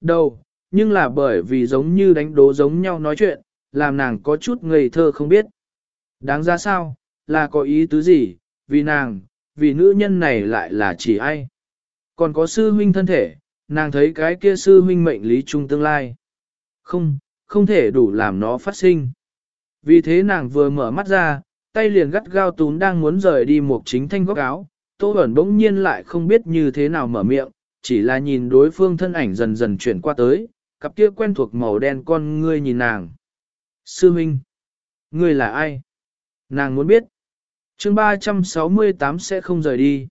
Đâu, nhưng là bởi vì giống như đánh đố giống nhau nói chuyện, làm nàng có chút ngây thơ không biết. Đáng ra sao, là có ý tứ gì, vì nàng, vì nữ nhân này lại là chỉ ai. Còn có sư huynh thân thể, nàng thấy cái kia sư huynh mệnh lý trung tương lai. Không, không thể đủ làm nó phát sinh. Vì thế nàng vừa mở mắt ra, tay liền gắt gao tún đang muốn rời đi một chính thanh góc áo, Tô Bẩn bỗng nhiên lại không biết như thế nào mở miệng, chỉ là nhìn đối phương thân ảnh dần dần chuyển qua tới, cặp kia quen thuộc màu đen con ngươi nhìn nàng. Sư Minh, ngươi là ai? Nàng muốn biết. chương 368 sẽ không rời đi.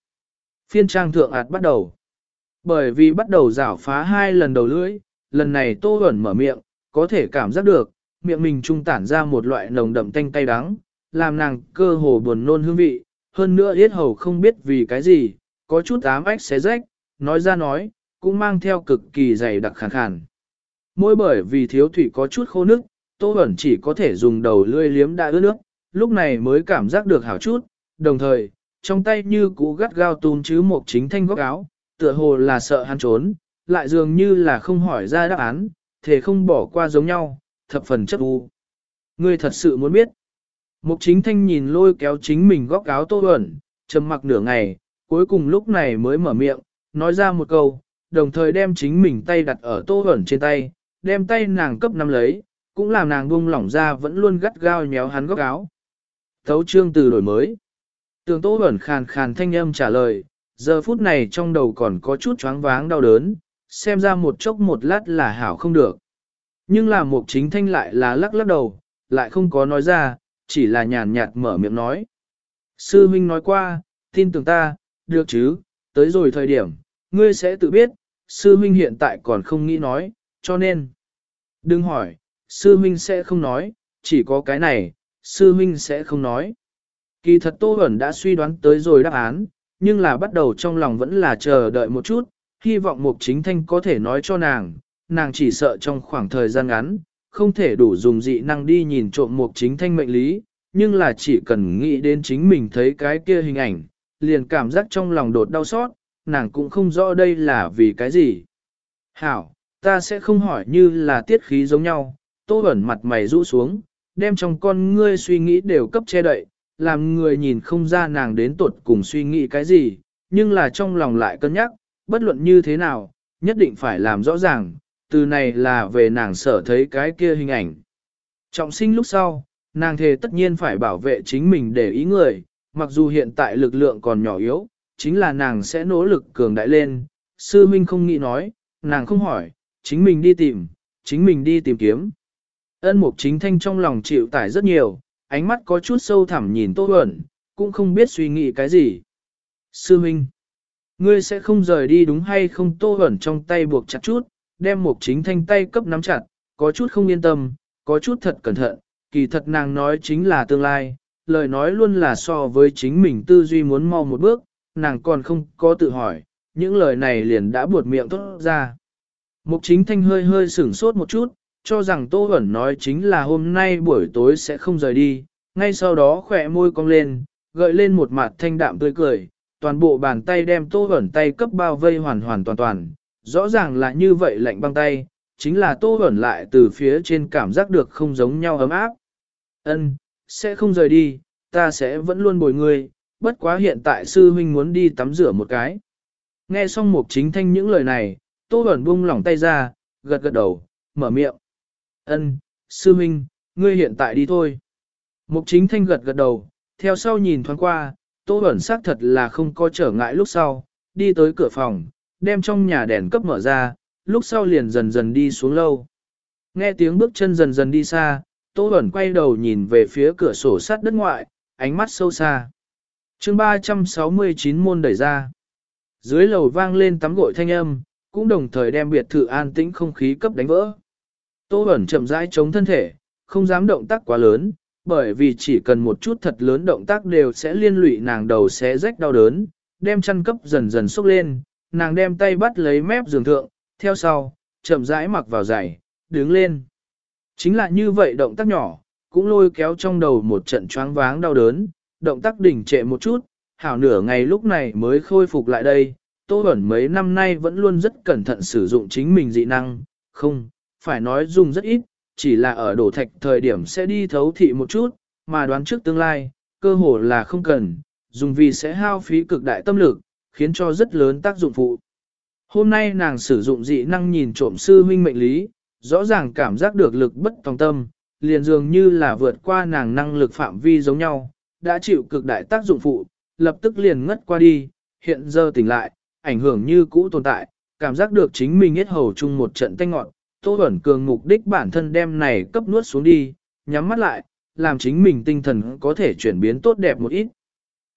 Phiên trang thượng ạt bắt đầu. Bởi vì bắt đầu rảo phá hai lần đầu lưỡi, lần này Tô Bẩn mở miệng, có thể cảm giác được, miệng mình trung tản ra một loại nồng đậm tanh cay đắng, làm nàng cơ hồ buồn nôn hương vị, hơn nữa yết hầu không biết vì cái gì, có chút ám ách xé rách, nói ra nói, cũng mang theo cực kỳ dày đặc khàn khàn. Môi bởi vì thiếu thủy có chút khô nước, Tô Bẩn chỉ có thể dùng đầu lươi liếm đã ướt nước, lúc này mới cảm giác được hảo chút, đồng thời, trong tay như cú gắt gao tún chứ một chính thanh góc áo, tựa hồ là sợ hắn trốn, lại dường như là không hỏi ra đáp án, thể không bỏ qua giống nhau, thập phần chất u. Ngươi thật sự muốn biết. Mục chính thanh nhìn lôi kéo chính mình góc áo tô Bẩn, trầm mặc nửa ngày, cuối cùng lúc này mới mở miệng, nói ra một câu, đồng thời đem chính mình tay đặt ở tô ẩn trên tay, đem tay nàng cấp nắm lấy, cũng làm nàng buông lỏng ra vẫn luôn gắt gao nhéo hắn góc áo. Thấu trương từ đổi mới. Tường tô ẩn khàn khàn thanh âm trả lời, giờ phút này trong đầu còn có chút choáng váng đau đớn, xem ra một chốc một lát là hảo không được. Nhưng là mục chính thanh lại là lắc lắc đầu, lại không có nói ra, chỉ là nhàn nhạt mở miệng nói. Sư huynh nói qua, tin tưởng ta, được chứ, tới rồi thời điểm, ngươi sẽ tự biết, sư huynh hiện tại còn không nghĩ nói, cho nên. Đừng hỏi, sư huynh sẽ không nói, chỉ có cái này, sư huynh sẽ không nói. Kỳ thật Tô Bẩn đã suy đoán tới rồi đáp án, nhưng là bắt đầu trong lòng vẫn là chờ đợi một chút, hy vọng Mục Chính Thanh có thể nói cho nàng, nàng chỉ sợ trong khoảng thời gian ngắn, không thể đủ dùng dị năng đi nhìn trộm Mục Chính Thanh mệnh lý, nhưng là chỉ cần nghĩ đến chính mình thấy cái kia hình ảnh, liền cảm giác trong lòng đột đau xót, nàng cũng không rõ đây là vì cái gì. Hảo, ta sẽ không hỏi như là tiết khí giống nhau, tô ẩn mặt mày rũ xuống, đem trong con ngươi suy nghĩ đều cấp che đậy, làm người nhìn không ra nàng đến tuột cùng suy nghĩ cái gì, nhưng là trong lòng lại cân nhắc, bất luận như thế nào, nhất định phải làm rõ ràng, từ này là về nàng sở thấy cái kia hình ảnh. Trọng sinh lúc sau, nàng thề tất nhiên phải bảo vệ chính mình để ý người, mặc dù hiện tại lực lượng còn nhỏ yếu, chính là nàng sẽ nỗ lực cường đại lên. Sư Minh không nghĩ nói, nàng không hỏi, chính mình đi tìm, chính mình đi tìm kiếm. Ân mục chính thanh trong lòng chịu tải rất nhiều, ánh mắt có chút sâu thẳm nhìn Tô Huẩn, cũng không biết suy nghĩ cái gì. Sư Minh, ngươi sẽ không rời đi đúng hay không Tô Huẩn trong tay buộc chặt chút, đem mục chính thanh tay cấp nắm chặt, có chút không yên tâm, có chút thật cẩn thận, kỳ thật nàng nói chính là tương lai, lời nói luôn là so với chính mình tư duy muốn mau một bước, nàng còn không có tự hỏi, những lời này liền đã buột miệng tốt ra. Mục chính thanh hơi hơi sửng sốt một chút, cho rằng Tô Hẩn nói chính là hôm nay buổi tối sẽ không rời đi, ngay sau đó khỏe môi cong lên, gợi lên một mặt thanh đạm tươi cười, toàn bộ bàn tay đem Tô Hẩn tay cấp bao vây hoàn hoàn toàn toàn, rõ ràng là như vậy lạnh băng tay, chính là Tô Hẩn lại từ phía trên cảm giác được không giống nhau ấm áp. Ân, sẽ không rời đi, ta sẽ vẫn luôn bồi ngươi, bất quá hiện tại sư huynh muốn đi tắm rửa một cái. Nghe xong mục chính thanh những lời này, Tô ẩn buông lỏng tay ra, gật gật đầu, mở miệng. Ân, sư huynh, ngươi hiện tại đi thôi. Mục chính thanh gật gật đầu, theo sau nhìn thoáng qua, Tô ẩn xác thật là không có trở ngại lúc sau, đi tới cửa phòng, đem trong nhà đèn cấp mở ra, lúc sau liền dần dần đi xuống lâu. Nghe tiếng bước chân dần dần đi xa, Tô Bẩn quay đầu nhìn về phía cửa sổ sát đất ngoại, ánh mắt sâu xa chương 369 môn đẩy ra. Dưới lầu vang lên tắm gội thanh âm, cũng đồng thời đem biệt thự an tĩnh không khí cấp đánh vỡ. Tô Bẩn chậm rãi chống thân thể, không dám động tác quá lớn, bởi vì chỉ cần một chút thật lớn động tác đều sẽ liên lụy nàng đầu sẽ rách đau đớn, đem chăn cấp dần dần xúc lên, nàng đem tay bắt lấy mép giường thượng, theo sau, chậm rãi mặc vào giày, đứng lên. Chính là như vậy động tác nhỏ, cũng lôi kéo trong đầu một trận choáng váng đau đớn, động tác đỉnh trệ một chút, hảo nửa ngày lúc này mới khôi phục lại đây, Tô Bẩn mấy năm nay vẫn luôn rất cẩn thận sử dụng chính mình dị năng, không, phải nói dùng rất ít, chỉ là ở đổ thạch thời điểm sẽ đi thấu thị một chút, mà đoán trước tương lai, cơ hồ là không cần, dùng vì sẽ hao phí cực đại tâm lực, khiến cho rất lớn tác dụng phụ. Hôm nay nàng sử dụng dị năng nhìn trộm sư huynh mệnh lý, rõ ràng cảm giác được lực bất tòng tâm, liền dường như là vượt qua nàng năng lực phạm vi giống nhau, đã chịu cực đại tác dụng phụ, lập tức liền ngất qua đi, hiện giờ tỉnh lại, ảnh hưởng như cũ tồn tại, cảm giác được chính mình hết hầu chung một trận tanh ngọn, Tô Huẩn Cường mục đích bản thân đem này cấp nuốt xuống đi, nhắm mắt lại, làm chính mình tinh thần có thể chuyển biến tốt đẹp một ít.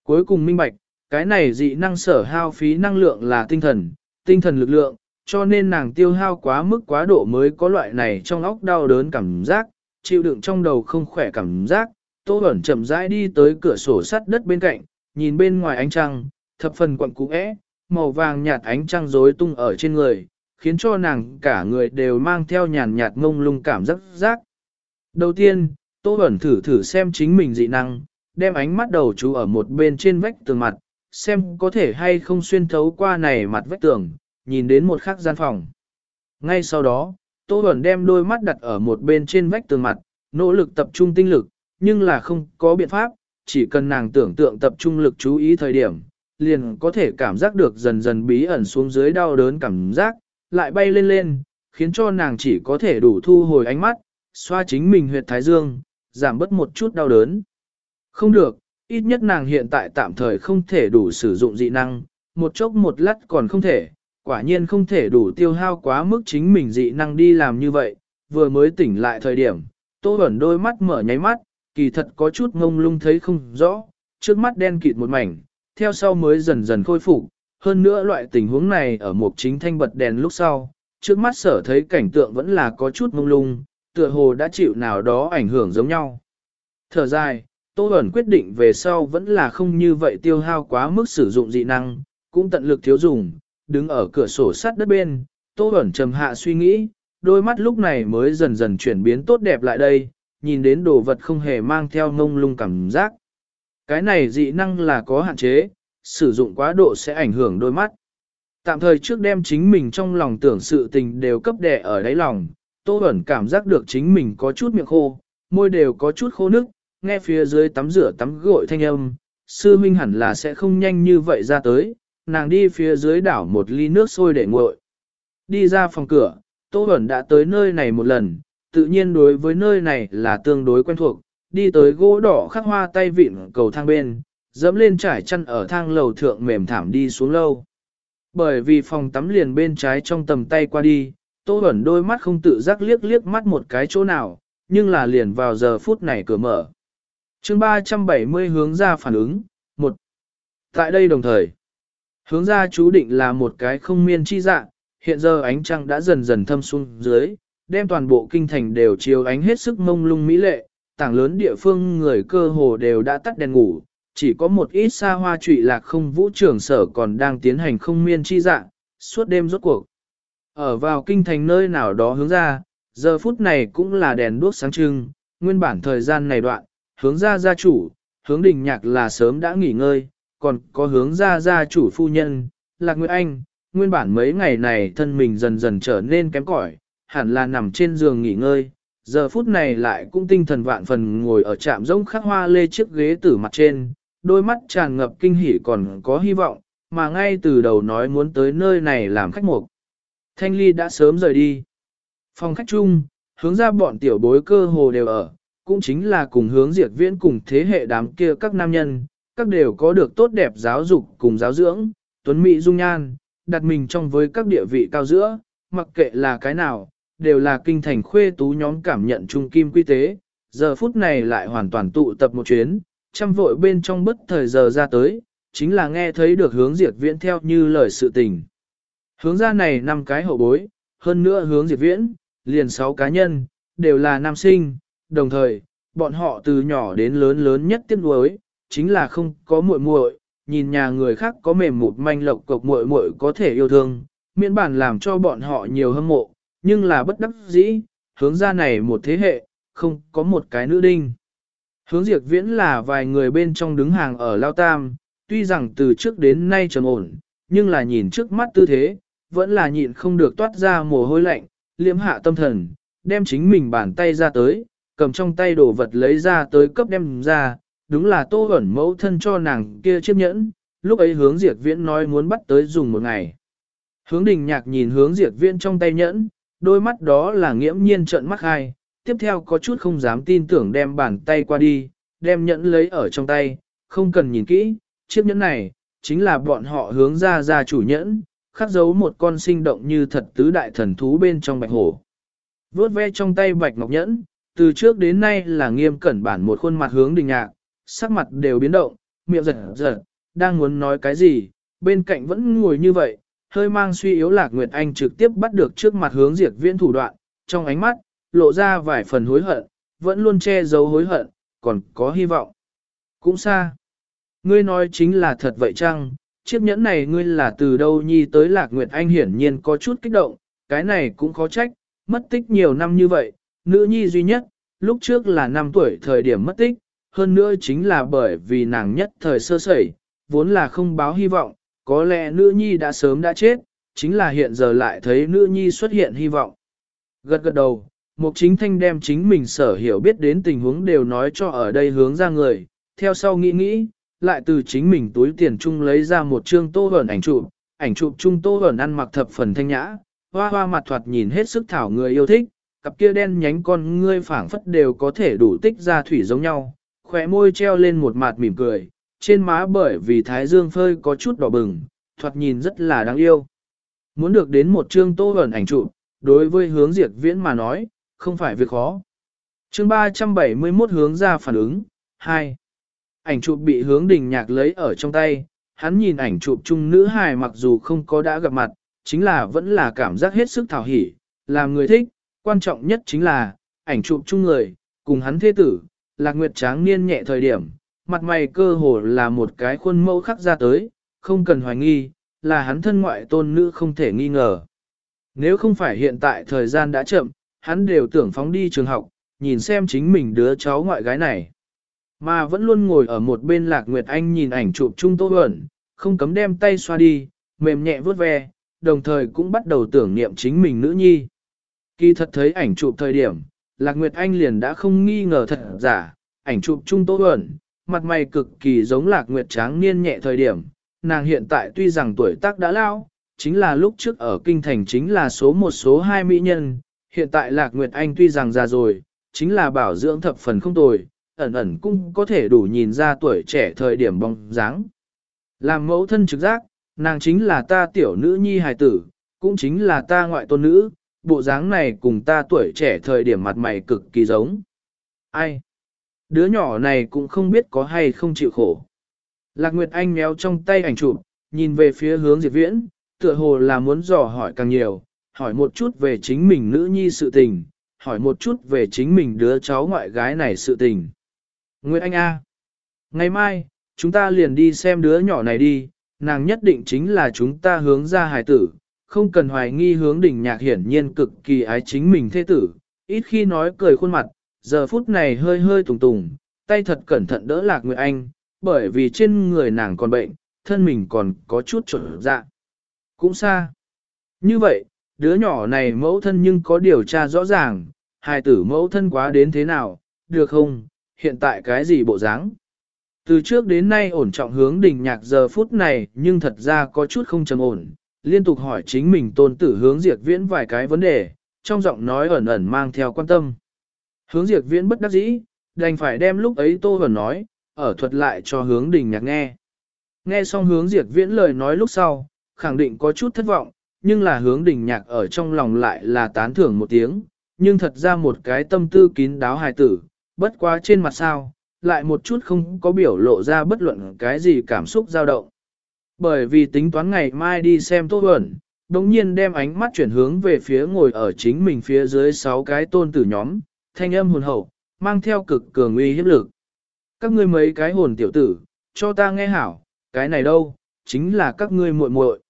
Cuối cùng minh bạch, cái này dị năng sở hao phí năng lượng là tinh thần, tinh thần lực lượng, cho nên nàng tiêu hao quá mức quá độ mới có loại này trong óc đau đớn cảm giác, chịu đựng trong đầu không khỏe cảm giác. Tô Bẩn chậm rãi đi tới cửa sổ sắt đất bên cạnh, nhìn bên ngoài ánh trăng, thập phần quặn cũ é, màu vàng nhạt ánh trăng rối tung ở trên người, khiến cho nàng cả người đều mang theo nhàn nhạt ngông lung cảm giác giác. Đầu tiên, Tô Bẩn thử thử xem chính mình dị năng, đem ánh mắt đầu chú ở một bên trên vách tường mặt, xem có thể hay không xuyên thấu qua này mặt vách tường, nhìn đến một khắc gian phòng. Ngay sau đó, Tô Bẩn đem đôi mắt đặt ở một bên trên vách tường mặt, nỗ lực tập trung tinh lực, nhưng là không có biện pháp, chỉ cần nàng tưởng tượng tập trung lực chú ý thời điểm, liền có thể cảm giác được dần dần bí ẩn xuống dưới đau đớn cảm giác, lại bay lên lên, khiến cho nàng chỉ có thể đủ thu hồi ánh mắt, xoa chính mình huyệt thái dương, giảm bớt một chút đau đớn. Không được, ít nhất nàng hiện tại tạm thời không thể đủ sử dụng dị năng, một chốc một lát còn không thể, quả nhiên không thể đủ tiêu hao quá mức chính mình dị năng đi làm như vậy, vừa mới tỉnh lại thời điểm, tô ẩn đôi mắt mở nháy mắt, kỳ thật có chút ngông lung thấy không rõ, trước mắt đen kịt một mảnh, theo sau mới dần dần khôi phục. hơn nữa loại tình huống này ở một chính thanh bật đèn lúc sau, trước mắt sở thấy cảnh tượng vẫn là có chút mông lung, tựa hồ đã chịu nào đó ảnh hưởng giống nhau. Thở dài, Tô Bẩn quyết định về sau vẫn là không như vậy tiêu hao quá mức sử dụng dị năng, cũng tận lực thiếu dùng, đứng ở cửa sổ sắt đất bên, Tô Bẩn trầm hạ suy nghĩ, đôi mắt lúc này mới dần dần chuyển biến tốt đẹp lại đây, nhìn đến đồ vật không hề mang theo ngông lung cảm giác. Cái này dị năng là có hạn chế, sử dụng quá độ sẽ ảnh hưởng đôi mắt. Tạm thời trước đem chính mình trong lòng tưởng sự tình đều cấp đẻ ở đáy lòng, Tô Bẩn cảm giác được chính mình có chút miệng khô, môi đều có chút khô nước, nghe phía dưới tắm rửa tắm gội thanh âm, sư huynh hẳn là sẽ không nhanh như vậy ra tới, nàng đi phía dưới đảo một ly nước sôi để nguội. Đi ra phòng cửa, Tô Bẩn đã tới nơi này một lần, tự nhiên đối với nơi này là tương đối quen thuộc, đi tới gỗ đỏ khắc hoa tay vịn cầu thang bên, dẫm lên trải chăn ở thang lầu thượng mềm thảm đi xuống lâu. Bởi vì phòng tắm liền bên trái trong tầm tay qua đi, Tô Bẩn đôi mắt không tự giác liếc liếc mắt một cái chỗ nào, nhưng là liền vào giờ phút này cửa mở. chương 370 hướng ra phản ứng, một Tại đây đồng thời, hướng ra chú định là một cái không miên chi dạng, hiện giờ ánh trăng đã dần dần thâm xuống dưới, đem toàn bộ kinh thành đều chiếu ánh hết sức mông lung mỹ lệ, tảng lớn địa phương người cơ hồ đều đã tắt đèn ngủ, chỉ có một ít xa hoa trụy lạc không vũ trưởng sở còn đang tiến hành không miên chi dạng, suốt đêm rốt cuộc. Ở vào kinh thành nơi nào đó hướng ra, giờ phút này cũng là đèn đuốc sáng trưng, nguyên bản thời gian này đoạn, hướng ra gia chủ, hướng đình nhạc là sớm đã nghỉ ngơi, còn có hướng ra gia chủ phu nhân, lạc nguyệt anh, nguyên bản mấy ngày này thân mình dần dần trở nên kém cỏi, hẳn là nằm trên giường nghỉ ngơi, giờ phút này lại cũng tinh thần vạn phần ngồi ở trạm rỗng khắc hoa lê chiếc ghế tử mặt trên, đôi mắt tràn ngập kinh hỉ còn có hy vọng, mà ngay từ đầu nói muốn tới nơi này làm khách mục. Thanh Ly đã sớm rời đi. Phòng khách chung, hướng ra bọn tiểu bối cơ hồ đều ở, cũng chính là cùng hướng diệt viễn cùng thế hệ đám kia các nam nhân, các đều có được tốt đẹp giáo dục cùng giáo dưỡng, tuấn mỹ dung nhan, đặt mình trong với các địa vị cao giữa, mặc kệ là cái nào, đều là kinh thành khuê tú nhóm cảm nhận trung kim quy tế, giờ phút này lại hoàn toàn tụ tập một chuyến, chăm vội bên trong bất thời giờ ra tới, chính là nghe thấy được hướng diệt viễn theo như lời sự tình. Hướng ra này năm cái hậu bối, hơn nữa hướng diệt viễn, liền sáu cá nhân, đều là nam sinh, đồng thời, bọn họ từ nhỏ đến lớn lớn nhất tiếc nuối, chính là không có muội muội, nhìn nhà người khác có mềm một manh lộc cộc muội muội có thể yêu thương, miễn bản làm cho bọn họ nhiều hâm mộ, nhưng là bất đắc dĩ, hướng ra này một thế hệ, không có một cái nữ đinh. Hướng diệt viễn là vài người bên trong đứng hàng ở Lao Tam, tuy rằng từ trước đến nay trầm ổn, nhưng là nhìn trước mắt tư thế, vẫn là nhịn không được toát ra mồ hôi lạnh, liếm hạ tâm thần, đem chính mình bàn tay ra tới, cầm trong tay đồ vật lấy ra tới cấp đem ra, đúng là tô ẩn mẫu thân cho nàng kia chiếc nhẫn, lúc ấy hướng diệt viễn nói muốn bắt tới dùng một ngày. Hướng đình nhạc nhìn hướng diệt viễn trong tay nhẫn, đôi mắt đó là nghiễm nhiên trợn mắt hai, tiếp theo có chút không dám tin tưởng đem bàn tay qua đi, đem nhẫn lấy ở trong tay, không cần nhìn kỹ, chiếc nhẫn này, chính là bọn họ hướng ra ra chủ nhẫn, khắc dấu một con sinh động như thật tứ đại thần thú bên trong bạch hổ. Vốt ve trong tay bạch ngọc nhẫn, từ trước đến nay là nghiêm cẩn bản một khuôn mặt hướng đình nhạc, sắc mặt đều biến động, miệng giật giật, đang muốn nói cái gì, bên cạnh vẫn ngồi như vậy, hơi mang suy yếu lạc Nguyệt Anh trực tiếp bắt được trước mặt hướng diệt viễn thủ đoạn, trong ánh mắt, lộ ra vài phần hối hận, vẫn luôn che giấu hối hận, còn có hy vọng. Cũng xa. Ngươi nói chính là thật vậy chăng, chiếc nhẫn này ngươi là từ đâu nhi tới lạc Nguyệt Anh hiển nhiên có chút kích động, cái này cũng khó trách, mất tích nhiều năm như vậy, nữ nhi duy nhất, lúc trước là năm tuổi thời điểm mất tích, hơn nữa chính là bởi vì nàng nhất thời sơ sẩy, vốn là không báo hy vọng, có lẽ nữ nhi đã sớm đã chết, chính là hiện giờ lại thấy nữ nhi xuất hiện hy vọng. Gật gật đầu, Mục Chính Thanh đem chính mình sở hiểu biết đến tình huống đều nói cho ở đây hướng ra người, theo sau nghĩ nghĩ, lại từ chính mình túi tiền chung lấy ra một chương tô hởn ảnh chụp, ảnh chụp chung tô hởn ăn mặc thập phần thanh nhã, hoa hoa mặt thoạt nhìn hết sức thảo người yêu thích, cặp kia đen nhánh con ngươi phảng phất đều có thể đủ tích ra thủy giống nhau, khỏe môi treo lên một mặt mỉm cười, trên má bởi vì thái dương phơi có chút đỏ bừng, thoạt nhìn rất là đáng yêu. Muốn được đến một chương tô ẩn ảnh chụp, đối với hướng diệt viễn mà nói, không phải việc khó. Chương 371 hướng ra phản ứng, 2. Ảnh chụp bị hướng đình nhạc lấy ở trong tay, hắn nhìn ảnh chụp chung nữ hài mặc dù không có đã gặp mặt, chính là vẫn là cảm giác hết sức thảo hỉ, làm người thích, quan trọng nhất chính là, ảnh chụp chung người, cùng hắn thế tử, lạc nguyệt tráng niên nhẹ thời điểm, mặt mày cơ hồ là một cái khuôn mẫu khắc ra tới, không cần hoài nghi, là hắn thân ngoại tôn nữ không thể nghi ngờ. Nếu không phải hiện tại thời gian đã chậm, hắn đều tưởng phóng đi trường học, nhìn xem chính mình đứa cháu ngoại gái này. Mà vẫn luôn ngồi ở một bên lạc nguyệt anh nhìn ảnh chụp chung tô ẩn, không cấm đem tay xoa đi, mềm nhẹ vuốt ve, đồng thời cũng bắt đầu tưởng niệm chính mình nữ nhi. Kỳ thật thấy ảnh chụp thời điểm, Lạc Nguyệt Anh liền đã không nghi ngờ thật giả, ảnh chụp chung tô ẩn, mặt mày cực kỳ giống Lạc Nguyệt tráng niên nhẹ thời điểm, nàng hiện tại tuy rằng tuổi tác đã lao, chính là lúc trước ở kinh thành chính là số một số hai mỹ nhân, hiện tại Lạc Nguyệt Anh tuy rằng già rồi, chính là bảo dưỡng thập phần không tồi, ẩn ẩn cũng có thể đủ nhìn ra tuổi trẻ thời điểm bóng dáng. Làm mẫu thân trực giác, nàng chính là ta tiểu nữ nhi hài tử, cũng chính là ta ngoại tôn nữ, bộ dáng này cùng ta tuổi trẻ thời điểm mặt mày cực kỳ giống. Ai? Đứa nhỏ này cũng không biết có hay không chịu khổ. Lạc Nguyệt Anh méo trong tay ảnh chụp, nhìn về phía hướng Diệp Viễn, tựa hồ là muốn dò hỏi càng nhiều, hỏi một chút về chính mình nữ nhi sự tình, hỏi một chút về chính mình đứa cháu ngoại gái này sự tình. Nguyệt Anh A. Ngày mai, chúng ta liền đi xem đứa nhỏ này đi, nàng nhất định chính là chúng ta hướng ra hài tử, không cần hoài nghi hướng đỉnh nhạc hiển nhiên cực kỳ ái chính mình thế tử, ít khi nói cười khuôn mặt, giờ phút này hơi hơi tùng tùng, tay thật cẩn thận đỡ lạc Nguyệt Anh, bởi vì trên người nàng còn bệnh, thân mình còn có chút trở dạ. Cũng xa. Như vậy, đứa nhỏ này mẫu thân nhưng có điều tra rõ ràng, hài tử mẫu thân quá đến thế nào, được không, hiện tại cái gì bộ dáng? Từ trước đến nay ổn trọng hướng đỉnh nhạc giờ phút này nhưng thật ra có chút không trầm ổn, liên tục hỏi chính mình tôn tử hướng diệt viễn vài cái vấn đề, trong giọng nói ẩn ẩn mang theo quan tâm. Hướng diệt viễn bất đắc dĩ, đành phải đem lúc ấy tô ẩn nói, ở thuật lại cho hướng đình nhạc nghe. Nghe xong hướng diệt viễn lời nói lúc sau, khẳng định có chút thất vọng, nhưng là hướng đình nhạc ở trong lòng lại là tán thưởng một tiếng, nhưng thật ra một cái tâm tư kín đáo hài tử, bất quá trên mặt sao, lại một chút không có biểu lộ ra bất luận cái gì cảm xúc dao động. Bởi vì tính toán ngày mai đi xem Tô Huẩn, đồng nhiên đem ánh mắt chuyển hướng về phía ngồi ở chính mình phía dưới sáu cái tôn tử nhóm, thanh âm hồn hậu, mang theo cực cường uy hiếp lực. Các ngươi mấy cái hồn tiểu tử, cho ta nghe hảo, cái này đâu, chính là các ngươi muội muội.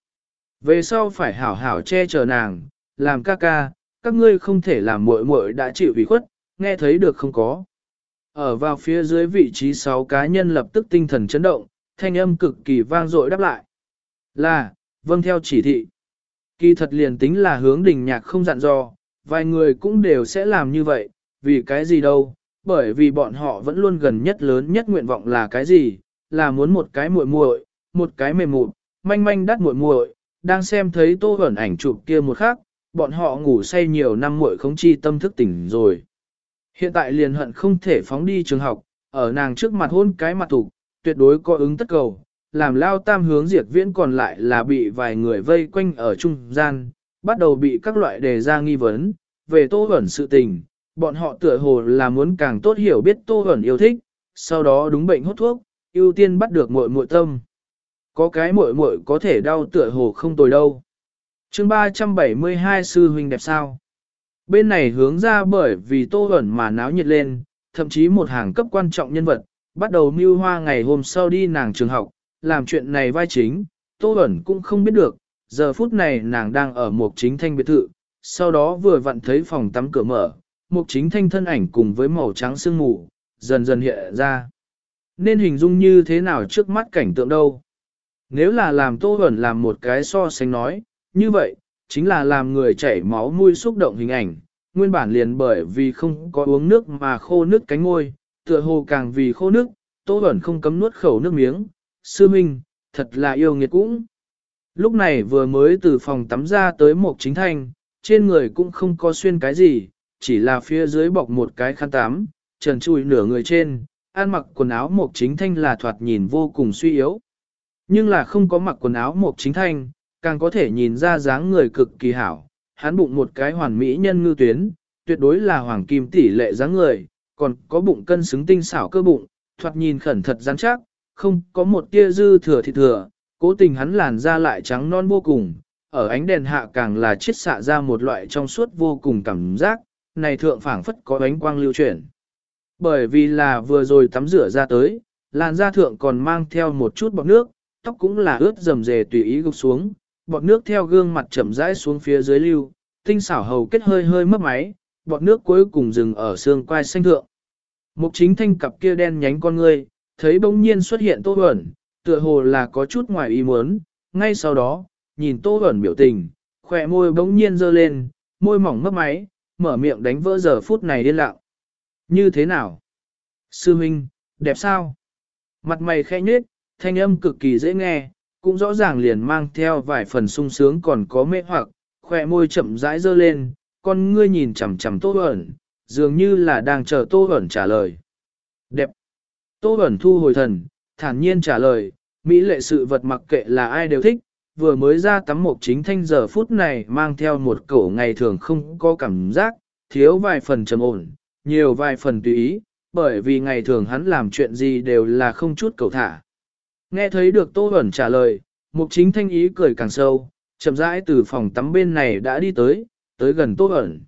Về sau phải hảo hảo che chở nàng, làm ca ca, các ngươi không thể làm muội muội đã chịu ủy khuất, nghe thấy được không có. Ở vào phía dưới vị trí sáu cá nhân lập tức tinh thần chấn động, thanh âm cực kỳ vang dội đáp lại. Là, vâng theo chỉ thị. Kỳ thật liền tính là hướng đình nhạc không dặn dò, vài người cũng đều sẽ làm như vậy, vì cái gì đâu, bởi vì bọn họ vẫn luôn gần nhất lớn nhất nguyện vọng là cái gì, là muốn một cái muội muội, một cái mềm mụn, manh manh đắt muội muội, đang xem thấy tô ẩn ảnh chụp kia một khắc, bọn họ ngủ say nhiều năm muội không chi tâm thức tỉnh rồi. Hiện tại liền hận không thể phóng đi trường học, ở nàng trước mặt hôn cái mặt thủ, tuyệt đối có ứng tất cầu, làm lao tam hướng diệt viễn còn lại là bị vài người vây quanh ở trung gian, bắt đầu bị các loại đề ra nghi vấn, về tô ẩn sự tình, bọn họ tựa hồ là muốn càng tốt hiểu biết tô ẩn yêu thích, sau đó đúng bệnh hút thuốc, ưu tiên bắt được muội muội tâm. Có cái muội muội có thể đau tựa hồ không tồi đâu. Chương 372 sư huynh đẹp sao? Bên này hướng ra bởi vì tô ẩn mà náo nhiệt lên, thậm chí một hàng cấp quan trọng nhân vật, bắt đầu mưu hoa ngày hôm sau đi nàng trường học, làm chuyện này vai chính, tô ẩn cũng không biết được, giờ phút này nàng đang ở một chính thanh biệt thự, sau đó vừa vặn thấy phòng tắm cửa mở, một chính thanh thân ảnh cùng với màu trắng sương mù, dần dần hiện ra. Nên hình dung như thế nào trước mắt cảnh tượng đâu? Nếu là làm tô ẩn làm một cái so sánh nói, như vậy, chính là làm người chảy máu mũi xúc động hình ảnh, nguyên bản liền bởi vì không có uống nước mà khô nước cánh ngôi, tựa hồ càng vì khô nước, Tô Bẩn không cấm nuốt khẩu nước miếng, sư minh, thật là yêu nghiệt cũng. Lúc này vừa mới từ phòng tắm ra tới một chính thanh, trên người cũng không có xuyên cái gì, chỉ là phía dưới bọc một cái khăn tắm, trần trùi nửa người trên, ăn mặc quần áo một chính thanh là thoạt nhìn vô cùng suy yếu. Nhưng là không có mặc quần áo một chính thanh, càng có thể nhìn ra dáng người cực kỳ hảo, hắn bụng một cái hoàn mỹ nhân ngư tuyến, tuyệt đối là hoàng kim tỷ lệ dáng người, còn có bụng cân xứng tinh xảo cơ bụng, thoạt nhìn khẩn thật rắn chắc, không có một tia dư thừa thì thừa, cố tình hắn làn da lại trắng non vô cùng, ở ánh đèn hạ càng là chiết xạ ra một loại trong suốt vô cùng cảm giác, này thượng phảng phất có ánh quang lưu chuyển. Bởi vì là vừa rồi tắm rửa ra tới, làn da thượng còn mang theo một chút bọt nước, tóc cũng là ướt rầm rề tùy ý gục xuống, bọt nước theo gương mặt chậm rãi xuống phía dưới lưu, tinh xảo hầu kết hơi hơi mất máy, bọt nước cuối cùng dừng ở xương quai xanh thượng. Mục chính thanh cặp kia đen nhánh con ngươi, thấy bỗng nhiên xuất hiện tô ẩn, tựa hồ là có chút ngoài ý muốn, ngay sau đó, nhìn tô ẩn biểu tình, khỏe môi bỗng nhiên dơ lên, môi mỏng mất máy, mở miệng đánh vỡ giờ phút này điên lặng. Như thế nào? Sư Minh, đẹp sao? Mặt mày khẽ nhếch, thanh âm cực kỳ dễ nghe, cũng rõ ràng liền mang theo vài phần sung sướng còn có mê hoặc, khỏe môi chậm rãi dơ lên, con ngươi nhìn chằm chằm tô ẩn, dường như là đang chờ tô ẩn trả lời. Đẹp. Tô ẩn thu hồi thần, thản nhiên trả lời, Mỹ lệ sự vật mặc kệ là ai đều thích, vừa mới ra tắm một chính thanh giờ phút này mang theo một cổ ngày thường không có cảm giác, thiếu vài phần trầm ổn, nhiều vài phần tùy ý, bởi vì ngày thường hắn làm chuyện gì đều là không chút cầu thả. Nghe thấy được Tô Bẩn trả lời, mục chính thanh ý cười càng sâu, chậm rãi từ phòng tắm bên này đã đi tới, tới gần Tô Bẩn.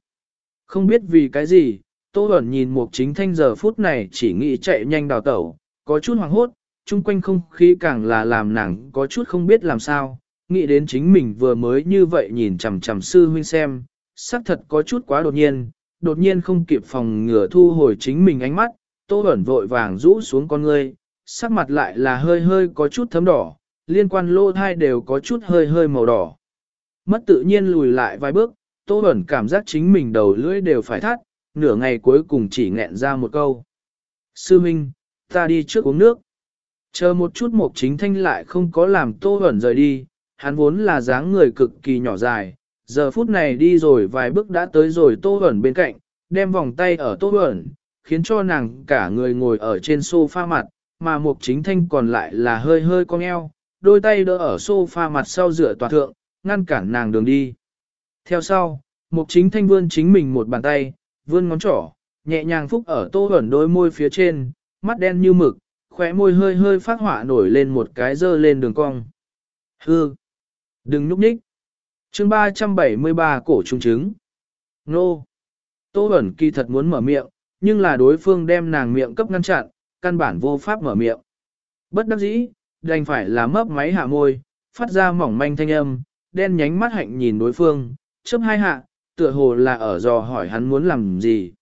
Không biết vì cái gì, Tô Bẩn nhìn mục chính thanh giờ phút này chỉ nghĩ chạy nhanh đào tẩu, có chút hoảng hốt, chung quanh không khí càng là làm nàng có chút không biết làm sao, nghĩ đến chính mình vừa mới như vậy nhìn chằm chằm sư huynh xem, xác thật có chút quá đột nhiên, đột nhiên không kịp phòng ngừa thu hồi chính mình ánh mắt, Tô Bẩn vội vàng rũ xuống con ngươi, sắc mặt lại là hơi hơi có chút thấm đỏ, liên quan lô thai đều có chút hơi hơi màu đỏ. Mất tự nhiên lùi lại vài bước, Tô Bẩn cảm giác chính mình đầu lưỡi đều phải thắt, nửa ngày cuối cùng chỉ nghẹn ra một câu. Sư Minh, ta đi trước uống nước. Chờ một chút một chính thanh lại không có làm Tô Bẩn rời đi, hắn vốn là dáng người cực kỳ nhỏ dài, giờ phút này đi rồi vài bước đã tới rồi Tô Huẩn bên cạnh, đem vòng tay ở Tô Huẩn, khiến cho nàng cả người ngồi ở trên sofa mặt, mà mục chính thanh còn lại là hơi hơi cong eo, đôi tay đỡ ở sofa mặt sau rửa tòa thượng, ngăn cản nàng đường đi. Theo sau, mục chính thanh vươn chính mình một bàn tay, vươn ngón trỏ, nhẹ nhàng phúc ở tô ẩn đôi môi phía trên, mắt đen như mực, khóe môi hơi hơi phát hỏa nổi lên một cái dơ lên đường cong. hương. Đừng núp nhích! chương 373 cổ trung chứng. Nô! Tô ẩn kỳ thật muốn mở miệng, nhưng là đối phương đem nàng miệng cấp ngăn chặn, căn bản vô pháp mở miệng. Bất đắc dĩ, đành phải là mấp máy hạ môi, phát ra mỏng manh thanh âm, đen nhánh mắt hạnh nhìn đối phương, chớp hai hạ, tựa hồ là ở dò hỏi hắn muốn làm gì.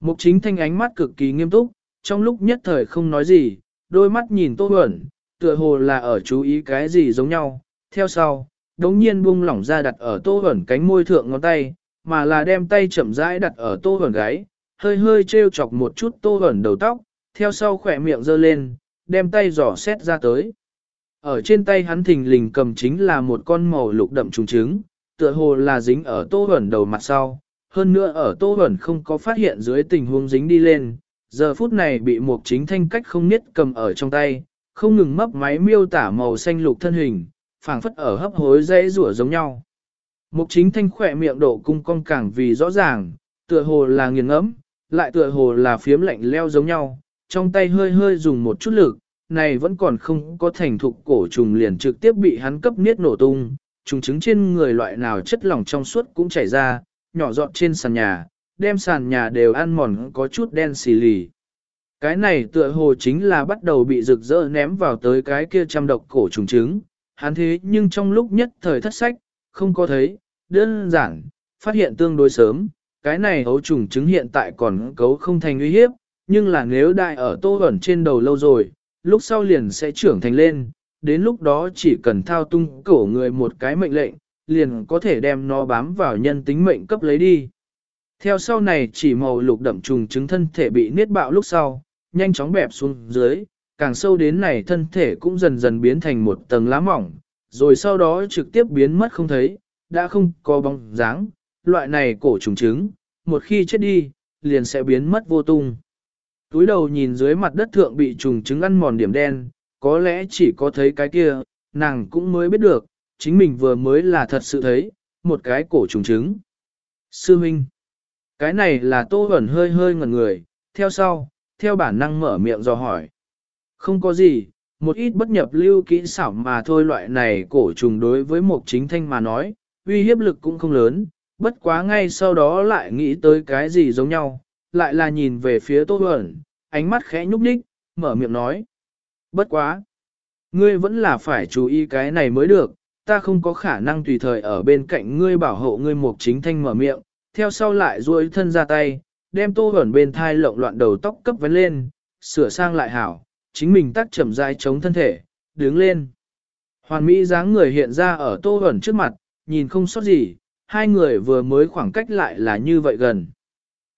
Mục chính thanh ánh mắt cực kỳ nghiêm túc, trong lúc nhất thời không nói gì, đôi mắt nhìn tô ẩn, tựa hồ là ở chú ý cái gì giống nhau, theo sau, đống nhiên buông lỏng ra đặt ở tô hẩn cánh môi thượng ngón tay, mà là đem tay chậm rãi đặt ở tô hẩn gáy, hơi hơi treo chọc một chút tô hẩn đầu tóc, theo sau khỏe miệng giơ lên, đem tay giỏ xét ra tới. Ở trên tay hắn thình lình cầm chính là một con màu lục đậm trùng trứng, tựa hồ là dính ở tô hẩn đầu mặt sau, hơn nữa ở tô hẩn không có phát hiện dưới tình huống dính đi lên, giờ phút này bị một chính thanh cách không niết cầm ở trong tay, không ngừng mấp máy miêu tả màu xanh lục thân hình, phảng phất ở hấp hối dễ rủa giống nhau. Mục chính thanh khỏe miệng độ cung cong càng vì rõ ràng, tựa hồ là nghiền ngẫm, lại tựa hồ là phiếm lạnh leo giống nhau, trong tay hơi hơi dùng một chút lực, này vẫn còn không có thành thục cổ trùng liền trực tiếp bị hắn cấp niết nổ tung, trùng trứng trên người loại nào chất lỏng trong suốt cũng chảy ra, nhỏ giọt trên sàn nhà, đem sàn nhà đều ăn mòn có chút đen xì lì. Cái này tựa hồ chính là bắt đầu bị rực rỡ ném vào tới cái kia trăm độc cổ trùng trứng, hắn thế nhưng trong lúc nhất thời thất sách, không có thấy, đơn giản, phát hiện tương đối sớm, cái này ấu trùng trứng hiện tại còn cấu không thành uy hiếp, nhưng là nếu đại ở tô ẩn trên đầu lâu rồi, lúc sau liền sẽ trưởng thành lên, đến lúc đó chỉ cần thao tung cổ người một cái mệnh lệnh, liền có thể đem nó bám vào nhân tính mệnh cấp lấy đi. Theo sau này chỉ màu lục đậm trùng trứng thân thể bị niết bạo lúc sau, nhanh chóng bẹp xuống dưới, càng sâu đến này thân thể cũng dần dần biến thành một tầng lá mỏng, rồi sau đó trực tiếp biến mất không thấy, đã không có bóng dáng, loại này cổ trùng trứng, một khi chết đi, liền sẽ biến mất vô tung. Túi đầu nhìn dưới mặt đất thượng bị trùng trứng ăn mòn điểm đen, có lẽ chỉ có thấy cái kia, nàng cũng mới biết được, chính mình vừa mới là thật sự thấy, một cái cổ trùng trứng. Sư Minh, cái này là tô ẩn hơi hơi ngẩn người, theo sau, theo bản năng mở miệng dò hỏi. Không có gì, một ít bất nhập lưu kỹ xảo mà thôi loại này cổ trùng đối với một chính thanh mà nói, uy hiếp lực cũng không lớn, bất quá ngay sau đó lại nghĩ tới cái gì giống nhau, lại là nhìn về phía Tô Huẩn, ánh mắt khẽ nhúc nhích, mở miệng nói. Bất quá! Ngươi vẫn là phải chú ý cái này mới được, ta không có khả năng tùy thời ở bên cạnh ngươi bảo hộ ngươi một chính thanh mở miệng, theo sau lại duỗi thân ra tay, đem Tô Huẩn bên thai lộn loạn đầu tóc cấp vấn lên, sửa sang lại hảo, chính mình tắt chậm rãi chống thân thể, đứng lên. Hoàn Mỹ dáng người hiện ra ở Tô Hẩn trước mặt, nhìn không sót gì, hai người vừa mới khoảng cách lại là như vậy gần.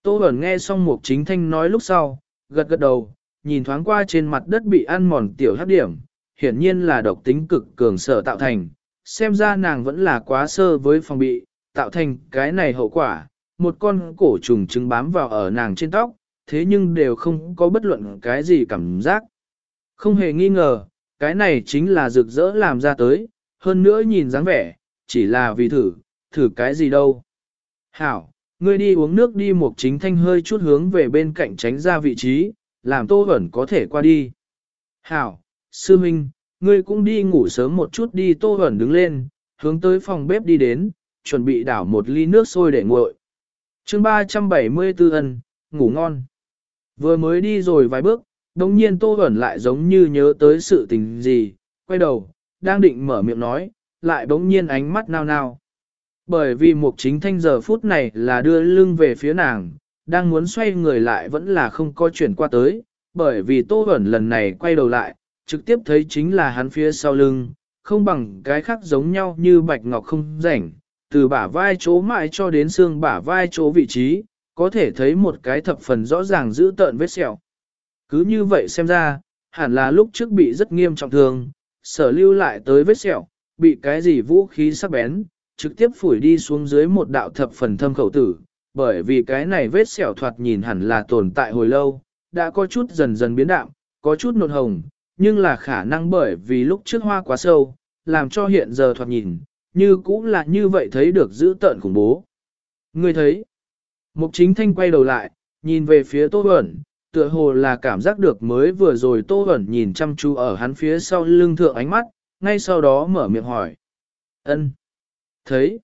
Tô Bẩn nghe xong Mục Chính Thanh nói lúc sau, gật gật đầu, nhìn thoáng qua trên mặt đất bị ăn mòn tiểu hấp điểm, hiển nhiên là độc tính cực cường sở tạo thành, xem ra nàng vẫn là quá sơ với phòng bị, tạo thành cái này hậu quả, một con cổ trùng trứng bám vào ở nàng trên tóc, thế nhưng đều không có bất luận cái gì cảm giác. Không hề nghi ngờ, cái này chính là rực rỡ làm ra tới, hơn nữa nhìn dáng vẻ, chỉ là vì thử, thử cái gì đâu. Hảo, ngươi đi uống nước đi một chính thanh hơi chút hướng về bên cạnh tránh ra vị trí, làm tô ẩn có thể qua đi. Hảo, sư minh, ngươi cũng đi ngủ sớm một chút đi tô ẩn đứng lên, hướng tới phòng bếp đi đến, chuẩn bị đảo một ly nước sôi để nguội. chương 374 ân, ngủ ngon. Vừa mới đi rồi vài bước, đồng nhiên tô ẩn lại giống như nhớ tới sự tình gì, quay đầu, đang định mở miệng nói, lại bỗng nhiên ánh mắt nao nao. Bởi vì mục chính thanh giờ phút này là đưa lưng về phía nàng, đang muốn xoay người lại vẫn là không có chuyển qua tới, bởi vì tô ẩn lần này quay đầu lại, trực tiếp thấy chính là hắn phía sau lưng, không bằng cái khác giống nhau như bạch ngọc không rảnh, từ bả vai chỗ mãi cho đến xương bả vai chỗ vị trí, có thể thấy một cái thập phần rõ ràng giữ tợn vết sẹo. Cứ như vậy xem ra, hẳn là lúc trước bị rất nghiêm trọng thương, sở lưu lại tới vết sẹo, bị cái gì vũ khí sắc bén, trực tiếp phủi đi xuống dưới một đạo thập phần thâm khẩu tử, bởi vì cái này vết sẹo thoạt nhìn hẳn là tồn tại hồi lâu, đã có chút dần dần biến đạm, có chút nột hồng, nhưng là khả năng bởi vì lúc trước hoa quá sâu, làm cho hiện giờ thoạt nhìn, như cũng là như vậy thấy được giữ tợn khủng bố. Người thấy, mục chính thanh quay đầu lại, nhìn về phía tô ẩn, tựa hồ là cảm giác được mới vừa rồi tô hẩn nhìn chăm chú ở hắn phía sau lưng thượng ánh mắt, ngay sau đó mở miệng hỏi. ân Thấy,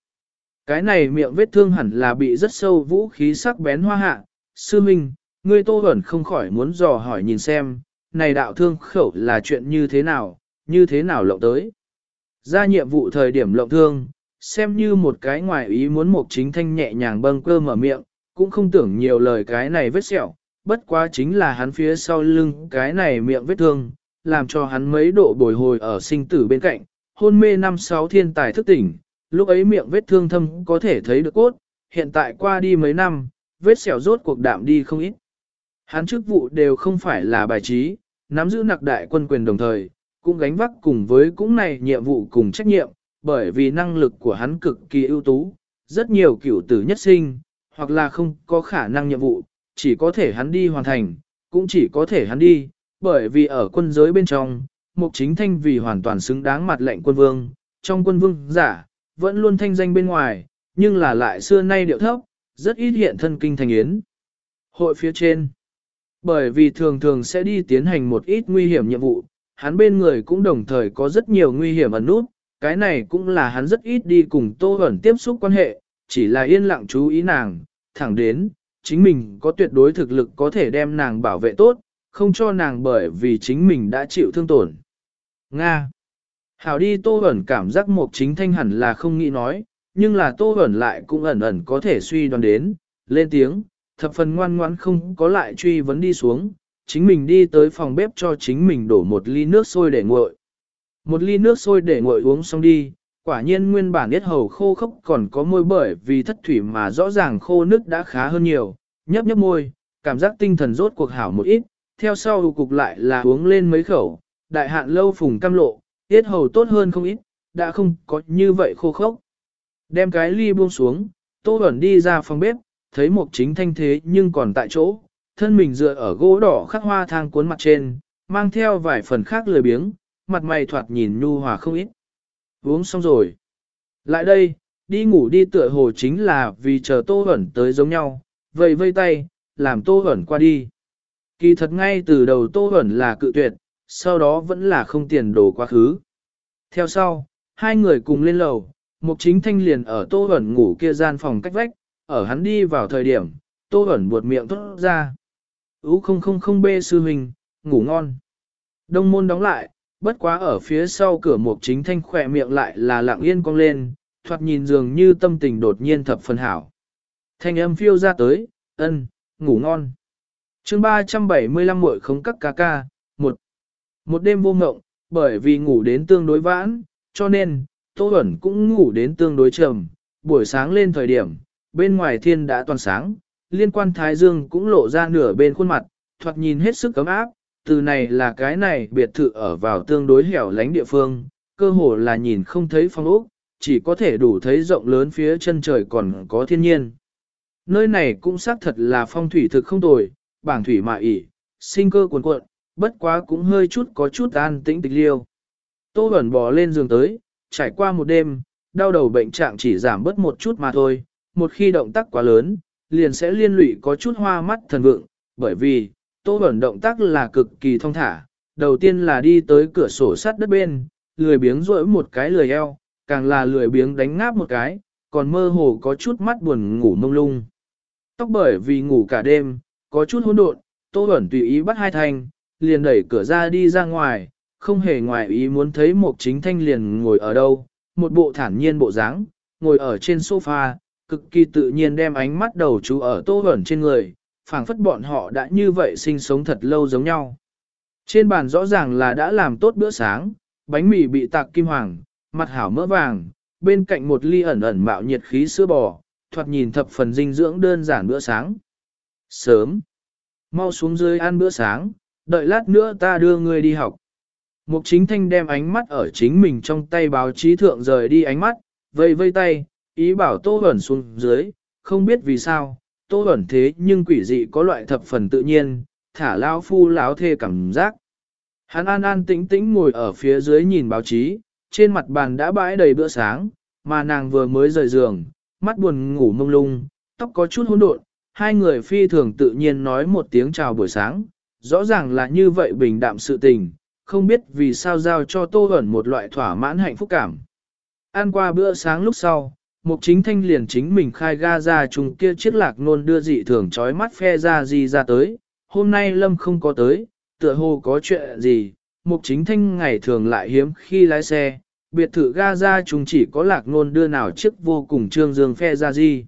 cái này miệng vết thương hẳn là bị rất sâu vũ khí sắc bén hoa hạ. Sư Minh, ngươi tô hẩn không khỏi muốn dò hỏi nhìn xem, này đạo thương khẩu là chuyện như thế nào, như thế nào lộng tới. Ra nhiệm vụ thời điểm lộng thương, xem như một cái ngoài ý muốn một chính thanh nhẹ nhàng bâng cơ mở miệng, cũng không tưởng nhiều lời cái này vết sẹo, bất quá chính là hắn phía sau lưng cái này miệng vết thương, làm cho hắn mấy độ bồi hồi ở sinh tử bên cạnh, hôn mê năm sáu thiên tài thức tỉnh, lúc ấy miệng vết thương thâm có thể thấy được cốt, hiện tại qua đi mấy năm, vết sẹo rốt cuộc đạm đi không ít. Hắn chức vụ đều không phải là bài trí, nắm giữ nặc đại quân quyền đồng thời, cũng gánh vác cùng với cũng này nhiệm vụ cùng trách nhiệm, bởi vì năng lực của hắn cực kỳ ưu tú, rất nhiều cửu tử nhất sinh, hoặc là không có khả năng nhiệm vụ, chỉ có thể hắn đi hoàn thành, cũng chỉ có thể hắn đi, bởi vì ở quân giới bên trong, Mục Chính Thanh vì hoàn toàn xứng đáng mặt lệnh quân vương, trong quân vương giả, vẫn luôn thanh danh bên ngoài, nhưng là lại xưa nay điệu thấp, rất ít hiện thân kinh thành yến. Hội phía trên, bởi vì thường thường sẽ đi tiến hành một ít nguy hiểm nhiệm vụ, hắn bên người cũng đồng thời có rất nhiều nguy hiểm ẩn nút, cái này cũng là hắn rất ít đi cùng Tô Hẩn tiếp xúc quan hệ, chỉ là yên lặng chú ý nàng, thẳng đến, chính mình có tuyệt đối thực lực có thể đem nàng bảo vệ tốt, không cho nàng bởi vì chính mình đã chịu thương tổn. Nga Hảo đi Tô Hẩn cảm giác một chính thanh hẳn là không nghĩ nói, nhưng là Tô Hẩn lại cũng ẩn ẩn có thể suy đoán đến, lên tiếng, thập phần ngoan ngoãn không có lại truy vấn đi xuống, chính mình đi tới phòng bếp cho chính mình đổ một ly nước sôi để nguội. Một ly nước sôi để nguội uống xong đi, quả nhiên nguyên bản yết hầu khô khốc còn có môi bởi vì thất thủy mà rõ ràng khô nước đã khá hơn nhiều, nhấp nhấp môi, cảm giác tinh thần rốt cuộc hảo một ít, theo sau cục lại là uống lên mấy khẩu, đại hạn lâu phùng cam lộ, tiết hầu tốt hơn không ít, đã không có như vậy khô khốc. Đem cái ly buông xuống, Tô Bẩn đi ra phòng bếp, thấy một chính thanh thế nhưng còn tại chỗ, thân mình dựa ở gỗ đỏ khắc hoa thang cuốn mặt trên, mang theo vài phần khác lười biếng, mặt mày thoạt nhìn nhu hòa không ít. Uống xong rồi. Lại đây, đi ngủ đi tựa hồ chính là vì chờ Tô Bẩn tới giống nhau, vây vây tay, làm Tô Huẩn qua đi. Kỳ thật ngay từ đầu Tô Huẩn là cự tuyệt, sau đó vẫn là không tiền đồ quá khứ. Theo sau, hai người cùng lên lầu, Mục Chính Thanh liền ở Tô Huẩn ngủ kia gian phòng cách vách, ở hắn đi vào thời điểm, Tô Huẩn buột miệng thốt ra. Ú không không không bê sư hình ngủ ngon. Đông môn đóng lại, bất quá ở phía sau cửa Mục Chính Thanh khỏe miệng lại là lặng yên cong lên, thoạt nhìn dường như tâm tình đột nhiên thập phần hảo. Thanh âm phiêu ra tới, ân, ngủ ngon. chương 375 muội không cắt ca ca, một. Một đêm vô ngộng, bởi vì ngủ đến tương đối vãn, cho nên, Tô Bẩn cũng ngủ đến tương đối trầm. Buổi sáng lên thời điểm, bên ngoài thiên đã toàn sáng, liên quan Thái Dương cũng lộ ra nửa bên khuôn mặt, thoạt nhìn hết sức cấm áp. Từ này là cái này biệt thự ở vào tương đối hẻo lánh địa phương, cơ hồ là nhìn không thấy phong ốc, chỉ có thể đủ thấy rộng lớn phía chân trời còn có thiên nhiên. Nơi này cũng xác thật là phong thủy thực không tồi, bảng thủy mà ỉ, sinh cơ cuồn cuộn, bất quá cũng hơi chút có chút an tĩnh tịch liêu. Tô Bẩn bò lên giường tới, trải qua một đêm, đau đầu bệnh trạng chỉ giảm bớt một chút mà thôi, một khi động tác quá lớn, liền sẽ liên lụy có chút hoa mắt thần vượng, bởi vì, Tô Bẩn động tác là cực kỳ thông thả, đầu tiên là đi tới cửa sổ sắt đất bên, lười biếng rỗi một cái lười eo, càng là lười biếng đánh ngáp một cái, còn mơ hồ có chút mắt buồn ngủ mông lung. Tóc bởi vì ngủ cả đêm, có chút hỗn độn, Tô Bẩn tùy ý bắt hai thanh, liền đẩy cửa ra đi ra ngoài, không hề ngoài ý muốn thấy một chính thanh liền ngồi ở đâu, một bộ thản nhiên bộ dáng, ngồi ở trên sofa, cực kỳ tự nhiên đem ánh mắt đầu chú ở tô ẩn trên người, phảng phất bọn họ đã như vậy sinh sống thật lâu giống nhau. Trên bàn rõ ràng là đã làm tốt bữa sáng, bánh mì bị tạc kim hoàng, mặt hảo mỡ vàng, bên cạnh một ly ẩn ẩn mạo nhiệt khí sữa bò, thoạt nhìn thập phần dinh dưỡng đơn giản bữa sáng. Sớm, mau xuống dưới ăn bữa sáng, đợi lát nữa ta đưa ngươi đi học. Mục chính thanh đem ánh mắt ở chính mình trong tay báo chí thượng rời đi ánh mắt, vây vây tay, ý bảo tô ẩn xuống dưới, không biết vì sao, tô ẩn thế nhưng quỷ dị có loại thập phần tự nhiên, thả lao phu láo thê cảm giác. Hắn an an tĩnh tĩnh ngồi ở phía dưới nhìn báo chí, trên mặt bàn đã bãi đầy bữa sáng, mà nàng vừa mới rời giường, mắt buồn ngủ mông lung, tóc có chút hỗn độn, hai người phi thường tự nhiên nói một tiếng chào buổi sáng, rõ ràng là như vậy bình đạm sự tình, không biết vì sao giao cho Tô Hẩn một loại thỏa mãn hạnh phúc cảm. Ăn qua bữa sáng lúc sau, Mục Chính Thanh liền chính mình khai ga ra chung kia chiếc lạc nôn đưa dị thường trói mắt phe ra gì ra tới, hôm nay Lâm không có tới, tựa hồ có chuyện gì, Mục Chính Thanh ngày thường lại hiếm khi lái xe, biệt thự ga ra chung chỉ có lạc nôn đưa nào chiếc vô cùng trương dương phe ra gì.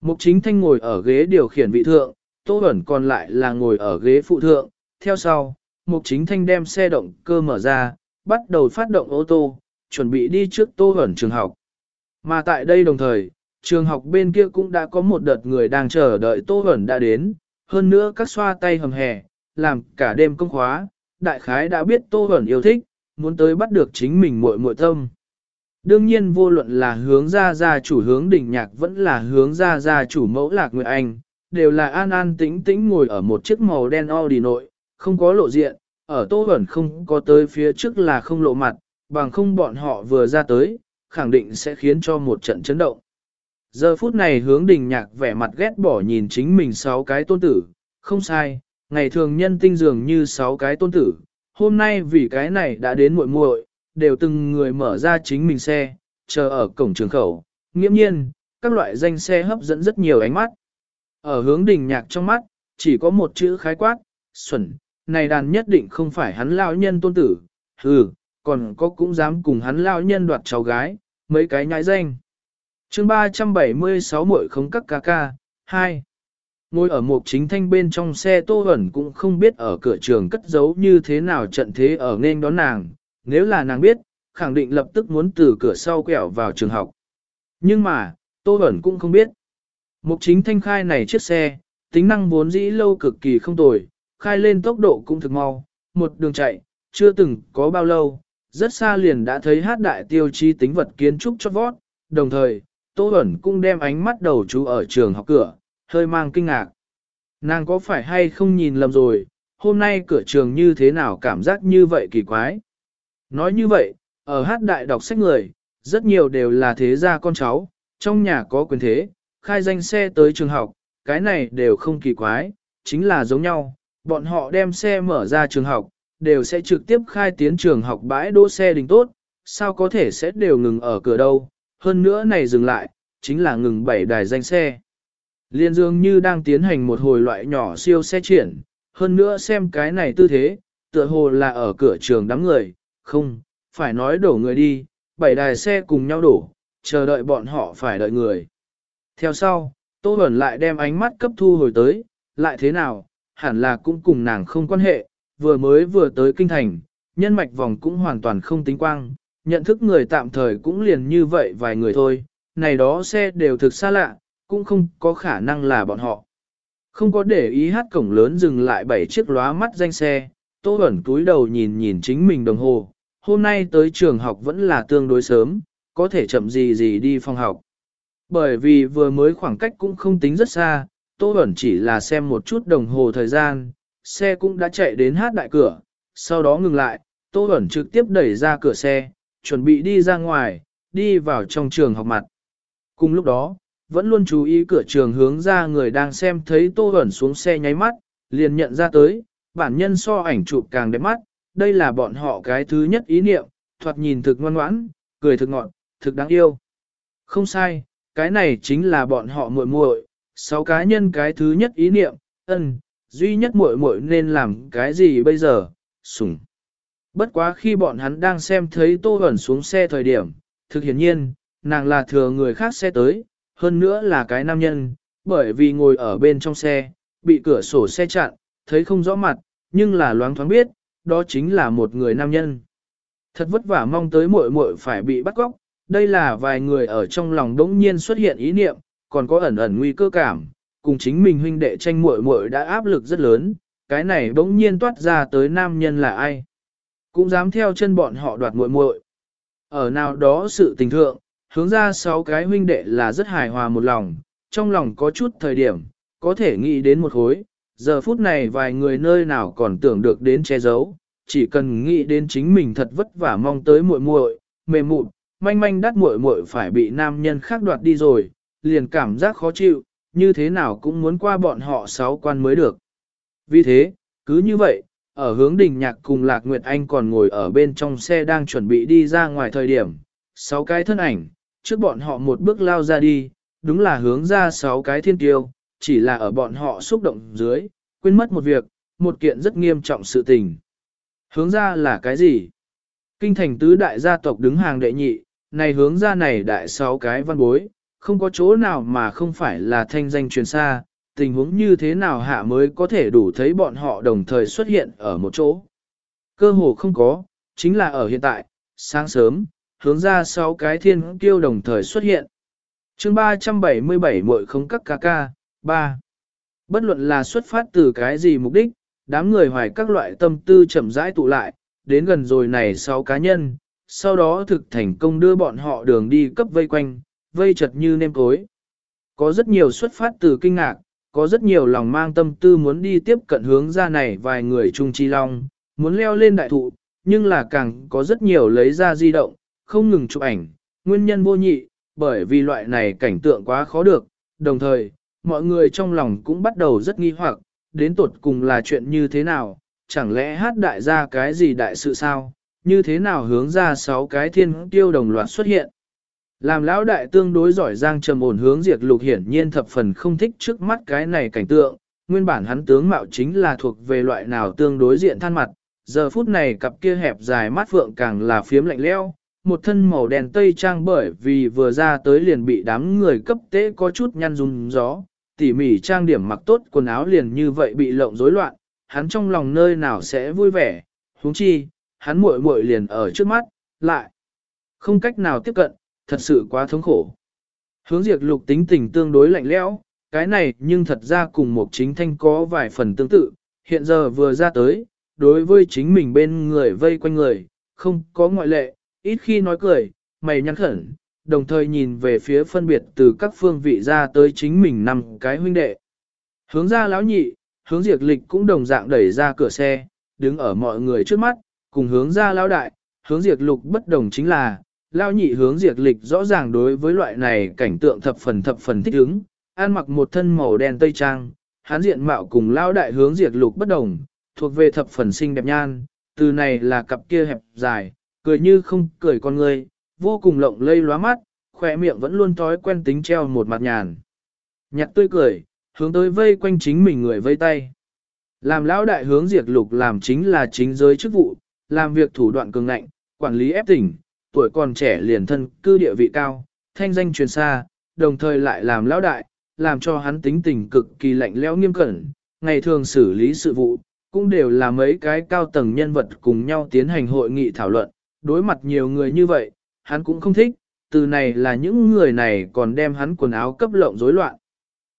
Mục Chính Thanh ngồi ở ghế điều khiển vị thượng, Tô ẩn còn lại là ngồi ở ghế phụ thượng, theo sau, Mục Chính Thanh đem xe động cơ mở ra, bắt đầu phát động ô tô, chuẩn bị đi trước tô ẩn trường học. Mà tại đây đồng thời, trường học bên kia cũng đã có một đợt người đang chờ đợi tô ẩn đã đến, hơn nữa các xoa tay hầm hè, làm cả đêm công khóa, đại khái đã biết tô ẩn yêu thích, muốn tới bắt được chính mình muội muội tâm. Đương nhiên vô luận là hướng ra ra chủ hướng đỉnh nhạc vẫn là hướng ra ra chủ mẫu lạc nguyệt anh, đều là an an tĩnh tĩnh ngồi ở một chiếc màu đen Audi nội, không có lộ diện, ở tô ẩn không có tới phía trước là không lộ mặt, bằng không bọn họ vừa ra tới, khẳng định sẽ khiến cho một trận chấn động. Giờ phút này hướng đình nhạc vẻ mặt ghét bỏ nhìn chính mình sáu cái tôn tử, không sai, ngày thường nhân tinh dường như sáu cái tôn tử, hôm nay vì cái này đã đến muội muội, đều từng người mở ra chính mình xe, chờ ở cổng trường khẩu, nghiễm nhiên, các loại danh xe hấp dẫn rất nhiều ánh mắt. Ở hướng đình nhạc trong mắt, chỉ có một chữ khái quát, xuẩn, này đàn nhất định không phải hắn lao nhân tôn tử, hừ, còn có cũng dám cùng hắn lao nhân đoạt cháu gái, mấy cái nhãi danh. chương 376 muội không cắt ca ca, 2. Ngồi ở một chính thanh bên trong xe tô hẩn cũng không biết ở cửa trường cất giấu như thế nào trận thế ở nên đón nàng, nếu là nàng biết, khẳng định lập tức muốn từ cửa sau quẹo vào trường học. Nhưng mà, tô hẩn cũng không biết. Mục chính thanh khai này chiếc xe, tính năng vốn dĩ lâu cực kỳ không tồi, khai lên tốc độ cũng thực mau, một đường chạy, chưa từng có bao lâu, rất xa liền đã thấy hát đại tiêu chí tính vật kiến trúc chót vót, đồng thời, Tô Bẩn cũng đem ánh mắt đầu chú ở trường học cửa, hơi mang kinh ngạc. Nàng có phải hay không nhìn lầm rồi, hôm nay cửa trường như thế nào cảm giác như vậy kỳ quái. Nói như vậy, ở hát đại đọc sách người, rất nhiều đều là thế gia con cháu, trong nhà có quyền thế, khai danh xe tới trường học, cái này đều không kỳ quái, chính là giống nhau, bọn họ đem xe mở ra trường học, đều sẽ trực tiếp khai tiến trường học bãi đỗ xe đình tốt, sao có thể sẽ đều ngừng ở cửa đâu, hơn nữa này dừng lại, chính là ngừng bảy đài danh xe. Liên dương như đang tiến hành một hồi loại nhỏ siêu xe triển, hơn nữa xem cái này tư thế, tựa hồ là ở cửa trường đám người, không, phải nói đổ người đi, bảy đài xe cùng nhau đổ, chờ đợi bọn họ phải đợi người. Theo sau, Tô Bẩn lại đem ánh mắt cấp thu hồi tới, lại thế nào, hẳn là cũng cùng nàng không quan hệ, vừa mới vừa tới kinh thành, nhân mạch vòng cũng hoàn toàn không tính quang, nhận thức người tạm thời cũng liền như vậy vài người thôi, này đó xe đều thực xa lạ, cũng không có khả năng là bọn họ. Không có để ý hát cổng lớn dừng lại bảy chiếc lóa mắt danh xe, Tô Bẩn túi đầu nhìn nhìn chính mình đồng hồ, hôm nay tới trường học vẫn là tương đối sớm, có thể chậm gì gì đi phòng học. Bởi vì vừa mới khoảng cách cũng không tính rất xa, Tô Bẩn chỉ là xem một chút đồng hồ thời gian, xe cũng đã chạy đến hát đại cửa, sau đó ngừng lại, Tô Bẩn trực tiếp đẩy ra cửa xe, chuẩn bị đi ra ngoài, đi vào trong trường học mặt. Cùng lúc đó, vẫn luôn chú ý cửa trường hướng ra người đang xem thấy Tô Bẩn xuống xe nháy mắt, liền nhận ra tới, bản nhân so ảnh chụp càng đẹp mắt, đây là bọn họ cái thứ nhất ý niệm, thoạt nhìn thực ngoan ngoãn, cười thực ngọn, thực đáng yêu. Không sai, cái này chính là bọn họ muội muội, sáu cá nhân cái thứ nhất ý niệm, ân, duy nhất muội muội nên làm cái gì bây giờ, sủng. Bất quá khi bọn hắn đang xem thấy Tô Hoẩn xuống xe thời điểm, thực hiển nhiên, nàng là thừa người khác xe tới, hơn nữa là cái nam nhân, bởi vì ngồi ở bên trong xe, bị cửa sổ xe chặn, thấy không rõ mặt, nhưng là loáng thoáng biết, đó chính là một người nam nhân. Thật vất vả mong tới muội muội phải bị bắt cóc, đây là vài người ở trong lòng đống nhiên xuất hiện ý niệm, còn có ẩn ẩn nguy cơ cảm, cùng chính mình huynh đệ tranh muội muội đã áp lực rất lớn, cái này đống nhiên toát ra tới nam nhân là ai. Cũng dám theo chân bọn họ đoạt muội muội. Ở nào đó sự tình thượng, hướng ra sáu cái huynh đệ là rất hài hòa một lòng, trong lòng có chút thời điểm, có thể nghĩ đến một khối, giờ phút này vài người nơi nào còn tưởng được đến che giấu, chỉ cần nghĩ đến chính mình thật vất vả mong tới muội muội, mềm mụn, manh manh đắt muội muội phải bị nam nhân khác đoạt đi rồi, liền cảm giác khó chịu, như thế nào cũng muốn qua bọn họ sáu quan mới được. Vì thế, cứ như vậy, ở hướng đình nhạc cùng Lạc Nguyệt Anh còn ngồi ở bên trong xe đang chuẩn bị đi ra ngoài thời điểm, sáu cái thân ảnh, trước bọn họ một bước lao ra đi, đúng là hướng ra sáu cái thiên tiêu, chỉ là ở bọn họ xúc động dưới, quên mất một việc, một kiện rất nghiêm trọng sự tình. Hướng ra là cái gì? Kinh thành tứ đại gia tộc đứng hàng đệ nhị, này hướng ra này đại sáu cái văn bối, không có chỗ nào mà không phải là thanh danh truyền xa, tình huống như thế nào hạ mới có thể đủ thấy bọn họ đồng thời xuất hiện ở một chỗ. Cơ hồ không có, chính là ở hiện tại, sáng sớm, hướng ra sáu cái thiên kiêu đồng thời xuất hiện. chương 377 mội không các ca ca, 3. Bất luận là xuất phát từ cái gì mục đích, đám người hoài các loại tâm tư chậm rãi tụ lại, đến gần rồi này sáu cá nhân, sau đó thực thành công đưa bọn họ đường đi cấp vây quanh, vây chật như nêm cối. Có rất nhiều xuất phát từ kinh ngạc, có rất nhiều lòng mang tâm tư muốn đi tiếp cận hướng ra này vài người trung chi long, muốn leo lên đại thụ, nhưng là càng có rất nhiều lấy ra di động, không ngừng chụp ảnh, nguyên nhân vô nhị, bởi vì loại này cảnh tượng quá khó được, đồng thời, mọi người trong lòng cũng bắt đầu rất nghi hoặc, đến tột cùng là chuyện như thế nào, chẳng lẽ hát đại gia cái gì đại sự sao, như thế nào hướng ra sáu cái thiên tiêu đồng loạt xuất hiện. Làm lão đại tương đối giỏi giang trầm ổn hướng diệt lục hiển nhiên thập phần không thích trước mắt cái này cảnh tượng, nguyên bản hắn tướng mạo chính là thuộc về loại nào tương đối diện than mặt, giờ phút này cặp kia hẹp dài mắt phượng càng là phiếm lạnh leo, một thân màu đen tây trang bởi vì vừa ra tới liền bị đám người cấp tế có chút nhăn run gió, tỉ mỉ trang điểm mặc tốt quần áo liền như vậy bị lộng rối loạn, hắn trong lòng nơi nào sẽ vui vẻ, huống chi, hắn muội muội liền ở trước mắt, lại không cách nào tiếp cận, thật sự quá thống khổ. Hướng diệt lục tính tình tương đối lạnh lẽo, cái này nhưng thật ra cùng một chính thanh có vài phần tương tự, hiện giờ vừa ra tới, đối với chính mình bên người vây quanh người, không có ngoại lệ, ít khi nói cười, mày nhăn khẩn, đồng thời nhìn về phía phân biệt từ các phương vị ra tới chính mình năm cái huynh đệ. Hướng ra lão nhị, hướng diệt lịch cũng đồng dạng đẩy ra cửa xe, đứng ở mọi người trước mắt, cùng hướng ra lão đại, hướng diệt lục bất đồng chính là, lão nhị hướng diệt lịch rõ ràng đối với loại này cảnh tượng thập phần thập phần thích ứng, ăn mặc một thân màu đen tây trang, hán diện mạo cùng lão đại hướng diệt lục bất đồng, thuộc về thập phần xinh đẹp nhan, từ này là cặp kia hẹp dài, cười như không cười con người, vô cùng lộng lây lóa mắt, khỏe miệng vẫn luôn thói quen tính treo một mặt nhàn. Nhặt tươi cười, hướng tới vây quanh chính mình người vây tay. Làm lão đại hướng diệt lục làm chính là chính giới chức vụ, làm việc thủ đoạn cường ngạnh, quản lý ép tỉnh, tuổi còn trẻ liền thân cư địa vị cao, thanh danh truyền xa, đồng thời lại làm lão đại, làm cho hắn tính tình cực kỳ lạnh lẽo nghiêm cẩn, ngày thường xử lý sự vụ, cũng đều là mấy cái cao tầng nhân vật cùng nhau tiến hành hội nghị thảo luận, đối mặt nhiều người như vậy, hắn cũng không thích, từ này là những người này còn đem hắn quần áo cấp lộng rối loạn.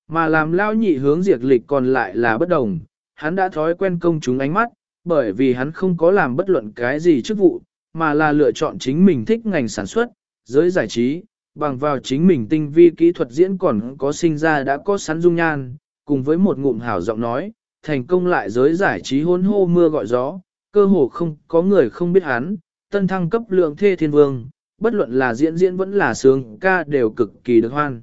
Mà làm lao nhị hướng diệt lịch còn lại là bất đồng, hắn đã thói quen công chúng ánh mắt, bởi vì hắn không có làm bất luận cái gì chức vụ, mà là lựa chọn chính mình thích ngành sản xuất, giới giải trí, bằng vào chính mình tinh vi kỹ thuật diễn còn có sinh ra đã có sẵn dung nhan, cùng với một ngụm hảo giọng nói, thành công lại giới giải trí hôn hô mưa gọi gió, cơ hồ không có người không biết hắn, tân thăng cấp lượng thê thiên vương, bất luận là diễn diễn vẫn là sướng ca đều cực kỳ được hoan.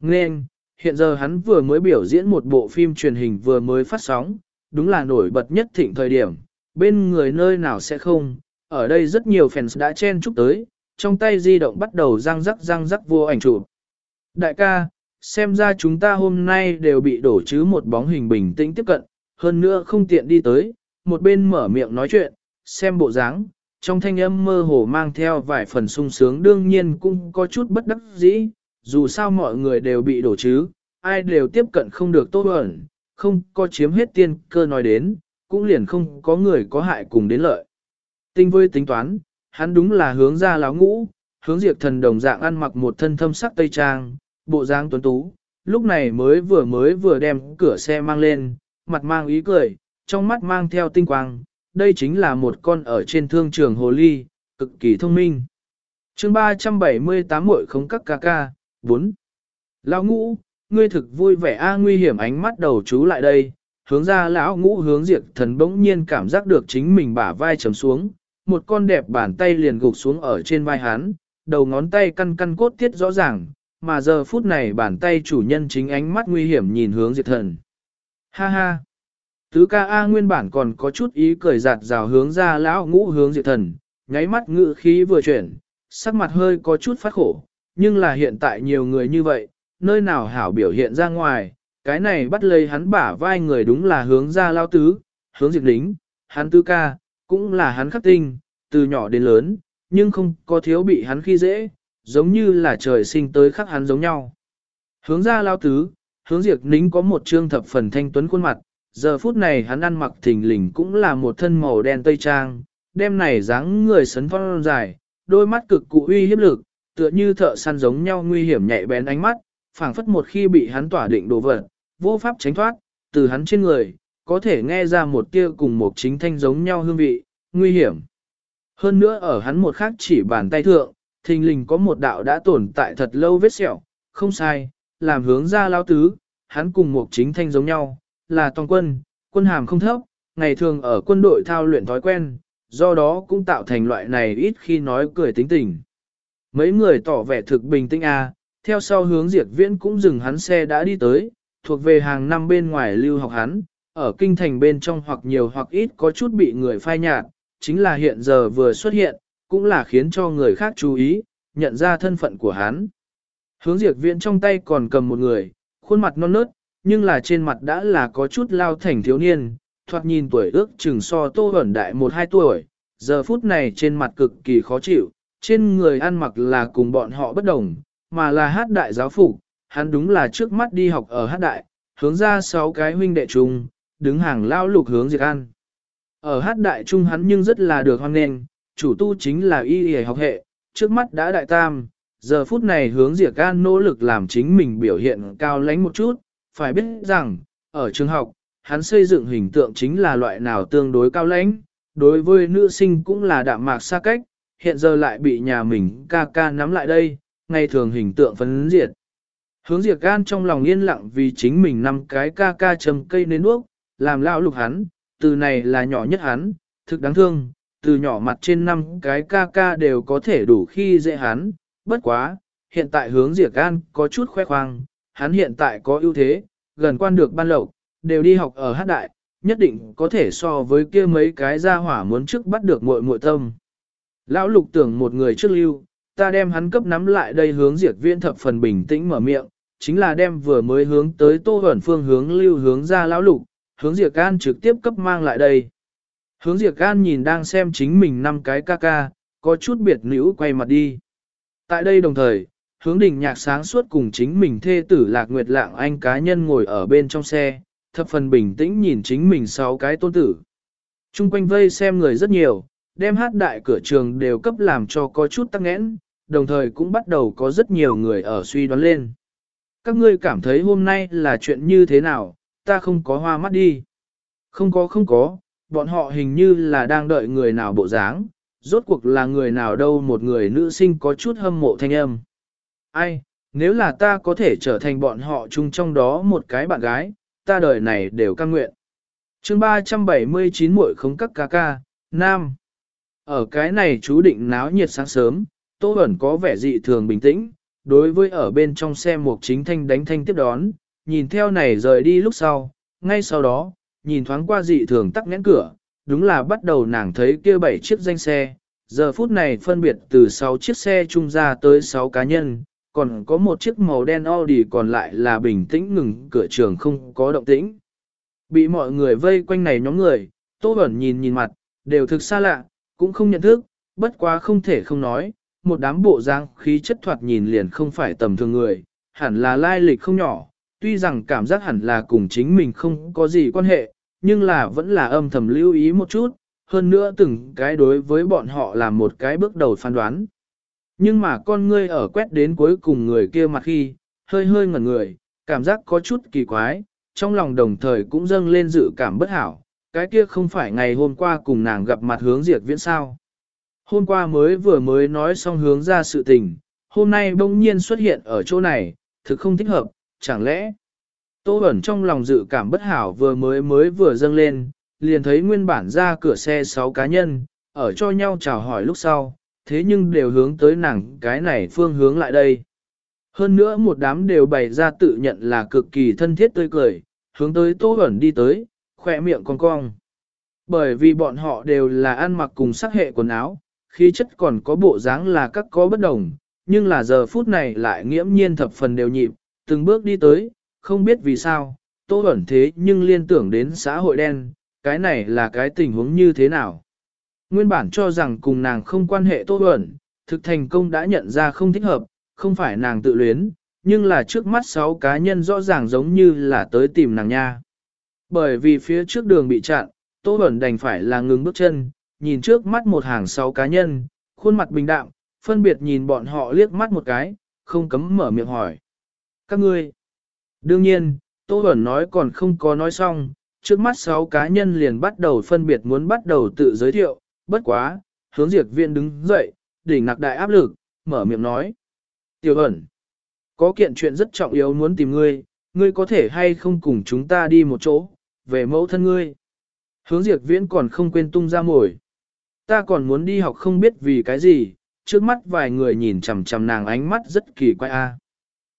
Nên, hiện giờ hắn vừa mới biểu diễn một bộ phim truyền hình vừa mới phát sóng, đúng là nổi bật nhất thịnh thời điểm, bên người nơi nào sẽ không, ở đây rất nhiều fans đã chen chúc tới, trong tay di động bắt đầu răng rắc răng rắc vô ảnh chụp. Đại ca, xem ra chúng ta hôm nay đều bị đổ chứ một bóng hình bình tĩnh tiếp cận, hơn nữa không tiện đi tới, một bên mở miệng nói chuyện, xem bộ dáng, trong thanh âm mơ hồ mang theo vài phần sung sướng đương nhiên cũng có chút bất đắc dĩ, dù sao mọi người đều bị đổ chứ, ai đều tiếp cận không được tốt ẩn, không có chiếm hết tiên cơ nói đến, cũng liền không có người có hại cùng đến lợi. Tinh với tính toán, hắn đúng là hướng ra láo ngũ, hướng diệt thần đồng dạng ăn mặc một thân thâm sắc tây trang, bộ dáng tuấn tú, lúc này mới vừa mới vừa đem cửa xe mang lên, mặt mang ý cười, trong mắt mang theo tinh quang, đây chính là một con ở trên thương trường hồ ly, cực kỳ thông minh. chương 378 muội không các ca ca, 4. Lão ngũ, ngươi thực vui vẻ a nguy hiểm ánh mắt đầu chú lại đây, hướng ra lão ngũ hướng diệt thần bỗng nhiên cảm giác được chính mình bả vai trầm xuống, một con đẹp bàn tay liền gục xuống ở trên vai hắn, đầu ngón tay căn căn cốt tiết rõ ràng, mà giờ phút này bàn tay chủ nhân chính ánh mắt nguy hiểm nhìn hướng diệt thần. Ha ha! Tứ ca A nguyên bản còn có chút ý cười giạt rào hướng ra lão ngũ hướng diệt thần, nháy mắt ngự khí vừa chuyển, sắc mặt hơi có chút phát khổ, nhưng là hiện tại nhiều người như vậy, nơi nào hảo biểu hiện ra ngoài, cái này bắt lấy hắn bả vai người đúng là hướng ra lao tứ, hướng diệt lính, hắn tứ ca, cũng là hắn khắc tinh, từ nhỏ đến lớn, nhưng không có thiếu bị hắn khi dễ, giống như là trời sinh tới khắc hắn giống nhau. Hướng ra lao tứ, hướng diệt lính có một trương thập phần thanh tuấn khuôn mặt, giờ phút này hắn ăn mặc thình lình cũng là một thân màu đen tây trang, đêm này dáng người sấn phong dài, đôi mắt cực cụ uy hiếp lực, tựa như thợ săn giống nhau nguy hiểm nhạy bén ánh mắt, phảng phất một khi bị hắn tỏa định đồ vật, vô pháp tránh thoát, từ hắn trên người, có thể nghe ra một tia cùng một chính thanh giống nhau hương vị, nguy hiểm. Hơn nữa ở hắn một khác chỉ bàn tay thượng, thình lình có một đạo đã tồn tại thật lâu vết sẹo, không sai, làm hướng ra lao tứ, hắn cùng một chính thanh giống nhau, là toàn quân, quân hàm không thấp, ngày thường ở quân đội thao luyện thói quen, do đó cũng tạo thành loại này ít khi nói cười tính tình. Mấy người tỏ vẻ thực bình tĩnh a, à, theo sau hướng diệt viễn cũng dừng hắn xe đã đi tới, thuộc về hàng năm bên ngoài lưu học hắn, ở kinh thành bên trong hoặc nhiều hoặc ít có chút bị người phai nhạt, chính là hiện giờ vừa xuất hiện, cũng là khiến cho người khác chú ý, nhận ra thân phận của hắn. Hướng diệt viễn trong tay còn cầm một người, khuôn mặt non nớt, nhưng là trên mặt đã là có chút lao thành thiếu niên, thoạt nhìn tuổi ước chừng so tô ẩn đại một hai tuổi, giờ phút này trên mặt cực kỳ khó chịu, trên người ăn mặc là cùng bọn họ bất đồng, mà là hát đại giáo phục, hắn đúng là trước mắt đi học ở hát đại, hướng ra sáu cái huynh đệ chung, đứng hàng lao lục hướng diệt ăn. Ở hát đại trung hắn nhưng rất là được hoan nghênh, chủ tu chính là y y học hệ, trước mắt đã đại tam, giờ phút này hướng diệt an nỗ lực làm chính mình biểu hiện cao lãnh một chút, phải biết rằng, ở trường học, hắn xây dựng hình tượng chính là loại nào tương đối cao lãnh, đối với nữ sinh cũng là đạm mạc xa cách, hiện giờ lại bị nhà mình ca ca nắm lại đây, ngày thường hình tượng phấn diệt. Hướng diệt gan trong lòng yên lặng vì chính mình năm cái ca ca châm cây nến uốc, làm lao lục hắn, từ này là nhỏ nhất hắn, thực đáng thương, từ nhỏ mặt trên năm cái ca ca đều có thể đủ khi dễ hắn, bất quá, hiện tại hướng diệt gan có chút khoe khoang, hắn hiện tại có ưu thế, gần quan được ban lộc, đều đi học ở hát đại, nhất định có thể so với kia mấy cái gia hỏa muốn trước bắt được muội muội tâm. Lão lục tưởng một người trước lưu, ta đem hắn cấp nắm lại đây hướng diệt viên thập phần bình tĩnh mở miệng, chính là đem vừa mới hướng tới tô ẩn phương hướng lưu hướng ra lão lục, hướng diệt can trực tiếp cấp mang lại đây. Hướng diệt can nhìn đang xem chính mình năm cái ca ca, có chút biệt nữ quay mặt đi. Tại đây đồng thời, hướng đỉnh nhạc sáng suốt cùng chính mình thê tử lạc nguyệt lạng anh cá nhân ngồi ở bên trong xe, thập phần bình tĩnh nhìn chính mình sáu cái tôn tử. Trung quanh vây xem người rất nhiều, đem hát đại cửa trường đều cấp làm cho có chút tăng nghẽn, đồng thời cũng bắt đầu có rất nhiều người ở suy đoán lên. Các ngươi cảm thấy hôm nay là chuyện như thế nào, ta không có hoa mắt đi. Không có không có, bọn họ hình như là đang đợi người nào bộ dáng, rốt cuộc là người nào đâu một người nữ sinh có chút hâm mộ thanh âm. Ai, nếu là ta có thể trở thành bọn họ chung trong đó một cái bạn gái, ta đời này đều căng nguyện. chương 379 muội không các ca ca, Nam. Ở cái này chú định náo nhiệt sáng sớm, Tô Bẩn có vẻ dị thường bình tĩnh, đối với ở bên trong xe một chính thanh đánh thanh tiếp đón, nhìn theo này rời đi lúc sau, ngay sau đó, nhìn thoáng qua dị thường tắc nghẽn cửa, đúng là bắt đầu nàng thấy kia bảy chiếc danh xe, giờ phút này phân biệt từ 6 chiếc xe chung ra tới 6 cá nhân, còn có một chiếc màu đen Audi còn lại là bình tĩnh ngừng cửa trường không có động tĩnh. Bị mọi người vây quanh này nhóm người, Tô Bẩn nhìn nhìn mặt, đều thực xa lạ, cũng không nhận thức, bất quá không thể không nói, một đám bộ dáng khí chất thoạt nhìn liền không phải tầm thường người, hẳn là lai lịch không nhỏ, tuy rằng cảm giác hẳn là cùng chính mình không có gì quan hệ, nhưng là vẫn là âm thầm lưu ý một chút, hơn nữa từng cái đối với bọn họ là một cái bước đầu phán đoán. Nhưng mà con ngươi ở quét đến cuối cùng người kia mặt khi, hơi hơi ngẩn người, cảm giác có chút kỳ quái, trong lòng đồng thời cũng dâng lên dự cảm bất hảo, cái kia không phải ngày hôm qua cùng nàng gặp mặt hướng diệt viễn sao. Hôm qua mới vừa mới nói xong hướng ra sự tình, hôm nay bỗng nhiên xuất hiện ở chỗ này, thực không thích hợp, chẳng lẽ. Tô ẩn trong lòng dự cảm bất hảo vừa mới mới vừa dâng lên, liền thấy nguyên bản ra cửa xe 6 cá nhân, ở cho nhau chào hỏi lúc sau, thế nhưng đều hướng tới nàng cái này phương hướng lại đây. Hơn nữa một đám đều bày ra tự nhận là cực kỳ thân thiết tươi cười, hướng tới Tô ẩn đi tới, khỏe miệng cong cong. Bởi vì bọn họ đều là ăn mặc cùng sắc hệ quần áo, khí chất còn có bộ dáng là các có bất đồng, nhưng là giờ phút này lại nghiễm nhiên thập phần đều nhịp, từng bước đi tới, không biết vì sao, tô ẩn thế nhưng liên tưởng đến xã hội đen, cái này là cái tình huống như thế nào. Nguyên bản cho rằng cùng nàng không quan hệ tốt ẩn, thực thành công đã nhận ra không thích hợp, không phải nàng tự luyến, nhưng là trước mắt sáu cá nhân rõ ràng giống như là tới tìm nàng nha. Bởi vì phía trước đường bị chặn, Tô Bẩn đành phải là ngừng bước chân, nhìn trước mắt một hàng sáu cá nhân, khuôn mặt bình đạm, phân biệt nhìn bọn họ liếc mắt một cái, không cấm mở miệng hỏi. Các ngươi, đương nhiên, Tô Bẩn nói còn không có nói xong, trước mắt sáu cá nhân liền bắt đầu phân biệt muốn bắt đầu tự giới thiệu, bất quá, hướng diệt viên đứng dậy, đỉnh nặc đại áp lực, mở miệng nói. Tiểu ẩn, có kiện chuyện rất trọng yếu muốn tìm ngươi, ngươi có thể hay không cùng chúng ta đi một chỗ, về mẫu thân ngươi. Hướng diệt viễn còn không quên tung ra mồi. Ta còn muốn đi học không biết vì cái gì, trước mắt vài người nhìn chằm chằm nàng ánh mắt rất kỳ quái a.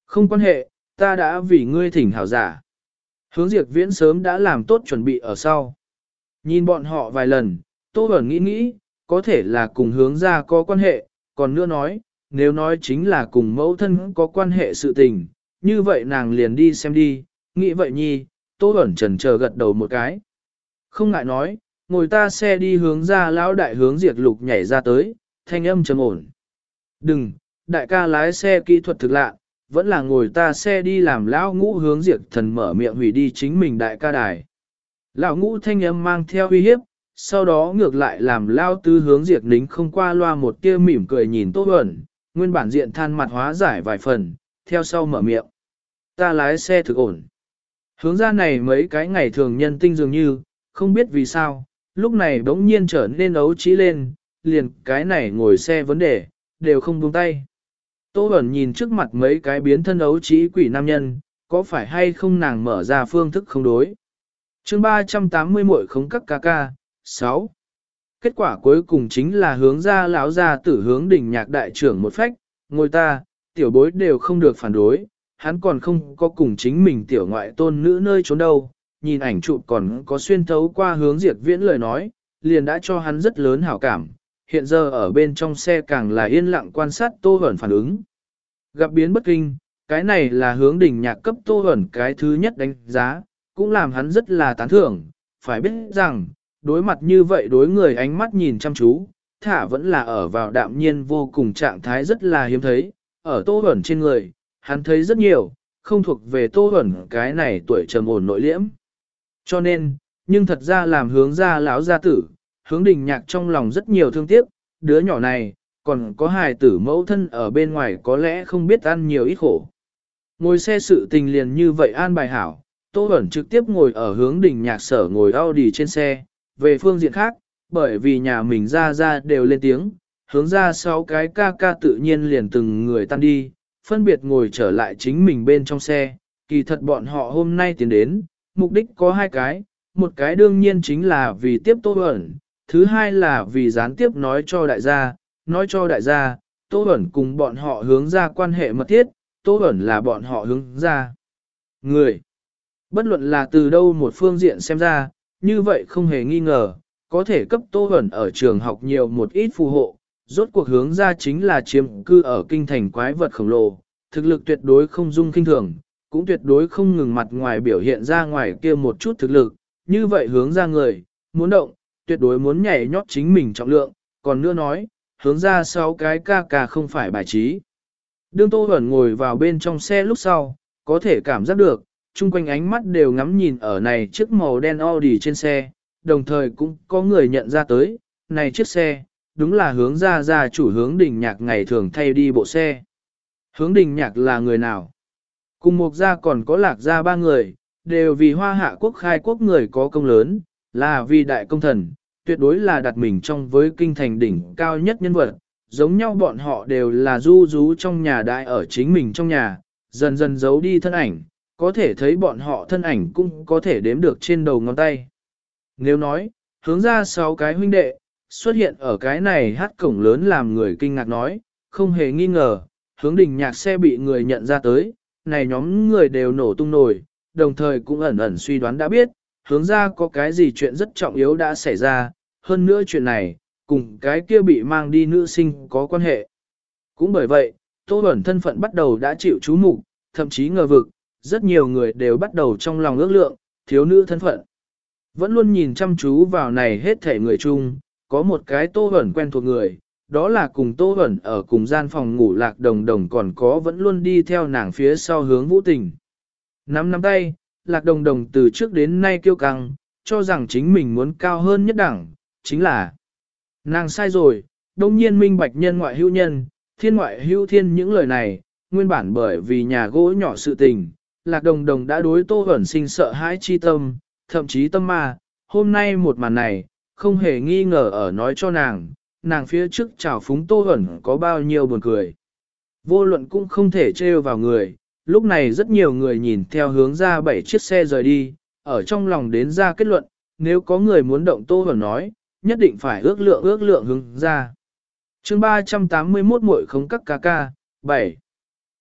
Không quan hệ, ta đã vì ngươi thỉnh hảo giả. Hướng diệt viễn sớm đã làm tốt chuẩn bị ở sau. Nhìn bọn họ vài lần, Tô Bẩn nghĩ nghĩ, có thể là cùng hướng ra có quan hệ, còn nữa nói, nếu nói chính là cùng mẫu thân có quan hệ sự tình, như vậy nàng liền đi xem đi, nghĩ vậy nhi, Tô Bẩn trần chờ gật đầu một cái. Không ngại nói, ngồi ta xe đi hướng ra lão đại hướng diệt lục nhảy ra tới, thanh âm trầm ổn. Đừng, đại ca lái xe kỹ thuật thực lạ, vẫn là ngồi ta xe đi làm lão ngũ hướng diệt thần mở miệng hủy đi chính mình đại ca đài. Lão ngũ thanh âm mang theo uy hiếp, sau đó ngược lại làm lao tư hướng diệt nính không qua loa một tia mỉm cười nhìn tốt ẩn, nguyên bản diện than mặt hóa giải vài phần, theo sau mở miệng. Ta lái xe thực ổn. Hướng ra này mấy cái ngày thường nhân tinh dường như, không biết vì sao, lúc này bỗng nhiên trở nên ấu trí lên, liền cái này ngồi xe vấn đề, đều không buông tay. Tô Bẩn nhìn trước mặt mấy cái biến thân ấu trí quỷ nam nhân, có phải hay không nàng mở ra phương thức không đối. chương 380 muội không cắt ca ca, 6. Kết quả cuối cùng chính là hướng ra lão ra tử hướng đỉnh nhạc đại trưởng một phách, ngôi ta, tiểu bối đều không được phản đối, hắn còn không có cùng chính mình tiểu ngoại tôn nữ nơi trốn đâu, nhìn ảnh chụp còn có xuyên thấu qua hướng diệt viễn lời nói, liền đã cho hắn rất lớn hảo cảm, hiện giờ ở bên trong xe càng là yên lặng quan sát Tô Hẩn phản ứng. Gặp biến bất kinh, cái này là hướng đỉnh nhạc cấp Tô Hẩn cái thứ nhất đánh giá, cũng làm hắn rất là tán thưởng, phải biết rằng, đối mặt như vậy đối người ánh mắt nhìn chăm chú, thả vẫn là ở vào đạm nhiên vô cùng trạng thái rất là hiếm thấy, ở Tô ẩn trên người, hắn thấy rất nhiều, không thuộc về Tô ẩn cái này tuổi trầm ổn nội liễm. Cho nên, nhưng thật ra làm hướng ra lão gia tử, hướng đình nhạc trong lòng rất nhiều thương tiếc, đứa nhỏ này, còn có hài tử mẫu thân ở bên ngoài có lẽ không biết ăn nhiều ít khổ. Ngồi xe sự tình liền như vậy an bài hảo, Tô Bẩn trực tiếp ngồi ở hướng đình nhạc sở ngồi Audi trên xe, về phương diện khác, bởi vì nhà mình ra ra đều lên tiếng, hướng ra sáu cái ca ca tự nhiên liền từng người tan đi, phân biệt ngồi trở lại chính mình bên trong xe, kỳ thật bọn họ hôm nay tiến đến, mục đích có hai cái, một cái đương nhiên chính là vì tiếp Tô ẩn, thứ hai là vì gián tiếp nói cho đại gia, nói cho đại gia, Tô ẩn cùng bọn họ hướng ra quan hệ mật thiết, Tô ẩn là bọn họ hướng ra. Người, bất luận là từ đâu một phương diện xem ra, như vậy không hề nghi ngờ, có thể cấp Tô Huẩn ở trường học nhiều một ít phù hộ, rốt cuộc hướng ra chính là chiếm cư ở kinh thành quái vật khổng lồ, thực lực tuyệt đối không dung kinh thường, cũng tuyệt đối không ngừng mặt ngoài biểu hiện ra ngoài kia một chút thực lực, như vậy hướng ra người, muốn động, tuyệt đối muốn nhảy nhót chính mình trọng lượng, còn nữa nói, hướng ra sáu cái ca ca không phải bài trí. Đương Tô Huẩn ngồi vào bên trong xe lúc sau, có thể cảm giác được, chung quanh ánh mắt đều ngắm nhìn ở này chiếc màu đen Audi trên xe, đồng thời cũng có người nhận ra tới, này chiếc xe, đúng là hướng ra ra chủ hướng đình nhạc ngày thường thay đi bộ xe. Hướng đình nhạc là người nào? Cùng một gia còn có lạc gia ba người, đều vì hoa hạ quốc khai quốc người có công lớn, là vì đại công thần, tuyệt đối là đặt mình trong với kinh thành đỉnh cao nhất nhân vật, giống nhau bọn họ đều là du rú trong nhà đại ở chính mình trong nhà, dần dần giấu đi thân ảnh, có thể thấy bọn họ thân ảnh cũng có thể đếm được trên đầu ngón tay. Nếu nói, hướng ra sáu cái huynh đệ, xuất hiện ở cái này hát cổng lớn làm người kinh ngạc nói, không hề nghi ngờ, hướng đình nhạc xe bị người nhận ra tới, này nhóm người đều nổ tung nổi, đồng thời cũng ẩn ẩn suy đoán đã biết, hướng ra có cái gì chuyện rất trọng yếu đã xảy ra, hơn nữa chuyện này, cùng cái kia bị mang đi nữ sinh có quan hệ. Cũng bởi vậy, Tô Bẩn thân phận bắt đầu đã chịu chú mục, thậm chí ngờ vực, rất nhiều người đều bắt đầu trong lòng ước lượng, thiếu nữ thân phận. Vẫn luôn nhìn chăm chú vào này hết thể người chung, có một cái Tô ẩn quen thuộc người, đó là cùng Tô ẩn ở cùng gian phòng ngủ lạc đồng đồng còn có vẫn luôn đi theo nàng phía sau hướng vũ tình. Nắm nắm tay, lạc đồng đồng từ trước đến nay kiêu căng, cho rằng chính mình muốn cao hơn nhất đẳng, chính là nàng sai rồi, đông nhiên minh bạch nhân ngoại hữu nhân, thiên ngoại hữu thiên những lời này, nguyên bản bởi vì nhà gỗ nhỏ sự tình, lạc đồng đồng đã đối tô ẩn sinh sợ hãi chi tâm, thậm chí tâm ma, hôm nay một màn này, không hề nghi ngờ ở nói cho nàng, nàng phía trước chào phúng tô ẩn có bao nhiêu buồn cười. Vô luận cũng không thể trêu vào người, lúc này rất nhiều người nhìn theo hướng ra bảy chiếc xe rời đi, ở trong lòng đến ra kết luận, nếu có người muốn động tô ẩn nói, nhất định phải ước lượng ước lượng hướng ra. chương 381 muội không cắt ca ca, 7.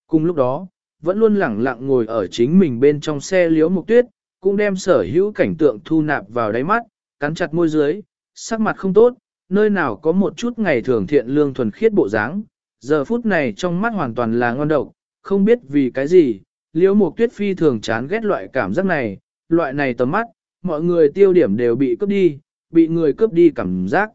Cùng lúc đó, vẫn luôn lẳng lặng ngồi ở chính mình bên trong xe liếu mục tuyết, cũng đem sở hữu cảnh tượng thu nạp vào đáy mắt, cắn chặt môi dưới, sắc mặt không tốt, nơi nào có một chút ngày thường thiện lương thuần khiết bộ dáng, giờ phút này trong mắt hoàn toàn là ngon độc, không biết vì cái gì, liễu mục tuyết phi thường chán ghét loại cảm giác này, loại này tầm mắt, mọi người tiêu điểm đều bị cướp đi, bị người cướp đi cảm giác.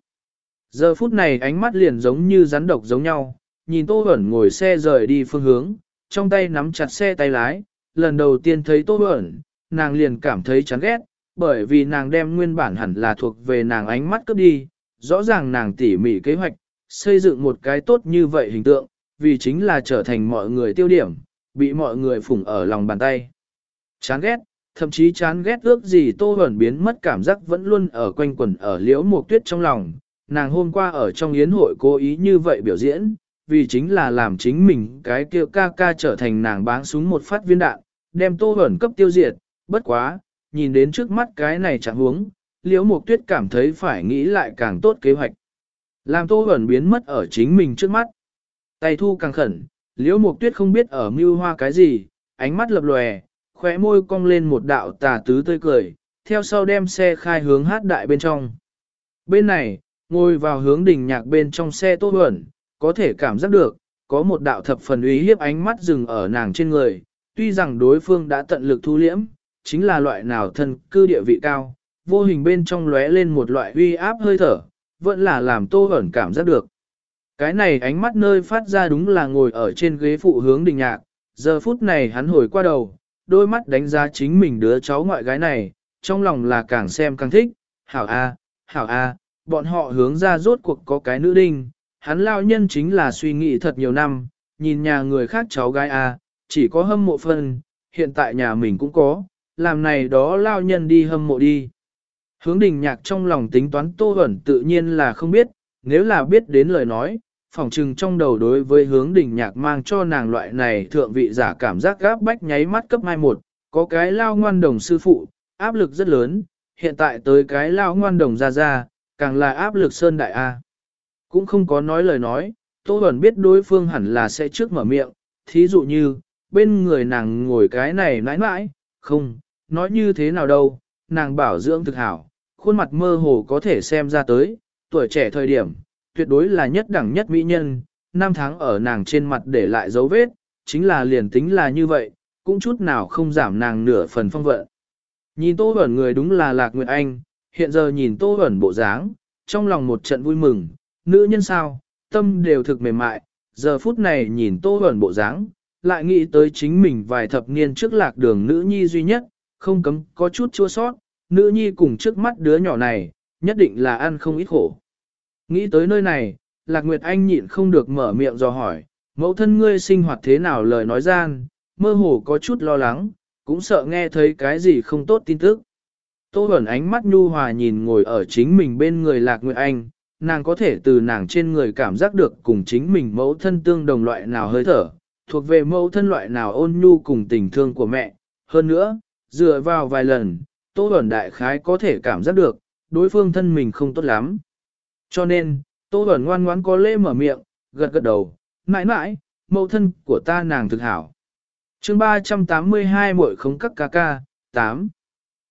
Giờ phút này ánh mắt liền giống như rắn độc giống nhau, nhìn Tô ẩn ngồi xe rời đi phương hướng, trong tay nắm chặt xe tay lái, lần đầu tiên thấy Tô Bẩn, nàng liền cảm thấy chán ghét, bởi vì nàng đem nguyên bản hẳn là thuộc về nàng ánh mắt cướp đi, rõ ràng nàng tỉ mỉ kế hoạch, xây dựng một cái tốt như vậy hình tượng, vì chính là trở thành mọi người tiêu điểm, bị mọi người phủng ở lòng bàn tay. Chán ghét, thậm chí chán ghét ước gì Tô Bẩn biến mất cảm giác vẫn luôn ở quanh quẩn ở liễu mục tuyết trong lòng, nàng hôm qua ở trong yến hội cố ý như vậy biểu diễn, vì chính là làm chính mình cái kia ca ca trở thành nàng báng súng một phát viên đạn, đem Tô hẩn cấp tiêu diệt, bất quá, nhìn đến trước mắt cái này chẳng huống, liễu mục tuyết cảm thấy phải nghĩ lại càng tốt kế hoạch. Làm Tô hẩn biến mất ở chính mình trước mắt. Tay thu càng khẩn, liễu mục tuyết không biết ở mưu hoa cái gì, ánh mắt lập lòe, khóe môi cong lên một đạo tà tứ tươi cười, theo sau đem xe khai hướng hát đại bên trong. Bên này, ngồi vào hướng đỉnh nhạc bên trong xe Tô hẩn, có thể cảm giác được, có một đạo thập phần uy hiếp ánh mắt dừng ở nàng trên người, tuy rằng đối phương đã tận lực thu liễm, chính là loại nào thân cư địa vị cao, vô hình bên trong lóe lên một loại uy áp hơi thở, vẫn là làm tô ẩn cảm giác được. Cái này ánh mắt nơi phát ra đúng là ngồi ở trên ghế phụ hướng đình nhạc, giờ phút này hắn hồi qua đầu, đôi mắt đánh giá chính mình đứa cháu ngoại gái này, trong lòng là càng xem càng thích, hảo a, hảo a, bọn họ hướng ra rốt cuộc có cái nữ đinh, hắn lao nhân chính là suy nghĩ thật nhiều năm, nhìn nhà người khác cháu gái a, chỉ có hâm mộ phân, hiện tại nhà mình cũng có, làm này đó lao nhân đi hâm mộ đi. Hướng đình nhạc trong lòng tính toán tô ẩn tự nhiên là không biết, nếu là biết đến lời nói, phỏng trừng trong đầu đối với hướng đình nhạc mang cho nàng loại này thượng vị giả cảm giác gáp bách nháy mắt cấp 21, có cái lao ngoan đồng sư phụ, áp lực rất lớn, hiện tại tới cái lao ngoan đồng ra ra, càng là áp lực sơn đại A. Cũng không có nói lời nói, Tô Bẩn biết đối phương hẳn là sẽ trước mở miệng, thí dụ như, bên người nàng ngồi cái này nãi nãi, không, nói như thế nào đâu, nàng bảo dưỡng thực hảo, khuôn mặt mơ hồ có thể xem ra tới, tuổi trẻ thời điểm, tuyệt đối là nhất đẳng nhất mỹ nhân, năm tháng ở nàng trên mặt để lại dấu vết, chính là liền tính là như vậy, cũng chút nào không giảm nàng nửa phần phong vận. Nhìn Tô Bẩn người đúng là Lạc Nguyệt Anh, hiện giờ nhìn Tô Bẩn bộ dáng, trong lòng một trận vui mừng, nữ nhân sao, tâm đều thực mềm mại, giờ phút này nhìn Tô Bẩn bộ dáng, lại nghĩ tới chính mình vài thập niên trước lạc đường nữ nhi duy nhất, không cấm có chút chua sót, nữ nhi cùng trước mắt đứa nhỏ này, nhất định là ăn không ít khổ. Nghĩ tới nơi này, Lạc Nguyệt Anh nhịn không được mở miệng dò hỏi, mẫu thân ngươi sinh hoạt thế nào lời nói gian, mơ hồ có chút lo lắng, cũng sợ nghe thấy cái gì không tốt tin tức. Tô Bẩn ánh mắt nhu hòa nhìn ngồi ở chính mình bên người Lạc Nguyệt Anh, nàng có thể từ nàng trên người cảm giác được cùng chính mình mẫu thân tương đồng loại nào hơi thở, thuộc về mẫu thân loại nào ôn nhu cùng tình thương của mẹ. Hơn nữa, dựa vào vài lần, Tô Bẩn đại khái có thể cảm giác được, đối phương thân mình không tốt lắm. Cho nên, Tô Bẩn ngoan ngoãn có lễ mở miệng, gật gật đầu, mãi mãi, mẫu thân của ta nàng thực hảo. chương 382 muội không cắt ca ca, 8.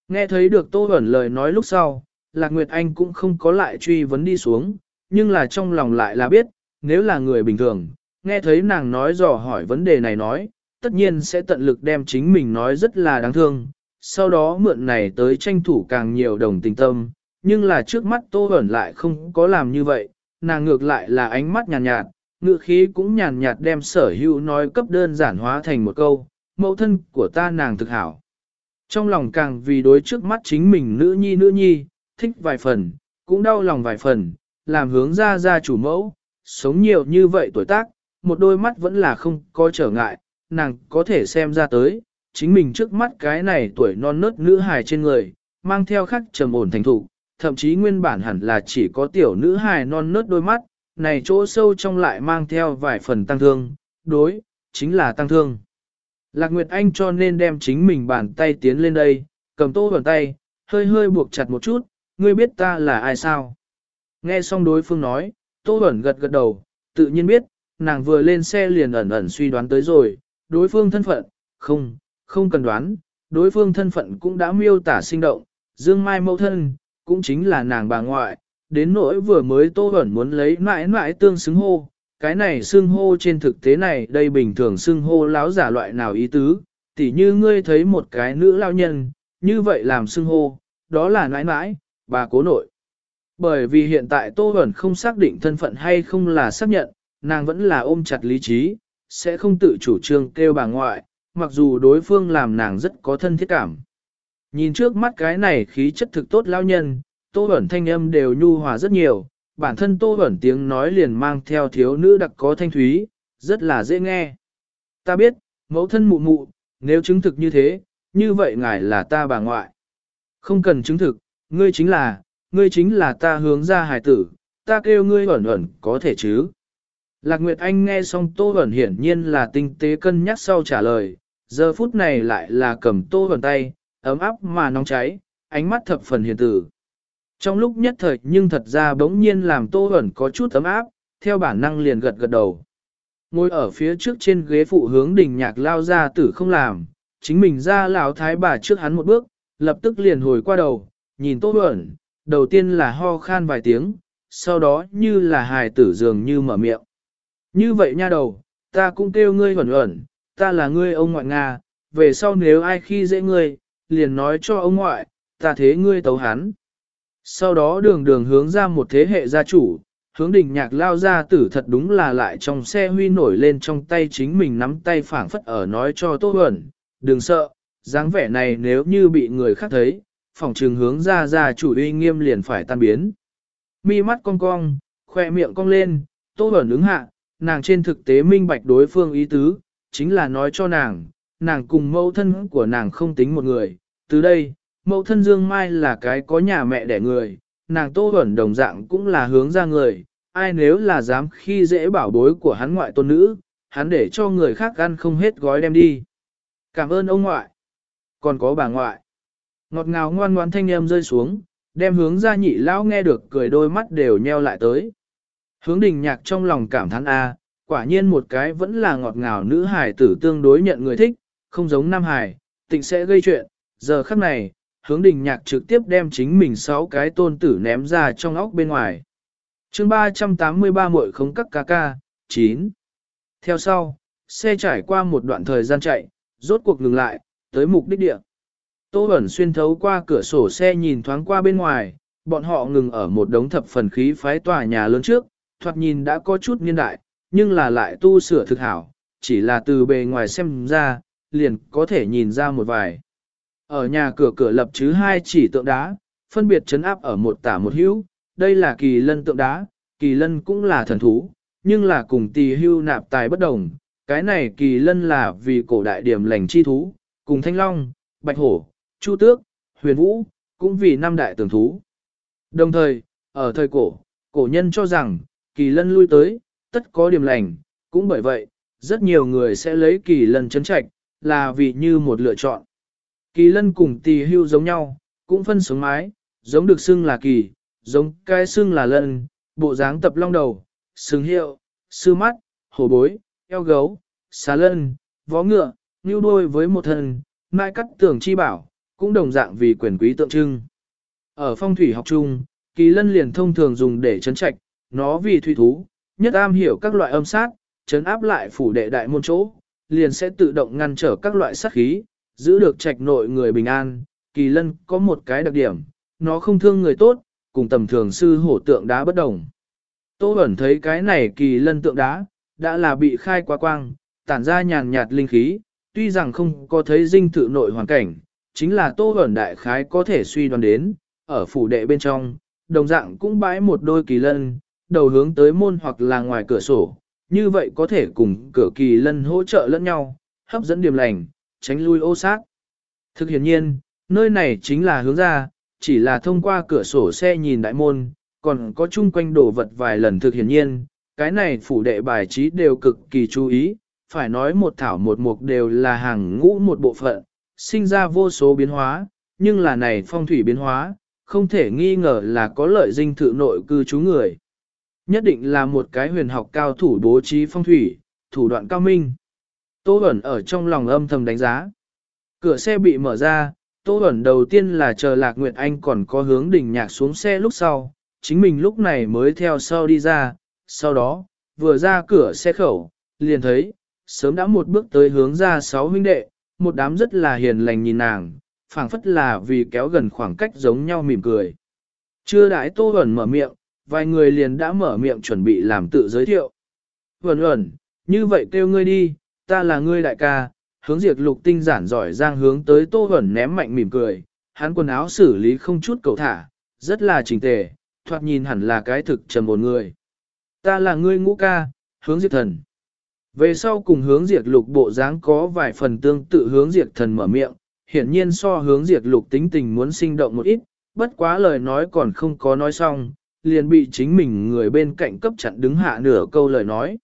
Nghe thấy được Tô Bẩn lời nói lúc sau, Lạc Nguyệt Anh cũng không có lại truy vấn đi xuống, nhưng là trong lòng lại là biết, nếu là người bình thường, nghe thấy nàng nói dò hỏi vấn đề này nói, tất nhiên sẽ tận lực đem chính mình nói rất là đáng thương, sau đó mượn này tới tranh thủ càng nhiều đồng tình tâm, nhưng là trước mắt Tô Bẩn lại không có làm như vậy, nàng ngược lại là ánh mắt nhàn nhạt, nhạt, ngựa khí cũng nhàn nhạt đem sở hữu nói cấp đơn giản hóa thành một câu, mẫu thân của ta nàng thực hảo. Trong lòng càng vì đối trước mắt chính mình nữ nhi nữ nhi, thích vài phần, cũng đau lòng vài phần, làm hướng ra ra chủ mẫu, sống nhiều như vậy tuổi tác, một đôi mắt vẫn là không có trở ngại, nàng có thể xem ra tới, chính mình trước mắt cái này tuổi non nớt nữ hài trên người, mang theo khắc trầm ổn thành thục, thậm chí nguyên bản hẳn là chỉ có tiểu nữ hài non nớt đôi mắt, này chỗ sâu trong lại mang theo vài phần tăng thương, đối, chính là tăng thương. Lạc Nguyệt Anh cho nên đem chính mình bàn tay tiến lên đây, cầm tô bàn tay, hơi hơi buộc chặt một chút, ngươi biết ta là ai sao? Nghe xong đối phương nói, tô Bẩn gật gật đầu, tự nhiên biết, nàng vừa lên xe liền ẩn ẩn suy đoán tới rồi, đối phương thân phận, không, không cần đoán, đối phương thân phận cũng đã miêu tả sinh động, Dương Mai mẫu thân, cũng chính là nàng bà ngoại, đến nỗi vừa mới Tô Bẩn muốn lấy mãi mãi tương xứng hô, cái này xưng hô trên thực tế này đây bình thường xưng hô láo giả loại nào ý tứ, tỉ như ngươi thấy một cái nữ lao nhân, như vậy làm xưng hô, đó là mãi mãi, bà cố nội. Bởi vì hiện tại Tô Huẩn không xác định thân phận hay không là xác nhận, nàng vẫn là ôm chặt lý trí, sẽ không tự chủ trương kêu bà ngoại, mặc dù đối phương làm nàng rất có thân thiết cảm. Nhìn trước mắt cái này khí chất thực tốt lao nhân, tô Huẩn thanh âm đều nhu hòa rất nhiều, bản thân tô Huẩn tiếng nói liền mang theo thiếu nữ đặc có thanh thúy, rất là dễ nghe. Ta biết, mẫu thân mụ mụ, nếu chứng thực như thế, như vậy ngài là ta bà ngoại. Không cần chứng thực, ngươi chính là, ngươi chính là ta hướng ra hài tử, ta kêu ngươi ẩn ẩn có thể chứ. Lạc Nguyệt Anh nghe xong Tô Bẩn hiển nhiên là tinh tế cân nhắc sau trả lời, giờ phút này lại là cầm Tô Bẩn tay, ấm áp mà nóng cháy, ánh mắt thập phần hiền tử. Trong lúc nhất thời nhưng thật ra bỗng nhiên làm Tô Bẩn có chút ấm áp, theo bản năng liền gật gật đầu. Ngồi ở phía trước trên ghế phụ hướng đình nhạc lao ra tử không làm, chính mình ra lão thái bà trước hắn một bước, lập tức liền hồi qua đầu, nhìn Tô Huẩn, đầu tiên là ho khan vài tiếng, sau đó như là hài tử dường như mở miệng. Như vậy nha đầu, ta cũng kêu ngươi huẩn huẩn, ta là ngươi ông ngoại Nga, về sau nếu ai khi dễ ngươi, liền nói cho ông ngoại, ta thế ngươi tấu hắn. Sau đó đường đường hướng ra một thế hệ gia chủ, hướng đỉnh nhạc lao ra tử thật đúng là lại trong xe huy nổi lên trong tay chính mình nắm tay phảng phất ở nói cho tô huẩn, đừng sợ, dáng vẻ này nếu như bị người khác thấy, phòng trường hướng ra ra chủ uy nghiêm liền phải tan biến. Mi mắt cong cong, khoe miệng cong lên, tô ẩn ứng hạ, nàng trên thực tế minh bạch đối phương ý tứ, chính là nói cho nàng, nàng cùng mẫu thân của nàng không tính một người. Từ đây, mẫu thân Dương Mai là cái có nhà mẹ đẻ người, nàng Tô ẩn đồng dạng cũng là hướng ra người, ai nếu là dám khi dễ bảo bối của hắn ngoại tôn nữ, hắn để cho người khác ăn không hết gói đem đi. Cảm ơn ông ngoại. Còn có bà ngoại. Ngọt ngào ngoan ngoan thanh âm rơi xuống, đem hướng ra nhị lão nghe được cười đôi mắt đều nheo lại tới. Hướng đình nhạc trong lòng cảm thán A, quả nhiên một cái vẫn là ngọt ngào nữ hải tử tương đối nhận người thích, không giống nam hải, tịnh sẽ gây chuyện. Giờ khắc này, hướng đình nhạc trực tiếp đem chính mình sáu cái tôn tử ném ra trong óc bên ngoài. chương 383 muội không cắt ca ca, 9. Theo sau, xe trải qua một đoạn thời gian chạy, rốt cuộc ngừng lại, tới mục đích địa. Tô Bẩn xuyên thấu qua cửa sổ xe nhìn thoáng qua bên ngoài, bọn họ ngừng ở một đống thập phần khí phái tòa nhà lớn trước, thoạt nhìn đã có chút niên đại, nhưng là lại tu sửa thực hảo, chỉ là từ bề ngoài xem ra, liền có thể nhìn ra một vài. Ở nhà cửa cửa lập chứ hai chỉ tượng đá, phân biệt chấn áp ở một tả một hữu, đây là kỳ lân tượng đá, kỳ lân cũng là thần thú, nhưng là cùng tỳ hưu nạp tài bất đồng, cái này kỳ lân là vì cổ đại điểm lành chi thú, cùng thanh long, bạch hổ, chu tước, huyền vũ, cũng vì năm đại tường thú. Đồng thời, ở thời cổ, cổ nhân cho rằng, kỳ lân lui tới, tất có điểm lành, cũng bởi vậy, rất nhiều người sẽ lấy kỳ lân chấn trạch, là vì như một lựa chọn. Kỳ lân cùng tỳ hưu giống nhau, cũng phân sống mái, giống được xưng là kỳ, giống cái xưng là lân, bộ dáng tập long đầu, xứng hiệu, sư mắt, hổ bối, eo gấu, xà lân, vó ngựa, như đôi với một thân, mai cắt tưởng chi bảo, cũng đồng dạng vì quyền quý tượng trưng. Ở phong thủy học chung, kỳ lân liền thông thường dùng để chấn trạch, nó vì thủy thú, nhất am hiểu các loại âm sát, chấn áp lại phủ đệ đại môn chỗ, liền sẽ tự động ngăn trở các loại sát khí, giữ được trạch nội người bình an. Kỳ lân có một cái đặc điểm, nó không thương người tốt, cùng tầm thường sư hổ tượng đá bất đồng. Tô ẩn thấy cái này kỳ lân tượng đá, đã là bị khai quá quang, tản ra nhàn nhạt linh khí, tuy rằng không có thấy dinh thự nội hoàn cảnh, chính là Tô ẩn đại khái có thể suy đoán đến, ở phủ đệ bên trong, đồng dạng cũng bãi một đôi kỳ lân, đầu hướng tới môn hoặc là ngoài cửa sổ, như vậy có thể cùng cửa kỳ lân hỗ trợ lẫn nhau, hấp dẫn điểm lành, tránh lui ô sát. Thực hiện nhiên, nơi này chính là hướng ra, chỉ là thông qua cửa sổ xe nhìn đại môn, còn có chung quanh đổ vật vài lần thực hiện nhiên, cái này phủ đệ bài trí đều cực kỳ chú ý, phải nói một thảo một mục đều là hàng ngũ một bộ phận, sinh ra vô số biến hóa, nhưng là này phong thủy biến hóa, không thể nghi ngờ là có lợi dinh thự nội cư trú người. Nhất định là một cái huyền học cao thủ bố trí phong thủy, thủ đoạn cao minh. Tô Bẩn ở trong lòng âm thầm đánh giá. Cửa xe bị mở ra, Tô Bẩn đầu tiên là chờ Lạc Nguyệt Anh còn có hướng đỉnh nhạc xuống xe lúc sau, chính mình lúc này mới theo sau đi ra, sau đó, vừa ra cửa xe khẩu, liền thấy, sớm đã một bước tới hướng ra sáu huynh đệ, một đám rất là hiền lành nhìn nàng, phảng phất là vì kéo gần khoảng cách giống nhau mỉm cười. Chưa đãi Tô Huẩn mở miệng, vài người liền đã mở miệng chuẩn bị làm tự giới thiệu. Vẩn Huẩn, như vậy kêu ngươi đi, ta là ngươi đại ca, hướng diệt lục tinh giản giỏi giang hướng tới Tô Huẩn ném mạnh mỉm cười, hắn quần áo xử lý không chút cầu thả, rất là chỉnh tề, thoạt nhìn hẳn là cái thực trầm một người. Ta là ngươi ngũ ca, hướng diệt thần. Về sau cùng hướng diệt lục bộ dáng có vài phần tương tự hướng diệt thần mở miệng, hiển nhiên so hướng diệt lục tính tình muốn sinh động một ít, bất quá lời nói còn không có nói xong, liền bị chính mình người bên cạnh cấp chặn đứng hạ nửa câu lời nói.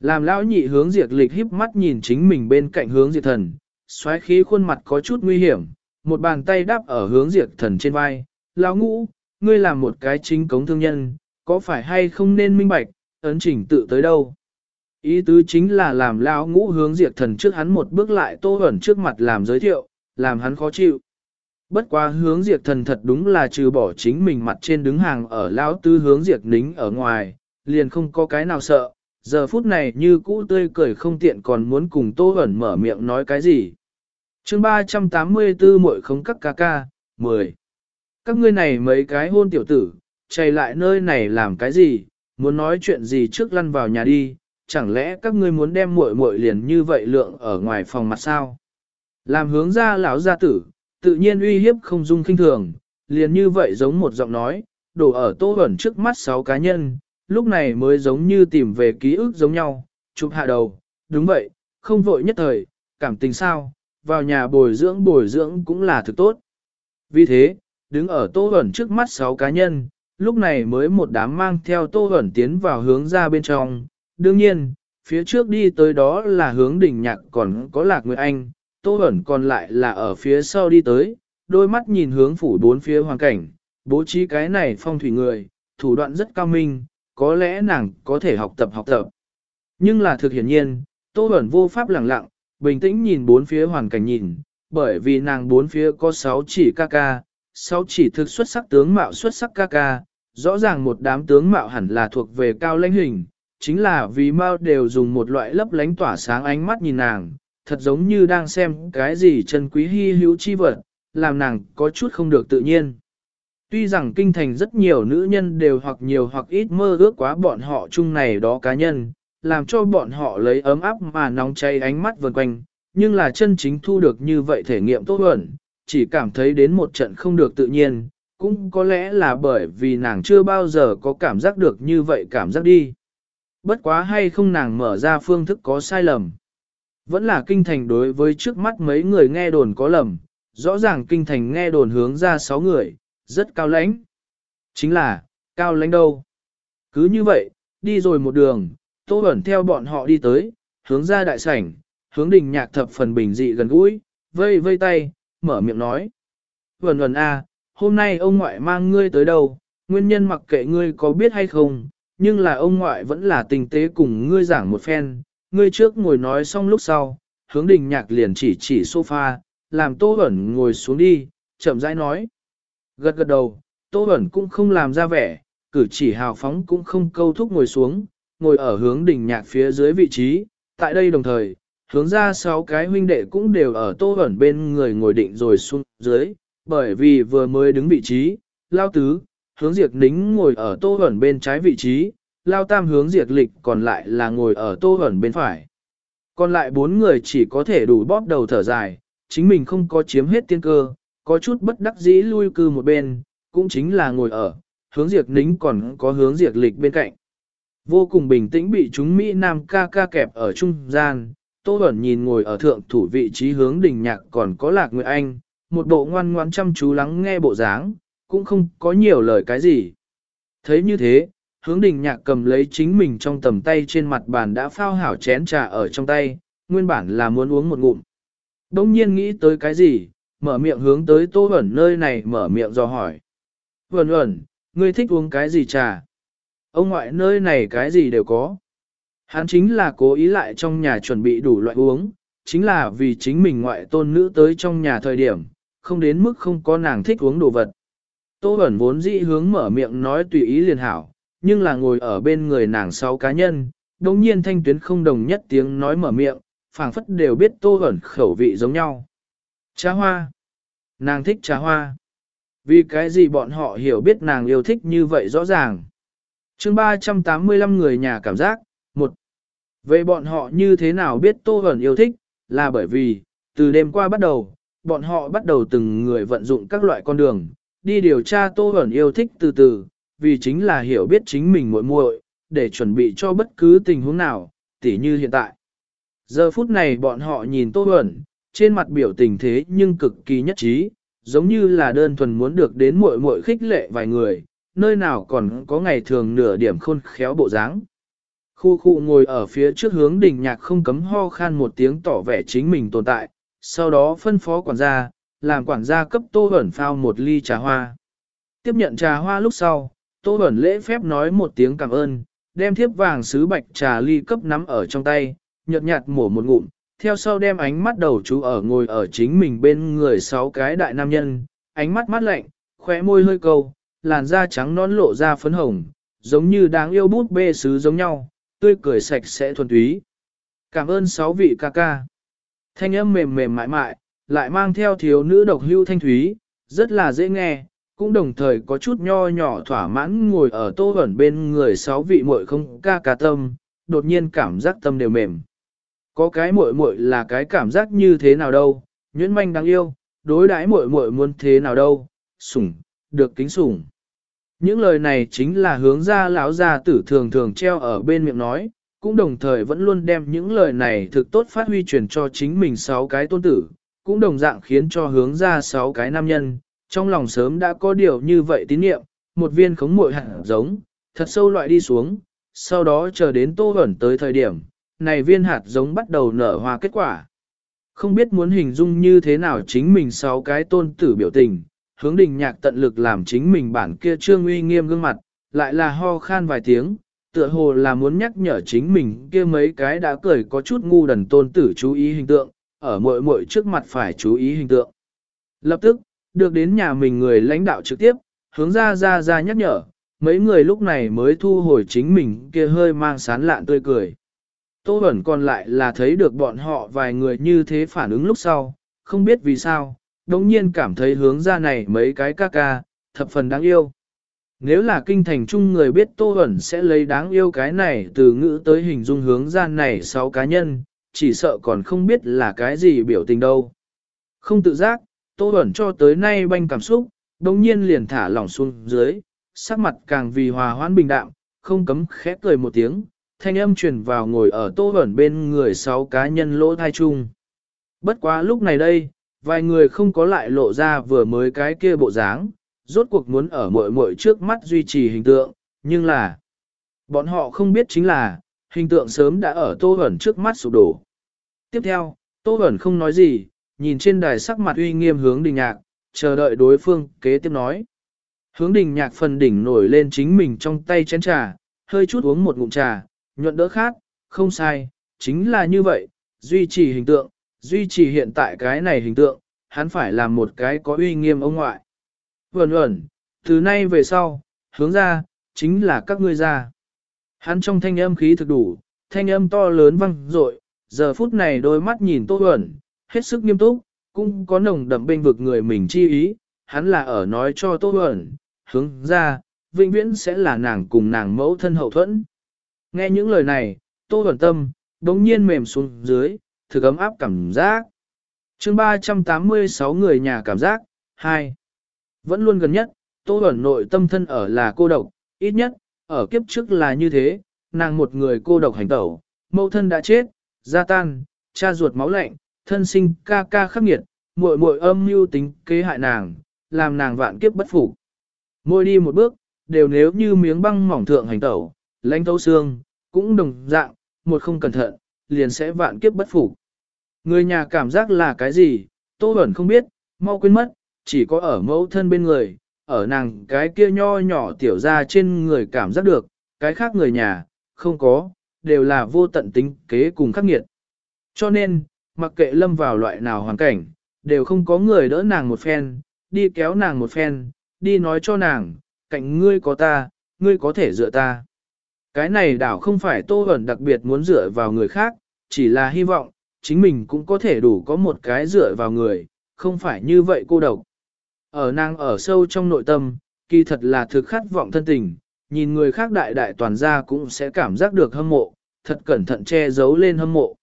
Làm lão nhị hướng diệt lịch híp mắt nhìn chính mình bên cạnh hướng diệt thần, xoáy khí khuôn mặt có chút nguy hiểm, một bàn tay đáp ở hướng diệt thần trên vai, lão ngũ, ngươi làm một cái chính cống thương nhân, có phải hay không nên minh bạch, ấn chỉnh tự tới đâu. Ý tứ chính là làm lão ngũ hướng diệt thần trước hắn một bước lại tô ẩn trước mặt làm giới thiệu, làm hắn khó chịu. Bất quá hướng diệt thần thật đúng là trừ bỏ chính mình mặt trên đứng hàng ở lão tư hướng diệt nính ở ngoài, liền không có cái nào sợ, giờ phút này như cũ tươi cười không tiện còn muốn cùng tô ẩn mở miệng nói cái gì. chương 384 muội không cắt ca ca, 10. Các ngươi này mấy cái hôn tiểu tử, chạy lại nơi này làm cái gì, muốn nói chuyện gì trước lăn vào nhà đi, chẳng lẽ các ngươi muốn đem muội muội liền như vậy lượng ở ngoài phòng mặt sao? Làm hướng ra lão gia tử, tự nhiên uy hiếp không dung kinh thường, liền như vậy giống một giọng nói, đổ ở tô ẩn trước mắt sáu cá nhân, lúc này mới giống như tìm về ký ức giống nhau, chụp hạ đầu, đúng vậy, không vội nhất thời, cảm tình sao, vào nhà bồi dưỡng bồi dưỡng cũng là thực tốt. Vì thế, đứng ở tô ẩn trước mắt sáu cá nhân, lúc này mới một đám mang theo tô ẩn tiến vào hướng ra bên trong, đương nhiên, phía trước đi tới đó là hướng đỉnh nhạc còn có lạc người anh, Tô ẩn còn lại là ở phía sau đi tới, đôi mắt nhìn hướng phủ bốn phía hoàn cảnh, bố trí cái này phong thủy người, thủ đoạn rất cao minh, có lẽ nàng có thể học tập học tập. Nhưng là thực hiển nhiên, Tô ẩn vô pháp lặng lặng, bình tĩnh nhìn bốn phía hoàn cảnh nhìn, bởi vì nàng bốn phía có sáu chỉ ca ca, sáu chỉ thực xuất sắc tướng mạo xuất sắc ca ca, rõ ràng một đám tướng mạo hẳn là thuộc về cao lãnh hình, chính là vì mao đều dùng một loại lấp lánh tỏa sáng ánh mắt nhìn nàng, thật giống như đang xem cái gì chân quý hy hữu chi vật, làm nàng có chút không được tự nhiên. Tuy rằng kinh thành rất nhiều nữ nhân đều hoặc nhiều hoặc ít mơ ước quá bọn họ chung này đó cá nhân, làm cho bọn họ lấy ấm áp mà nóng cháy ánh mắt vần quanh, nhưng là chân chính thu được như vậy thể nghiệm tốt hơn, chỉ cảm thấy đến một trận không được tự nhiên, cũng có lẽ là bởi vì nàng chưa bao giờ có cảm giác được như vậy cảm giác đi. Bất quá hay không nàng mở ra phương thức có sai lầm. Vẫn là kinh thành đối với trước mắt mấy người nghe đồn có lầm, rõ ràng kinh thành nghe đồn hướng ra sáu người, rất cao lãnh. Chính là, cao lãnh đâu. Cứ như vậy, đi rồi một đường, Tô Bẩn theo bọn họ đi tới, hướng ra đại sảnh, hướng đình nhạc thập phần bình dị gần gũi, vây vây tay, mở miệng nói. Vẩn vẩn a, à, hôm nay ông ngoại mang ngươi tới đâu, nguyên nhân mặc kệ ngươi có biết hay không, nhưng là ông ngoại vẫn là tình tế cùng ngươi giảng một phen, ngươi trước ngồi nói xong lúc sau, hướng đình nhạc liền chỉ chỉ sofa, làm Tô Bẩn ngồi xuống đi, chậm rãi nói. Gật gật đầu, Tô Bẩn cũng không làm ra vẻ, cử chỉ hào phóng cũng không câu thúc ngồi xuống, ngồi ở hướng đình nhạc phía dưới vị trí, tại đây đồng thời, hướng ra sáu cái huynh đệ cũng đều ở Tô Bẩn bên người ngồi định rồi xuống dưới, bởi vì vừa mới đứng vị trí, lao tứ, hướng diệt nính ngồi ở Tô hẩn bên trái vị trí, lao tam hướng diệt lịch còn lại là ngồi ở tô hẩn bên phải. Còn lại bốn người chỉ có thể đủ bóp đầu thở dài, chính mình không có chiếm hết tiên cơ, có chút bất đắc dĩ lui cư một bên, cũng chính là ngồi ở, hướng diệt nính còn có hướng diệt lịch bên cạnh. Vô cùng bình tĩnh bị chúng Mỹ Nam ca ca kẹp ở trung gian, Tô Bẩn nhìn ngồi ở thượng thủ vị trí hướng đình nhạc còn có lạc nguyệt anh, một bộ ngoan ngoan chăm chú lắng nghe bộ dáng, cũng không có nhiều lời cái gì. Thấy như thế, hướng đình nhạc cầm lấy chính mình trong tầm tay trên mặt bàn đã phao hảo chén trà ở trong tay, nguyên bản là muốn uống một ngụm. Đông nhiên nghĩ tới cái gì, mở miệng hướng tới Tô ẩn nơi này mở miệng do hỏi. Vẩn ẩn, ngươi thích uống cái gì trà? Ông ngoại nơi này cái gì đều có. Hắn chính là cố ý lại trong nhà chuẩn bị đủ loại uống, chính là vì chính mình ngoại tôn nữ tới trong nhà thời điểm, không đến mức không có nàng thích uống đồ vật. Tô Bẩn vốn dĩ hướng mở miệng nói tùy ý liền hảo, nhưng là ngồi ở bên người nàng sáu cá nhân, đồng nhiên thanh tuyến không đồng nhất tiếng nói mở miệng, phảng phất đều biết Tô Bẩn khẩu vị giống nhau. Trà hoa. Nàng thích trà hoa. Vì cái gì bọn họ hiểu biết nàng yêu thích như vậy rõ ràng. chương 385 người nhà cảm giác, một Vậy bọn họ như thế nào biết Tô Bẩn yêu thích, là bởi vì, từ đêm qua bắt đầu, bọn họ bắt đầu từng người vận dụng các loại con đường, đi điều tra Tô Hẩn yêu thích từ từ, vì chính là hiểu biết chính mình muội muội, để chuẩn bị cho bất cứ tình huống nào, tỉ như hiện tại. Giờ phút này bọn họ nhìn Tô Hẩn, trên mặt biểu tình thế nhưng cực kỳ nhất trí, giống như là đơn thuần muốn được đến muội muội khích lệ vài người, nơi nào còn có ngày thường nửa điểm khôn khéo bộ dáng. Khu khu ngồi ở phía trước hướng đỉnh nhạc không cấm ho khan một tiếng tỏ vẻ chính mình tồn tại, sau đó phân phó quản gia, làm quản gia cấp tô Bẩn phao một ly trà hoa. Tiếp nhận trà hoa lúc sau, tô Bẩn lễ phép nói một tiếng cảm ơn, đem thiếp vàng sứ bạch trà ly cấp nắm ở trong tay, nhợt nhạt mổ một ngụm, theo sau đem ánh mắt đầu chú ở ngồi ở chính mình bên người sáu cái đại nam nhân, ánh mắt mắt lạnh, khóe môi hơi câu, làn da trắng non lộ ra phấn hồng, giống như đáng yêu bút bê sứ giống nhau, tươi cười sạch sẽ thuần túy. Cảm ơn sáu vị ca ca. Thanh âm mềm mềm mại mại, lại mang theo thiếu nữ độc hưu thanh thúy, rất là dễ nghe, cũng đồng thời có chút nho nhỏ thỏa mãn ngồi ở tô ẩn bên người sáu vị muội không ca ca tâm, đột nhiên cảm giác tâm đều mềm. Có cái muội muội là cái cảm giác như thế nào đâu, nhuyễn manh đáng yêu, đối đãi muội muội muốn thế nào đâu, sủng, được kính sủng. Những lời này chính là hướng ra lão gia tử thường thường treo ở bên miệng nói, cũng đồng thời vẫn luôn đem những lời này thực tốt phát huy truyền cho chính mình sáu cái tôn tử, cũng đồng dạng khiến cho hướng ra sáu cái nam nhân, trong lòng sớm đã có điều như vậy tín niệm, một viên khống muội hạt giống, thật sâu loại đi xuống, sau đó chờ đến tô ẩn tới thời điểm, này viên hạt giống bắt đầu nở hoa kết quả. Không biết muốn hình dung như thế nào chính mình sáu cái tôn tử biểu tình, hướng đình nhạc tận lực làm chính mình bản kia trương uy nghiêm gương mặt, lại là ho khan vài tiếng, tựa hồ là muốn nhắc nhở chính mình kia mấy cái đã cười có chút ngu đần tôn tử chú ý hình tượng, ở mỗi mỗi trước mặt phải chú ý hình tượng. Lập tức, được đến nhà mình người lãnh đạo trực tiếp, hướng ra ra ra nhắc nhở, mấy người lúc này mới thu hồi chính mình kia hơi mang sán lạn tươi cười. Tô Bẩn còn lại là thấy được bọn họ vài người như thế phản ứng lúc sau, không biết vì sao, đồng nhiên cảm thấy hướng ra này mấy cái ca ca, thập phần đáng yêu. Nếu là kinh thành chung người biết Tô Bẩn sẽ lấy đáng yêu cái này từ ngữ tới hình dung hướng ra này sáu cá nhân, chỉ sợ còn không biết là cái gì biểu tình đâu. Không tự giác, Tô Bẩn cho tới nay banh cảm xúc, đồng nhiên liền thả lỏng xuống dưới, sắc mặt càng vì hòa hoãn bình đạm, không cấm khẽ cười một tiếng, thanh âm truyền vào ngồi ở tô Bẩn bên người sáu cá nhân lỗ thai chung. Bất quá lúc này đây, vài người không có lại lộ ra vừa mới cái kia bộ dáng, rốt cuộc muốn ở mội mội trước mắt duy trì hình tượng, nhưng là, bọn họ không biết chính là, hình tượng sớm đã ở tô Bẩn trước mắt sụp đổ. Tiếp theo, tô Bẩn không nói gì, nhìn trên đài sắc mặt uy nghiêm hướng đình nhạc, chờ đợi đối phương kế tiếp nói. Hướng đình nhạc phần đỉnh nổi lên chính mình trong tay chén trà, hơi chút uống một ngụm trà, nhuận đỡ khác, không sai, chính là như vậy, duy trì hình tượng, duy trì hiện tại cái này hình tượng, hắn phải làm một cái có uy nghiêm ông ngoại. Vẩn vẩn, từ nay về sau, hướng ra, chính là các ngươi ra. Hắn trong thanh âm khí thực đủ, thanh âm to lớn vang dội, giờ phút này đôi mắt nhìn Tô Huẩn, hết sức nghiêm túc, cũng có nồng đậm bên vực người mình chi ý, hắn là ở nói cho Tô Huẩn, hướng ra, vĩnh viễn sẽ là nàng cùng nàng mẫu thân hậu thuẫn. Nghe những lời này, Tô Huẩn Tâm, đống nhiên mềm xuống dưới, thực ấm áp cảm giác. chương 386 người nhà cảm giác, 2. Vẫn luôn gần nhất, Tô Huẩn nội tâm thân ở là cô độc, ít nhất, ở kiếp trước là như thế, nàng một người cô độc hành tẩu, mẫu thân đã chết, gia tan, cha ruột máu lạnh, thân sinh ca ca khắc nghiệt, muội muội âm mưu tính kế hại nàng, làm nàng vạn kiếp bất phục. Môi đi một bước, đều nếu như miếng băng mỏng thượng hành tẩu, lãnh thấu xương, cũng đồng dạng, một không cẩn thận, liền sẽ vạn kiếp bất phục. Người nhà cảm giác là cái gì, Tô Bẩn không biết, mau quên mất, chỉ có ở mẫu thân bên người, ở nàng cái kia nho nhỏ tiểu ra trên người cảm giác được, cái khác người nhà, không có, đều là vô tận tính kế cùng khắc nghiệt. Cho nên, mặc kệ lâm vào loại nào hoàn cảnh, đều không có người đỡ nàng một phen, đi kéo nàng một phen, đi nói cho nàng, cạnh ngươi có ta, ngươi có thể dựa ta. Cái này đảo không phải Tô ẩn đặc biệt muốn dựa vào người khác, chỉ là hy vọng, chính mình cũng có thể đủ có một cái dựa vào người, không phải như vậy cô độc. Ở nàng ở sâu trong nội tâm, kỳ thật là thực khát vọng thân tình, nhìn người khác đại đại toàn ra cũng sẽ cảm giác được hâm mộ, thật cẩn thận che giấu lên hâm mộ.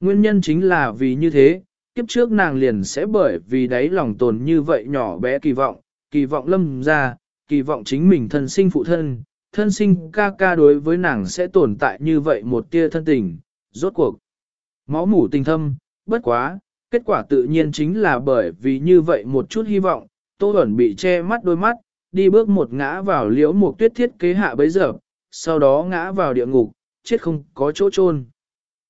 Nguyên nhân chính là vì như thế, kiếp trước nàng liền sẽ bởi vì đáy lòng tồn như vậy nhỏ bé kỳ vọng, kỳ vọng lâm ra, kỳ vọng chính mình thân sinh phụ thân, thân sinh ca ca đối với nàng sẽ tồn tại như vậy một tia thân tình, rốt cuộc. Máu mủ tình thâm, bất quá, kết quả tự nhiên chính là bởi vì như vậy một chút hy vọng, Tô Bẩn bị che mắt đôi mắt, đi bước một ngã vào liễu một tuyết thiết kế hạ bấy giờ, sau đó ngã vào địa ngục, chết không có chỗ chôn.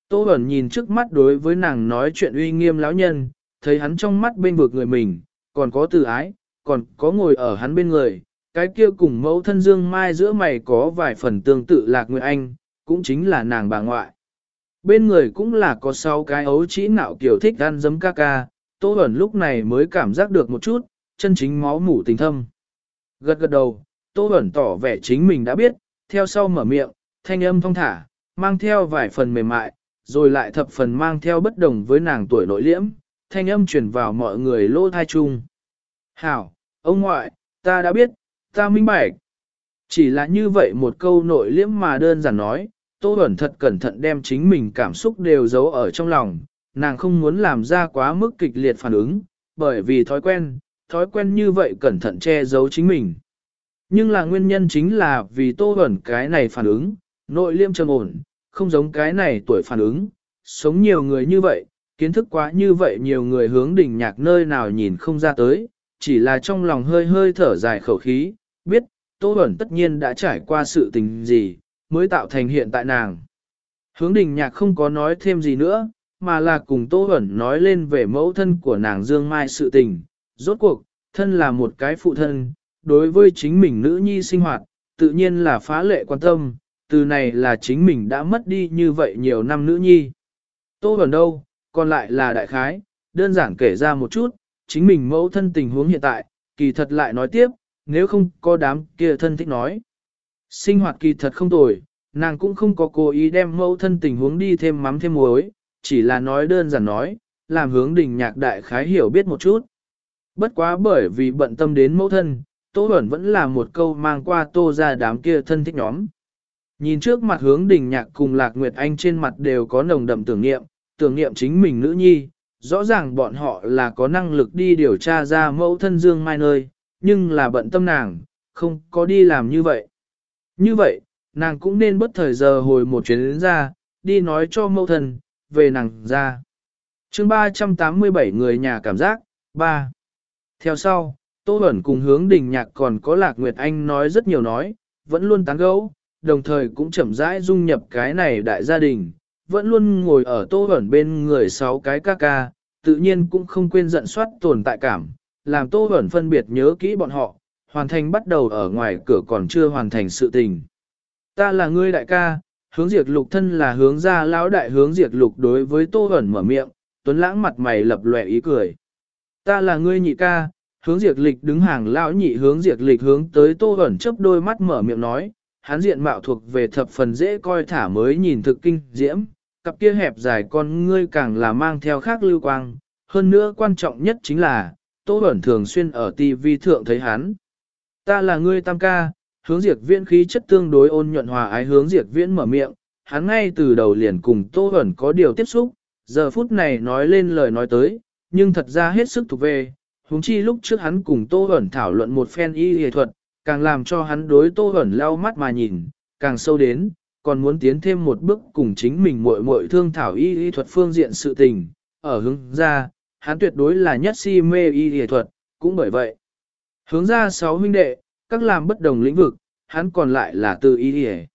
Tô Bẩn nhìn trước mắt đối với nàng nói chuyện uy nghiêm lão nhân, thấy hắn trong mắt bên vực người mình, còn có từ ái, còn có ngồi ở hắn bên người, cái kia cùng mẫu thân dương mai giữa mày có vài phần tương tự lạc nguyệt anh, cũng chính là nàng bà ngoại. Bên người cũng là có sáu cái ấu chỉ nạo kiểu thích ăn dấm ca ca, Tô Bẩn lúc này mới cảm giác được một chút, chân chính máu mủ tình thâm. Gật gật đầu, Tô Bẩn tỏ vẻ chính mình đã biết, theo sau mở miệng, thanh âm thong thả, mang theo vài phần mềm mại, rồi lại thập phần mang theo bất đồng với nàng tuổi nội liễm, thanh âm truyền vào mọi người lô thai chung. Hảo, ông ngoại, ta đã biết, ta minh bạch. Chỉ là như vậy một câu nội liễm mà đơn giản nói, Tô Bẩn thật cẩn thận đem chính mình cảm xúc đều giấu ở trong lòng, nàng không muốn làm ra quá mức kịch liệt phản ứng, bởi vì thói quen, thói quen như vậy cẩn thận che giấu chính mình. Nhưng là nguyên nhân chính là vì Tô Bẩn cái này phản ứng, nội liêm trầm ổn, không giống cái này tuổi phản ứng, sống nhiều người như vậy, kiến thức quá như vậy nhiều người hướng đỉnh nhạc nơi nào nhìn không ra tới, chỉ là trong lòng hơi hơi thở dài khẩu khí, biết, Tô Bẩn tất nhiên đã trải qua sự tình gì, mới tạo thành hiện tại nàng. Hướng đỉnh nhạc không có nói thêm gì nữa, mà là cùng Tô Bẩn nói lên về mẫu thân của nàng Dương Mai sự tình. Rốt cuộc, thân là một cái phụ thân, đối với chính mình nữ nhi sinh hoạt, tự nhiên là phá lệ quan tâm, từ này là chính mình đã mất đi như vậy nhiều năm nữ nhi. Tô Bẩn đâu, còn lại là đại khái, đơn giản kể ra một chút, chính mình mẫu thân tình huống hiện tại, kỳ thật lại nói tiếp, nếu không có đám kia thân thích nói. Sinh hoạt kỳ thật không tồi, nàng cũng không có cố ý đem mẫu thân tình huống đi thêm mắm thêm muối, chỉ là nói đơn giản nói, làm hướng đình nhạc đại khái hiểu biết một chút. Bất quá bởi vì bận tâm đến mẫu thân, Tô Bẩn vẫn là một câu mang qua tô ra đám kia thân thích nhóm. Nhìn trước mặt hướng đình nhạc cùng Lạc Nguyệt Anh trên mặt đều có nồng đậm tưởng niệm, tưởng niệm chính mình nữ nhi, rõ ràng bọn họ là có năng lực đi điều tra ra mẫu thân Dương Mai nơi, nhưng là bận tâm nàng, không có đi làm như vậy. Như vậy, nàng cũng nên bất thời giờ hồi một chuyến đến ra, đi nói cho mẫu thân, về nàng ra. chương 387 người nhà cảm giác, 3. Theo sau, Tô Bẩn cùng hướng đình nhạc còn có Lạc Nguyệt Anh nói rất nhiều nói, vẫn luôn tán gẫu, đồng thời cũng chậm rãi dung nhập cái này đại gia đình, vẫn luôn ngồi ở Tô ẩn bên người sáu cái ca ca, tự nhiên cũng không quên giận soát tồn tại cảm, làm Tô ẩn phân biệt nhớ kỹ bọn họ, hoàn thành bắt đầu ở ngoài cửa còn chưa hoàn thành sự tình. Ta là ngươi đại ca, hướng diệt lục thân là hướng ra lão đại hướng diệt lục đối với Tô ẩn mở miệng, tuấn lãng mặt mày lập lòe ý cười. Ta là ngươi nhị ca, hướng diệt lịch đứng hàng lão nhị hướng diệt lịch hướng tới Tô ẩn chớp đôi mắt mở miệng nói, hắn diện mạo thuộc về thập phần dễ coi thả mới nhìn thực kinh diễm, cặp kia hẹp dài con ngươi càng là mang theo khác lưu quang, hơn nữa quan trọng nhất chính là, Tô Bẩn thường xuyên ở TV thượng thấy hắn. Ta là ngươi tam ca, hướng diệt viễn khí chất tương đối ôn nhuận hòa ái hướng diệt viễn mở miệng, hắn ngay từ đầu liền cùng Tô Bẩn có điều tiếp xúc, giờ phút này nói lên lời nói tới, nhưng thật ra hết sức thuộc về, huống chi lúc trước hắn cùng Tô Hẩn thảo luận một phen y y thuật, càng làm cho hắn đối Tô Hẩn lau mắt mà nhìn, càng sâu đến, còn muốn tiến thêm một bước cùng chính mình muội muội thương thảo y y thuật phương diện sự tình, ở hướng ra, hắn tuyệt đối là nhất si mê y y thuật, cũng bởi vậy. Hướng ra sáu huynh đệ, các làm bất đồng lĩnh vực, hắn còn lại là từ y y.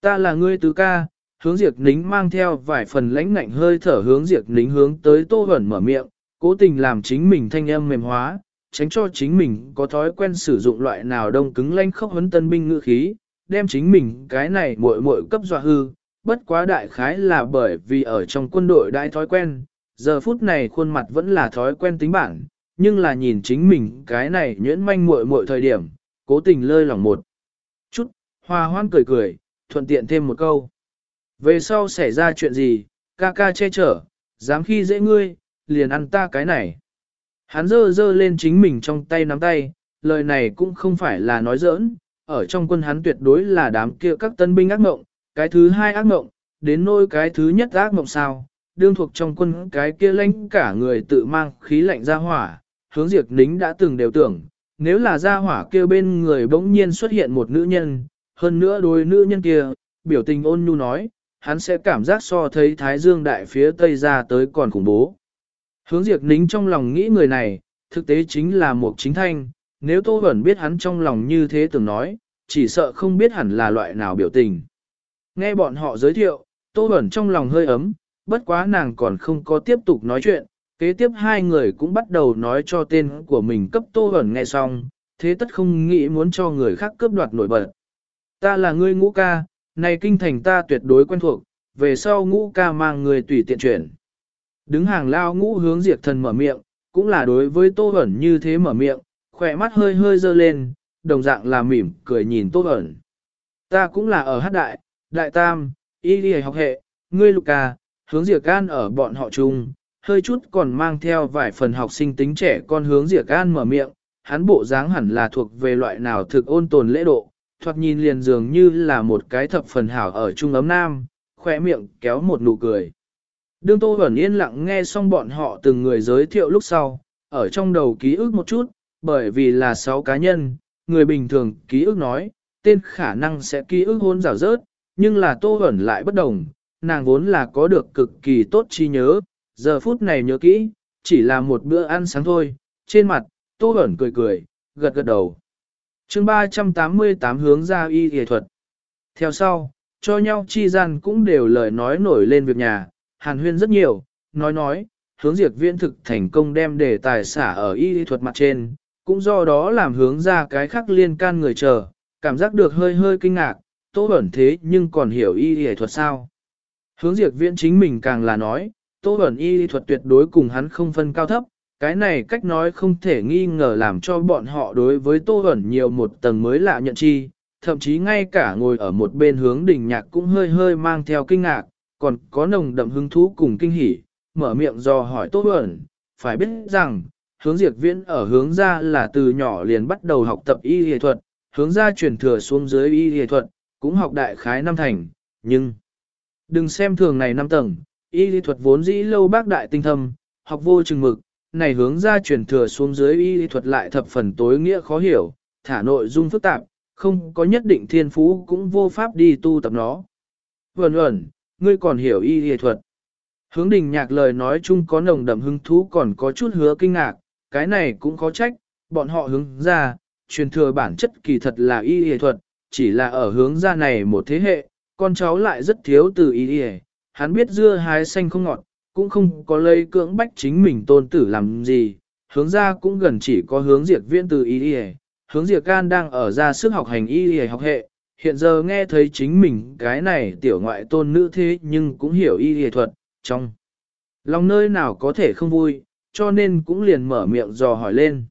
Ta là ngươi tứ ca, hướng diệt nính mang theo vài phần lãnh ngạnh hơi thở hướng diệt nính hướng tới tô hẩn mở miệng, cố tình làm chính mình thanh âm mềm hóa, tránh cho chính mình có thói quen sử dụng loại nào đông cứng lanh khốc huấn tân binh ngữ khí, đem chính mình cái này muội muội cấp dọa hư, bất quá đại khái là bởi vì ở trong quân đội đại thói quen, giờ phút này khuôn mặt vẫn là thói quen tính bản, nhưng là nhìn chính mình cái này nhuyễn manh muội muội thời điểm, cố tình lơi lòng một chút, hòa hoan cười cười, thuận tiện thêm một câu. Về sau xảy ra chuyện gì, ca ca che chở, dám khi dễ ngươi, liền ăn ta cái này. Hắn dơ dơ lên chính mình trong tay nắm tay, lời này cũng không phải là nói giỡn, ở trong quân hắn tuyệt đối là đám kia các tân binh ác mộng, cái thứ hai ác mộng, đến nôi cái thứ nhất ác mộng sao, đương thuộc trong quân cái kia lãnh cả người tự mang khí lạnh ra hỏa, hướng diệt nính đã từng đều tưởng, nếu là ra hỏa kia bên người bỗng nhiên xuất hiện một nữ nhân, hơn nữa đôi nữ nhân kia, biểu tình ôn nhu nói, hắn sẽ cảm giác so thấy Thái Dương đại phía Tây ra tới còn khủng bố. Hướng diệt nính trong lòng nghĩ người này, thực tế chính là một chính thanh, nếu Tô Bẩn biết hắn trong lòng như thế từng nói, chỉ sợ không biết hẳn là loại nào biểu tình. Nghe bọn họ giới thiệu, Tô Bẩn trong lòng hơi ấm, bất quá nàng còn không có tiếp tục nói chuyện, kế tiếp hai người cũng bắt đầu nói cho tên của mình cấp Tô Bẩn nghe xong, thế tất không nghĩ muốn cho người khác cướp đoạt nổi bật. Ta là ngươi ngũ ca, này kinh thành ta tuyệt đối quen thuộc, về sau ngũ ca mang người tùy tiện chuyển. Đứng hàng lao ngũ hướng diệt thần mở miệng, cũng là đối với Tô hẩn như thế mở miệng, khỏe mắt hơi hơi dơ lên, đồng dạng là mỉm, cười nhìn Tô hẩn Ta cũng là ở hát đại, đại tam, y đi học hệ, ngươi lục ca hướng diệt can ở bọn họ chung, hơi chút còn mang theo vài phần học sinh tính trẻ con hướng diệt can mở miệng, hắn bộ dáng hẳn là thuộc về loại nào thực ôn tồn lễ độ, thoạt nhìn liền dường như là một cái thập phần hảo ở trung ấm nam, khỏe miệng kéo một nụ cười. Đương Tô Bẩn yên lặng nghe xong bọn họ từng người giới thiệu lúc sau, ở trong đầu ký ức một chút, bởi vì là sáu cá nhân, người bình thường ký ức nói, tên khả năng sẽ ký ức hôn rào rớt, nhưng là Tô Bẩn lại bất đồng, nàng vốn là có được cực kỳ tốt chi nhớ, giờ phút này nhớ kỹ, chỉ là một bữa ăn sáng thôi, trên mặt, Tô Bẩn cười cười, gật gật đầu. chương 388 hướng ra y y thuật. Theo sau, cho nhau chi gian cũng đều lời nói nổi lên việc nhà, hàn huyên rất nhiều, nói nói, hướng diệt viễn thực thành công đem đề tài xả ở y y thuật mặt trên, cũng do đó làm hướng ra cái khác liên can người chờ, cảm giác được hơi hơi kinh ngạc, Tô Bẩn thế nhưng còn hiểu y y thuật sao. Hướng diệt viễn chính mình càng là nói, Tô Bẩn y y thuật tuyệt đối cùng hắn không phân cao thấp, cái này cách nói không thể nghi ngờ làm cho bọn họ đối với Tô Bẩn nhiều một tầng mới lạ nhận chi, thậm chí ngay cả ngồi ở một bên hướng đỉnh nhạc cũng hơi hơi mang theo kinh ngạc, còn có nồng đậm hứng thú cùng kinh hỉ, mở miệng do hỏi Tô Bẩn, phải biết rằng, hướng diệt viễn ở hướng ra là từ nhỏ liền bắt đầu học tập y y thuật, hướng ra truyền thừa xuống dưới y y thuật, cũng học đại khái năm thành, nhưng đừng xem thường này năm tầng, y y thuật vốn dĩ lâu bác đại tinh thâm, học vô chừng mực, này hướng ra truyền thừa xuống dưới y y thuật lại thập phần tối nghĩa khó hiểu, thả nội dung phức tạp, không có nhất định thiên phú cũng vô pháp đi tu tập nó. Vẩn ẩn, ngươi còn hiểu y y thuật. Hướng đình nhạc lời nói chung có nồng đậm hứng thú còn có chút hứa kinh ngạc, cái này cũng khó trách, bọn họ hướng ra, truyền thừa bản chất kỳ thật là y y thuật, chỉ là ở hướng ra này một thế hệ, con cháu lại rất thiếu từ y y, hắn biết dưa hái xanh không ngọt, cũng không có lây cưỡng bách chính mình tôn tử làm gì, hướng ra cũng gần chỉ có hướng diệt Viên từ y y, hướng diệt can đang ở ra sức học hành y y học hệ, hiện giờ nghe thấy chính mình cái này tiểu ngoại tôn nữ thế nhưng cũng hiểu y y thuật, trong lòng nơi nào có thể không vui, cho nên cũng liền mở miệng dò hỏi lên.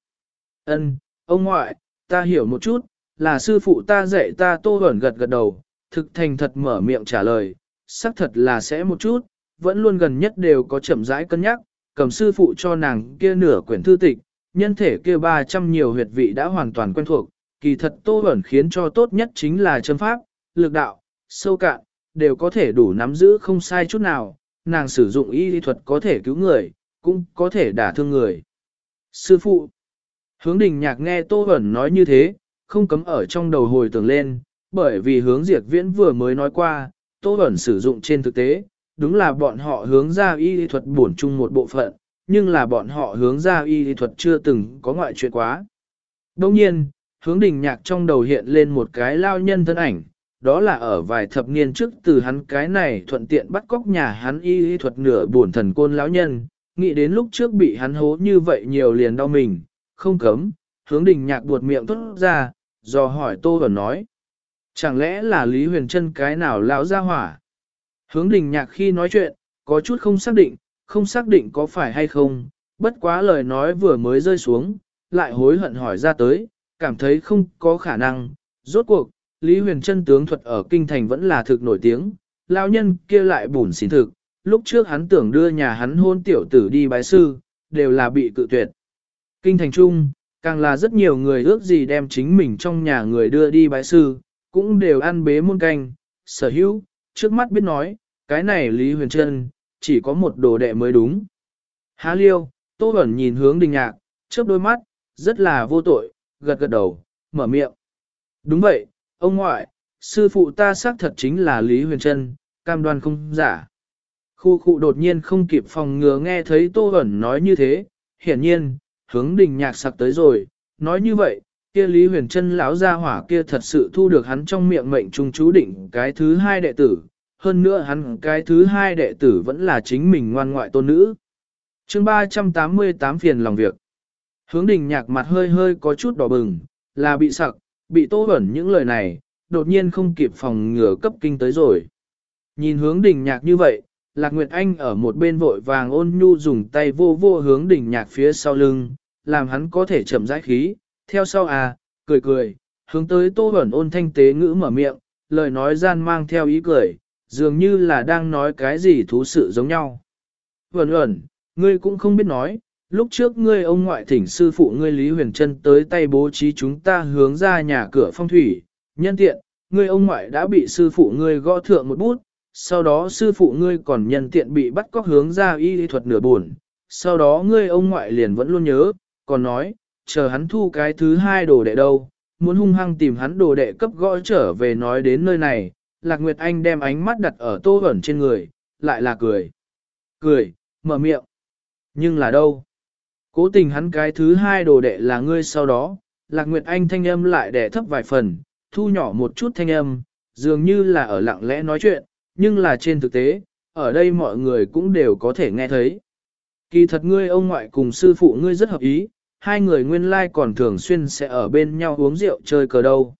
Ân, ông ngoại, ta hiểu một chút, là sư phụ ta dạy ta tô ẩn gật gật đầu, thực thành thật mở miệng trả lời, xác thật là sẽ một chút, vẫn luôn gần nhất đều có chậm rãi cân nhắc, cầm sư phụ cho nàng kia nửa quyển thư tịch, nhân thể kia 300 nhiều huyệt vị đã hoàn toàn quen thuộc, kỳ thật tô ẩn khiến cho tốt nhất chính là chân pháp, lực đạo, sâu cạn, đều có thể đủ nắm giữ không sai chút nào, nàng sử dụng y lý thuật có thể cứu người, cũng có thể đả thương người. Sư phụ, Hướng đình nhạc nghe Tô ẩn nói như thế, không cấm ở trong đầu hồi tưởng lên, bởi vì hướng diệt viễn vừa mới nói qua, Tô ẩn sử dụng trên thực tế, đúng là bọn họ hướng ra y lý thuật bổn chung một bộ phận, nhưng là bọn họ hướng ra y lý thuật chưa từng có ngoại chuyện quá. Đồng nhiên, hướng đình nhạc trong đầu hiện lên một cái lao nhân thân ảnh, đó là ở vài thập niên trước từ hắn cái này thuận tiện bắt cóc nhà hắn y y thuật nửa buồn thần côn lão nhân, nghĩ đến lúc trước bị hắn hố như vậy nhiều liền đau mình, không cấm, hướng đình nhạc buột miệng thốt ra, do hỏi Tô và nói. Chẳng lẽ là Lý Huyền Trân cái nào lão ra hỏa? Hướng đình nhạc khi nói chuyện, có chút không xác định, không xác định có phải hay không, bất quá lời nói vừa mới rơi xuống, lại hối hận hỏi ra tới, cảm thấy không có khả năng. Rốt cuộc, Lý Huyền Trân tướng thuật ở kinh thành vẫn là thực nổi tiếng, lão nhân kia lại bùn xỉn thực, lúc trước hắn tưởng đưa nhà hắn hôn tiểu tử đi bái sư, đều là bị cự tuyệt. Kinh thành trung, càng là rất nhiều người ước gì đem chính mình trong nhà người đưa đi bái sư, cũng đều ăn bế muôn canh, sở hữu, trước mắt biết nói, cái này Lý Huyền Trân, chỉ có một đồ đệ mới đúng. Há liêu, Tô Bẩn nhìn hướng đình nhạc, chớp đôi mắt, rất là vô tội, gật gật đầu, mở miệng. Đúng vậy, ông ngoại, sư phụ ta xác thật chính là Lý Huyền Trân, cam đoan không giả. Khu khu đột nhiên không kịp phòng ngừa nghe thấy Tô Bẩn nói như thế, hiển nhiên, hướng đình nhạc sặc tới rồi, nói như vậy, kia Lý Huyền Trân lão gia hỏa kia thật sự thu được hắn trong miệng mệnh trung chú định cái thứ hai đệ tử, hơn nữa hắn cái thứ hai đệ tử vẫn là chính mình ngoan ngoại tôn nữ. chương 388 phiền lòng việc. Hướng đình nhạc mặt hơi hơi có chút đỏ bừng, là bị sặc, bị tô ẩn những lời này, đột nhiên không kịp phòng ngừa cấp kinh tới rồi. Nhìn hướng đình nhạc như vậy, Lạc Nguyệt Anh ở một bên vội vàng ôn nhu dùng tay vô vô hướng đình nhạc phía sau lưng, làm hắn có thể chậm rãi khí, theo sau à, cười cười, hướng tới tô ẩn ôn thanh tế ngữ mở miệng, lời nói gian mang theo ý cười, dường như là đang nói cái gì thú sự giống nhau. Vẩn ẩn, ngươi cũng không biết nói, lúc trước ngươi ông ngoại thỉnh sư phụ ngươi Lý Huyền Trân tới tay bố trí chúng ta hướng ra nhà cửa phong thủy, nhân tiện, ngươi ông ngoại đã bị sư phụ ngươi gõ thượng một bút, sau đó sư phụ ngươi còn nhân tiện bị bắt cóc hướng ra y thuật nửa buồn, sau đó ngươi ông ngoại liền vẫn luôn nhớ, còn nói, chờ hắn thu cái thứ hai đồ đệ đâu, muốn hung hăng tìm hắn đồ đệ cấp gõ trở về nói đến nơi này, Lạc Nguyệt Anh đem ánh mắt đặt ở tô ẩn trên người, lại là cười. Cười, mở miệng. Nhưng là đâu? Cố tình hắn cái thứ hai đồ đệ là ngươi sau đó, Lạc Nguyệt Anh thanh âm lại đẻ thấp vài phần, thu nhỏ một chút thanh âm, dường như là ở lặng lẽ nói chuyện, nhưng là trên thực tế, ở đây mọi người cũng đều có thể nghe thấy. Kỳ thật ngươi ông ngoại cùng sư phụ ngươi rất hợp ý, hai người nguyên lai còn thường xuyên sẽ ở bên nhau uống rượu chơi cờ đâu.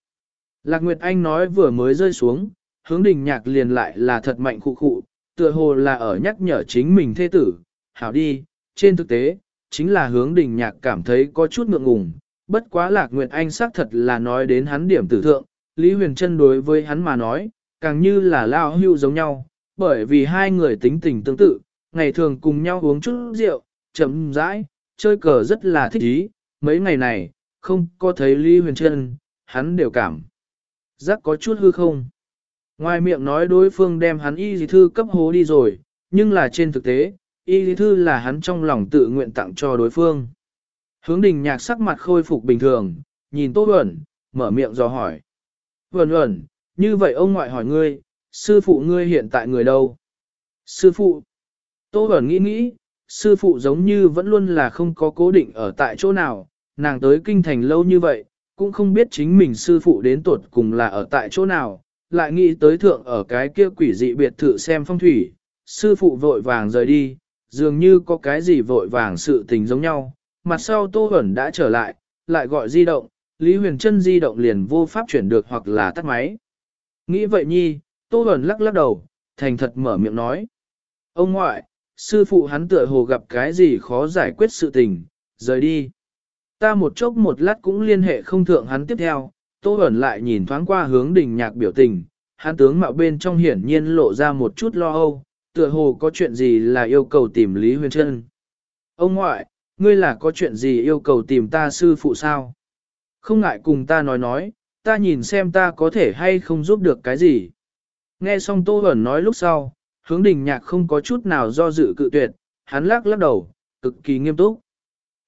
Lạc Nguyệt Anh nói vừa mới rơi xuống, hướng đình nhạc liền lại là thật mạnh khụ khụ, tựa hồ là ở nhắc nhở chính mình thê tử, hảo đi, trên thực tế, chính là hướng đình nhạc cảm thấy có chút ngượng ngùng, bất quá lạc nguyệt anh xác thật là nói đến hắn điểm tử thượng, Lý Huyền Trân đối với hắn mà nói, càng như là lao hưu giống nhau, bởi vì hai người tính tình tương tự, ngày thường cùng nhau uống chút rượu, chậm rãi, chơi cờ rất là thích ý, mấy ngày này, không có thấy Lý Huyền Trân, hắn đều cảm giác có chút hư không. Ngoài miệng nói đối phương đem hắn y dì thư cấp hố đi rồi, nhưng là trên thực tế, y lý thư là hắn trong lòng tự nguyện tặng cho đối phương. Hướng đình nhạc sắc mặt khôi phục bình thường, nhìn Tô Huẩn, mở miệng dò hỏi. Huẩn Huẩn, như vậy ông ngoại hỏi ngươi, sư phụ ngươi hiện tại người đâu? Sư phụ. Tô Huẩn nghĩ nghĩ, sư phụ giống như vẫn luôn là không có cố định ở tại chỗ nào, nàng tới kinh thành lâu như vậy, cũng không biết chính mình sư phụ đến tuột cùng là ở tại chỗ nào, lại nghĩ tới thượng ở cái kia quỷ dị biệt thự xem phong thủy, sư phụ vội vàng rời đi, dường như có cái gì vội vàng sự tình giống nhau, mặt sau Tô Hẩn đã trở lại, lại gọi di động, Lý Huyền Trân di động liền vô pháp chuyển được hoặc là tắt máy. Nghĩ vậy nhi, Tô Hẩn lắc lắc đầu, thành thật mở miệng nói. Ông ngoại, sư phụ hắn tựa hồ gặp cái gì khó giải quyết sự tình, rời đi. Ta một chốc một lát cũng liên hệ không thượng hắn tiếp theo, Tô ẩn lại nhìn thoáng qua hướng đình nhạc biểu tình, hắn tướng mạo bên trong hiển nhiên lộ ra một chút lo âu, tựa hồ có chuyện gì là yêu cầu tìm Lý Huyền Trân. Ông ngoại, ngươi là có chuyện gì yêu cầu tìm ta sư phụ sao? Không ngại cùng ta nói nói, ta nhìn xem ta có thể hay không giúp được cái gì. Nghe xong Tô Hẩn nói lúc sau, hướng đình nhạc không có chút nào do dự cự tuyệt, hắn lắc lắc đầu, cực kỳ nghiêm túc.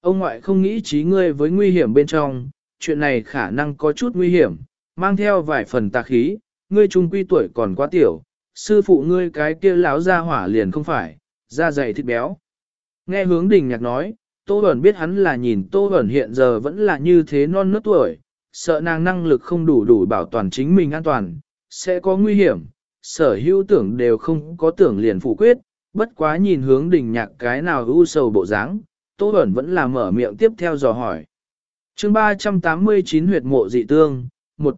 Ông ngoại không nghĩ trí ngươi với nguy hiểm bên trong, chuyện này khả năng có chút nguy hiểm, mang theo vài phần tà khí, ngươi trung quy tuổi còn quá tiểu, sư phụ ngươi cái kia lão ra hỏa liền không phải, da dày thịt béo. Nghe hướng đình nhạc nói, Tô Bẩn biết hắn là nhìn Tô Bẩn hiện giờ vẫn là như thế non nớt tuổi, sợ nàng năng lực không đủ đủ bảo toàn chính mình an toàn, sẽ có nguy hiểm, sở hữu tưởng đều không có tưởng liền phủ quyết, bất quá nhìn hướng đình nhạc cái nào u sầu bộ dáng, Tô Bẩn vẫn là mở miệng tiếp theo dò hỏi. chương 389 huyệt mộ dị tương, một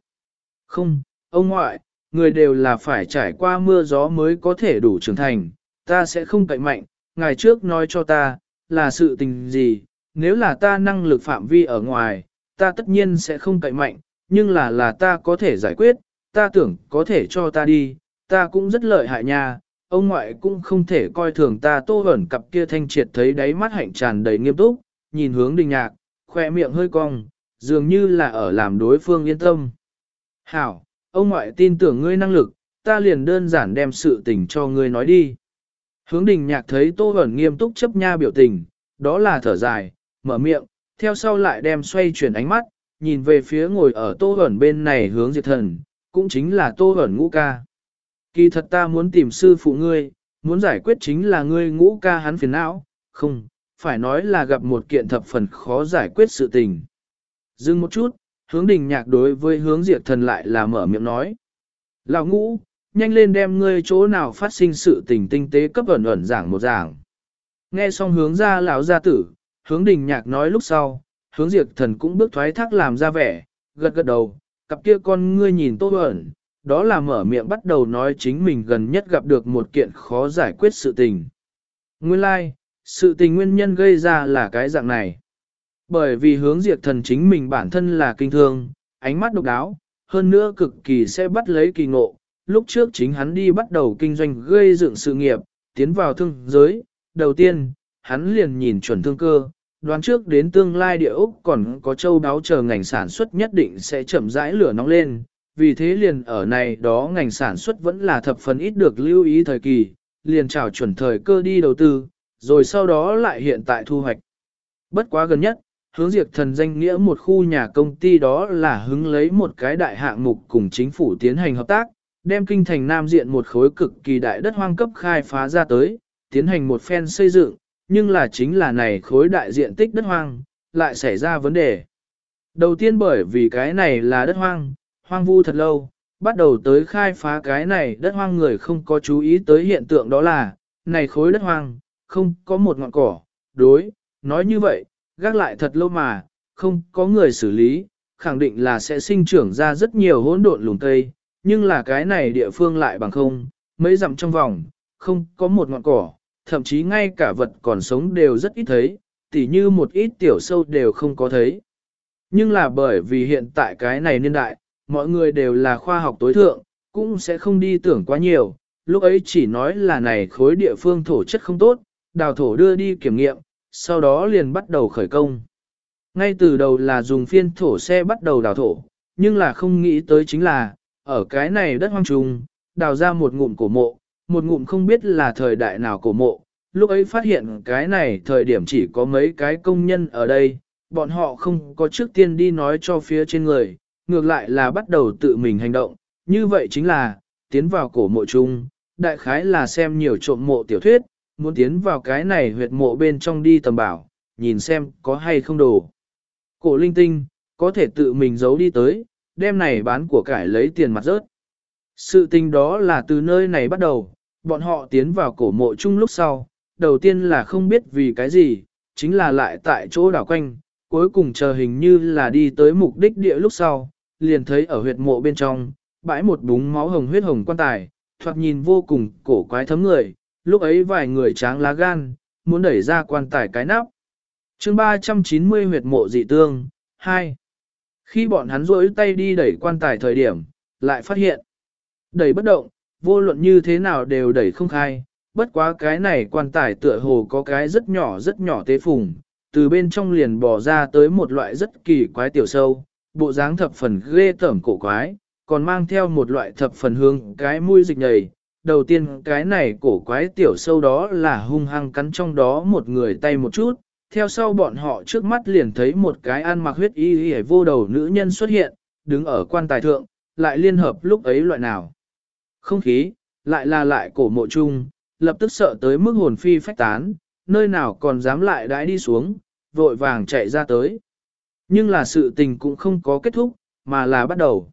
Không, ông ngoại, người đều là phải trải qua mưa gió mới có thể đủ trưởng thành, ta sẽ không cậy mạnh, ngày trước nói cho ta, là sự tình gì, nếu là ta năng lực phạm vi ở ngoài, ta tất nhiên sẽ không cậy mạnh, nhưng là là ta có thể giải quyết, ta tưởng có thể cho ta đi, ta cũng rất lợi hại nha, ông ngoại cũng không thể coi thường ta tô ẩn cặp kia thanh triệt thấy đáy mắt hạnh tràn đầy nghiêm túc, nhìn hướng đình nhạc, khoe miệng hơi cong, dường như là ở làm đối phương yên tâm. Hảo, ông ngoại tin tưởng ngươi năng lực, ta liền đơn giản đem sự tình cho ngươi nói đi. Hướng đình nhạc thấy tô ẩn nghiêm túc chấp nha biểu tình, đó là thở dài, mở miệng, theo sau lại đem xoay chuyển ánh mắt, nhìn về phía ngồi ở tô ẩn bên này hướng diệt thần, cũng chính là tô ẩn ngũ ca. Kỳ thật ta muốn tìm sư phụ ngươi, muốn giải quyết chính là ngươi ngũ ca hắn phiền não, không, phải nói là gặp một kiện thập phần khó giải quyết sự tình. Dừng một chút, hướng đình nhạc đối với hướng diệt thần lại là mở miệng nói. Lão ngũ, nhanh lên đem ngươi chỗ nào phát sinh sự tình tinh tế cấp ẩn ẩn giảng một giảng. Nghe xong hướng ra lão gia tử, hướng đình nhạc nói lúc sau, hướng diệt thần cũng bước thoái thác làm ra vẻ, gật gật đầu, cặp kia con ngươi nhìn tô ẩn, đó là mở miệng bắt đầu nói chính mình gần nhất gặp được một kiện khó giải quyết sự tình. Nguyên lai, like, sự tình nguyên nhân gây ra là cái dạng này. Bởi vì hướng diệt thần chính mình bản thân là kinh thương, ánh mắt độc đáo, hơn nữa cực kỳ sẽ bắt lấy kỳ ngộ. Lúc trước chính hắn đi bắt đầu kinh doanh gây dựng sự nghiệp, tiến vào thương giới. Đầu tiên, hắn liền nhìn chuẩn thương cơ, đoán trước đến tương lai địa Úc còn có châu đáo chờ ngành sản xuất nhất định sẽ chậm rãi lửa nóng lên, vì thế liền ở này đó ngành sản xuất vẫn là thập phần ít được lưu ý thời kỳ, liền trào chuẩn thời cơ đi đầu tư, rồi sau đó lại hiện tại thu hoạch. Bất quá gần nhất, hướng diệt thần danh nghĩa một khu nhà công ty đó là hứng lấy một cái đại hạng mục cùng chính phủ tiến hành hợp tác, đem kinh thành Nam diện một khối cực kỳ đại đất hoang cấp khai phá ra tới, tiến hành một phen xây dựng, nhưng là chính là này khối đại diện tích đất hoang, lại xảy ra vấn đề. Đầu tiên bởi vì cái này là đất hoang, hoang vu thật lâu, bắt đầu tới khai phá cái này đất hoang người không có chú ý tới hiện tượng đó là, này khối đất hoang, không có một ngọn cỏ, đối, nói như vậy, gác lại thật lâu mà, không có người xử lý, khẳng định là sẽ sinh trưởng ra rất nhiều hỗn độn lùn cây, nhưng là cái này địa phương lại bằng không, mấy dặm trong vòng, không có một ngọn cỏ, thậm chí ngay cả vật còn sống đều rất ít thấy, tỉ như một ít tiểu sâu đều không có thấy. Nhưng là bởi vì hiện tại cái này niên đại, mọi người đều là khoa học tối thượng, cũng sẽ không đi tưởng quá nhiều, lúc ấy chỉ nói là này khối địa phương thổ chất không tốt, đào thổ đưa đi kiểm nghiệm, sau đó liền bắt đầu khởi công. Ngay từ đầu là dùng phiên thổ xe bắt đầu đào thổ, nhưng là không nghĩ tới chính là, ở cái này đất hoang trùng, đào ra một ngụm cổ mộ, một ngụm không biết là thời đại nào cổ mộ, lúc ấy phát hiện cái này thời điểm chỉ có mấy cái công nhân ở đây, bọn họ không có trước tiên đi nói cho phía trên người, ngược lại là bắt đầu tự mình hành động, như vậy chính là, tiến vào cổ mộ chung, đại khái là xem nhiều trộm mộ tiểu thuyết, muốn tiến vào cái này huyệt mộ bên trong đi tầm bảo, nhìn xem có hay không đồ. Cổ linh tinh, có thể tự mình giấu đi tới, đem này bán của cải lấy tiền mặt rớt. Sự tình đó là từ nơi này bắt đầu, bọn họ tiến vào cổ mộ chung lúc sau, đầu tiên là không biết vì cái gì, chính là lại tại chỗ đảo quanh, cuối cùng chờ hình như là đi tới mục đích địa lúc sau, liền thấy ở huyệt mộ bên trong, bãi một búng máu hồng huyết hồng quan tài, thoạt nhìn vô cùng cổ quái thấm người, lúc ấy vài người tráng lá gan, muốn đẩy ra quan tài cái nắp. chương 390 huyệt mộ dị tương, 2. Khi bọn hắn rỗi tay đi đẩy quan tài thời điểm, lại phát hiện, đẩy bất động, vô luận như thế nào đều đẩy không khai, bất quá cái này quan tài tựa hồ có cái rất nhỏ rất nhỏ tế phùng, từ bên trong liền bò ra tới một loại rất kỳ quái tiểu sâu, bộ dáng thập phần ghê tởm cổ quái, còn mang theo một loại thập phần hương cái mũi dịch nhầy. Đầu tiên cái này cổ quái tiểu sâu đó là hung hăng cắn trong đó một người tay một chút, theo sau bọn họ trước mắt liền thấy một cái ăn mặc huyết y y vô đầu nữ nhân xuất hiện, đứng ở quan tài thượng, lại liên hợp lúc ấy loại nào. Không khí, lại là lại cổ mộ chung, lập tức sợ tới mức hồn phi phách tán, nơi nào còn dám lại đãi đi xuống, vội vàng chạy ra tới. Nhưng là sự tình cũng không có kết thúc, mà là bắt đầu.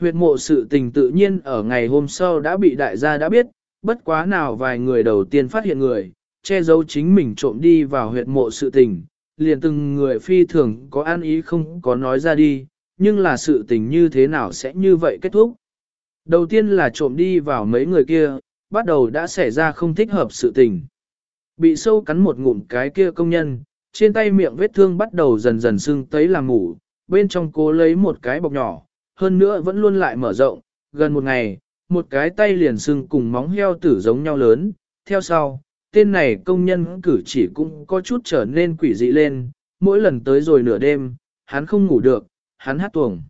Huyệt mộ sự tình tự nhiên ở ngày hôm sau đã bị đại gia đã biết, bất quá nào vài người đầu tiên phát hiện người, che giấu chính mình trộm đi vào huyệt mộ sự tình, liền từng người phi thường có an ý không có nói ra đi, nhưng là sự tình như thế nào sẽ như vậy kết thúc. Đầu tiên là trộm đi vào mấy người kia, bắt đầu đã xảy ra không thích hợp sự tình. Bị sâu cắn một ngụm cái kia công nhân, trên tay miệng vết thương bắt đầu dần dần sưng tấy làm ngủ, bên trong cố lấy một cái bọc nhỏ, hơn nữa vẫn luôn lại mở rộng, gần một ngày, một cái tay liền sưng cùng móng heo tử giống nhau lớn, theo sau, tên này công nhân cử chỉ cũng có chút trở nên quỷ dị lên, mỗi lần tới rồi nửa đêm, hắn không ngủ được, hắn hát tuồng.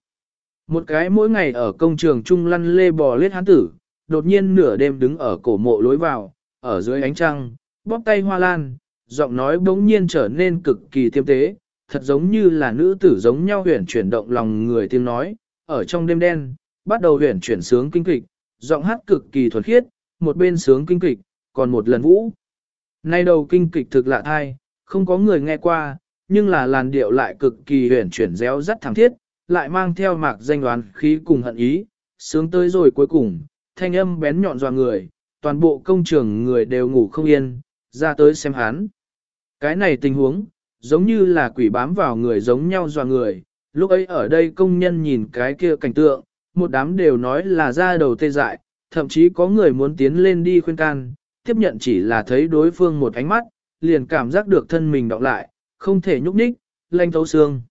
Một cái mỗi ngày ở công trường trung lăn lê bò lết hắn tử, đột nhiên nửa đêm đứng ở cổ mộ lối vào, ở dưới ánh trăng, bóp tay hoa lan, giọng nói bỗng nhiên trở nên cực kỳ tiêm tế, thật giống như là nữ tử giống nhau huyền chuyển động lòng người tiếng nói, ở trong đêm đen, bắt đầu huyền chuyển sướng kinh kịch, giọng hát cực kỳ thuần khiết, một bên sướng kinh kịch, còn một lần vũ. Nay đầu kinh kịch thực lạ thai, không có người nghe qua, nhưng là làn điệu lại cực kỳ huyền chuyển réo rắt thẳng thiết, lại mang theo mạc danh đoán khí cùng hận ý, sướng tới rồi cuối cùng, thanh âm bén nhọn dò người, toàn bộ công trường người đều ngủ không yên, ra tới xem hắn. Cái này tình huống, giống như là quỷ bám vào người giống nhau dò người, lúc ấy ở đây công nhân nhìn cái kia cảnh tượng, một đám đều nói là ra đầu tê dại, thậm chí có người muốn tiến lên đi khuyên can, tiếp nhận chỉ là thấy đối phương một ánh mắt, liền cảm giác được thân mình đọc lại, không thể nhúc nhích, lanh thấu xương.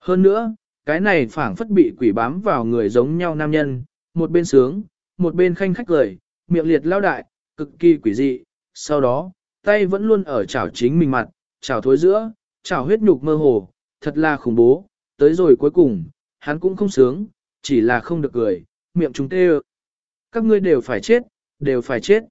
Hơn nữa, cái này phảng phất bị quỷ bám vào người giống nhau nam nhân, một bên sướng, một bên khanh khách cười, miệng liệt lao đại, cực kỳ quỷ dị, sau đó, tay vẫn luôn ở chảo chính mình mặt, chảo thối giữa, chảo huyết nhục mơ hồ, thật là khủng bố, tới rồi cuối cùng, hắn cũng không sướng, chỉ là không được cười, miệng chúng tê Các ngươi đều phải chết, đều phải chết.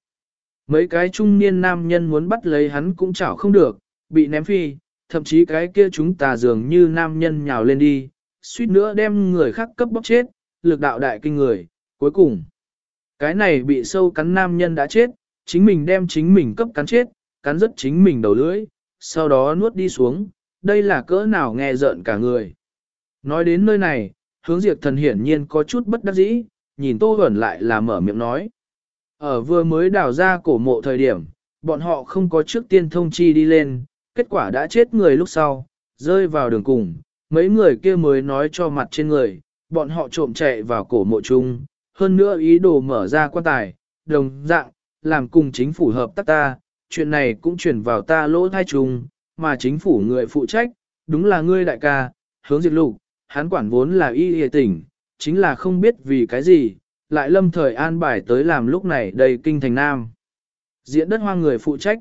Mấy cái trung niên nam nhân muốn bắt lấy hắn cũng chảo không được, bị ném phi, thậm chí cái kia chúng ta dường như nam nhân nhào lên đi, suýt nữa đem người khác cấp bóc chết, lực đạo đại kinh người, cuối cùng. Cái này bị sâu cắn nam nhân đã chết, chính mình đem chính mình cấp cắn chết, cắn rất chính mình đầu lưỡi, sau đó nuốt đi xuống, đây là cỡ nào nghe rợn cả người. Nói đến nơi này, hướng diệt thần hiển nhiên có chút bất đắc dĩ, nhìn tô Huẩn lại là mở miệng nói. Ở vừa mới đào ra cổ mộ thời điểm, bọn họ không có trước tiên thông chi đi lên, kết quả đã chết người lúc sau, rơi vào đường cùng, mấy người kia mới nói cho mặt trên người, bọn họ trộm chạy vào cổ mộ chung, hơn nữa ý đồ mở ra quan tài, đồng dạng, làm cùng chính phủ hợp tác ta, chuyện này cũng chuyển vào ta lỗ thai chung, mà chính phủ người phụ trách, đúng là ngươi đại ca, hướng diệt lục, hắn quản vốn là y y tỉnh, chính là không biết vì cái gì, lại lâm thời an bài tới làm lúc này đầy kinh thành nam. Diễn đất hoang người phụ trách.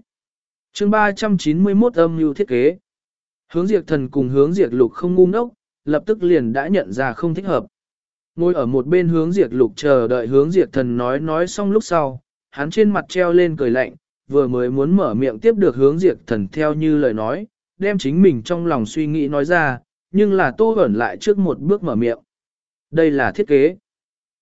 chương 391 âm mưu thiết kế. Hướng diệt thần cùng hướng diệt lục không ngu ngốc, lập tức liền đã nhận ra không thích hợp. Ngồi ở một bên hướng diệt lục chờ đợi hướng diệt thần nói nói xong lúc sau, hắn trên mặt treo lên cười lạnh, vừa mới muốn mở miệng tiếp được hướng diệt thần theo như lời nói, đem chính mình trong lòng suy nghĩ nói ra, nhưng là tô ẩn lại trước một bước mở miệng. Đây là thiết kế.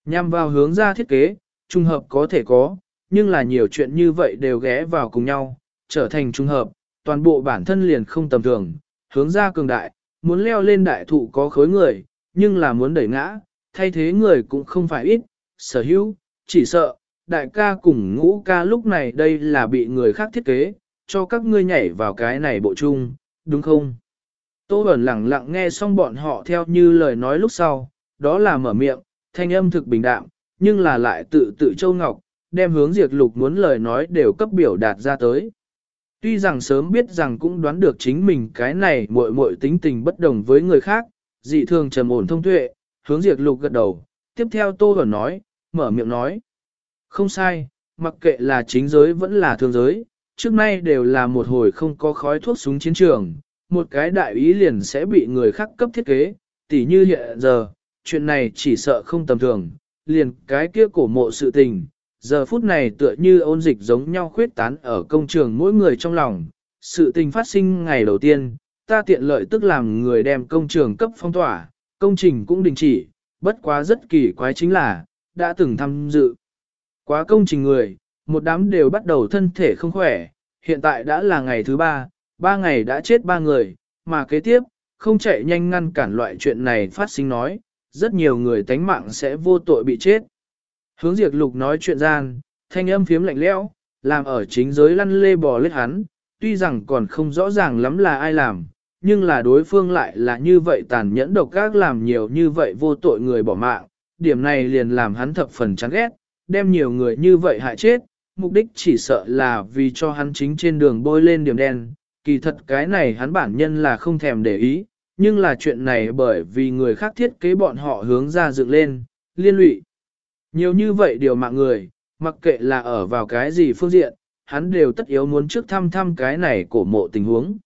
Nhằm vào hướng ra thiết kế, trung hợp có thể có, nhưng là nhiều chuyện như vậy đều ghé vào cùng nhau, trở thành trung hợp, toàn bộ bản thân liền không tầm thường, hướng ra cường đại, muốn leo lên đại thụ có khối người, nhưng là muốn đẩy ngã, thay thế người cũng không phải ít, sở hữu, chỉ sợ, đại ca cùng ngũ ca lúc này đây là bị người khác thiết kế, cho các ngươi nhảy vào cái này bộ chung, đúng không? Tô Bẩn lặng lặng nghe xong bọn họ theo như lời nói lúc sau, đó là mở miệng, thanh âm thực bình đạm, nhưng là lại tự tự châu ngọc, đem hướng diệt lục muốn lời nói đều cấp biểu đạt ra tới. Tuy rằng sớm biết rằng cũng đoán được chính mình cái này muội muội tính tình bất đồng với người khác, dị thường trầm ổn thông tuệ, hướng diệt lục gật đầu, tiếp theo Tô Bẩn nói, mở miệng nói. Không sai, mặc kệ là chính giới vẫn là thương giới, trước nay đều là một hồi không có khói thuốc súng chiến trường, một cái đại ý liền sẽ bị người khác cấp thiết kế, tỉ như hiện giờ, chuyện này chỉ sợ không tầm thường, liền cái kia cổ mộ sự tình, giờ phút này tựa như ôn dịch giống nhau khuyết tán ở công trường mỗi người trong lòng, sự tình phát sinh ngày đầu tiên, ta tiện lợi tức làm người đem công trường cấp phong tỏa, công trình cũng đình chỉ, bất quá rất kỳ quái chính là, đã từng tham dự. Quá công trình người, một đám đều bắt đầu thân thể không khỏe, hiện tại đã là ngày thứ ba, ba ngày đã chết ba người, mà kế tiếp, không chạy nhanh ngăn cản loại chuyện này phát sinh nói, rất nhiều người tánh mạng sẽ vô tội bị chết. Hướng diệt lục nói chuyện gian, thanh âm phiếm lạnh lẽo, làm ở chính giới lăn lê bò lết hắn, tuy rằng còn không rõ ràng lắm là ai làm, nhưng là đối phương lại là như vậy tàn nhẫn độc ác làm nhiều như vậy vô tội người bỏ mạng, điểm này liền làm hắn thập phần chán ghét, đem nhiều người như vậy hại chết, mục đích chỉ sợ là vì cho hắn chính trên đường bôi lên điểm đen, kỳ thật cái này hắn bản nhân là không thèm để ý, nhưng là chuyện này bởi vì người khác thiết kế bọn họ hướng ra dựng lên, liên lụy. Nhiều như vậy điều mạng người, mặc kệ là ở vào cái gì phương diện, hắn đều tất yếu muốn trước thăm thăm cái này cổ mộ tình huống.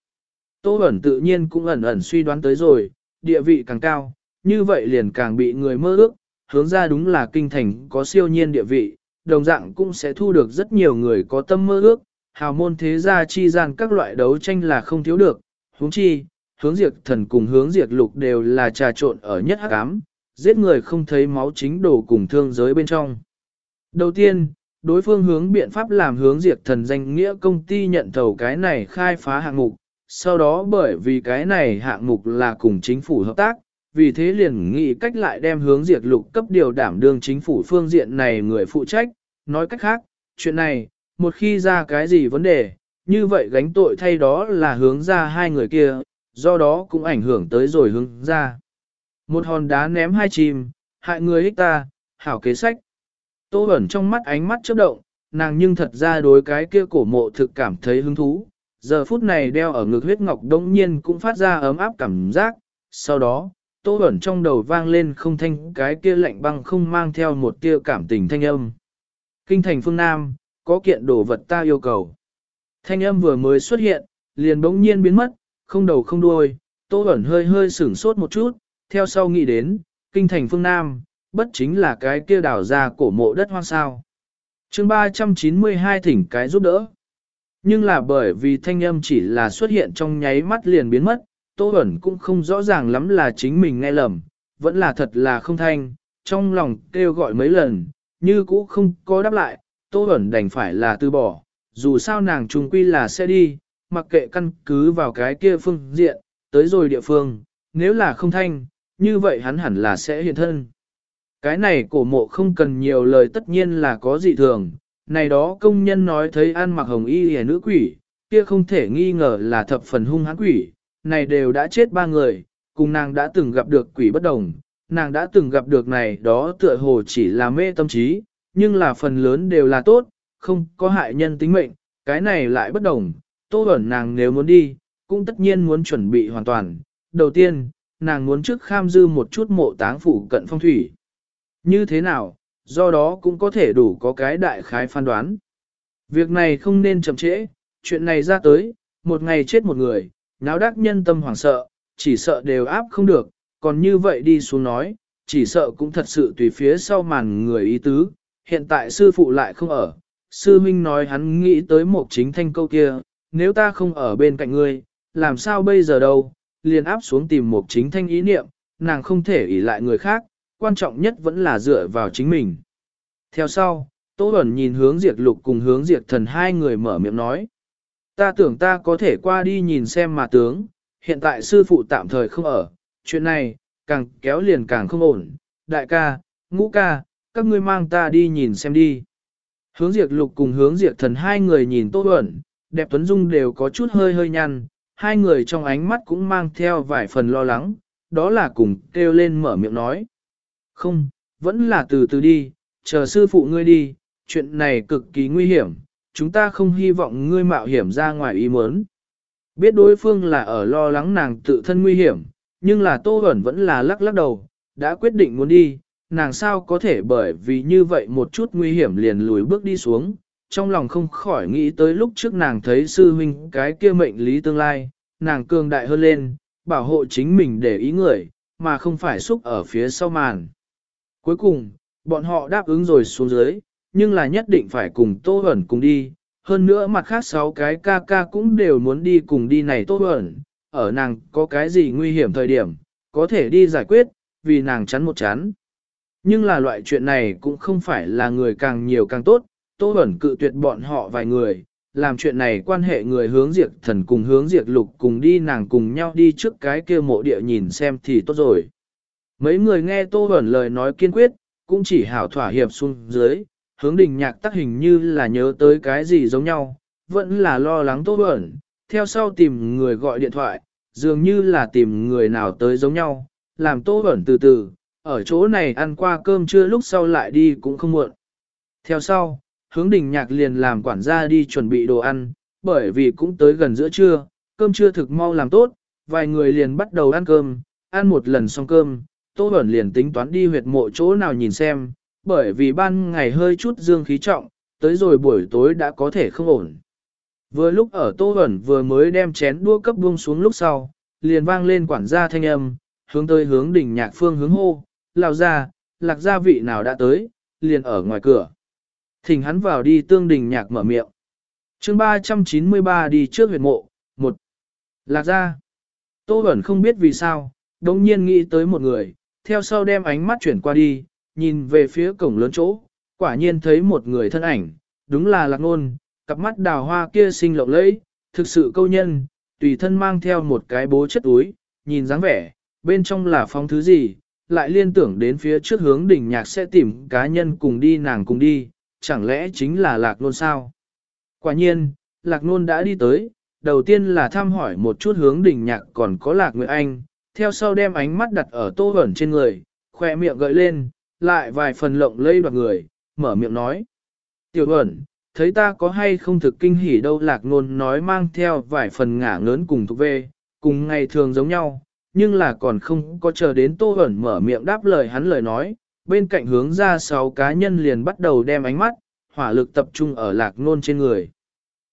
Tô ẩn tự nhiên cũng ẩn ẩn suy đoán tới rồi, địa vị càng cao, như vậy liền càng bị người mơ ước, hướng ra đúng là kinh thành có siêu nhiên địa vị, đồng dạng cũng sẽ thu được rất nhiều người có tâm mơ ước, hào môn thế gia chi gian các loại đấu tranh là không thiếu được, huống chi, hướng diệt thần cùng hướng diệt lục đều là trà trộn ở nhất hắc ám, giết người không thấy máu chính đổ cùng thương giới bên trong. Đầu tiên, đối phương hướng biện pháp làm hướng diệt thần danh nghĩa công ty nhận thầu cái này khai phá hạng mục, sau đó bởi vì cái này hạng mục là cùng chính phủ hợp tác, vì thế liền nghĩ cách lại đem hướng diệt lục cấp điều đảm đương chính phủ phương diện này người phụ trách, nói cách khác, chuyện này, một khi ra cái gì vấn đề, như vậy gánh tội thay đó là hướng ra hai người kia, do đó cũng ảnh hưởng tới rồi hướng ra. Một hòn đá ném hai chim, hại người hích ta, hảo kế sách. Tô ẩn trong mắt ánh mắt chớp động, nàng nhưng thật ra đối cái kia cổ mộ thực cảm thấy hứng thú. Giờ phút này đeo ở ngực huyết ngọc đông nhiên cũng phát ra ấm áp cảm giác. Sau đó, tô ẩn trong đầu vang lên không thanh cái kia lạnh băng không mang theo một tia cảm tình thanh âm. Kinh thành phương Nam, có kiện đồ vật ta yêu cầu. Thanh âm vừa mới xuất hiện, liền bỗng nhiên biến mất, không đầu không đuôi, tô Bẩn hơi hơi sửng sốt một chút, theo sau nghĩ đến, kinh thành phương Nam, bất chính là cái kia đảo ra cổ mộ đất hoang sao. chương 392 thỉnh cái giúp đỡ. Nhưng là bởi vì thanh âm chỉ là xuất hiện trong nháy mắt liền biến mất, Tô Bẩn cũng không rõ ràng lắm là chính mình nghe lầm, vẫn là thật là không thanh, trong lòng kêu gọi mấy lần, như cũ không có đáp lại, Tô Bẩn đành phải là từ bỏ, dù sao nàng trùng quy là sẽ đi, mặc kệ căn cứ vào cái kia phương diện, tới rồi địa phương, nếu là không thanh, như vậy hắn hẳn là sẽ hiện thân. Cái này cổ mộ không cần nhiều lời tất nhiên là có dị thường, này đó công nhân nói thấy ăn mặc hồng y hề nữ quỷ, kia không thể nghi ngờ là thập phần hung hãn quỷ, này đều đã chết ba người, cùng nàng đã từng gặp được quỷ bất đồng, nàng đã từng gặp được này đó tựa hồ chỉ là mê tâm trí, nhưng là phần lớn đều là tốt, không có hại nhân tính mệnh, cái này lại bất đồng, tô ẩn nàng nếu muốn đi, cũng tất nhiên muốn chuẩn bị hoàn toàn. Đầu tiên, nàng muốn trước kham dư một chút mộ táng phủ cận phong thủy. Như thế nào, do đó cũng có thể đủ có cái đại khái phán đoán. Việc này không nên chậm trễ, chuyện này ra tới, một ngày chết một người, náo đắc nhân tâm hoảng sợ, chỉ sợ đều áp không được, còn như vậy đi xuống nói, chỉ sợ cũng thật sự tùy phía sau màn người ý tứ, hiện tại sư phụ lại không ở. Sư Minh nói hắn nghĩ tới một chính thanh câu kia, nếu ta không ở bên cạnh ngươi, làm sao bây giờ đâu, liền áp xuống tìm một chính thanh ý niệm, nàng không thể ỷ lại người khác, quan trọng nhất vẫn là dựa vào chính mình. Theo sau, Tô Bẩn nhìn hướng diệt lục cùng hướng diệt thần hai người mở miệng nói. Ta tưởng ta có thể qua đi nhìn xem mà tướng, hiện tại sư phụ tạm thời không ở, chuyện này, càng kéo liền càng không ổn. Đại ca, ngũ ca, các ngươi mang ta đi nhìn xem đi. Hướng diệt lục cùng hướng diệt thần hai người nhìn Tô Bẩn, đẹp tuấn dung đều có chút hơi hơi nhăn, hai người trong ánh mắt cũng mang theo vài phần lo lắng, đó là cùng kêu lên mở miệng nói. Không, vẫn là từ từ đi, chờ sư phụ ngươi đi, chuyện này cực kỳ nguy hiểm, chúng ta không hy vọng ngươi mạo hiểm ra ngoài ý muốn. Biết đối phương là ở lo lắng nàng tự thân nguy hiểm, nhưng là Tô Bẩn vẫn là lắc lắc đầu, đã quyết định muốn đi, nàng sao có thể bởi vì như vậy một chút nguy hiểm liền lùi bước đi xuống, trong lòng không khỏi nghĩ tới lúc trước nàng thấy sư huynh cái kia mệnh lý tương lai, nàng cường đại hơn lên, bảo hộ chính mình để ý người, mà không phải xúc ở phía sau màn. Cuối cùng, bọn họ đáp ứng rồi xuống dưới, nhưng là nhất định phải cùng Tô Hẩn cùng đi, hơn nữa mặt khác sáu cái ca ca cũng đều muốn đi cùng đi này Tô Hẩn, ở nàng có cái gì nguy hiểm thời điểm, có thể đi giải quyết, vì nàng chắn một chắn. Nhưng là loại chuyện này cũng không phải là người càng nhiều càng tốt, Tô Bẩn cự tuyệt bọn họ vài người, làm chuyện này quan hệ người hướng diệt thần cùng hướng diệt lục cùng đi nàng cùng nhau đi trước cái kia mộ địa nhìn xem thì tốt rồi. Mấy người nghe Tô Bẩn lời nói kiên quyết, cũng chỉ hảo thỏa hiệp xuống dưới, hướng đình nhạc tác hình như là nhớ tới cái gì giống nhau, vẫn là lo lắng Tô Bẩn, theo sau tìm người gọi điện thoại, dường như là tìm người nào tới giống nhau, làm Tô Bẩn từ từ, ở chỗ này ăn qua cơm trưa lúc sau lại đi cũng không muộn. Theo sau, hướng đình nhạc liền làm quản gia đi chuẩn bị đồ ăn, bởi vì cũng tới gần giữa trưa, cơm trưa thực mau làm tốt, vài người liền bắt đầu ăn cơm, ăn một lần xong cơm, Tô Bẩn liền tính toán đi huyệt mộ chỗ nào nhìn xem, bởi vì ban ngày hơi chút dương khí trọng, tới rồi buổi tối đã có thể không ổn. Vừa lúc ở Tô Bẩn vừa mới đem chén đua cấp buông xuống lúc sau, liền vang lên quản gia thanh âm, hướng tới hướng đỉnh nhạc phương hướng hô, lao ra, lạc gia vị nào đã tới, liền ở ngoài cửa. Thỉnh hắn vào đi tương đình nhạc mở miệng. chương 393 đi trước huyệt mộ, một Lạc gia. Tô Bẩn không biết vì sao, đồng nhiên nghĩ tới một người, theo sau đem ánh mắt chuyển qua đi, nhìn về phía cổng lớn chỗ, quả nhiên thấy một người thân ảnh, đúng là lạc ngôn. cặp mắt đào hoa kia xinh lộng lẫy, thực sự câu nhân, tùy thân mang theo một cái bố chất túi, nhìn dáng vẻ, bên trong là phong thứ gì, lại liên tưởng đến phía trước hướng đỉnh nhạc sẽ tìm cá nhân cùng đi nàng cùng đi, chẳng lẽ chính là lạc nôn sao? Quả nhiên, lạc nôn đã đi tới, đầu tiên là thăm hỏi một chút hướng đỉnh nhạc còn có lạc nguyệt anh, theo sau đem ánh mắt đặt ở tô ẩn trên người, khoe miệng gợi lên, lại vài phần lộng lây đoạt người, mở miệng nói. Tiểu ẩn, thấy ta có hay không thực kinh hỉ đâu lạc nôn nói mang theo vài phần ngả ngớn cùng thuộc về, cùng ngày thường giống nhau, nhưng là còn không có chờ đến tô ẩn mở miệng đáp lời hắn lời nói, bên cạnh hướng ra sáu cá nhân liền bắt đầu đem ánh mắt, hỏa lực tập trung ở lạc nôn trên người.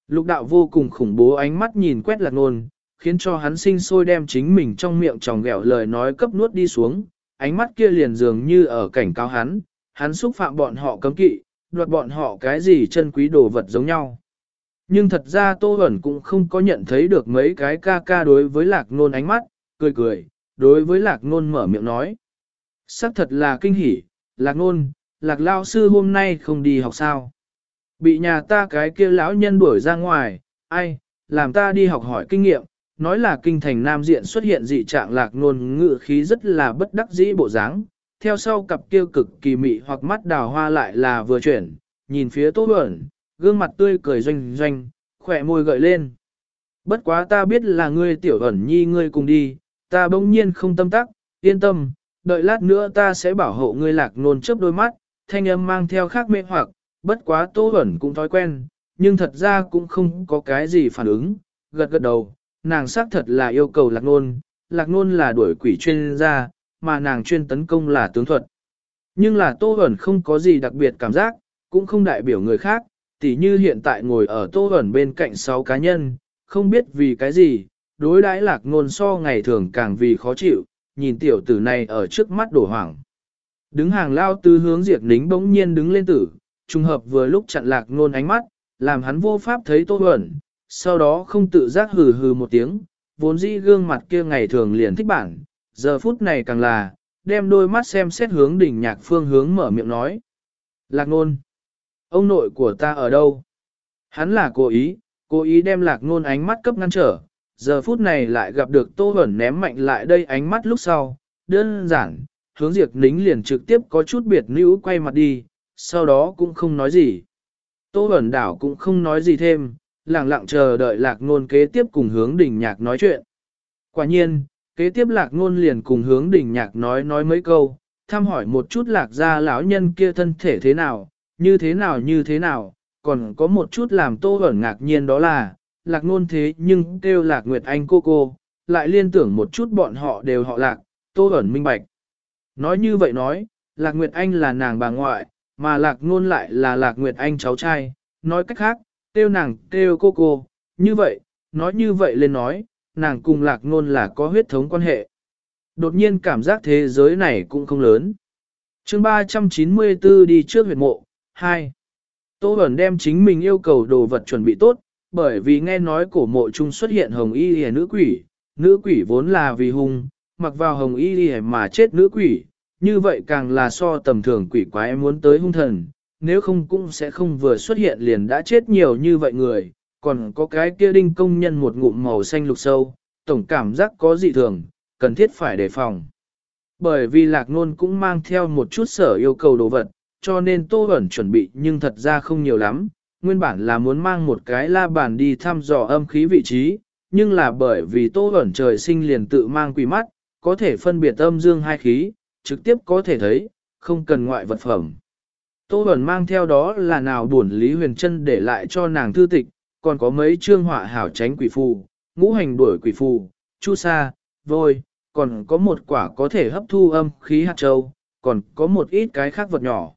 Lục đạo vô cùng khủng bố ánh mắt nhìn quét lạc nôn, khiến cho hắn sinh sôi đem chính mình trong miệng tròng ghẹo lời nói cấp nuốt đi xuống, ánh mắt kia liền dường như ở cảnh cáo hắn, hắn xúc phạm bọn họ cấm kỵ, đoạt bọn họ cái gì chân quý đồ vật giống nhau. Nhưng thật ra Tô Bẩn cũng không có nhận thấy được mấy cái ca ca đối với lạc nôn ánh mắt, cười cười, đối với lạc nôn mở miệng nói. Sắc thật là kinh hỉ, lạc nôn, lạc lao sư hôm nay không đi học sao. Bị nhà ta cái kia lão nhân đuổi ra ngoài, ai, làm ta đi học hỏi kinh nghiệm, nói là kinh thành nam diện xuất hiện dị trạng lạc nôn ngự khí rất là bất đắc dĩ bộ dáng. Theo sau cặp kia cực kỳ mị hoặc mắt đào hoa lại là vừa chuyển, nhìn phía tô ẩn, gương mặt tươi cười doanh doanh, khỏe môi gợi lên. Bất quá ta biết là ngươi tiểu ẩn nhi ngươi cùng đi, ta bỗng nhiên không tâm tắc, yên tâm, đợi lát nữa ta sẽ bảo hộ ngươi lạc nôn chớp đôi mắt, thanh âm mang theo khác mê hoặc, bất quá tô ẩn cũng thói quen, nhưng thật ra cũng không có cái gì phản ứng, gật gật đầu, nàng xác thật là yêu cầu lạc nôn, lạc nôn là đuổi quỷ chuyên gia, mà nàng chuyên tấn công là tướng thuật. Nhưng là tô ẩn không có gì đặc biệt cảm giác, cũng không đại biểu người khác, tỉ như hiện tại ngồi ở tô ẩn bên cạnh sáu cá nhân, không biết vì cái gì, đối đãi lạc ngôn so ngày thường càng vì khó chịu, nhìn tiểu tử này ở trước mắt đổ hoảng. Đứng hàng lao tư hướng diệt nính bỗng nhiên đứng lên tử, trùng hợp vừa lúc chặn lạc ngôn ánh mắt, làm hắn vô pháp thấy tô huẩn, sau đó không tự giác hừ hừ một tiếng, vốn dĩ gương mặt kia ngày thường liền thích bản, giờ phút này càng là, đem đôi mắt xem xét hướng đỉnh nhạc phương hướng mở miệng nói. Lạc ngôn, ông nội của ta ở đâu? Hắn là cố ý, cố ý đem lạc ngôn ánh mắt cấp ngăn trở, giờ phút này lại gặp được tô ẩn ném mạnh lại đây ánh mắt lúc sau, đơn giản, hướng diệt nính liền trực tiếp có chút biệt nữ quay mặt đi, sau đó cũng không nói gì. Tô ẩn đảo cũng không nói gì thêm, lặng lặng chờ đợi lạc ngôn kế tiếp cùng hướng đỉnh nhạc nói chuyện. Quả nhiên, kế tiếp lạc ngôn liền cùng hướng đỉnh nhạc nói nói mấy câu, thăm hỏi một chút lạc gia lão nhân kia thân thể thế nào, như thế nào như thế nào, còn có một chút làm tô ẩn ngạc nhiên đó là, lạc ngôn thế nhưng kêu lạc nguyệt anh cô cô, lại liên tưởng một chút bọn họ đều họ lạc, tô ẩn minh bạch. Nói như vậy nói, lạc nguyệt anh là nàng bà ngoại, mà lạc ngôn lại là lạc nguyệt anh cháu trai, nói cách khác, kêu nàng kêu cô cô, như vậy, nói như vậy lên nói, nàng cùng lạc ngôn là có huyết thống quan hệ. Đột nhiên cảm giác thế giới này cũng không lớn. chương 394 đi trước huyệt mộ, 2. Tô Bẩn đem chính mình yêu cầu đồ vật chuẩn bị tốt, bởi vì nghe nói cổ mộ trung xuất hiện hồng y lìa nữ quỷ, nữ quỷ vốn là vì hung, mặc vào hồng y lìa mà chết nữ quỷ, như vậy càng là so tầm thường quỷ quái muốn tới hung thần, nếu không cũng sẽ không vừa xuất hiện liền đã chết nhiều như vậy người, còn có cái kia đinh công nhân một ngụm màu xanh lục sâu, tổng cảm giác có dị thường, cần thiết phải đề phòng. Bởi vì lạc nôn cũng mang theo một chút sở yêu cầu đồ vật, cho nên tô ẩn chuẩn bị nhưng thật ra không nhiều lắm, nguyên bản là muốn mang một cái la bàn đi thăm dò âm khí vị trí, nhưng là bởi vì tô ẩn trời sinh liền tự mang quỷ mắt, có thể phân biệt âm dương hai khí, trực tiếp có thể thấy, không cần ngoại vật phẩm. Tô ẩn mang theo đó là nào buồn Lý Huyền Trân để lại cho nàng thư tịch, còn có mấy chương họa hảo tránh quỷ phù, ngũ hành đuổi quỷ phù, chu sa, vôi, còn có một quả có thể hấp thu âm khí hạt châu, còn có một ít cái khác vật nhỏ.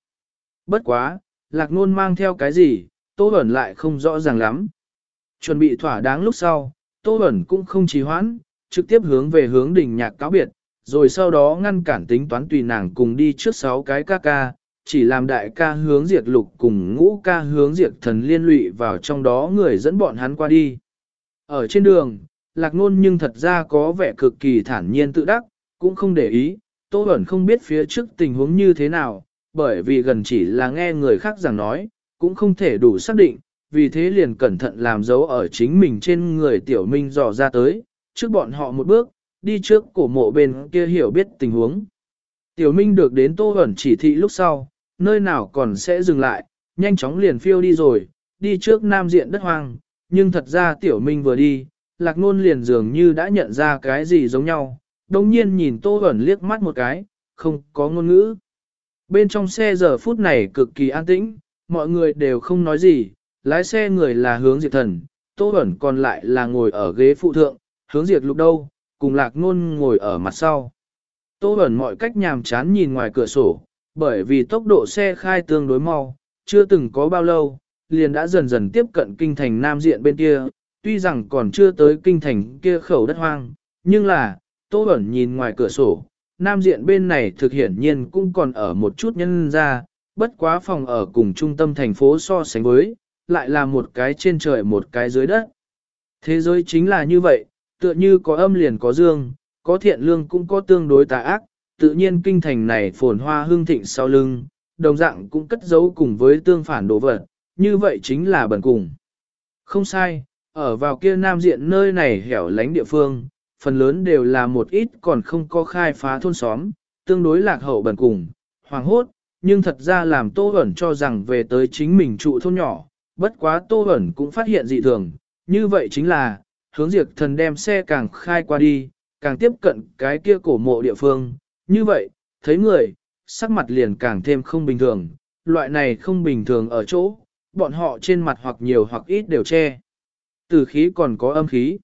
Bất quá, lạc nôn mang theo cái gì, Tô Bẩn lại không rõ ràng lắm. Chuẩn bị thỏa đáng lúc sau, Tô Bẩn cũng không trì hoãn, trực tiếp hướng về hướng đỉnh nhạc cáo biệt, rồi sau đó ngăn cản tính toán tùy nàng cùng đi trước sáu cái ca ca, chỉ làm đại ca hướng diệt lục cùng ngũ ca hướng diệt thần liên lụy vào trong đó người dẫn bọn hắn qua đi. Ở trên đường, lạc nôn nhưng thật ra có vẻ cực kỳ thản nhiên tự đắc, cũng không để ý, Tô Bẩn không biết phía trước tình huống như thế nào, bởi vì gần chỉ là nghe người khác giảng nói, cũng không thể đủ xác định, vì thế liền cẩn thận làm dấu ở chính mình trên người tiểu minh dò ra tới, trước bọn họ một bước, đi trước cổ mộ bên kia hiểu biết tình huống. Tiểu minh được đến tô ẩn chỉ thị lúc sau, nơi nào còn sẽ dừng lại, nhanh chóng liền phiêu đi rồi, đi trước nam diện đất hoang, nhưng thật ra tiểu minh vừa đi, lạc nôn liền dường như đã nhận ra cái gì giống nhau, đồng nhiên nhìn tô ẩn liếc mắt một cái, không có ngôn ngữ. Bên trong xe giờ phút này cực kỳ an tĩnh, mọi người đều không nói gì, lái xe người là hướng diệt thần, tô ẩn còn lại là ngồi ở ghế phụ thượng, hướng diệt lục đâu, cùng lạc ngôn ngồi ở mặt sau. Tô ẩn mọi cách nhàm chán nhìn ngoài cửa sổ, bởi vì tốc độ xe khai tương đối mau, chưa từng có bao lâu, liền đã dần dần tiếp cận kinh thành nam diện bên kia, tuy rằng còn chưa tới kinh thành kia khẩu đất hoang, nhưng là, Tô ẩn nhìn ngoài cửa sổ, nam diện bên này thực hiển nhiên cũng còn ở một chút nhân ra, bất quá phòng ở cùng trung tâm thành phố so sánh với, lại là một cái trên trời một cái dưới đất. Thế giới chính là như vậy, tựa như có âm liền có dương, có thiện lương cũng có tương đối tà ác, tự nhiên kinh thành này phồn hoa hương thịnh sau lưng, đồng dạng cũng cất giấu cùng với tương phản đồ vật, như vậy chính là bẩn cùng. Không sai, ở vào kia nam diện nơi này hẻo lánh địa phương, phần lớn đều là một ít còn không có khai phá thôn xóm, tương đối lạc hậu bẩn cùng, hoàng hốt, nhưng thật ra làm Tô Bẩn cho rằng về tới chính mình trụ thôn nhỏ, bất quá Tô Bẩn cũng phát hiện dị thường, như vậy chính là, hướng diệt thần đem xe càng khai qua đi, càng tiếp cận cái kia cổ mộ địa phương, như vậy, thấy người, sắc mặt liền càng thêm không bình thường, loại này không bình thường ở chỗ, bọn họ trên mặt hoặc nhiều hoặc ít đều che. Từ khí còn có âm khí.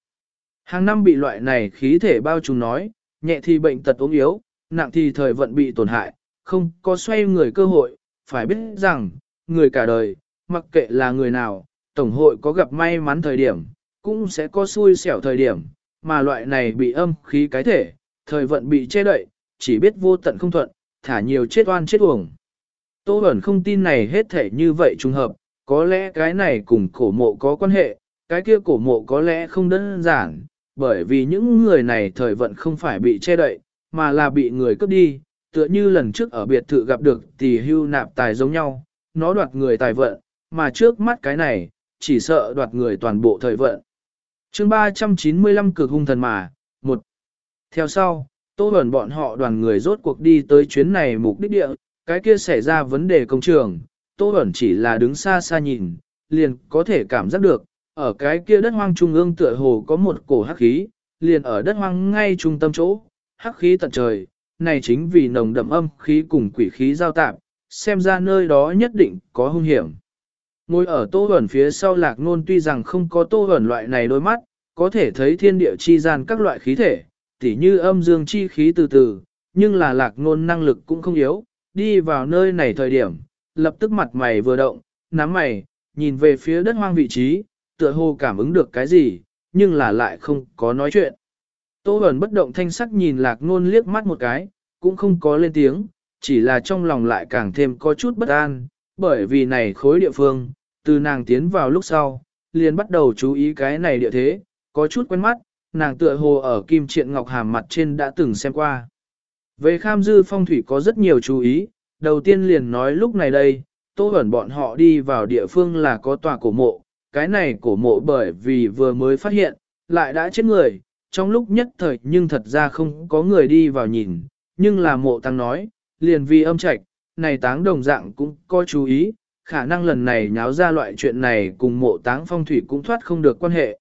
Hàng năm bị loại này khí thể bao trùm nói, nhẹ thì bệnh tật ốm yếu, nặng thì thời vận bị tổn hại, không có xoay người cơ hội, phải biết rằng, người cả đời, mặc kệ là người nào, Tổng hội có gặp may mắn thời điểm, cũng sẽ có xui xẻo thời điểm, mà loại này bị âm khí cái thể, thời vận bị che đậy, chỉ biết vô tận không thuận, thả nhiều chết oan chết uổng. Tô Bẩn không tin này hết thể như vậy trùng hợp, có lẽ cái này cùng cổ mộ có quan hệ, cái kia cổ mộ có lẽ không đơn giản, bởi vì những người này thời vận không phải bị che đậy, mà là bị người cướp đi, tựa như lần trước ở biệt thự gặp được tỷ hưu nạp tài giống nhau, nó đoạt người tài vận, mà trước mắt cái này, chỉ sợ đoạt người toàn bộ thời vận. chương 395 cực hung thần mà, một Theo sau, tô ẩn bọn họ đoàn người rốt cuộc đi tới chuyến này mục đích địa, cái kia xảy ra vấn đề công trường, tô ẩn chỉ là đứng xa xa nhìn, liền có thể cảm giác được, ở cái kia đất hoang trung ương tựa hồ có một cổ hắc khí, liền ở đất hoang ngay trung tâm chỗ, hắc khí tận trời, này chính vì nồng đậm âm khí cùng quỷ khí giao tạp, xem ra nơi đó nhất định có hung hiểm. Ngồi ở tô ẩn phía sau lạc ngôn tuy rằng không có tô ẩn loại này đôi mắt, có thể thấy thiên địa chi gian các loại khí thể, tỉ như âm dương chi khí từ từ, nhưng là lạc ngôn năng lực cũng không yếu, đi vào nơi này thời điểm, lập tức mặt mày vừa động, nắm mày, nhìn về phía đất hoang vị trí, tựa hồ cảm ứng được cái gì, nhưng là lại không có nói chuyện. Tô Bẩn bất động thanh sắc nhìn lạc ngôn liếc mắt một cái, cũng không có lên tiếng, chỉ là trong lòng lại càng thêm có chút bất an, bởi vì này khối địa phương, từ nàng tiến vào lúc sau, liền bắt đầu chú ý cái này địa thế, có chút quen mắt, nàng tựa hồ ở kim triện ngọc hàm mặt trên đã từng xem qua. Về kham dư phong thủy có rất nhiều chú ý, đầu tiên liền nói lúc này đây, tô ẩn bọn họ đi vào địa phương là có tòa cổ mộ, cái này cổ mộ bởi vì vừa mới phát hiện, lại đã chết người, trong lúc nhất thời nhưng thật ra không có người đi vào nhìn, nhưng là mộ tăng nói, liền vì âm trạch, này táng đồng dạng cũng có chú ý, khả năng lần này nháo ra loại chuyện này cùng mộ táng phong thủy cũng thoát không được quan hệ.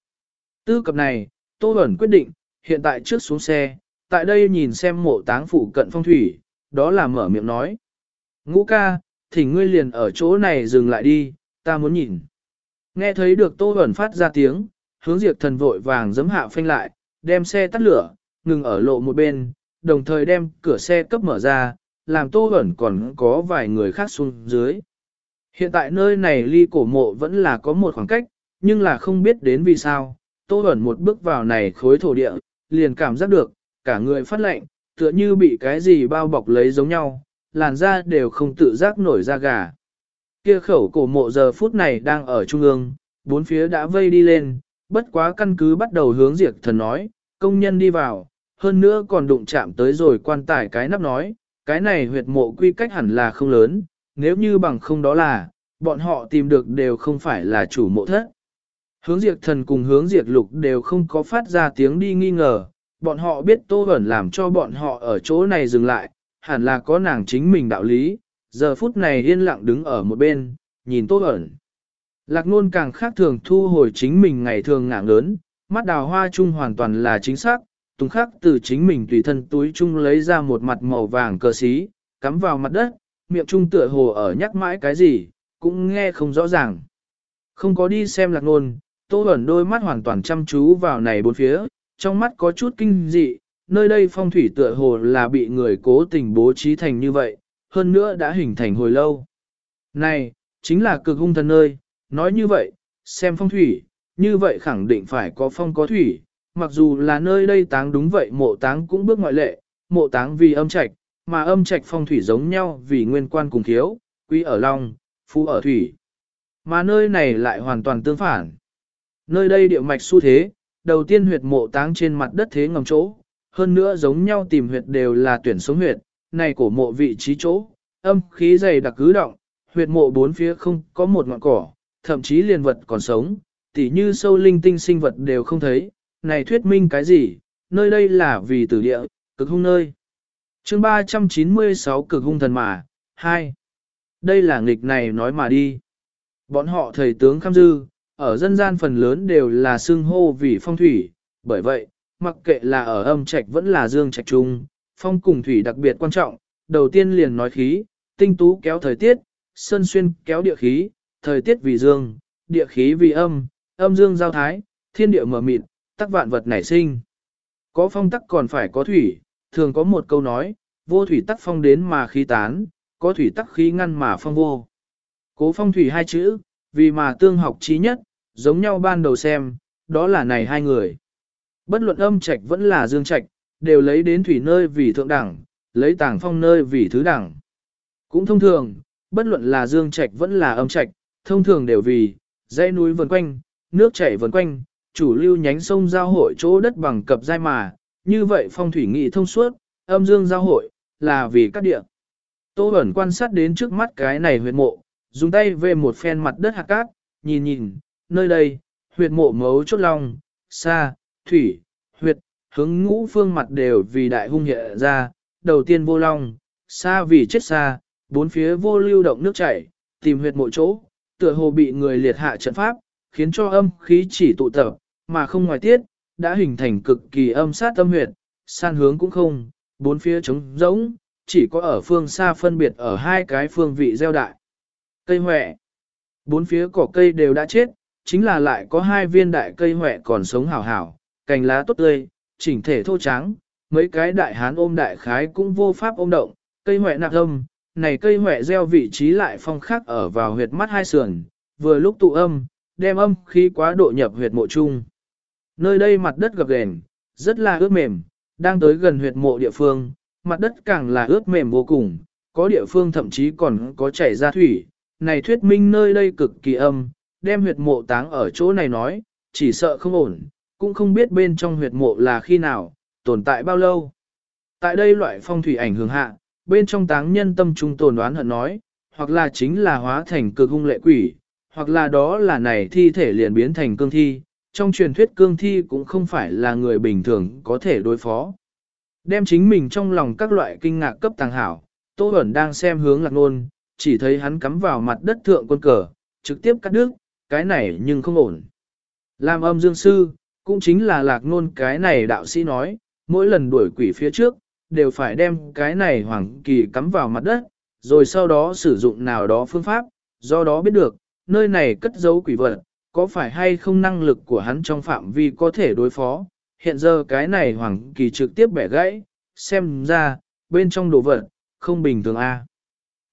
Tư cập này, Tô Bẩn quyết định, hiện tại trước xuống xe, tại đây nhìn xem mộ táng phụ cận phong thủy, đó là mở miệng nói. Ngũ ca, thì ngươi liền ở chỗ này dừng lại đi, ta muốn nhìn. Nghe thấy được Tô Bẩn phát ra tiếng, hướng diệt thần vội vàng giấm hạ phanh lại, đem xe tắt lửa, ngừng ở lộ một bên, đồng thời đem cửa xe cấp mở ra, làm Tô Bẩn còn có vài người khác xuống dưới. Hiện tại nơi này ly cổ mộ vẫn là có một khoảng cách, nhưng là không biết đến vì sao, Tô Bẩn một bước vào này khối thổ địa, liền cảm giác được, cả người phát lạnh, tựa như bị cái gì bao bọc lấy giống nhau, làn da đều không tự giác nổi da gà. Kia khẩu cổ mộ giờ phút này đang ở trung ương, bốn phía đã vây đi lên, bất quá căn cứ bắt đầu hướng diệt thần nói, công nhân đi vào, hơn nữa còn đụng chạm tới rồi quan tài cái nắp nói, cái này huyệt mộ quy cách hẳn là không lớn, nếu như bằng không đó là, bọn họ tìm được đều không phải là chủ mộ thất. Hướng diệt thần cùng hướng diệt lục đều không có phát ra tiếng đi nghi ngờ, bọn họ biết Tô ẩn làm cho bọn họ ở chỗ này dừng lại, hẳn là có nàng chính mình đạo lý, giờ phút này yên lặng đứng ở một bên, nhìn Tô ẩn. Lạc nôn càng khác thường thu hồi chính mình ngày thường ngạng lớn, mắt đào hoa chung hoàn toàn là chính xác, tùng khắc từ chính mình tùy thân túi chung lấy ra một mặt màu vàng cờ xí, cắm vào mặt đất, miệng trung tựa hồ ở nhắc mãi cái gì, cũng nghe không rõ ràng. Không có đi xem lạc nôn, tô Bẩn đôi mắt hoàn toàn chăm chú vào này bốn phía, trong mắt có chút kinh dị, nơi đây phong thủy tựa hồ là bị người cố tình bố trí thành như vậy, hơn nữa đã hình thành hồi lâu. Này, chính là cực hung thần nơi, nói như vậy, xem phong thủy, như vậy khẳng định phải có phong có thủy, mặc dù là nơi đây táng đúng vậy mộ táng cũng bước ngoại lệ, mộ táng vì âm trạch, mà âm trạch phong thủy giống nhau vì nguyên quan cùng thiếu, quý ở long, phú ở thủy. Mà nơi này lại hoàn toàn tương phản. Nơi đây địa mạch xu thế, đầu tiên huyệt mộ táng trên mặt đất thế ngầm chỗ, hơn nữa giống nhau tìm huyệt đều là tuyển sống huyệt, này cổ mộ vị trí chỗ, âm khí dày đặc cứ động, huyệt mộ bốn phía không có một ngọn cỏ, thậm chí liền vật còn sống, tỉ như sâu linh tinh sinh vật đều không thấy, này thuyết minh cái gì, nơi đây là vì tử địa, cực hung nơi. chương 396 cực hung thần mà, 2. Đây là nghịch này nói mà đi. Bọn họ thầy tướng kham dư, ở dân gian phần lớn đều là xương hô vì phong thủy, bởi vậy, mặc kệ là ở âm trạch vẫn là dương trạch trung, phong cùng thủy đặc biệt quan trọng, đầu tiên liền nói khí, tinh tú kéo thời tiết, sơn xuyên kéo địa khí, thời tiết vì dương, địa khí vì âm, âm dương giao thái, thiên địa mở mịt, tắc vạn vật nảy sinh. Có phong tắc còn phải có thủy, thường có một câu nói, vô thủy tắc phong đến mà khí tán, có thủy tắc khí ngăn mà phong vô. Cố phong thủy hai chữ, vì mà tương học trí nhất, giống nhau ban đầu xem, đó là này hai người. Bất luận âm trạch vẫn là dương trạch, đều lấy đến thủy nơi vì thượng đẳng, lấy tàng phong nơi vì thứ đẳng. Cũng thông thường, bất luận là dương trạch vẫn là âm trạch, thông thường đều vì dãy núi vần quanh, nước chảy vần quanh, chủ lưu nhánh sông giao hội chỗ đất bằng cập dai mà, như vậy phong thủy nghị thông suốt, âm dương giao hội, là vì các địa. Tô Bẩn quan sát đến trước mắt cái này huyệt mộ, dùng tay về một phen mặt đất hạt cát, nhìn nhìn, nơi đây, huyệt mộ mấu chốt long, xa, thủy, huyệt, hướng ngũ phương mặt đều vì đại hung hiện ra, đầu tiên vô long, xa vì chết xa, bốn phía vô lưu động nước chảy, tìm huyệt mộ chỗ, tựa hồ bị người liệt hạ trận pháp, khiến cho âm khí chỉ tụ tập, mà không ngoài tiết, đã hình thành cực kỳ âm sát tâm huyệt, san hướng cũng không, bốn phía trống rỗng, chỉ có ở phương xa phân biệt ở hai cái phương vị gieo đại. Cây hỏe, bốn phía cỏ cây đều đã chết, chính là lại có hai viên đại cây hỏe còn sống hảo hảo, cành lá tốt tươi, chỉnh thể thô trắng, mấy cái đại hán ôm đại khái cũng vô pháp ôm động, cây hỏe nạc âm, này cây hỏe gieo vị trí lại phong khắc ở vào huyệt mắt hai sườn, vừa lúc tụ âm, đem âm khí quá độ nhập huyệt mộ chung. Nơi đây mặt đất gập ghềnh, rất là ướt mềm, đang tới gần huyệt mộ địa phương, mặt đất càng là ướt mềm vô cùng, có địa phương thậm chí còn có chảy ra thủy, này thuyết minh nơi đây cực kỳ âm, đem huyệt mộ táng ở chỗ này nói, chỉ sợ không ổn, cũng không biết bên trong huyệt mộ là khi nào, tồn tại bao lâu. Tại đây loại phong thủy ảnh hưởng hạ, bên trong táng nhân tâm trung tồn đoán hận nói, hoặc là chính là hóa thành cực hung lệ quỷ, hoặc là đó là này thi thể liền biến thành cương thi, trong truyền thuyết cương thi cũng không phải là người bình thường có thể đối phó. Đem chính mình trong lòng các loại kinh ngạc cấp tàng hảo, Tô Bẩn đang xem hướng lạc nôn, chỉ thấy hắn cắm vào mặt đất thượng quân cờ, trực tiếp cắt đứt, cái này nhưng không ổn. Làm âm dương sư, cũng chính là lạc nôn cái này đạo sĩ nói, mỗi lần đuổi quỷ phía trước, đều phải đem cái này hoàng kỳ cắm vào mặt đất, rồi sau đó sử dụng nào đó phương pháp, do đó biết được, nơi này cất giấu quỷ vật, có phải hay không năng lực của hắn trong phạm vi có thể đối phó. Hiện giờ cái này hoàng kỳ trực tiếp bẻ gãy, xem ra, bên trong đồ vật, không bình thường a.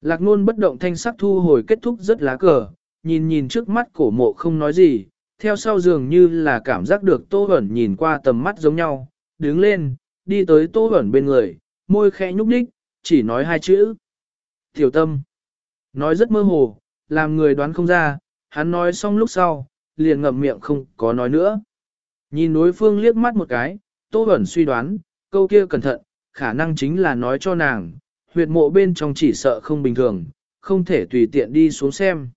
Lạc nôn bất động thanh sắc thu hồi kết thúc rất lá cờ, nhìn nhìn trước mắt cổ mộ không nói gì, theo sau dường như là cảm giác được tô ẩn nhìn qua tầm mắt giống nhau, đứng lên, đi tới tô ẩn bên người, môi khẽ nhúc đích, chỉ nói hai chữ. Tiểu tâm. Nói rất mơ hồ, làm người đoán không ra, hắn nói xong lúc sau, liền ngậm miệng không có nói nữa. Nhìn đối phương liếc mắt một cái, Tô Bẩn suy đoán, câu kia cẩn thận, khả năng chính là nói cho nàng, huyệt mộ bên trong chỉ sợ không bình thường, không thể tùy tiện đi xuống xem.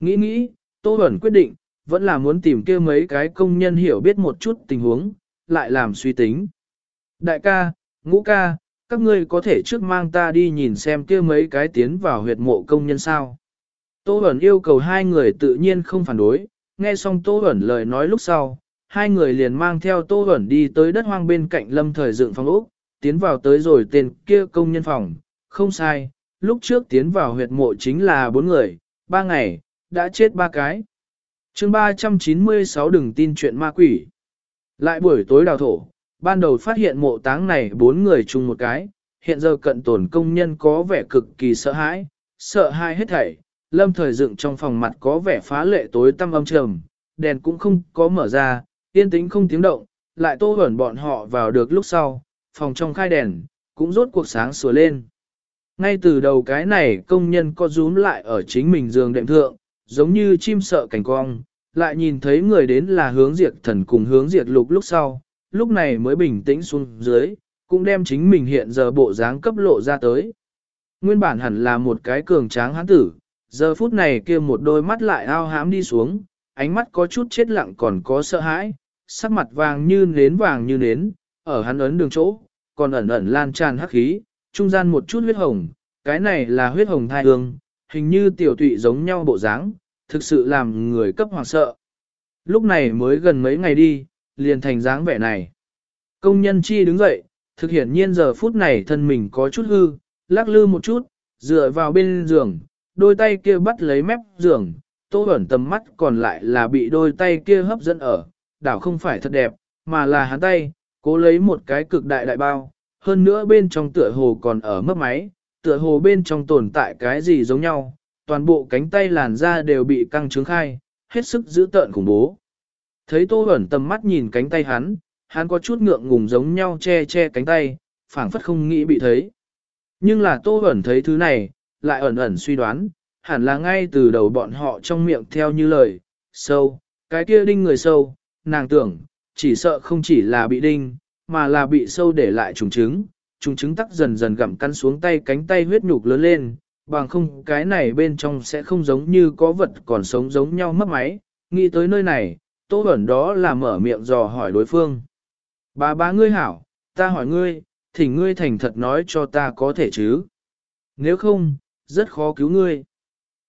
Nghĩ nghĩ, Tô Bẩn quyết định, vẫn là muốn tìm kia mấy cái công nhân hiểu biết một chút tình huống, lại làm suy tính. Đại ca, ngũ ca, các ngươi có thể trước mang ta đi nhìn xem kia mấy cái tiến vào huyệt mộ công nhân sao. Tô Bẩn yêu cầu hai người tự nhiên không phản đối, nghe xong Tô Bẩn lời nói lúc sau, hai người liền mang theo Tô Bẩn đi tới đất hoang bên cạnh lâm thời dựng phòng ốc, tiến vào tới rồi tên kia công nhân phòng, không sai, lúc trước tiến vào huyệt mộ chính là bốn người, ba ngày, đã chết ba cái. chương 396 đừng tin chuyện ma quỷ. Lại buổi tối đào thổ, ban đầu phát hiện mộ táng này bốn người chung một cái, hiện giờ cận tổn công nhân có vẻ cực kỳ sợ hãi, sợ hãi hết thảy, lâm thời dựng trong phòng mặt có vẻ phá lệ tối tăm âm trầm, đèn cũng không có mở ra, yên tĩnh không tiếng động, lại tô ẩn bọn họ vào được lúc sau, phòng trong khai đèn, cũng rốt cuộc sáng sủa lên. Ngay từ đầu cái này công nhân có rúm lại ở chính mình giường đệm thượng, giống như chim sợ cảnh cong, lại nhìn thấy người đến là hướng diệt thần cùng hướng diệt lục lúc sau, lúc này mới bình tĩnh xuống dưới, cũng đem chính mình hiện giờ bộ dáng cấp lộ ra tới. Nguyên bản hẳn là một cái cường tráng hán tử, giờ phút này kia một đôi mắt lại ao hám đi xuống, ánh mắt có chút chết lặng còn có sợ hãi, sắc mặt vàng như nến vàng như nến, ở hắn ấn đường chỗ, còn ẩn ẩn lan tràn hắc khí, trung gian một chút huyết hồng, cái này là huyết hồng thai hương, hình như tiểu tụy giống nhau bộ dáng, thực sự làm người cấp hoàng sợ. Lúc này mới gần mấy ngày đi, liền thành dáng vẻ này. Công nhân chi đứng dậy, thực hiện nhiên giờ phút này thân mình có chút hư, lắc lư một chút, dựa vào bên giường, đôi tay kia bắt lấy mép giường, tô ẩn tầm mắt còn lại là bị đôi tay kia hấp dẫn ở, đảo không phải thật đẹp, mà là hắn tay, cố lấy một cái cực đại đại bao, hơn nữa bên trong tựa hồ còn ở mấp máy, tựa hồ bên trong tồn tại cái gì giống nhau, toàn bộ cánh tay làn da đều bị căng trướng khai, hết sức giữ tợn khủng bố. Thấy Tô ẩn tầm mắt nhìn cánh tay hắn, hắn có chút ngượng ngùng giống nhau che che cánh tay, phảng phất không nghĩ bị thấy. Nhưng là Tô ẩn thấy thứ này, lại ẩn ẩn suy đoán, hẳn là ngay từ đầu bọn họ trong miệng theo như lời, sâu, cái kia đinh người sâu, nàng tưởng, chỉ sợ không chỉ là bị đinh, mà là bị sâu để lại trùng trứng, trùng trứng tắc dần dần gặm cắn xuống tay cánh tay huyết nhục lớn lên, bằng không cái này bên trong sẽ không giống như có vật còn sống giống nhau mất máy, nghĩ tới nơi này, Tô ẩn đó là mở miệng dò hỏi đối phương. Bà ba ngươi hảo, ta hỏi ngươi, thỉnh ngươi thành thật nói cho ta có thể chứ. Nếu không, rất khó cứu ngươi.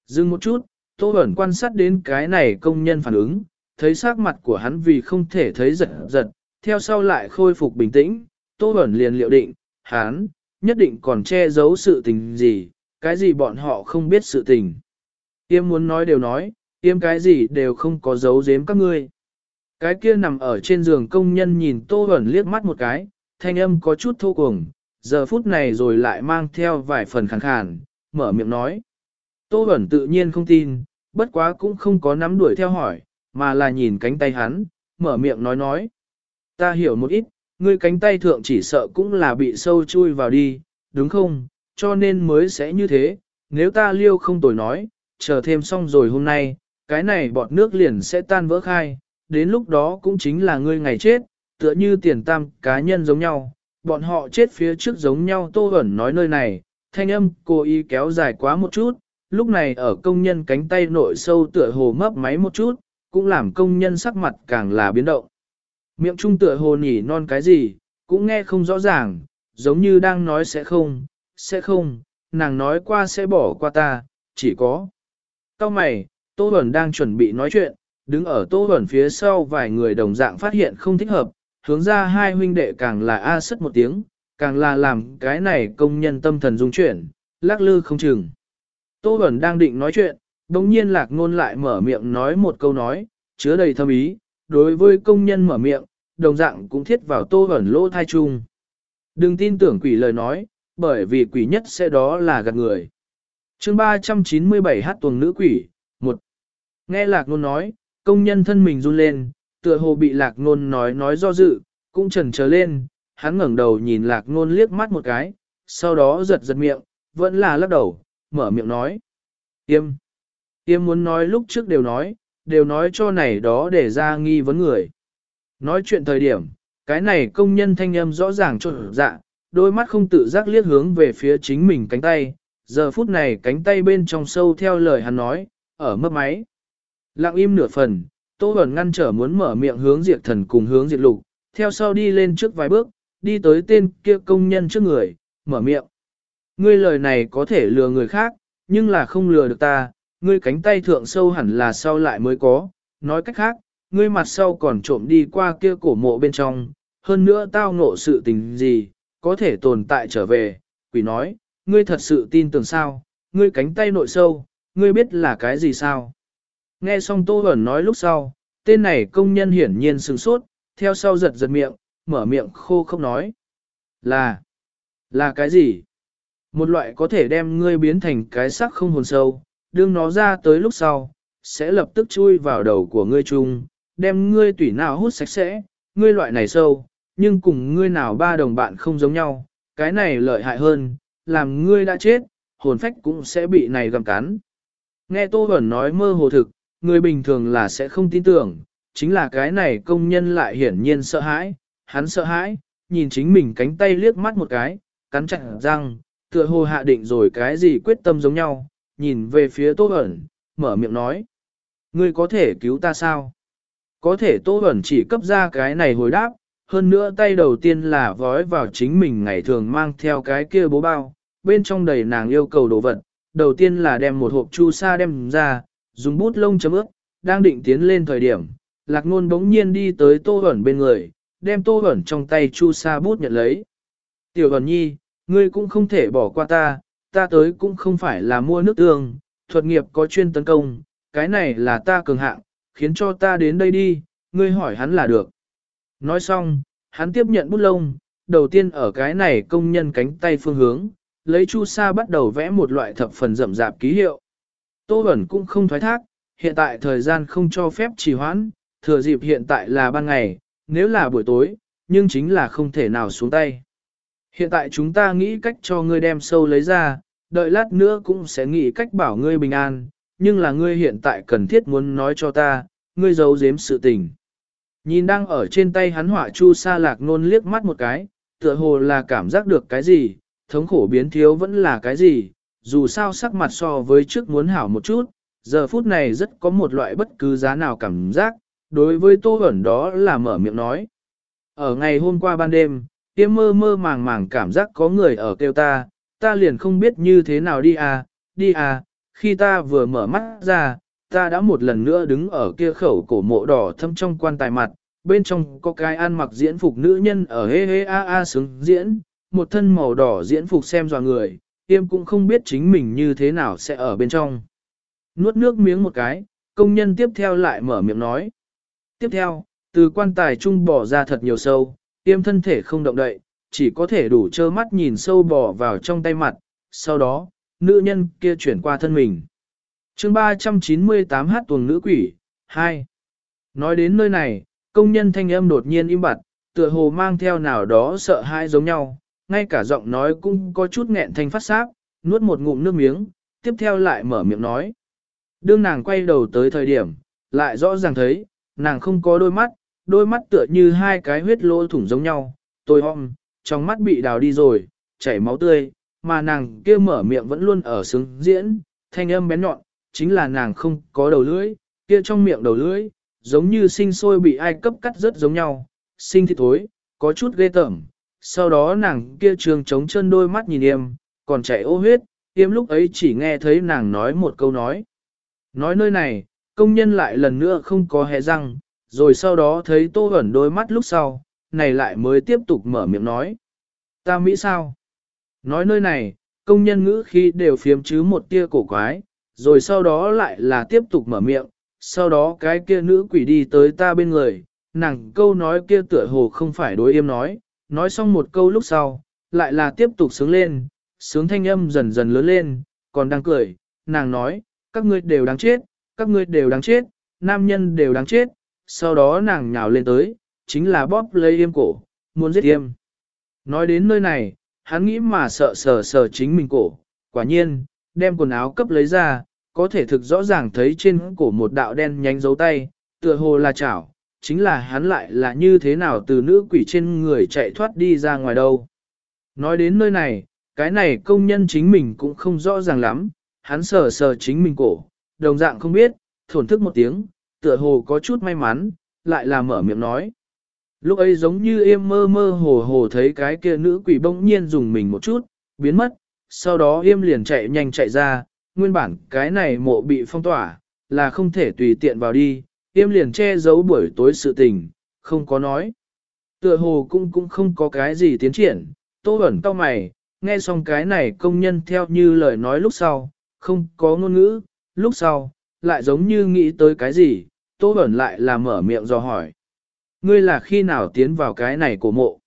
Dừng một chút, Tô Bẩn quan sát đến cái này công nhân phản ứng, thấy sắc mặt của hắn vì không thể thấy giật giật, theo sau lại khôi phục bình tĩnh, Tô Bẩn liền liệu định, hắn, nhất định còn che giấu sự tình gì, cái gì bọn họ không biết sự tình. Tiêm muốn nói đều nói, tiêm cái gì đều không có giấu giếm các ngươi. Cái kia nằm ở trên giường công nhân nhìn Tô Bẩn liếc mắt một cái, thanh âm có chút thô cuồng, giờ phút này rồi lại mang theo vài phần khàn khàn, mở miệng nói. Tô Bẩn tự nhiên không tin, bất quá cũng không có nắm đuổi theo hỏi, mà là nhìn cánh tay hắn, mở miệng nói nói. Ta hiểu một ít, ngươi cánh tay thượng chỉ sợ cũng là bị sâu chui vào đi, đúng không, cho nên mới sẽ như thế, nếu ta liêu không tồi nói, chờ thêm xong rồi hôm nay, cái này bọt nước liền sẽ tan vỡ khai, đến lúc đó cũng chính là ngươi ngày chết, tựa như tiền tam cá nhân giống nhau, bọn họ chết phía trước giống nhau tô ẩn nói nơi này, thanh âm cô y kéo dài quá một chút, lúc này ở công nhân cánh tay nội sâu tựa hồ mấp máy một chút, cũng làm công nhân sắc mặt càng là biến động. Miệng trung tựa hồ nhỉ non cái gì, cũng nghe không rõ ràng, giống như đang nói sẽ không, sẽ không, nàng nói qua sẽ bỏ qua ta, chỉ có. Cao mày, Tô Bẩn đang chuẩn bị nói chuyện, đứng ở Tô Bẩn phía sau vài người đồng dạng phát hiện không thích hợp, hướng ra hai huynh đệ càng là a sất một tiếng, càng là làm cái này công nhân tâm thần dung chuyển, lắc lư không chừng. Tô Bẩn đang định nói chuyện, đồng nhiên lạc ngôn lại mở miệng nói một câu nói, chứa đầy thâm ý, đối với công nhân mở miệng, đồng dạng cũng thiết vào Tô Bẩn lỗ thai chung. Đừng tin tưởng quỷ lời nói, bởi vì quỷ nhất sẽ đó là gạt người. chương 397 hát tuồng nữ quỷ, một Nghe lạc ngôn nói, công nhân thân mình run lên, tựa hồ bị lạc ngôn nói nói do dự, cũng trần trở lên, hắn ngẩng đầu nhìn lạc ngôn liếc mắt một cái, sau đó giật giật miệng, vẫn là lắc đầu, mở miệng nói. Tiêm. Tiêm muốn nói lúc trước đều nói, đều nói cho này đó để ra nghi vấn người. Nói chuyện thời điểm, cái này công nhân thanh âm rõ ràng trộn dạ, đôi mắt không tự giác liếc hướng về phía chính mình cánh tay, giờ phút này cánh tay bên trong sâu theo lời hắn nói, ở mấp máy. Lặng im nửa phần, Tô Bẩn ngăn trở muốn mở miệng hướng diệt thần cùng hướng diệt lục, theo sau đi lên trước vài bước, đi tới tên kia công nhân trước người, mở miệng. Ngươi lời này có thể lừa người khác, nhưng là không lừa được ta, ngươi cánh tay thượng sâu hẳn là sau lại mới có, nói cách khác, ngươi mặt sau còn trộm đi qua kia cổ mộ bên trong, hơn nữa tao ngộ sự tình gì, có thể tồn tại trở về, quỷ nói, ngươi thật sự tin tưởng sao, ngươi cánh tay nội sâu, ngươi biết là cái gì sao. Nghe xong Tô Hẩn nói lúc sau, tên này công nhân hiển nhiên sửng sốt, theo sau giật giật miệng, mở miệng khô không nói. Là, là cái gì? Một loại có thể đem ngươi biến thành cái sắc không hồn sâu, đương nó ra tới lúc sau, sẽ lập tức chui vào đầu của ngươi chung, đem ngươi tủy nào hút sạch sẽ, ngươi loại này sâu, nhưng cùng ngươi nào ba đồng bạn không giống nhau, cái này lợi hại hơn, làm ngươi đã chết, hồn phách cũng sẽ bị này gặm cắn. Nghe Tô Bẩn nói mơ hồ thực, người bình thường là sẽ không tin tưởng, chính là cái này công nhân lại hiển nhiên sợ hãi, hắn sợ hãi, nhìn chính mình cánh tay liếc mắt một cái, cắn chặt răng, tựa hồ hạ định rồi cái gì quyết tâm giống nhau, nhìn về phía Tô Bẩn, mở miệng nói. Ngươi có thể cứu ta sao? Có thể Tô Bẩn chỉ cấp ra cái này hồi đáp, hơn nữa tay đầu tiên là vói vào chính mình ngày thường mang theo cái kia bố bao, bên trong đầy nàng yêu cầu đồ vật. Đầu tiên là đem một hộp chu sa đem ra, dùng bút lông chấm ướt, đang định tiến lên thời điểm, lạc ngôn bỗng nhiên đi tới tô hẩn bên người, đem tô ẩn trong tay chu sa bút nhận lấy. Tiểu ẩn nhi, ngươi cũng không thể bỏ qua ta, ta tới cũng không phải là mua nước tương, thuật nghiệp có chuyên tấn công, cái này là ta cường hạng, khiến cho ta đến đây đi, ngươi hỏi hắn là được. Nói xong, hắn tiếp nhận bút lông, đầu tiên ở cái này công nhân cánh tay phương hướng, lấy chu sa bắt đầu vẽ một loại thập phần rậm rạp ký hiệu. Tô Bẩn cũng không thoái thác, hiện tại thời gian không cho phép trì hoãn, thừa dịp hiện tại là ban ngày, nếu là buổi tối, nhưng chính là không thể nào xuống tay. Hiện tại chúng ta nghĩ cách cho ngươi đem sâu lấy ra, đợi lát nữa cũng sẽ nghĩ cách bảo ngươi bình an, nhưng là ngươi hiện tại cần thiết muốn nói cho ta, ngươi giấu giếm sự tình. Nhìn đang ở trên tay hắn họa chu sa lạc nôn liếc mắt một cái, tựa hồ là cảm giác được cái gì, thống khổ biến thiếu vẫn là cái gì, dù sao sắc mặt so với trước muốn hảo một chút, giờ phút này rất có một loại bất cứ giá nào cảm giác, đối với tô ẩn đó là mở miệng nói. Ở ngày hôm qua ban đêm, tiêm mơ mơ màng màng cảm giác có người ở kêu ta, ta liền không biết như thế nào đi à, đi à, khi ta vừa mở mắt ra, ta đã một lần nữa đứng ở kia khẩu cổ mộ đỏ thâm trong quan tài mặt, bên trong có cái ăn mặc diễn phục nữ nhân ở hê hê a a sướng diễn, một thân màu đỏ diễn phục xem dò người, tiêm cũng không biết chính mình như thế nào sẽ ở bên trong. Nuốt nước miếng một cái, công nhân tiếp theo lại mở miệng nói. Tiếp theo, từ quan tài trung bỏ ra thật nhiều sâu, tiêm thân thể không động đậy, chỉ có thể đủ trơ mắt nhìn sâu bỏ vào trong tay mặt, sau đó, nữ nhân kia chuyển qua thân mình. chương 398 hát tuồng nữ quỷ, 2. Nói đến nơi này, công nhân thanh âm đột nhiên im bặt, tựa hồ mang theo nào đó sợ hãi giống nhau, ngay cả giọng nói cũng có chút nghẹn thanh phát sáp, nuốt một ngụm nước miếng, tiếp theo lại mở miệng nói. Đương nàng quay đầu tới thời điểm, lại rõ ràng thấy, nàng không có đôi mắt, đôi mắt tựa như hai cái huyết lỗ thủng giống nhau, tôi om, trong mắt bị đào đi rồi, chảy máu tươi, mà nàng kia mở miệng vẫn luôn ở sướng diễn, thanh âm bén nhọn, chính là nàng không có đầu lưỡi, kia trong miệng đầu lưỡi, giống như sinh sôi bị ai cấp cắt rất giống nhau, sinh thì thối, có chút ghê tởm. Sau đó nàng kia trường trống chân đôi mắt nhìn em, còn chảy ô huyết, em lúc ấy chỉ nghe thấy nàng nói một câu nói. Nói nơi này, công nhân lại lần nữa không có hé răng, rồi sau đó thấy tô ẩn đôi mắt lúc sau, này lại mới tiếp tục mở miệng nói. Ta Mỹ sao? Nói nơi này, công nhân ngữ khi đều phiếm chứ một tia cổ quái, rồi sau đó lại là tiếp tục mở miệng, sau đó cái kia nữ quỷ đi tới ta bên người, nàng câu nói kia tựa hồ không phải đối im nói, nói xong một câu lúc sau, lại là tiếp tục sướng lên, sướng thanh âm dần dần lớn lên, còn đang cười, nàng nói, các ngươi đều đáng chết, các ngươi đều đáng chết, nam nhân đều đáng chết, sau đó nàng nhào lên tới, chính là bóp lấy yêm cổ, muốn giết yêm. Nói đến nơi này, hắn nghĩ mà sợ sờ sờ chính mình cổ, quả nhiên, đem quần áo cấp lấy ra, có thể thực rõ ràng thấy trên cổ một đạo đen nhánh dấu tay, tựa hồ là chảo, chính là hắn lại là như thế nào từ nữ quỷ trên người chạy thoát đi ra ngoài đâu. Nói đến nơi này, cái này công nhân chính mình cũng không rõ ràng lắm, hắn sờ sờ chính mình cổ, đồng dạng không biết, thổn thức một tiếng, tựa hồ có chút may mắn, lại là mở miệng nói. Lúc ấy giống như em mơ mơ hồ hồ thấy cái kia nữ quỷ bỗng nhiên dùng mình một chút, biến mất, sau đó em liền chạy nhanh chạy ra, nguyên bản cái này mộ bị phong tỏa, là không thể tùy tiện vào đi, em liền che giấu buổi tối sự tình, không có nói. Tựa hồ cũng cũng không có cái gì tiến triển, tô ẩn cao mày, nghe xong cái này công nhân theo như lời nói lúc sau, không có ngôn ngữ, lúc sau, lại giống như nghĩ tới cái gì, tô bẩn lại là mở miệng do hỏi. Ngươi là khi nào tiến vào cái này của mộ?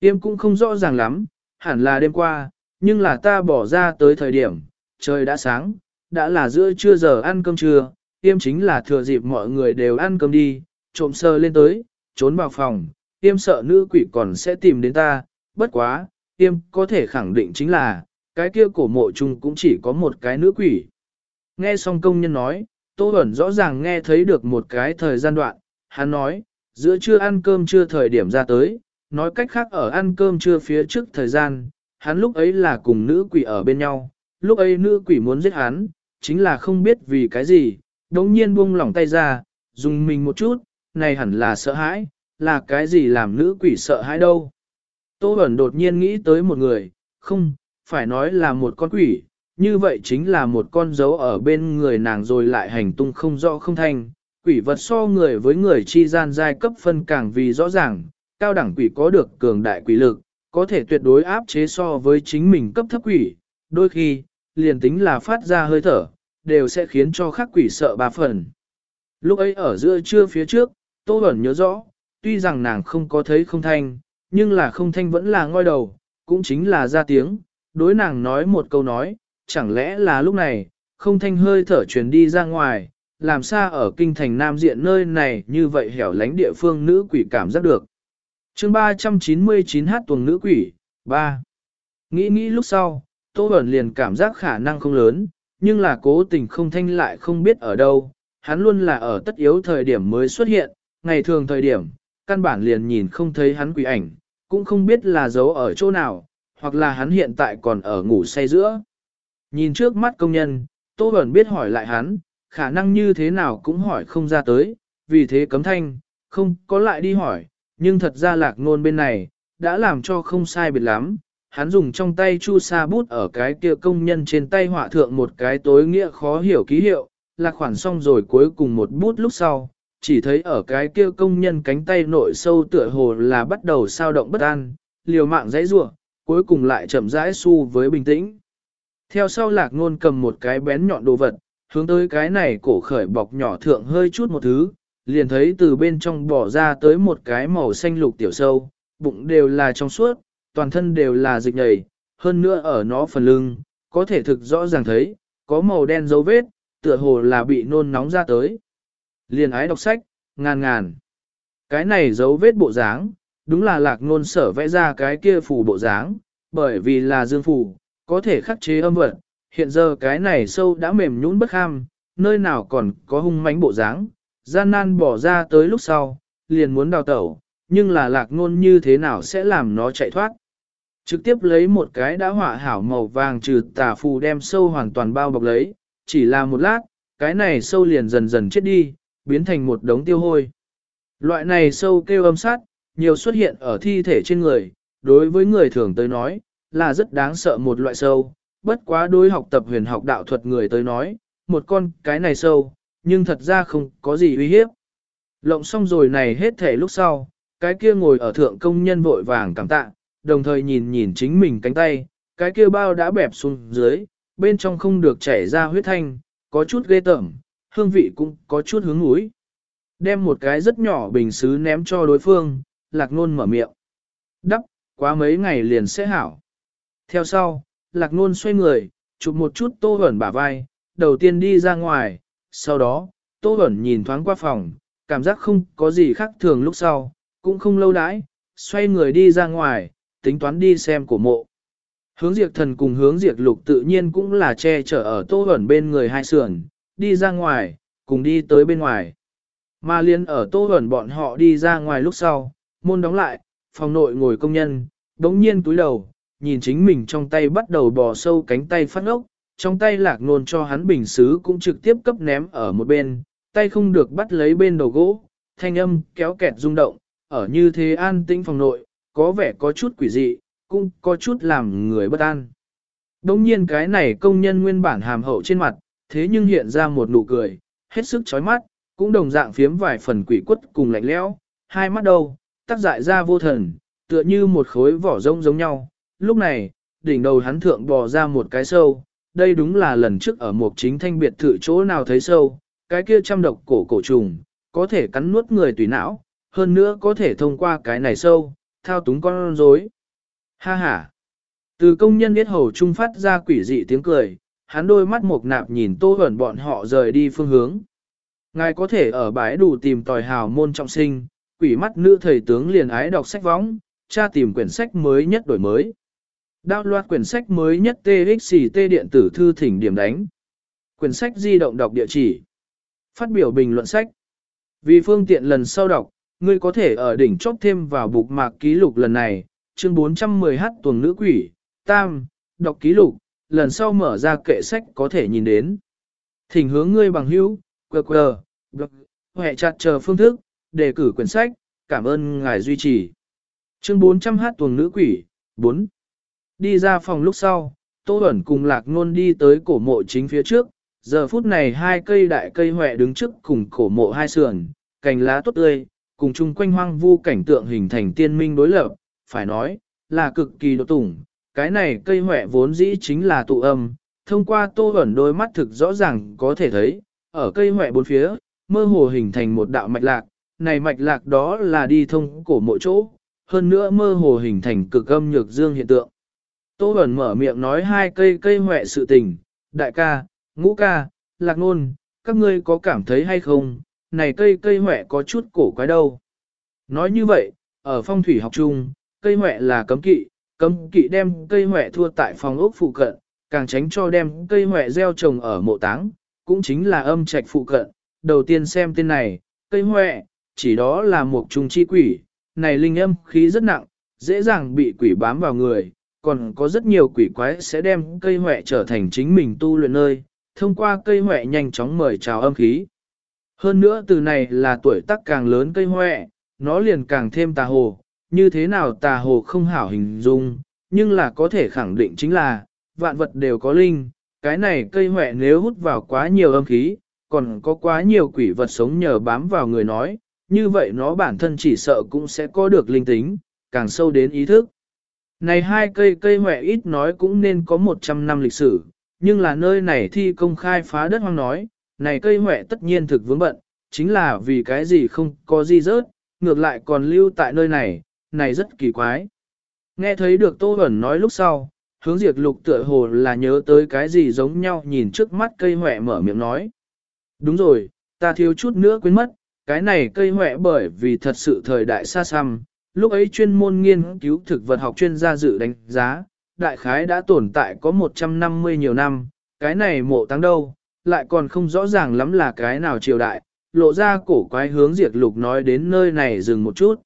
Tiêm cũng không rõ ràng lắm, hẳn là đêm qua, nhưng là ta bỏ ra tới thời điểm, trời đã sáng, đã là giữa trưa giờ ăn cơm trưa, tiêm chính là thừa dịp mọi người đều ăn cơm đi, trộm sơ lên tới, trốn vào phòng, tiêm sợ nữ quỷ còn sẽ tìm đến ta, bất quá, tiêm có thể khẳng định chính là, cái kia cổ mộ chung cũng chỉ có một cái nữ quỷ. Nghe xong công nhân nói, Tô Bẩn rõ ràng nghe thấy được một cái thời gian đoạn, hắn nói, giữa trưa ăn cơm trưa thời điểm ra tới, nói cách khác ở ăn cơm trưa phía trước thời gian, hắn lúc ấy là cùng nữ quỷ ở bên nhau, lúc ấy nữ quỷ muốn giết hắn, chính là không biết vì cái gì, đống nhiên buông lỏng tay ra, dùng mình một chút, này hẳn là sợ hãi, là cái gì làm nữ quỷ sợ hãi đâu. Tô Bẩn đột nhiên nghĩ tới một người, không, phải nói là một con quỷ, như vậy chính là một con dấu ở bên người nàng rồi lại hành tung không rõ không thanh, quỷ vật so người với người chi gian giai cấp phân càng vì rõ ràng, cao đẳng quỷ có được cường đại quỷ lực, có thể tuyệt đối áp chế so với chính mình cấp thấp quỷ, đôi khi, liền tính là phát ra hơi thở, đều sẽ khiến cho khắc quỷ sợ ba phần. Lúc ấy ở giữa trưa phía trước, Tô Bẩn nhớ rõ, tuy rằng nàng không có thấy không thanh, nhưng là không thanh vẫn là ngoi đầu, cũng chính là ra tiếng, đối nàng nói một câu nói, chẳng lẽ là lúc này, không thanh hơi thở truyền đi ra ngoài, làm sao ở kinh thành Nam Diện nơi này như vậy hẻo lánh địa phương nữ quỷ cảm giác được. chương 399 hát tuần nữ quỷ, 3. Nghĩ nghĩ lúc sau, Tô Bẩn liền cảm giác khả năng không lớn, nhưng là cố tình không thanh lại không biết ở đâu, hắn luôn là ở tất yếu thời điểm mới xuất hiện, ngày thường thời điểm, căn bản liền nhìn không thấy hắn quỷ ảnh, cũng không biết là giấu ở chỗ nào, hoặc là hắn hiện tại còn ở ngủ say giữa. Nhìn trước mắt công nhân, Tô Bẩn biết hỏi lại hắn, khả năng như thế nào cũng hỏi không ra tới, vì thế cấm thanh, không có lại đi hỏi, nhưng thật ra lạc ngôn bên này, đã làm cho không sai biệt lắm. Hắn dùng trong tay chu sa bút ở cái kia công nhân trên tay họa thượng một cái tối nghĩa khó hiểu ký hiệu, lạc khoản xong rồi cuối cùng một bút lúc sau, chỉ thấy ở cái kia công nhân cánh tay nội sâu tựa hồ là bắt đầu sao động bất an, liều mạng dãy rủa, cuối cùng lại chậm rãi su với bình tĩnh. Theo sau lạc ngôn cầm một cái bén nhọn đồ vật, hướng tới cái này cổ khởi bọc nhỏ thượng hơi chút một thứ, liền thấy từ bên trong bỏ ra tới một cái màu xanh lục tiểu sâu, bụng đều là trong suốt, toàn thân đều là dịch nhầy, hơn nữa ở nó phần lưng, có thể thực rõ ràng thấy, có màu đen dấu vết, tựa hồ là bị nôn nóng ra tới. Liền ái đọc sách, ngàn ngàn. Cái này dấu vết bộ dáng, đúng là lạc ngôn sở vẽ ra cái kia phù bộ dáng, bởi vì là dương phù, có thể khắc chế âm vật, hiện giờ cái này sâu đã mềm nhũn bất ham, nơi nào còn có hung mãnh bộ dáng, gian nan bỏ ra tới lúc sau, liền muốn đào tẩu, nhưng là lạc ngôn như thế nào sẽ làm nó chạy thoát. Trực tiếp lấy một cái đã hỏa hảo màu vàng trừ tà phù đem sâu hoàn toàn bao bọc lấy, chỉ là một lát, cái này sâu liền dần dần chết đi, biến thành một đống tiêu hôi. Loại này sâu kêu âm sát, nhiều xuất hiện ở thi thể trên người, đối với người thường tới nói, là rất đáng sợ một loại sâu, bất quá đối học tập huyền học đạo thuật người tới nói, một con cái này sâu, nhưng thật ra không có gì uy hiếp. Lộng xong rồi này hết thể lúc sau, cái kia ngồi ở thượng công nhân vội vàng cảm tạ, đồng thời nhìn nhìn chính mình cánh tay, cái kia bao đã bẹp xuống dưới, bên trong không được chảy ra huyết thanh, có chút ghê tởm, hương vị cũng có chút hướng núi. Đem một cái rất nhỏ bình xứ ném cho đối phương, lạc nôn mở miệng. Đắp, quá mấy ngày liền sẽ hảo. Theo sau, lạc nôn xoay người, chụp một chút tô ẩn bả vai, đầu tiên đi ra ngoài, sau đó, tô ẩn nhìn thoáng qua phòng, cảm giác không có gì khác thường lúc sau, cũng không lâu đãi, xoay người đi ra ngoài, tính toán đi xem cổ mộ. Hướng diệt thần cùng hướng diệt lục tự nhiên cũng là che chở ở tô ẩn bên người hai sườn, đi ra ngoài, cùng đi tới bên ngoài. Mà liên ở tô ẩn bọn họ đi ra ngoài lúc sau, môn đóng lại, phòng nội ngồi công nhân, đống nhiên túi đầu, nhìn chính mình trong tay bắt đầu bò sâu cánh tay phát ốc, trong tay lạc nôn cho hắn bình xứ cũng trực tiếp cấp ném ở một bên, tay không được bắt lấy bên đầu gỗ, thanh âm kéo kẹt rung động, ở như thế an tĩnh phòng nội, có vẻ có chút quỷ dị, cũng có chút làm người bất an. Đông nhiên cái này công nhân nguyên bản hàm hậu trên mặt, thế nhưng hiện ra một nụ cười, hết sức chói mắt, cũng đồng dạng phiếm vài phần quỷ quất cùng lạnh lẽo, hai mắt đầu, tác dại ra vô thần, tựa như một khối vỏ rông giống nhau. Lúc này, đỉnh đầu hắn thượng bò ra một cái sâu, đây đúng là lần trước ở một chính thanh biệt thự chỗ nào thấy sâu, cái kia trăm độc cổ cổ trùng, có thể cắn nuốt người tùy não, hơn nữa có thể thông qua cái này sâu, thao túng con rối. Ha ha! Từ công nhân biết hầu trung phát ra quỷ dị tiếng cười, hắn đôi mắt mộc nạp nhìn tô hẩn bọn họ rời đi phương hướng. Ngài có thể ở bãi đủ tìm tòi hào môn trọng sinh, quỷ mắt nữ thầy tướng liền ái đọc sách võng, tra tìm quyển sách mới nhất đổi mới. Đao loạt quyển sách mới nhất TXT điện tử thư thỉnh điểm đánh. Quyển sách di động đọc địa chỉ. Phát biểu bình luận sách. Vì phương tiện lần sau đọc, ngươi có thể ở đỉnh chốt thêm vào bục mạc ký lục lần này, chương 410H tuần nữ quỷ, tam, đọc ký lục, lần sau mở ra kệ sách có thể nhìn đến. Thỉnh hướng ngươi bằng hữu, quờ quờ, hệ chặt chờ phương thức, đề cử quyển sách, cảm ơn ngài duy trì. Chương 400H tuần nữ quỷ, 4. Đi ra phòng lúc sau, Tô Bẩn cùng Lạc Nôn đi tới cổ mộ chính phía trước, giờ phút này hai cây đại cây hòe đứng trước cùng cổ mộ hai sườn, cành lá tốt tươi, cùng chung quanh hoang vu cảnh tượng hình thành tiên minh đối lập, phải nói, là cực kỳ đột tủng. Cái này cây hòe vốn dĩ chính là tụ âm, thông qua tô Bẩn đôi mắt thực rõ ràng có thể thấy, ở cây hòe bốn phía, mơ hồ hình thành một đạo mạch lạc, này mạch lạc đó là đi thông cổ mộ chỗ, hơn nữa mơ hồ hình thành cực âm nhược dương hiện tượng. Tô Bẩn mở miệng nói hai cây cây huệ sự tình, đại ca, ngũ ca, lạc nôn, các ngươi có cảm thấy hay không, này cây cây huệ có chút cổ quái đâu. Nói như vậy, ở phong thủy học chung, cây huệ là cấm kỵ, cấm kỵ đem cây huệ thua tại phòng ốc phụ cận, càng tránh cho đem cây huệ gieo trồng ở mộ táng, cũng chính là âm trạch phụ cận. Đầu tiên xem tên này, cây huệ, chỉ đó là một trùng chi quỷ, này linh âm khí rất nặng, dễ dàng bị quỷ bám vào người, còn có rất nhiều quỷ quái sẽ đem cây huệ trở thành chính mình tu luyện nơi, thông qua cây huệ nhanh chóng mời chào âm khí. Hơn nữa từ này là tuổi tác càng lớn cây huệ nó liền càng thêm tà hồ, như thế nào tà hồ không hảo hình dung, nhưng là có thể khẳng định chính là, vạn vật đều có linh, cái này cây huệ nếu hút vào quá nhiều âm khí, còn có quá nhiều quỷ vật sống nhờ bám vào người nói, như vậy nó bản thân chỉ sợ cũng sẽ có được linh tính, càng sâu đến ý thức. Này hai cây cây hoẹ ít nói cũng nên có 100 năm lịch sử, nhưng là nơi này thi công khai phá đất hoang nói, này cây huệ tất nhiên thực vướng bận, chính là vì cái gì không có gì rớt, ngược lại còn lưu tại nơi này, này rất kỳ quái. Nghe thấy được Tô Bẩn nói lúc sau, hướng diệt lục tựa hồ là nhớ tới cái gì giống nhau nhìn trước mắt cây huệ mở miệng nói. Đúng rồi, ta thiếu chút nữa quên mất, cái này cây huệ bởi vì thật sự thời đại xa xăm, lúc ấy chuyên môn nghiên cứu thực vật học chuyên gia dự đánh giá, đại khái đã tồn tại có 150 nhiều năm, cái này mộ tăng đâu, lại còn không rõ ràng lắm là cái nào triều đại, lộ ra cổ quái hướng diệt lục nói đến nơi này dừng một chút.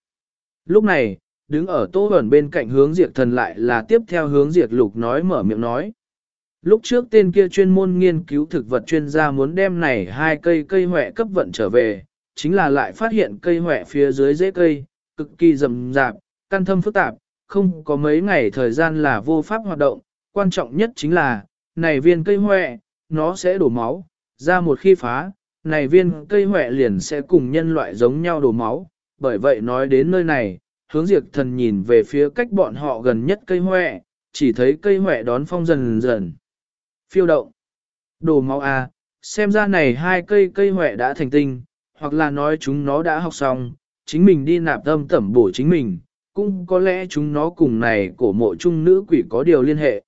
Lúc này, đứng ở tô ẩn bên cạnh hướng diệt thần lại là tiếp theo hướng diệt lục nói mở miệng nói. Lúc trước tên kia chuyên môn nghiên cứu thực vật chuyên gia muốn đem này hai cây cây hỏe cấp vận trở về, chính là lại phát hiện cây hỏe phía dưới dễ cây, cực kỳ rầm rạp, căn thâm phức tạp, không có mấy ngày thời gian là vô pháp hoạt động, quan trọng nhất chính là, này viên cây hoẹ, nó sẽ đổ máu, ra một khi phá, này viên cây hoẹ liền sẽ cùng nhân loại giống nhau đổ máu, bởi vậy nói đến nơi này, hướng diệt thần nhìn về phía cách bọn họ gần nhất cây hoẹ, chỉ thấy cây hoẹ đón phong dần dần. Phiêu động. Đổ máu à, xem ra này hai cây cây hoẹ đã thành tinh, hoặc là nói chúng nó đã học xong, chính mình đi nạp tâm tẩm bổ chính mình, cũng có lẽ chúng nó cùng này cổ mộ chung nữ quỷ có điều liên hệ.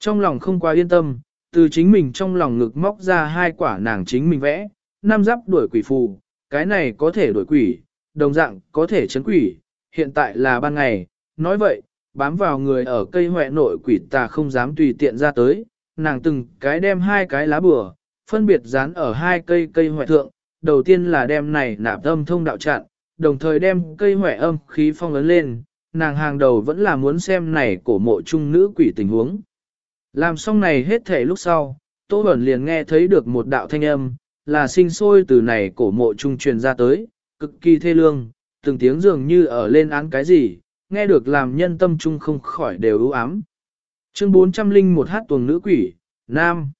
Trong lòng không quá yên tâm, từ chính mình trong lòng ngực móc ra hai quả nàng chính mình vẽ, năm giáp đuổi quỷ phù, cái này có thể đuổi quỷ, đồng dạng có thể chấn quỷ, hiện tại là ban ngày, nói vậy, bám vào người ở cây hoẹ nội quỷ tà không dám tùy tiện ra tới, nàng từng cái đem hai cái lá bừa, phân biệt dán ở hai cây cây hoẹ thượng, đầu tiên là đem này nạp âm thông đạo chặn, đồng thời đem cây hỏe âm khí phong ấn lên, nàng hàng đầu vẫn là muốn xem này cổ mộ trung nữ quỷ tình huống. Làm xong này hết thể lúc sau, Tô Bẩn liền nghe thấy được một đạo thanh âm, là sinh sôi từ này cổ mộ trung truyền ra tới, cực kỳ thê lương, từng tiếng dường như ở lên án cái gì, nghe được làm nhân tâm trung không khỏi đều ưu ám. Chương 401 hát tuồng nữ quỷ, Nam.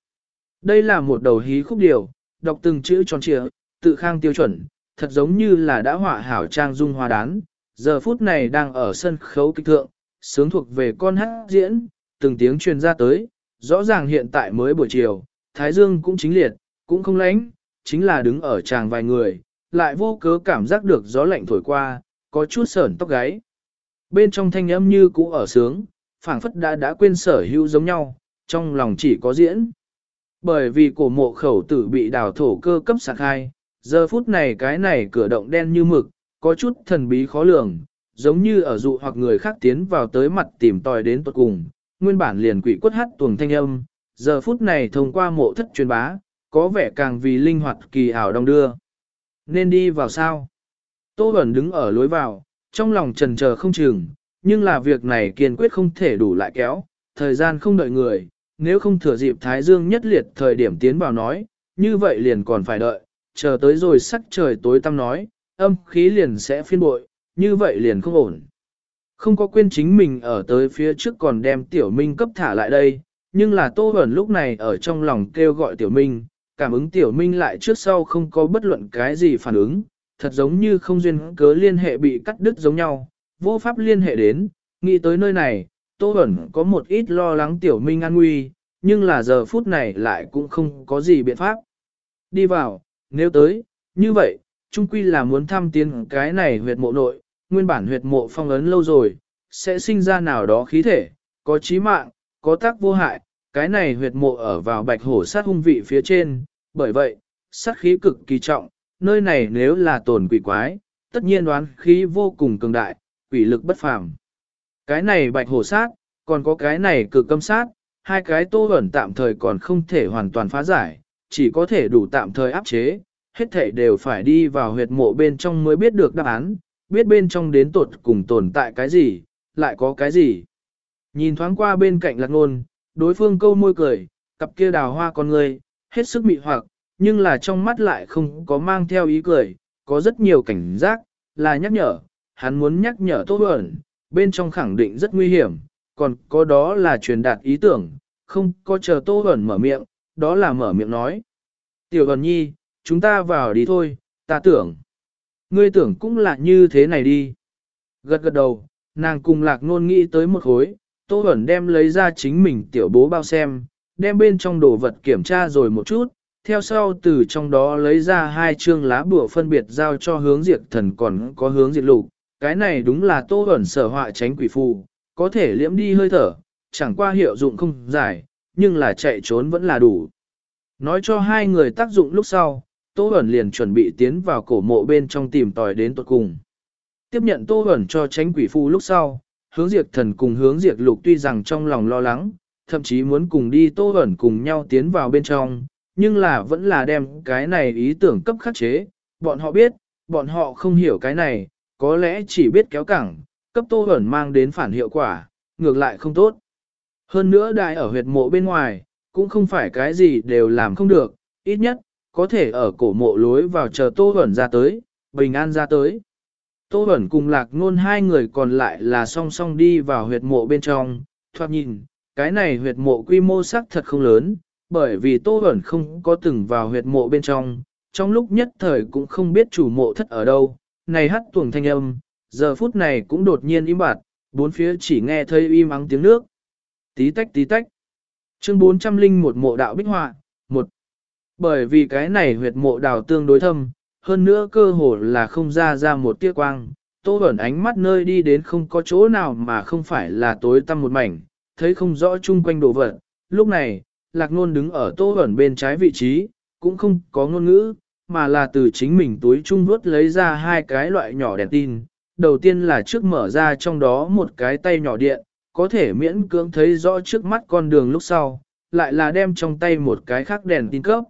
Đây là một đầu hí khúc điều, đọc từng chữ tròn trịa, tự khang tiêu chuẩn, thật giống như là đã họa hảo trang dung hoa đán. Giờ phút này đang ở sân khấu kịch thượng, sướng thuộc về con hát diễn, từng tiếng truyền ra tới, rõ ràng hiện tại mới buổi chiều, Thái Dương cũng chính liệt, cũng không lánh, chính là đứng ở tràng vài người, lại vô cớ cảm giác được gió lạnh thổi qua, có chút sởn tóc gáy. Bên trong thanh âm như cũ ở sướng, phảng phất đã đã quên sở hữu giống nhau, trong lòng chỉ có diễn. Bởi vì cổ mộ khẩu tử bị đào thổ cơ cấp sạc hai, giờ phút này cái này cửa động đen như mực, có chút thần bí khó lường, giống như ở dụ hoặc người khác tiến vào tới mặt tìm tòi đến tuật cùng, nguyên bản liền quỷ quất hát tuồng thanh âm, giờ phút này thông qua mộ thất truyền bá, có vẻ càng vì linh hoạt kỳ ảo đông đưa. Nên đi vào sao? Tô Bẩn đứng ở lối vào, trong lòng trần chờ không chừng, nhưng là việc này kiên quyết không thể đủ lại kéo, thời gian không đợi người, nếu không thừa dịp Thái Dương nhất liệt thời điểm tiến vào nói, như vậy liền còn phải đợi, chờ tới rồi sắc trời tối tăm nói, âm khí liền sẽ phiên bội, như vậy liền không ổn. Không có quên chính mình ở tới phía trước còn đem tiểu minh cấp thả lại đây, nhưng là Tô ẩn lúc này ở trong lòng kêu gọi tiểu minh, cảm ứng tiểu minh lại trước sau không có bất luận cái gì phản ứng, thật giống như không duyên cớ liên hệ bị cắt đứt giống nhau, vô pháp liên hệ đến, nghĩ tới nơi này, Tô ẩn có một ít lo lắng tiểu minh an nguy, nhưng là giờ phút này lại cũng không có gì biện pháp. Đi vào, nếu tới, như vậy, chung quy là muốn thăm tiến cái này huyệt mộ nội, nguyên bản huyệt mộ phong ấn lâu rồi, sẽ sinh ra nào đó khí thể, có chí mạng, có tác vô hại, cái này huyệt mộ ở vào bạch hổ sát hung vị phía trên, bởi vậy, sát khí cực kỳ trọng, nơi này nếu là tồn quỷ quái, tất nhiên đoán khí vô cùng cường đại, quỷ lực bất phàm. Cái này bạch hổ sát, còn có cái này cực câm sát, hai cái tô ẩn tạm thời còn không thể hoàn toàn phá giải, chỉ có thể đủ tạm thời áp chế, hết thể đều phải đi vào huyệt mộ bên trong mới biết được đáp án, biết bên trong đến tột cùng tồn tại cái gì, lại có cái gì. Nhìn thoáng qua bên cạnh lạc nôn, đối phương câu môi cười, cặp kia đào hoa con người, hết sức mị hoặc, nhưng là trong mắt lại không có mang theo ý cười, có rất nhiều cảnh giác, là nhắc nhở, hắn muốn nhắc nhở Tô ẩn, bên trong khẳng định rất nguy hiểm, còn có đó là truyền đạt ý tưởng, không có chờ Tô ẩn mở miệng, đó là mở miệng nói. Tiểu Bẩn Nhi, chúng ta vào đi thôi, ta tưởng. Ngươi tưởng cũng là như thế này đi. Gật gật đầu, nàng cùng lạc nôn nghĩ tới một khối, Tô ẩn đem lấy ra chính mình tiểu bố bao xem, đem bên trong đồ vật kiểm tra rồi một chút, theo sau từ trong đó lấy ra hai chương lá bùa phân biệt giao cho hướng diệt thần còn có hướng diệt lục. Cái này đúng là Tô ẩn sở họa tránh quỷ phù, có thể liễm đi hơi thở, chẳng qua hiệu dụng không giải nhưng là chạy trốn vẫn là đủ. Nói cho hai người tác dụng lúc sau, Tô Bẩn liền chuẩn bị tiến vào cổ mộ bên trong tìm tòi đến tuột cùng. Tiếp nhận Tô Bẩn cho tránh quỷ phu lúc sau, hướng diệt thần cùng hướng diệt lục tuy rằng trong lòng lo lắng, thậm chí muốn cùng đi Tô Bẩn cùng nhau tiến vào bên trong, nhưng là vẫn là đem cái này ý tưởng cấp khắc chế, bọn họ biết, bọn họ không hiểu cái này, có lẽ chỉ biết kéo cẳng, cấp tô ẩn mang đến phản hiệu quả, ngược lại không tốt. Hơn nữa đại ở huyệt mộ bên ngoài, cũng không phải cái gì đều làm không được, ít nhất, có thể ở cổ mộ lối vào chờ tô Huẩn ra tới, bình an ra tới. Tô Huẩn cùng lạc ngôn hai người còn lại là song song đi vào huyệt mộ bên trong, thoát nhìn, cái này huyệt mộ quy mô sắc thật không lớn, bởi vì Tô Huẩn không có từng vào huyệt mộ bên trong, trong lúc nhất thời cũng không biết chủ mộ thất ở đâu, này hắt tuồng thanh âm, giờ phút này cũng đột nhiên im bặt, bốn phía chỉ nghe thấy im ắng tiếng nước. Tí tách tí tách. Chương 400 linh một mộ đạo bích họa, một. Bởi vì cái này huyệt mộ đào tương đối thâm, hơn nữa cơ hồ là không ra ra một tia quang, Tô Bẩn ánh mắt nơi đi đến không có chỗ nào mà không phải là tối tăm một mảnh, thấy không rõ chung quanh đồ vật. Lúc này, Lạc Nôn đứng ở Tô Bẩn bên trái vị trí, cũng không có ngôn ngữ, mà là từ chính mình túi trung vuốt lấy ra hai cái loại nhỏ đèn tin. Đầu tiên là trước mở ra trong đó một cái tay nhỏ điện, có thể miễn cưỡng thấy rõ trước mắt con đường lúc sau, lại là đem trong tay một cái khác đèn tin cấp.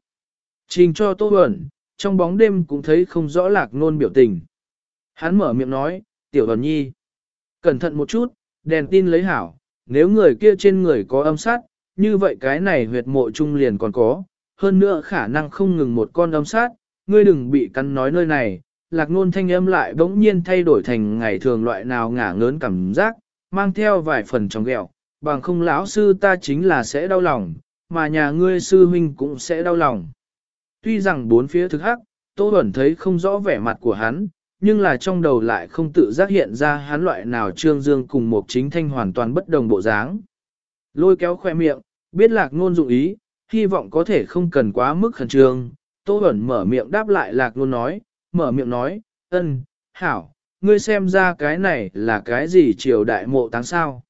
Trình cho Tô Huẩn, trong bóng đêm cũng thấy không rõ Lạc Nôn biểu tình. Hắn mở miệng nói, tiểu đoàn nhi. Cẩn thận một chút, đèn tin lấy hảo, nếu người kia trên người có âm sát, như vậy cái này huyệt mộ trung liền còn có, hơn nữa khả năng không ngừng một con âm sát, ngươi đừng bị cắn nói nơi này, lạc nôn thanh âm lại bỗng nhiên thay đổi thành ngày thường loại nào ngả ngớn cảm giác, mang theo vài phần trong ghẹo, bằng không lão sư ta chính là sẽ đau lòng, mà nhà ngươi sư huynh cũng sẽ đau lòng. Tuy rằng bốn phía thực hắc, Tô Bẩn thấy không rõ vẻ mặt của hắn, nhưng là trong đầu lại không tự giác hiện ra hắn loại nào trương dương cùng một chính thanh hoàn toàn bất đồng bộ dáng. Lôi kéo khoe miệng, biết lạc ngôn dụng ý, hy vọng có thể không cần quá mức khẩn trương. Tô Bẩn mở miệng đáp lại lạc ngôn nói, mở miệng nói, ân, hảo, ngươi xem ra cái này là cái gì triều đại mộ táng sao.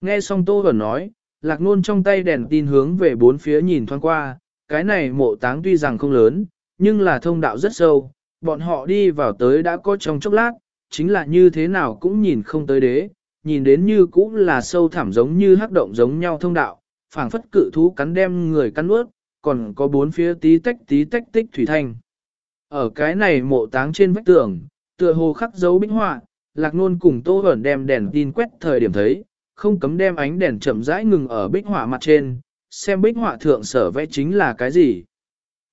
Nghe xong Tô Bẩn nói, lạc nôn trong tay đèn tin hướng về bốn phía nhìn thoáng qua, cái này mộ táng tuy rằng không lớn, nhưng là thông đạo rất sâu, bọn họ đi vào tới đã có trong chốc lát, chính là như thế nào cũng nhìn không tới đế, nhìn đến như cũng là sâu thẳm giống như hắc động giống nhau thông đạo, phảng phất cự thú cắn đem người cắn nuốt, còn có bốn phía tí tách tí tách tích thủy thanh. Ở cái này mộ táng trên vách tường, tựa hồ khắc dấu bích họa, lạc nôn cùng tô ẩn đem đèn tin quét thời điểm thấy, không cấm đem ánh đèn chậm rãi ngừng ở bích họa mặt trên, xem bích họa thượng sở vẽ chính là cái gì.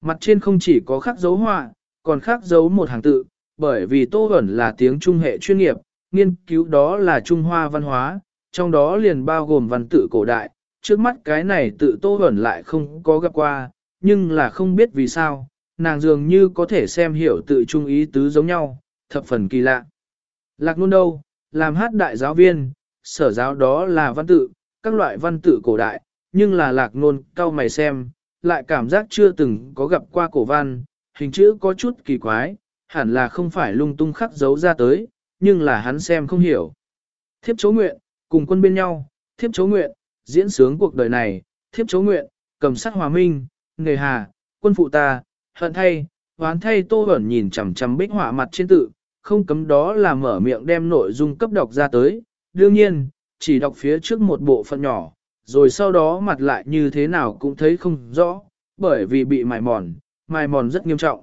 Mặt trên không chỉ có khắc dấu họa, còn khắc dấu một hàng tự, bởi vì Tô Huẩn là tiếng Trung hệ chuyên nghiệp, nghiên cứu đó là Trung Hoa văn hóa, trong đó liền bao gồm văn tự cổ đại, trước mắt cái này tự Tô Huẩn lại không có gặp qua, nhưng là không biết vì sao, nàng dường như có thể xem hiểu tự trung ý tứ giống nhau, thập phần kỳ lạ. Lạc nôn đâu, làm hát đại giáo viên, sở giáo đó là văn tự, các loại văn tự cổ đại, nhưng là lạc nôn cao mày xem, lại cảm giác chưa từng có gặp qua cổ văn, hình chữ có chút kỳ quái, hẳn là không phải lung tung khắc dấu ra tới, nhưng là hắn xem không hiểu. Thiếp chấu nguyện, cùng quân bên nhau, thiếp chấu nguyện, diễn sướng cuộc đời này, thiếp chấu nguyện, cầm sát hòa minh, nghề hà, quân phụ ta, hận thay, hoán thay tô ẩn nhìn chằm chằm bích họa mặt trên tự, không cấm đó là mở miệng đem nội dung cấp đọc ra tới, đương nhiên, chỉ đọc phía trước một bộ phận nhỏ, rồi sau đó mặt lại như thế nào cũng thấy không rõ, bởi vì bị mài mòn, mài mòn rất nghiêm trọng.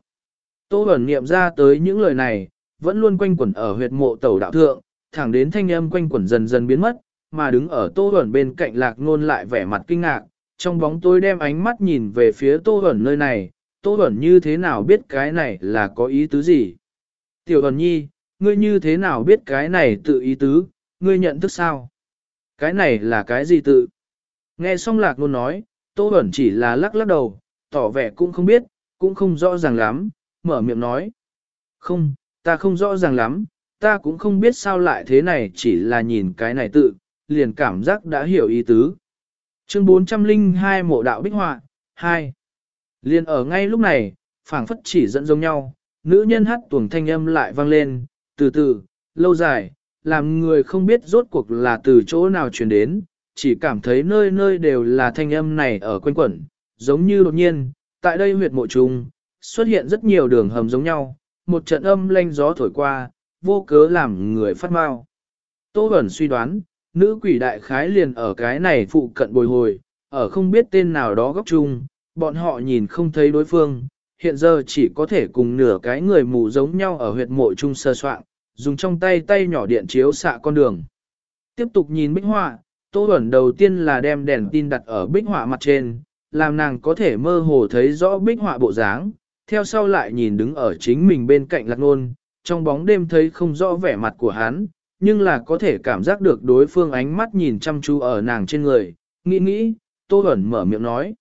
Tô Bẩn niệm ra tới những lời này, vẫn luôn quanh quẩn ở huyệt mộ tẩu đạo thượng, thẳng đến thanh âm quanh quẩn dần dần biến mất, mà đứng ở Tô Bẩn bên cạnh lạc ngôn lại vẻ mặt kinh ngạc, trong bóng tối đem ánh mắt nhìn về phía Tô Bẩn nơi này, Tô Bẩn như thế nào biết cái này là có ý tứ gì? Tiểu ẩn nhi, ngươi như thế nào biết cái này tự ý tứ, ngươi nhận thức sao? Cái này là cái gì tự? Nghe xong lạc ngôn nói, Tô ẩn chỉ là lắc lắc đầu, tỏ vẻ cũng không biết, cũng không rõ ràng lắm, mở miệng nói. Không, ta không rõ ràng lắm, ta cũng không biết sao lại thế này chỉ là nhìn cái này tự, liền cảm giác đã hiểu ý tứ. Chương 402 Mộ Đạo Bích Họa 2 Liền ở ngay lúc này, phảng phất chỉ dẫn giống nhau, nữ nhân hát tuồng thanh âm lại vang lên, từ từ, lâu dài, làm người không biết rốt cuộc là từ chỗ nào truyền đến, chỉ cảm thấy nơi nơi đều là thanh âm này ở quanh quẩn, giống như đột nhiên, tại đây huyệt mộ trùng, xuất hiện rất nhiều đường hầm giống nhau, một trận âm lanh gió thổi qua, vô cớ làm người phát mau. Tô Bẩn suy đoán, nữ quỷ đại khái liền ở cái này phụ cận bồi hồi, ở không biết tên nào đó góc chung, bọn họ nhìn không thấy đối phương, hiện giờ chỉ có thể cùng nửa cái người mù giống nhau ở huyệt mộ chung sơ soạn, dùng trong tay tay nhỏ điện chiếu xạ con đường. Tiếp tục nhìn bích họa, Tô Bẩn đầu tiên là đem đèn tin đặt ở bích họa mặt trên, làm nàng có thể mơ hồ thấy rõ bích họa bộ dáng, theo sau lại nhìn đứng ở chính mình bên cạnh lạc nôn, trong bóng đêm thấy không rõ vẻ mặt của hắn, nhưng là có thể cảm giác được đối phương ánh mắt nhìn chăm chú ở nàng trên người, nghĩ nghĩ, Tô Bẩn mở miệng nói.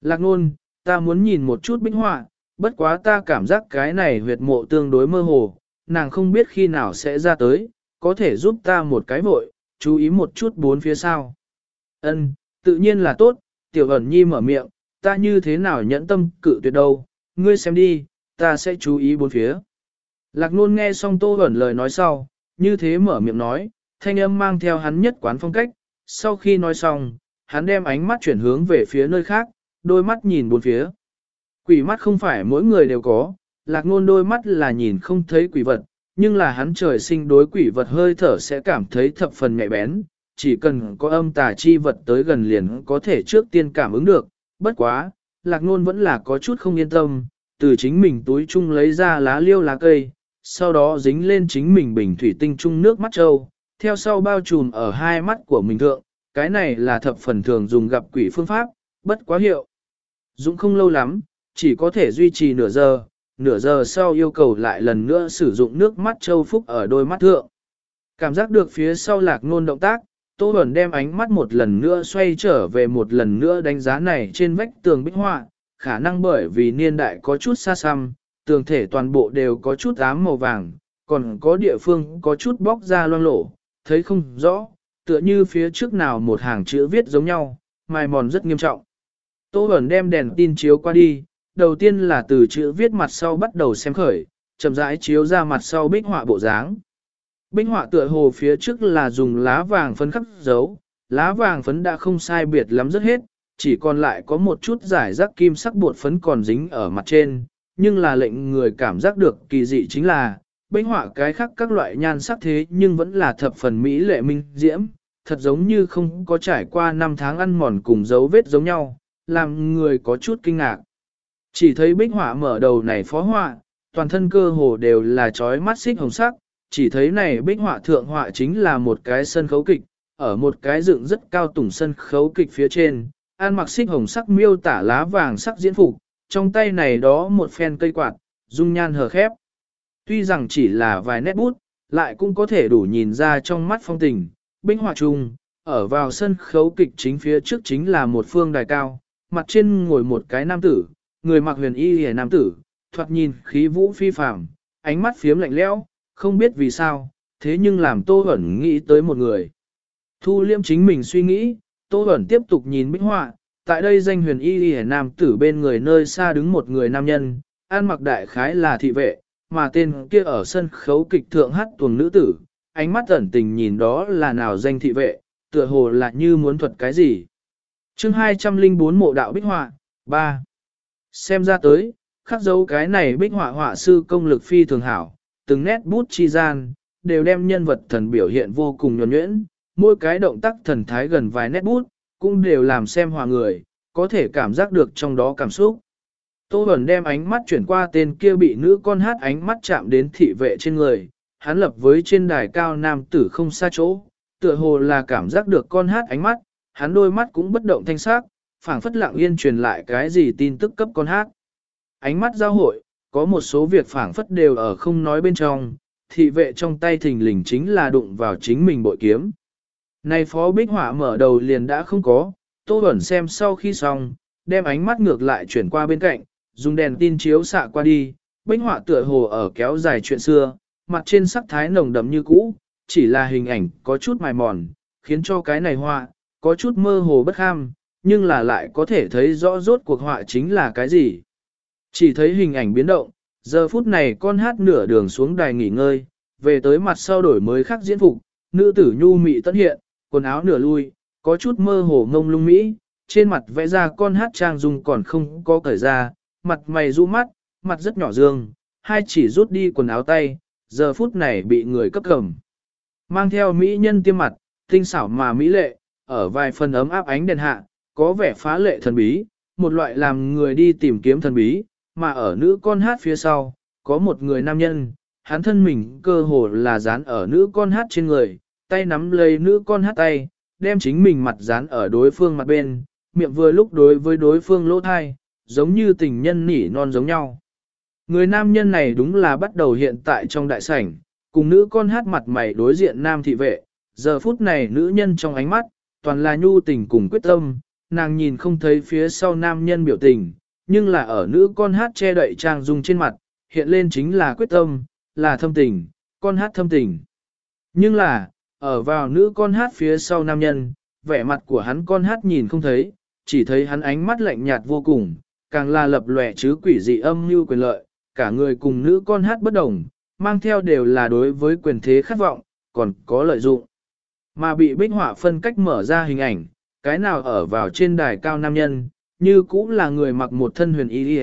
Lạc nôn, ta muốn nhìn một chút bích họa, bất quá ta cảm giác cái này huyệt mộ tương đối mơ hồ, nàng không biết khi nào sẽ ra tới, có thể giúp ta một cái vội, chú ý một chút bốn phía sau. Ân, tự nhiên là tốt, tiểu ẩn nhi mở miệng, ta như thế nào nhẫn tâm cự tuyệt đâu, ngươi xem đi, ta sẽ chú ý bốn phía. Lạc nôn nghe xong tô ẩn lời nói sau, như thế mở miệng nói, thanh âm mang theo hắn nhất quán phong cách, sau khi nói xong, hắn đem ánh mắt chuyển hướng về phía nơi khác, đôi mắt nhìn bốn phía. Quỷ mắt không phải mỗi người đều có, lạc ngôn đôi mắt là nhìn không thấy quỷ vật, nhưng là hắn trời sinh đối quỷ vật hơi thở sẽ cảm thấy thập phần nhạy bén, chỉ cần có âm tà chi vật tới gần liền có thể trước tiên cảm ứng được, bất quá, lạc ngôn vẫn là có chút không yên tâm, từ chính mình túi chung lấy ra lá liêu lá cây, sau đó dính lên chính mình bình thủy tinh chung nước mắt trâu, theo sau bao trùm ở hai mắt của mình thượng, cái này là thập phần thường dùng gặp quỷ phương pháp, bất quá hiệu. Dũng không lâu lắm, chỉ có thể duy trì nửa giờ, nửa giờ sau yêu cầu lại lần nữa sử dụng nước mắt châu phúc ở đôi mắt thượng. Cảm giác được phía sau lạc nôn động tác, Tô Bẩn đem ánh mắt một lần nữa xoay trở về một lần nữa đánh giá này trên vách tường bích họa, khả năng bởi vì niên đại có chút xa xăm, tường thể toàn bộ đều có chút ám màu vàng, còn có địa phương có chút bóc ra loang lổ, thấy không rõ, tựa như phía trước nào một hàng chữ viết giống nhau, mài mòn rất nghiêm trọng. Tô Bẩn đem đèn tin chiếu qua đi, đầu tiên là từ chữ viết mặt sau bắt đầu xem khởi, chậm rãi chiếu ra mặt sau bích họa bộ dáng. Bích họa tựa hồ phía trước là dùng lá vàng phấn khắc dấu, lá vàng phấn đã không sai biệt lắm rất hết, chỉ còn lại có một chút giải rác kim sắc bột phấn còn dính ở mặt trên, nhưng là lệnh người cảm giác được kỳ dị chính là, bích họa cái khác các loại nhan sắc thế nhưng vẫn là thập phần mỹ lệ minh diễm, thật giống như không có trải qua năm tháng ăn mòn cùng dấu vết giống nhau, làm người có chút kinh ngạc. Chỉ thấy bích họa mở đầu này phó họa, toàn thân cơ hồ đều là trói mắt xích hồng sắc, chỉ thấy này bích họa thượng họa chính là một cái sân khấu kịch, ở một cái dựng rất cao tủng sân khấu kịch phía trên, an mặc xích hồng sắc miêu tả lá vàng sắc diễn phục, trong tay này đó một phen cây quạt, dung nhan hờ khép. Tuy rằng chỉ là vài nét bút, lại cũng có thể đủ nhìn ra trong mắt phong tình, bích họa chung, ở vào sân khấu kịch chính phía trước chính là một phương đài cao, mặt trên ngồi một cái nam tử, người mặc huyền y hề nam tử, thoạt nhìn khí vũ phi phàm, ánh mắt phiếm lạnh lẽo, không biết vì sao, thế nhưng làm Tô Huẩn nghĩ tới một người. Thu liêm chính mình suy nghĩ, Tô Huẩn tiếp tục nhìn bích họa, tại đây danh huyền y hề nam tử bên người nơi xa đứng một người nam nhân, an mặc đại khái là thị vệ, mà tên kia ở sân khấu kịch thượng hát tuồng nữ tử, ánh mắt ẩn tình nhìn đó là nào danh thị vệ, tựa hồ là như muốn thuật cái gì chương 204 mộ đạo bích họa, 3. Xem ra tới, khắc dấu cái này bích họa họa sư công lực phi thường hảo, từng nét bút chi gian, đều đem nhân vật thần biểu hiện vô cùng nhuẩn nhuyễn, mỗi cái động tác thần thái gần vài nét bút, cũng đều làm xem hòa người, có thể cảm giác được trong đó cảm xúc. Tô Bẩn đem ánh mắt chuyển qua tên kia bị nữ con hát ánh mắt chạm đến thị vệ trên người, hắn lập với trên đài cao nam tử không xa chỗ, tựa hồ là cảm giác được con hát ánh mắt, hắn đôi mắt cũng bất động thanh sắc, phảng phất lặng yên truyền lại cái gì tin tức cấp con hát. Ánh mắt giao hội, có một số việc phảng phất đều ở không nói bên trong, thị vệ trong tay thình lình chính là đụng vào chính mình bội kiếm. Này phó bích hỏa mở đầu liền đã không có, tô ẩn xem sau khi xong, đem ánh mắt ngược lại chuyển qua bên cạnh, dùng đèn tin chiếu xạ qua đi, bích hỏa tựa hồ ở kéo dài chuyện xưa, mặt trên sắc thái nồng đậm như cũ, chỉ là hình ảnh có chút mài mòn, khiến cho cái này họa, có chút mơ hồ bất ham, nhưng là lại có thể thấy rõ rốt cuộc họa chính là cái gì. Chỉ thấy hình ảnh biến động, giờ phút này con hát nửa đường xuống đài nghỉ ngơi, về tới mặt sau đổi mới khắc diễn phục, nữ tử nhu mị tất hiện, quần áo nửa lui, có chút mơ hồ ngông lung mỹ, trên mặt vẽ ra con hát trang dung còn không có cởi ra, mặt mày rũ mắt, mặt rất nhỏ dương, hai chỉ rút đi quần áo tay, giờ phút này bị người cấp cầm. Mang theo mỹ nhân tiêm mặt, tinh xảo mà mỹ lệ, ở vài phần ấm áp ánh đèn hạ, có vẻ phá lệ thần bí, một loại làm người đi tìm kiếm thần bí, mà ở nữ con hát phía sau, có một người nam nhân, hắn thân mình cơ hồ là dán ở nữ con hát trên người, tay nắm lấy nữ con hát tay, đem chính mình mặt dán ở đối phương mặt bên, miệng vừa lúc đối với đối phương lỗ thai, giống như tình nhân nỉ non giống nhau. Người nam nhân này đúng là bắt đầu hiện tại trong đại sảnh, cùng nữ con hát mặt mày đối diện nam thị vệ, giờ phút này nữ nhân trong ánh mắt, toàn là nhu tình cùng quyết tâm, nàng nhìn không thấy phía sau nam nhân biểu tình, nhưng là ở nữ con hát che đậy trang dung trên mặt, hiện lên chính là quyết tâm, là thâm tình, con hát thâm tình. Nhưng là, ở vào nữ con hát phía sau nam nhân, vẻ mặt của hắn con hát nhìn không thấy, chỉ thấy hắn ánh mắt lạnh nhạt vô cùng, càng là lập lòe chứ quỷ dị âm như quyền lợi, cả người cùng nữ con hát bất đồng, mang theo đều là đối với quyền thế khát vọng, còn có lợi dụng. Mà bị bích họa phân cách mở ra hình ảnh, cái nào ở vào trên đài cao nam nhân, như cũng là người mặc một thân huyền y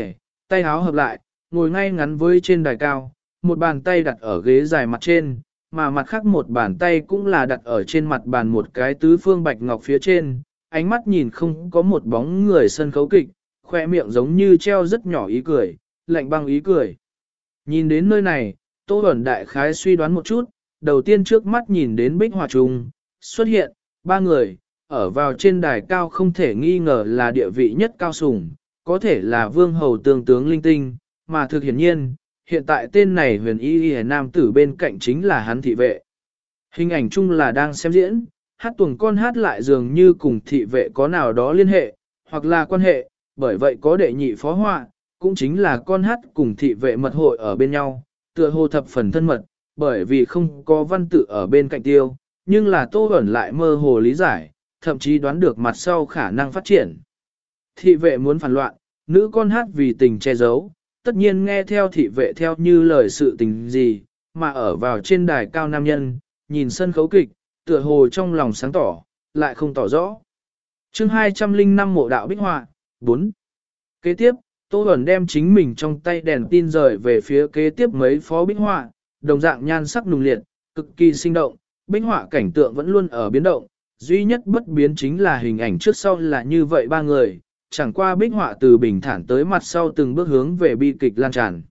tay áo hợp lại, ngồi ngay ngắn với trên đài cao, một bàn tay đặt ở ghế dài mặt trên, mà mặt khác một bàn tay cũng là đặt ở trên mặt bàn một cái tứ phương bạch ngọc phía trên, ánh mắt nhìn không có một bóng người sân khấu kịch, khoe miệng giống như treo rất nhỏ ý cười, lạnh băng ý cười. Nhìn đến nơi này, Tô Bẩn Đại Khái suy đoán một chút, đầu tiên trước mắt nhìn đến Bích Hòa trùng xuất hiện, ba người, ở vào trên đài cao không thể nghi ngờ là địa vị nhất cao sủng, có thể là vương hầu tương tướng linh tinh, mà thực hiển nhiên, hiện tại tên này huyền y y nam tử bên cạnh chính là hắn thị vệ. Hình ảnh chung là đang xem diễn, hát tuồng con hát lại dường như cùng thị vệ có nào đó liên hệ, hoặc là quan hệ, bởi vậy có đệ nhị phó họa, cũng chính là con hát cùng thị vệ mật hội ở bên nhau, tựa hồ thập phần thân mật, bởi vì không có văn tự ở bên cạnh tiêu, nhưng là tô ẩn lại mơ hồ lý giải, thậm chí đoán được mặt sau khả năng phát triển. Thị vệ muốn phản loạn, nữ con hát vì tình che giấu, tất nhiên nghe theo thị vệ theo như lời sự tình gì, mà ở vào trên đài cao nam nhân, nhìn sân khấu kịch, tựa hồ trong lòng sáng tỏ, lại không tỏ rõ. chương 205 mộ đạo bích họa 4. Kế tiếp, Tô Bẩn đem chính mình trong tay đèn tin rời về phía kế tiếp mấy phó bích họa, đồng dạng nhan sắc nùng liệt, cực kỳ sinh động, bích họa cảnh tượng vẫn luôn ở biến động, duy nhất bất biến chính là hình ảnh trước sau là như vậy ba người, chẳng qua bích họa từ bình thản tới mặt sau từng bước hướng về bi kịch lan tràn.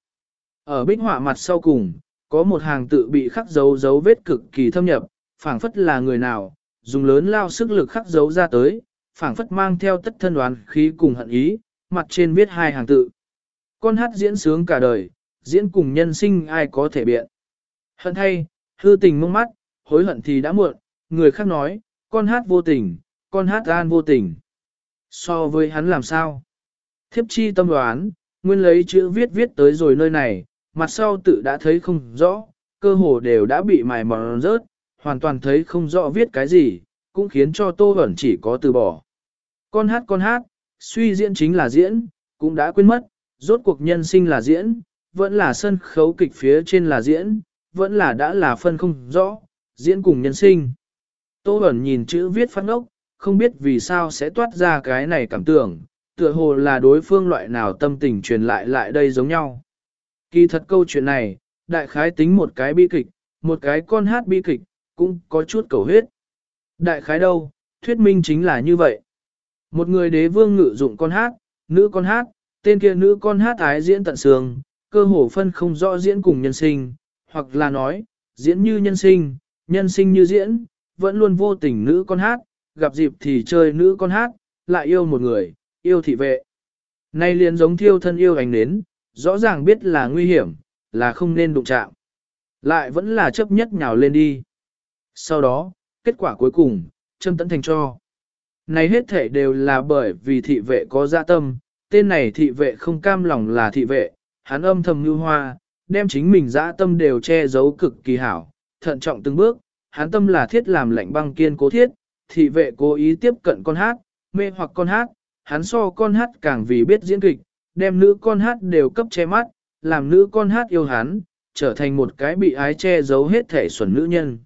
Ở bích họa mặt sau cùng, có một hàng tự bị khắc dấu dấu vết cực kỳ thâm nhập, phảng phất là người nào, dùng lớn lao sức lực khắc dấu ra tới, phảng phất mang theo tất thân đoán khí cùng hận ý, mặt trên viết hai hàng tự. Con hát diễn sướng cả đời, diễn cùng nhân sinh ai có thể biện. Hận thay, hư tình mông mắt, hối hận thì đã muộn, người khác nói, con hát vô tình, con hát an vô tình. So với hắn làm sao? Thiếp chi tâm đoán, nguyên lấy chữ viết viết tới rồi nơi này, mặt sau tự đã thấy không rõ, cơ hồ đều đã bị mài mòn rớt, hoàn toàn thấy không rõ viết cái gì, cũng khiến cho Tô ẩn chỉ có từ bỏ. Con hát con hát, suy diễn chính là diễn, cũng đã quên mất, rốt cuộc nhân sinh là diễn, vẫn là sân khấu kịch phía trên là diễn, vẫn là đã là phân không rõ, diễn cùng nhân sinh. Tô Bẩn nhìn chữ viết phát ngốc, không biết vì sao sẽ toát ra cái này cảm tưởng, tựa hồ là đối phương loại nào tâm tình truyền lại lại đây giống nhau. Kỳ thật câu chuyện này, đại khái tính một cái bi kịch, một cái con hát bi kịch, cũng có chút cầu huyết. Đại khái đâu, thuyết minh chính là như vậy. Một người đế vương ngự dụng con hát, nữ con hát, tên kia nữ con hát ái diễn tận sương, cơ hồ phân không rõ diễn cùng nhân sinh, hoặc là nói, diễn như nhân sinh, nhân sinh như diễn, vẫn luôn vô tình nữ con hát, gặp dịp thì chơi nữ con hát, lại yêu một người, yêu thị vệ. Nay liền giống thiêu thân yêu ánh nến, rõ ràng biết là nguy hiểm, là không nên đụng chạm. Lại vẫn là chấp nhất nhào lên đi. Sau đó, kết quả cuối cùng, châm tấn thành cho. Này hết thể đều là bởi vì thị vệ có dạ tâm, tên này thị vệ không cam lòng là thị vệ, hắn âm thầm như hoa, đem chính mình dạ tâm đều che giấu cực kỳ hảo, thận trọng từng bước, hắn tâm là thiết làm lạnh băng kiên cố thiết, thị vệ cố ý tiếp cận con hát, mê hoặc con hát, hắn so con hát càng vì biết diễn kịch, đem nữ con hát đều cấp che mắt, làm nữ con hát yêu hắn, trở thành một cái bị ái che giấu hết thể xuẩn nữ nhân.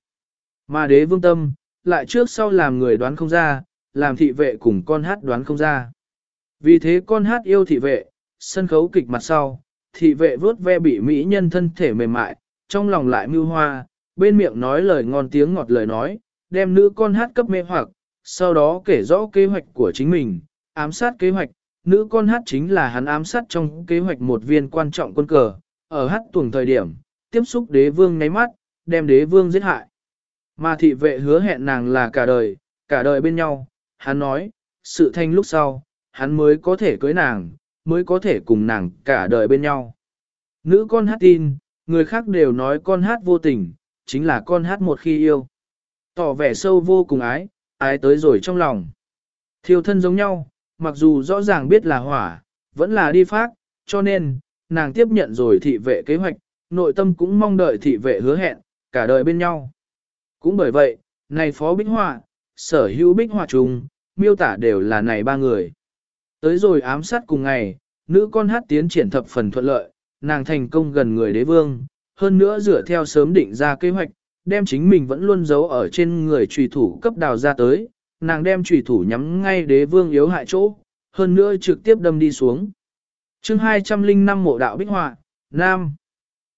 Mà đế vương tâm, lại trước sau làm người đoán không ra, làm thị vệ cùng con hát đoán không ra. Vì thế con hát yêu thị vệ, sân khấu kịch mặt sau, thị vệ vớt ve bị mỹ nhân thân thể mềm mại, trong lòng lại mưu hoa, bên miệng nói lời ngon tiếng ngọt lời nói, đem nữ con hát cấp mê hoặc, sau đó kể rõ kế hoạch của chính mình, ám sát kế hoạch, nữ con hát chính là hắn ám sát trong kế hoạch một viên quan trọng quân cờ, ở hát tuồng thời điểm, tiếp xúc đế vương ngáy mắt, đem đế vương giết hại. Mà thị vệ hứa hẹn nàng là cả đời, cả đời bên nhau, hắn nói, sự thanh lúc sau, hắn mới có thể cưới nàng, mới có thể cùng nàng cả đời bên nhau. Nữ con hát tin, người khác đều nói con hát vô tình, chính là con hát một khi yêu. Tỏ vẻ sâu vô cùng ái, ái tới rồi trong lòng. Thiêu thân giống nhau, mặc dù rõ ràng biết là hỏa, vẫn là đi phát, cho nên, nàng tiếp nhận rồi thị vệ kế hoạch, nội tâm cũng mong đợi thị vệ hứa hẹn, cả đời bên nhau. Cũng bởi vậy, này phó bích họa, sở hữu bích họa trùng, miêu tả đều là này ba người. Tới rồi ám sát cùng ngày, nữ con hát tiến triển thập phần thuận lợi, nàng thành công gần người đế vương, hơn nữa dựa theo sớm định ra kế hoạch, đem chính mình vẫn luôn giấu ở trên người trùy thủ cấp đào ra tới, nàng đem trùy thủ nhắm ngay đế vương yếu hại chỗ, hơn nữa trực tiếp đâm đi xuống. chương 205 mộ đạo bích họa, Nam,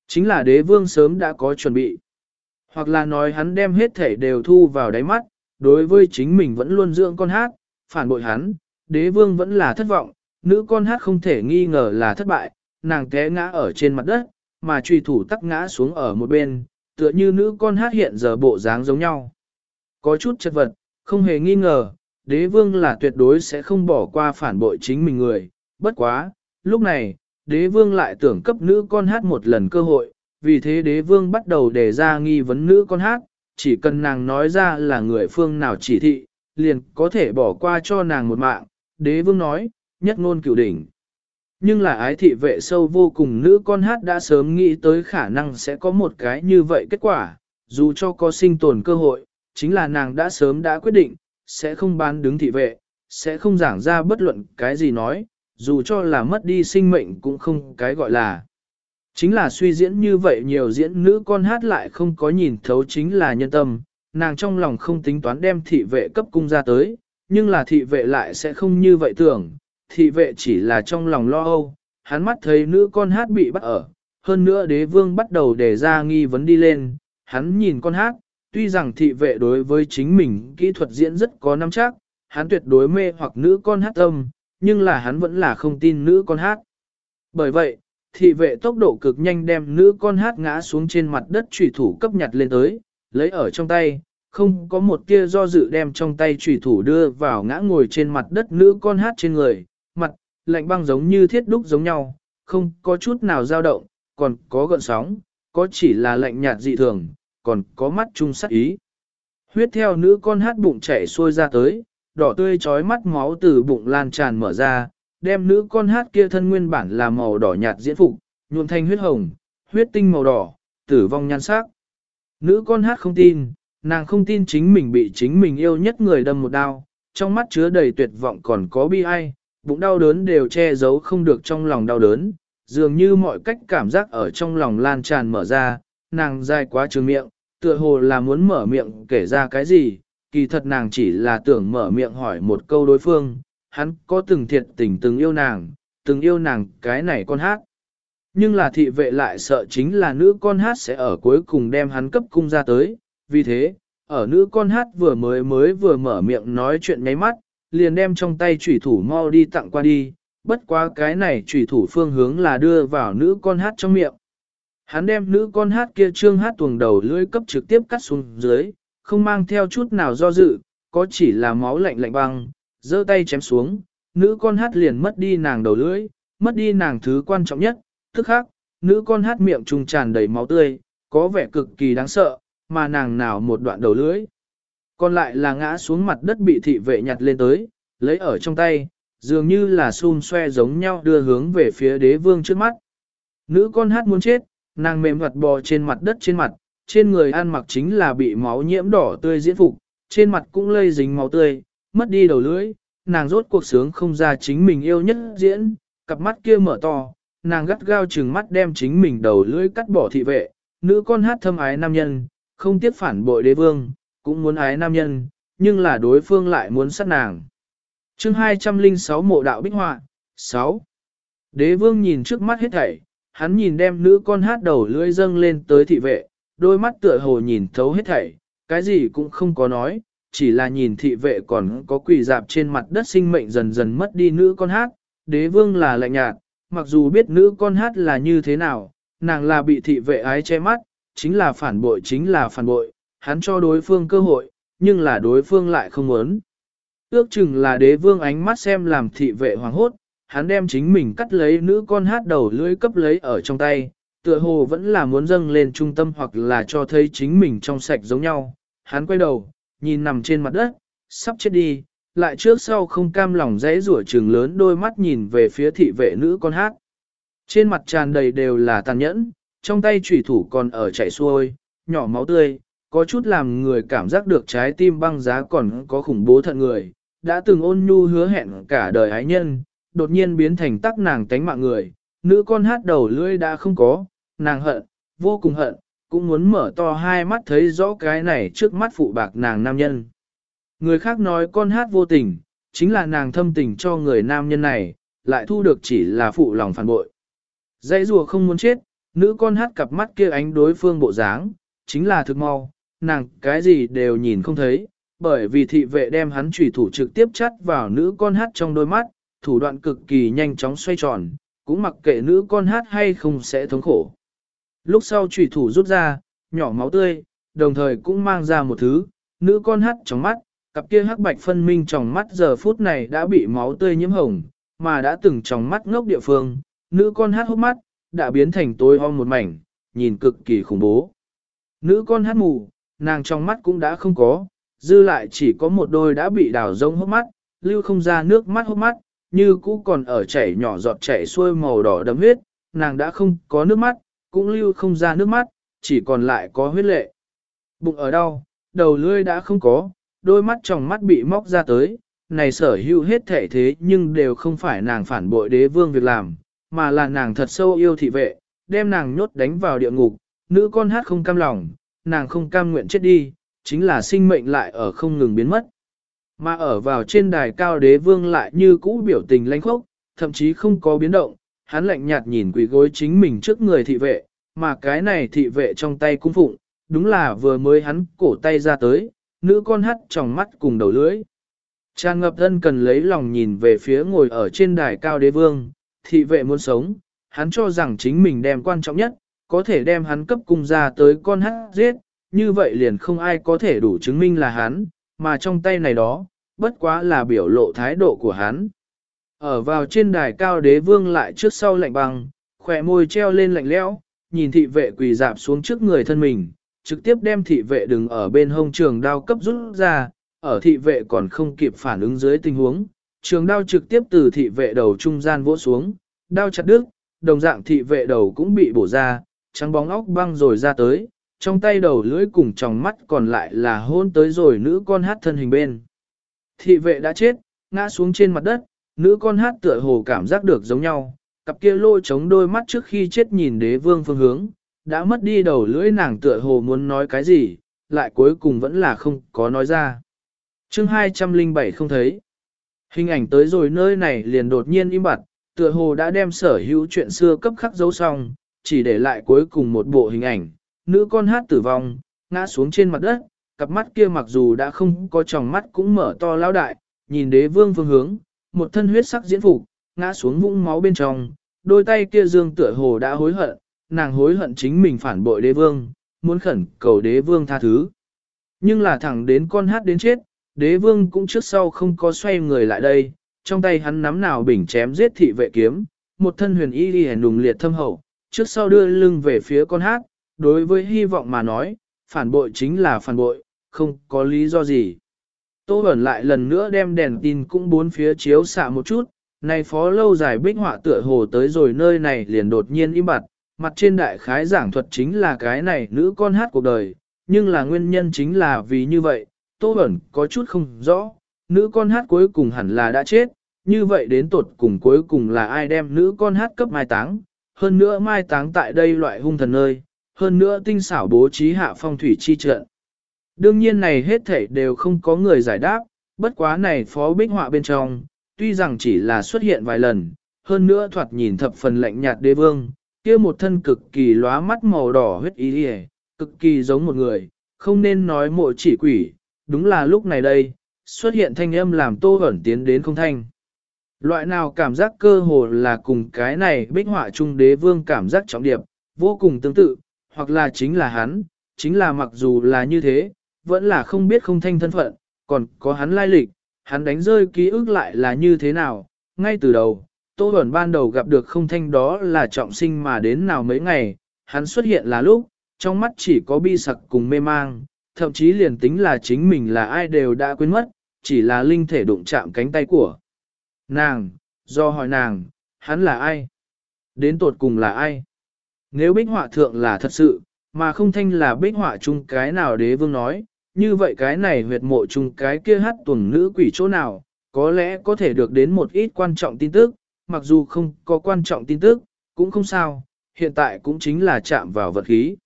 chính là đế vương sớm đã có chuẩn bị. Hoặc là nói hắn đem hết thể đều thu vào đáy mắt, đối với chính mình vẫn luôn dưỡng con hát, phản bội hắn, đế vương vẫn là thất vọng, nữ con hát không thể nghi ngờ là thất bại, nàng té ngã ở trên mặt đất, mà truy thủ tắc ngã xuống ở một bên, tựa như nữ con hát hiện giờ bộ dáng giống nhau. Có chút chật vật, không hề nghi ngờ, đế vương là tuyệt đối sẽ không bỏ qua phản bội chính mình người, bất quá, lúc này, đế vương lại tưởng cấp nữ con hát một lần cơ hội, vì thế đế vương bắt đầu đề ra nghi vấn nữ con hát, chỉ cần nàng nói ra là người phương nào chỉ thị, liền có thể bỏ qua cho nàng một mạng, đế vương nói, nhất ngôn cửu đỉnh. Nhưng là ái thị vệ sâu vô cùng nữ con hát đã sớm nghĩ tới khả năng sẽ có một cái như vậy kết quả, dù cho có sinh tồn cơ hội, chính là nàng đã sớm đã quyết định, sẽ không bán đứng thị vệ, sẽ không giảng ra bất luận cái gì nói, dù cho là mất đi sinh mệnh cũng không cái gọi là. Chính là suy diễn như vậy nhiều diễn nữ con hát lại không có nhìn thấu chính là nhân tâm, nàng trong lòng không tính toán đem thị vệ cấp cung ra tới, nhưng là thị vệ lại sẽ không như vậy tưởng, thị vệ chỉ là trong lòng lo âu, hắn mắt thấy nữ con hát bị bắt ở, hơn nữa đế vương bắt đầu đề ra nghi vấn đi lên, hắn nhìn con hát, tuy rằng thị vệ đối với chính mình kỹ thuật diễn rất có nắm chắc, hắn tuyệt đối mê hoặc nữ con hát âm, nhưng là hắn vẫn là không tin nữ con hát. Bởi vậy, thị vệ tốc độ cực nhanh đem nữ con hát ngã xuống trên mặt đất trùy thủ cấp nhặt lên tới, lấy ở trong tay, không có một tia do dự đem trong tay trùy thủ đưa vào ngã ngồi trên mặt đất nữ con hát trên người, mặt, lạnh băng giống như thiết đúc giống nhau, không có chút nào dao động, còn có gợn sóng, có chỉ là lạnh nhạt dị thường, còn có mắt trung sắc ý. Huyết theo nữ con hát bụng chảy xuôi ra tới, đỏ tươi trói mắt máu từ bụng lan tràn mở ra, đem nữ con hát kia thân nguyên bản là màu đỏ nhạt diễn phục, nhuộm thành huyết hồng, huyết tinh màu đỏ, tử vong nhan sắc. Nữ con hát không tin, nàng không tin chính mình bị chính mình yêu nhất người đâm một đao, trong mắt chứa đầy tuyệt vọng còn có bi ai, bụng đau đớn đều che giấu không được trong lòng đau đớn, dường như mọi cách cảm giác ở trong lòng lan tràn mở ra, nàng dài quá trường miệng, tựa hồ là muốn mở miệng kể ra cái gì, kỳ thật nàng chỉ là tưởng mở miệng hỏi một câu đối phương, hắn có từng thiệt tình từng yêu nàng, từng yêu nàng cái này con hát. Nhưng là thị vệ lại sợ chính là nữ con hát sẽ ở cuối cùng đem hắn cấp cung ra tới, vì thế, ở nữ con hát vừa mới mới vừa mở miệng nói chuyện nháy mắt, liền đem trong tay chủy thủ mau đi tặng qua đi, bất quá cái này chủy thủ phương hướng là đưa vào nữ con hát trong miệng. Hắn đem nữ con hát kia trương hát tuồng đầu lưỡi cấp trực tiếp cắt xuống dưới, không mang theo chút nào do dự, có chỉ là máu lạnh lạnh băng, giơ tay chém xuống, nữ con hát liền mất đi nàng đầu lưỡi, mất đi nàng thứ quan trọng nhất, tức khác, nữ con hát miệng trùng tràn đầy máu tươi, có vẻ cực kỳ đáng sợ, mà nàng nào một đoạn đầu lưỡi. Còn lại là ngã xuống mặt đất bị thị vệ nhặt lên tới, lấy ở trong tay, dường như là xun xoe giống nhau đưa hướng về phía đế vương trước mắt. Nữ con hát muốn chết, nàng mềm vật bò trên mặt đất trên mặt, trên người ăn mặc chính là bị máu nhiễm đỏ tươi diễn phục, trên mặt cũng lây dính máu tươi, mất đi đầu lưỡi, nàng rốt cuộc sướng không ra chính mình yêu nhất diễn, cặp mắt kia mở to, nàng gắt gao chừng mắt đem chính mình đầu lưỡi cắt bỏ thị vệ, nữ con hát thâm ái nam nhân, không tiếc phản bội đế vương, cũng muốn ái nam nhân, nhưng là đối phương lại muốn sát nàng. chương 206 mộ đạo bích họa 6. Đế vương nhìn trước mắt hết thảy, hắn nhìn đem nữ con hát đầu lưỡi dâng lên tới thị vệ, đôi mắt tựa hồ nhìn thấu hết thảy, cái gì cũng không có nói, chỉ là nhìn thị vệ còn có quỳ dạp trên mặt đất sinh mệnh dần dần mất đi nữ con hát, đế vương là lạnh nhạt, mặc dù biết nữ con hát là như thế nào, nàng là bị thị vệ ái che mắt, chính là phản bội chính là phản bội, hắn cho đối phương cơ hội, nhưng là đối phương lại không muốn. Ước chừng là đế vương ánh mắt xem làm thị vệ hoàng hốt, hắn đem chính mình cắt lấy nữ con hát đầu lưỡi cấp lấy ở trong tay, tựa hồ vẫn là muốn dâng lên trung tâm hoặc là cho thấy chính mình trong sạch giống nhau. Hắn quay đầu, nhìn nằm trên mặt đất, sắp chết đi, lại trước sau không cam lòng dãy rủa trừng lớn đôi mắt nhìn về phía thị vệ nữ con hát. Trên mặt tràn đầy đều là tàn nhẫn, trong tay chủy thủ còn ở chảy xuôi, nhỏ máu tươi, có chút làm người cảm giác được trái tim băng giá còn có khủng bố thận người, đã từng ôn nhu hứa hẹn cả đời ái nhân, đột nhiên biến thành tắc nàng tánh mạng người, nữ con hát đầu lưỡi đã không có, nàng hận, vô cùng hận, cũng muốn mở to hai mắt thấy rõ cái này trước mắt phụ bạc nàng nam nhân. Người khác nói con hát vô tình, chính là nàng thâm tình cho người nam nhân này, lại thu được chỉ là phụ lòng phản bội. Dãy rùa không muốn chết, nữ con hát cặp mắt kia ánh đối phương bộ dáng, chính là thực mau, nàng cái gì đều nhìn không thấy, bởi vì thị vệ đem hắn chủy thủ trực tiếp chắt vào nữ con hát trong đôi mắt, thủ đoạn cực kỳ nhanh chóng xoay tròn, cũng mặc kệ nữ con hát hay không sẽ thống khổ. Lúc sau chủy thủ rút ra, nhỏ máu tươi, đồng thời cũng mang ra một thứ, nữ con hát trong mắt, cặp kia hắc bạch phân minh trong mắt giờ phút này đã bị máu tươi nhiễm hồng, mà đã từng trong mắt ngốc địa phương, nữ con hát hốc mắt, đã biến thành tối om một mảnh, nhìn cực kỳ khủng bố. Nữ con hát mù, nàng trong mắt cũng đã không có, dư lại chỉ có một đôi đã bị đào rông hốc mắt, lưu không ra nước mắt hốc mắt, như cũ còn ở chảy nhỏ giọt chảy xuôi màu đỏ đấm huyết, nàng đã không có nước mắt, cũng lưu không ra nước mắt, chỉ còn lại có huyết lệ. Bụng ở đau, đầu lưỡi đã không có, đôi mắt trong mắt bị móc ra tới, này sở hữu hết thể thế nhưng đều không phải nàng phản bội đế vương việc làm, mà là nàng thật sâu yêu thị vệ, đem nàng nhốt đánh vào địa ngục, nữ con hát không cam lòng, nàng không cam nguyện chết đi, chính là sinh mệnh lại ở không ngừng biến mất. Mà ở vào trên đài cao đế vương lại như cũ biểu tình lãnh khốc, thậm chí không có biến động, hắn lạnh nhạt nhìn quỷ gối chính mình trước người thị vệ, mà cái này thị vệ trong tay cung phụng, đúng là vừa mới hắn cổ tay ra tới, nữ con hắt trong mắt cùng đầu lưỡi. Tràn ngập thân cần lấy lòng nhìn về phía ngồi ở trên đài cao đế vương, thị vệ muốn sống, hắn cho rằng chính mình đem quan trọng nhất, có thể đem hắn cấp cung ra tới con hát giết, như vậy liền không ai có thể đủ chứng minh là hắn, mà trong tay này đó, bất quá là biểu lộ thái độ của hắn. Ở vào trên đài cao đế vương lại trước sau lạnh băng, khỏe môi treo lên lạnh lẽo, nhìn thị vệ quỳ dạp xuống trước người thân mình, trực tiếp đem thị vệ đứng ở bên hông trường đao cấp rút ra, ở thị vệ còn không kịp phản ứng dưới tình huống, trường đao trực tiếp từ thị vệ đầu trung gian vỗ xuống, đao chặt đứt, đồng dạng thị vệ đầu cũng bị bổ ra, trắng bóng óc băng rồi ra tới, trong tay đầu lưỡi cùng tròng mắt còn lại là hôn tới rồi nữ con hát thân hình bên. Thị vệ đã chết, ngã xuống trên mặt đất, nữ con hát tựa hồ cảm giác được giống nhau, cặp kia lôi chống đôi mắt trước khi chết nhìn đế vương phương hướng, đã mất đi đầu lưỡi nàng tựa hồ muốn nói cái gì, lại cuối cùng vẫn là không có nói ra. chương 207 không thấy. Hình ảnh tới rồi nơi này liền đột nhiên im bặt, tựa hồ đã đem sở hữu chuyện xưa cấp khắc dấu xong, chỉ để lại cuối cùng một bộ hình ảnh, nữ con hát tử vong, ngã xuống trên mặt đất, cặp mắt kia mặc dù đã không có tròng mắt cũng mở to lao đại, nhìn đế vương phương hướng, một thân huyết sắc diễn phục, ngã xuống vũng máu bên trong, đôi tay kia dương tựa hồ đã hối hận, nàng hối hận chính mình phản bội đế vương, muốn khẩn cầu đế vương tha thứ. Nhưng là thẳng đến con hát đến chết, đế vương cũng trước sau không có xoay người lại đây, trong tay hắn nắm nào bình chém giết thị vệ kiếm, một thân huyền y đi nùng liệt thâm hậu, trước sau đưa lưng về phía con hát, đối với hy vọng mà nói, phản bội chính là phản bội, không có lý do gì. Tô ẩn lại lần nữa đem đèn tin cũng bốn phía chiếu xạ một chút, này phó lâu dài bích họa tựa hồ tới rồi nơi này liền đột nhiên im bặt, mặt trên đại khái giảng thuật chính là cái này nữ con hát cuộc đời, nhưng là nguyên nhân chính là vì như vậy, Tô ẩn có chút không rõ, nữ con hát cuối cùng hẳn là đã chết, như vậy đến tột cùng cuối cùng là ai đem nữ con hát cấp mai táng, hơn nữa mai táng tại đây loại hung thần nơi, hơn nữa tinh xảo bố trí hạ phong thủy chi trận. Đương nhiên này hết thảy đều không có người giải đáp, bất quá này phó bích họa bên trong, tuy rằng chỉ là xuất hiện vài lần, hơn nữa thoạt nhìn thập phần lạnh nhạt đế vương, kia một thân cực kỳ lóa mắt màu đỏ huyết ý hề, cực kỳ giống một người, không nên nói mộ chỉ quỷ, đúng là lúc này đây, xuất hiện thanh âm làm tô ẩn tiến đến không thanh. Loại nào cảm giác cơ hồ là cùng cái này bích họa trung đế vương cảm giác trọng điệp, vô cùng tương tự, hoặc là chính là hắn, chính là mặc dù là như thế, vẫn là không biết không thanh thân phận, còn có hắn lai lịch, hắn đánh rơi ký ức lại là như thế nào, ngay từ đầu, Tô Bẩn ban đầu gặp được không thanh đó là trọng sinh mà đến nào mấy ngày, hắn xuất hiện là lúc, trong mắt chỉ có bi sặc cùng mê mang, thậm chí liền tính là chính mình là ai đều đã quên mất, chỉ là linh thể đụng chạm cánh tay của. Nàng, do hỏi nàng, hắn là ai? Đến tột cùng là ai? Nếu bích họa thượng là thật sự, mà không thanh là bích họa chung cái nào đế vương nói, như vậy cái này huyệt mộ chung cái kia hát tuần nữ quỷ chỗ nào, có lẽ có thể được đến một ít quan trọng tin tức, mặc dù không có quan trọng tin tức, cũng không sao, hiện tại cũng chính là chạm vào vật khí.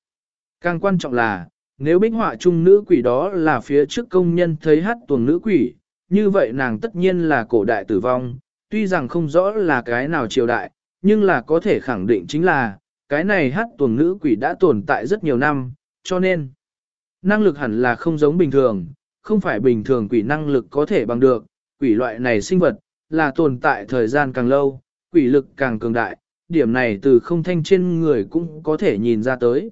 Càng quan trọng là, nếu bích họa chung nữ quỷ đó là phía trước công nhân thấy hát tuần nữ quỷ, như vậy nàng tất nhiên là cổ đại tử vong, tuy rằng không rõ là cái nào triều đại, nhưng là có thể khẳng định chính là, cái này hát tuần nữ quỷ đã tồn tại rất nhiều năm, cho nên, năng lực hẳn là không giống bình thường, không phải bình thường quỷ năng lực có thể bằng được, quỷ loại này sinh vật, là tồn tại thời gian càng lâu, quỷ lực càng cường đại, điểm này từ không thanh trên người cũng có thể nhìn ra tới.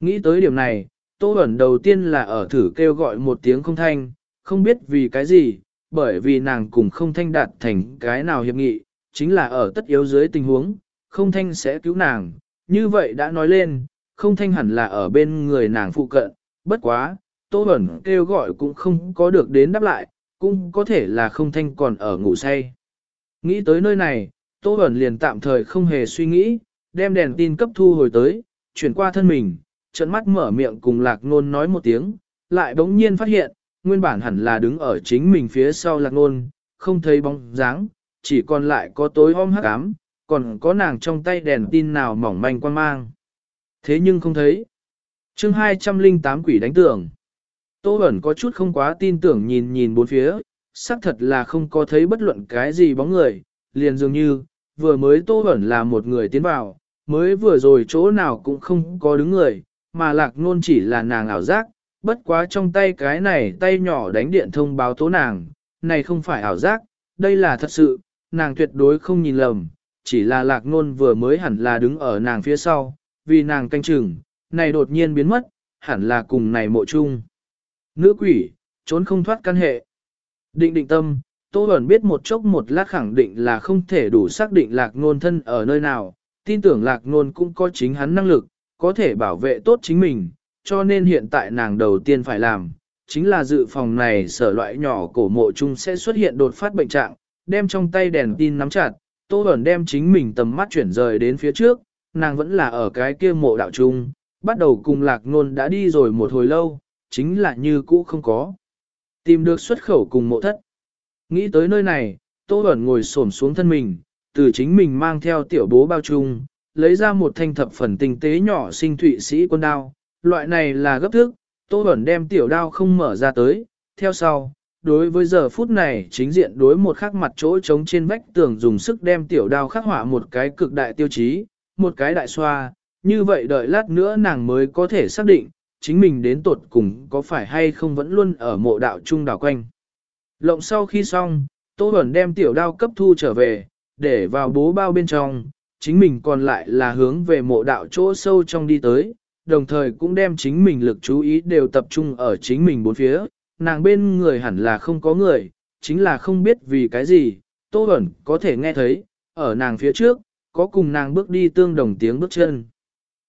Nghĩ tới điểm này, Tô Bẩn đầu tiên là ở thử kêu gọi một tiếng không thanh, không biết vì cái gì, bởi vì nàng cùng không thanh đạt thành cái nào hiệp nghị, chính là ở tất yếu dưới tình huống, không thanh sẽ cứu nàng. Như vậy đã nói lên, không thanh hẳn là ở bên người nàng phụ cận, bất quá, Tô Bẩn kêu gọi cũng không có được đến đáp lại, cũng có thể là không thanh còn ở ngủ say. Nghĩ tới nơi này, Tô Bẩn liền tạm thời không hề suy nghĩ, đem đèn tin cấp thu hồi tới, chuyển qua thân mình, trận mắt mở miệng cùng lạc nôn nói một tiếng, lại bỗng nhiên phát hiện, nguyên bản hẳn là đứng ở chính mình phía sau lạc nôn, không thấy bóng dáng, chỉ còn lại có tối om hắc ám, còn có nàng trong tay đèn tin nào mỏng manh quan mang. Thế nhưng không thấy. chương 208 quỷ đánh tưởng. Tô ẩn có chút không quá tin tưởng nhìn nhìn bốn phía, xác thật là không có thấy bất luận cái gì bóng người, liền dường như, vừa mới Tô ẩn là một người tiến vào, mới vừa rồi chỗ nào cũng không có đứng người, mà lạc nôn chỉ là nàng ảo giác, bất quá trong tay cái này tay nhỏ đánh điện thông báo tố nàng, này không phải ảo giác, đây là thật sự, nàng tuyệt đối không nhìn lầm, chỉ là lạc nôn vừa mới hẳn là đứng ở nàng phía sau, vì nàng canh chừng, này đột nhiên biến mất, hẳn là cùng này mộ chung. Nữ quỷ, trốn không thoát căn hệ. Định định tâm, Tô Bẩn biết một chốc một lát khẳng định là không thể đủ xác định lạc nôn thân ở nơi nào, tin tưởng lạc nôn cũng có chính hắn năng lực, có thể bảo vệ tốt chính mình, cho nên hiện tại nàng đầu tiên phải làm, chính là dự phòng này sở loại nhỏ cổ mộ chung sẽ xuất hiện đột phát bệnh trạng, đem trong tay đèn tin nắm chặt, Tô Bẩn đem chính mình tầm mắt chuyển rời đến phía trước, nàng vẫn là ở cái kia mộ đạo chung, bắt đầu cùng lạc nôn đã đi rồi một hồi lâu, chính là như cũ không có. Tìm được xuất khẩu cùng mộ thất. Nghĩ tới nơi này, Tô Bẩn ngồi xổm xuống thân mình, từ chính mình mang theo tiểu bố bao chung, lấy ra một thanh thập phần tinh tế nhỏ sinh thụy sĩ quân đao. Loại này là gấp thức, Tô Bẩn đem tiểu đao không mở ra tới, theo sau. Đối với giờ phút này chính diện đối một khắc mặt chỗ trống trên vách tường dùng sức đem tiểu đao khắc họa một cái cực đại tiêu chí, một cái đại xoa, như vậy đợi lát nữa nàng mới có thể xác định, chính mình đến tột cùng có phải hay không vẫn luôn ở mộ đạo trung đảo quanh. Lộng sau khi xong, Tô Bẩn đem tiểu đao cấp thu trở về, để vào bố bao bên trong, chính mình còn lại là hướng về mộ đạo chỗ sâu trong đi tới, đồng thời cũng đem chính mình lực chú ý đều tập trung ở chính mình bốn phía, nàng bên người hẳn là không có người, chính là không biết vì cái gì, Tô Bẩn có thể nghe thấy, ở nàng phía trước, có cùng nàng bước đi tương đồng tiếng bước chân.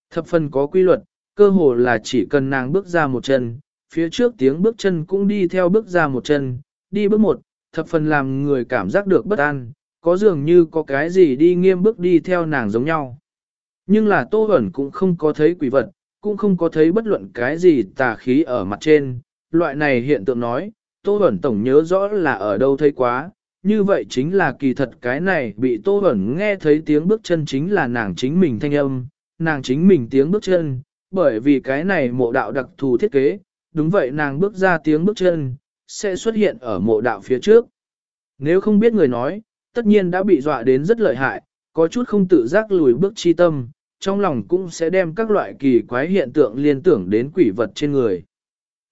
Thập phần có quy luật, cơ hồ là chỉ cần nàng bước ra một chân, phía trước tiếng bước chân cũng đi theo bước ra một chân, đi bước một, thập phần làm người cảm giác được bất an, có dường như có cái gì đi nghiêm bước đi theo nàng giống nhau. Nhưng là Tô Bẩn cũng không có thấy quỷ vật, cũng không có thấy bất luận cái gì tà khí ở mặt trên, loại này hiện tượng nói, Tô Bẩn tổng nhớ rõ là ở đâu thấy quá, như vậy chính là kỳ thật cái này bị Tô Bẩn nghe thấy tiếng bước chân chính là nàng chính mình thanh âm, nàng chính mình tiếng bước chân, bởi vì cái này mộ đạo đặc thù thiết kế, đúng vậy nàng bước ra tiếng bước chân, sẽ xuất hiện ở mộ đạo phía trước. Nếu không biết người nói, tất nhiên đã bị dọa đến rất lợi hại, có chút không tự giác lùi bước chi tâm, trong lòng cũng sẽ đem các loại kỳ quái hiện tượng liên tưởng đến quỷ vật trên người.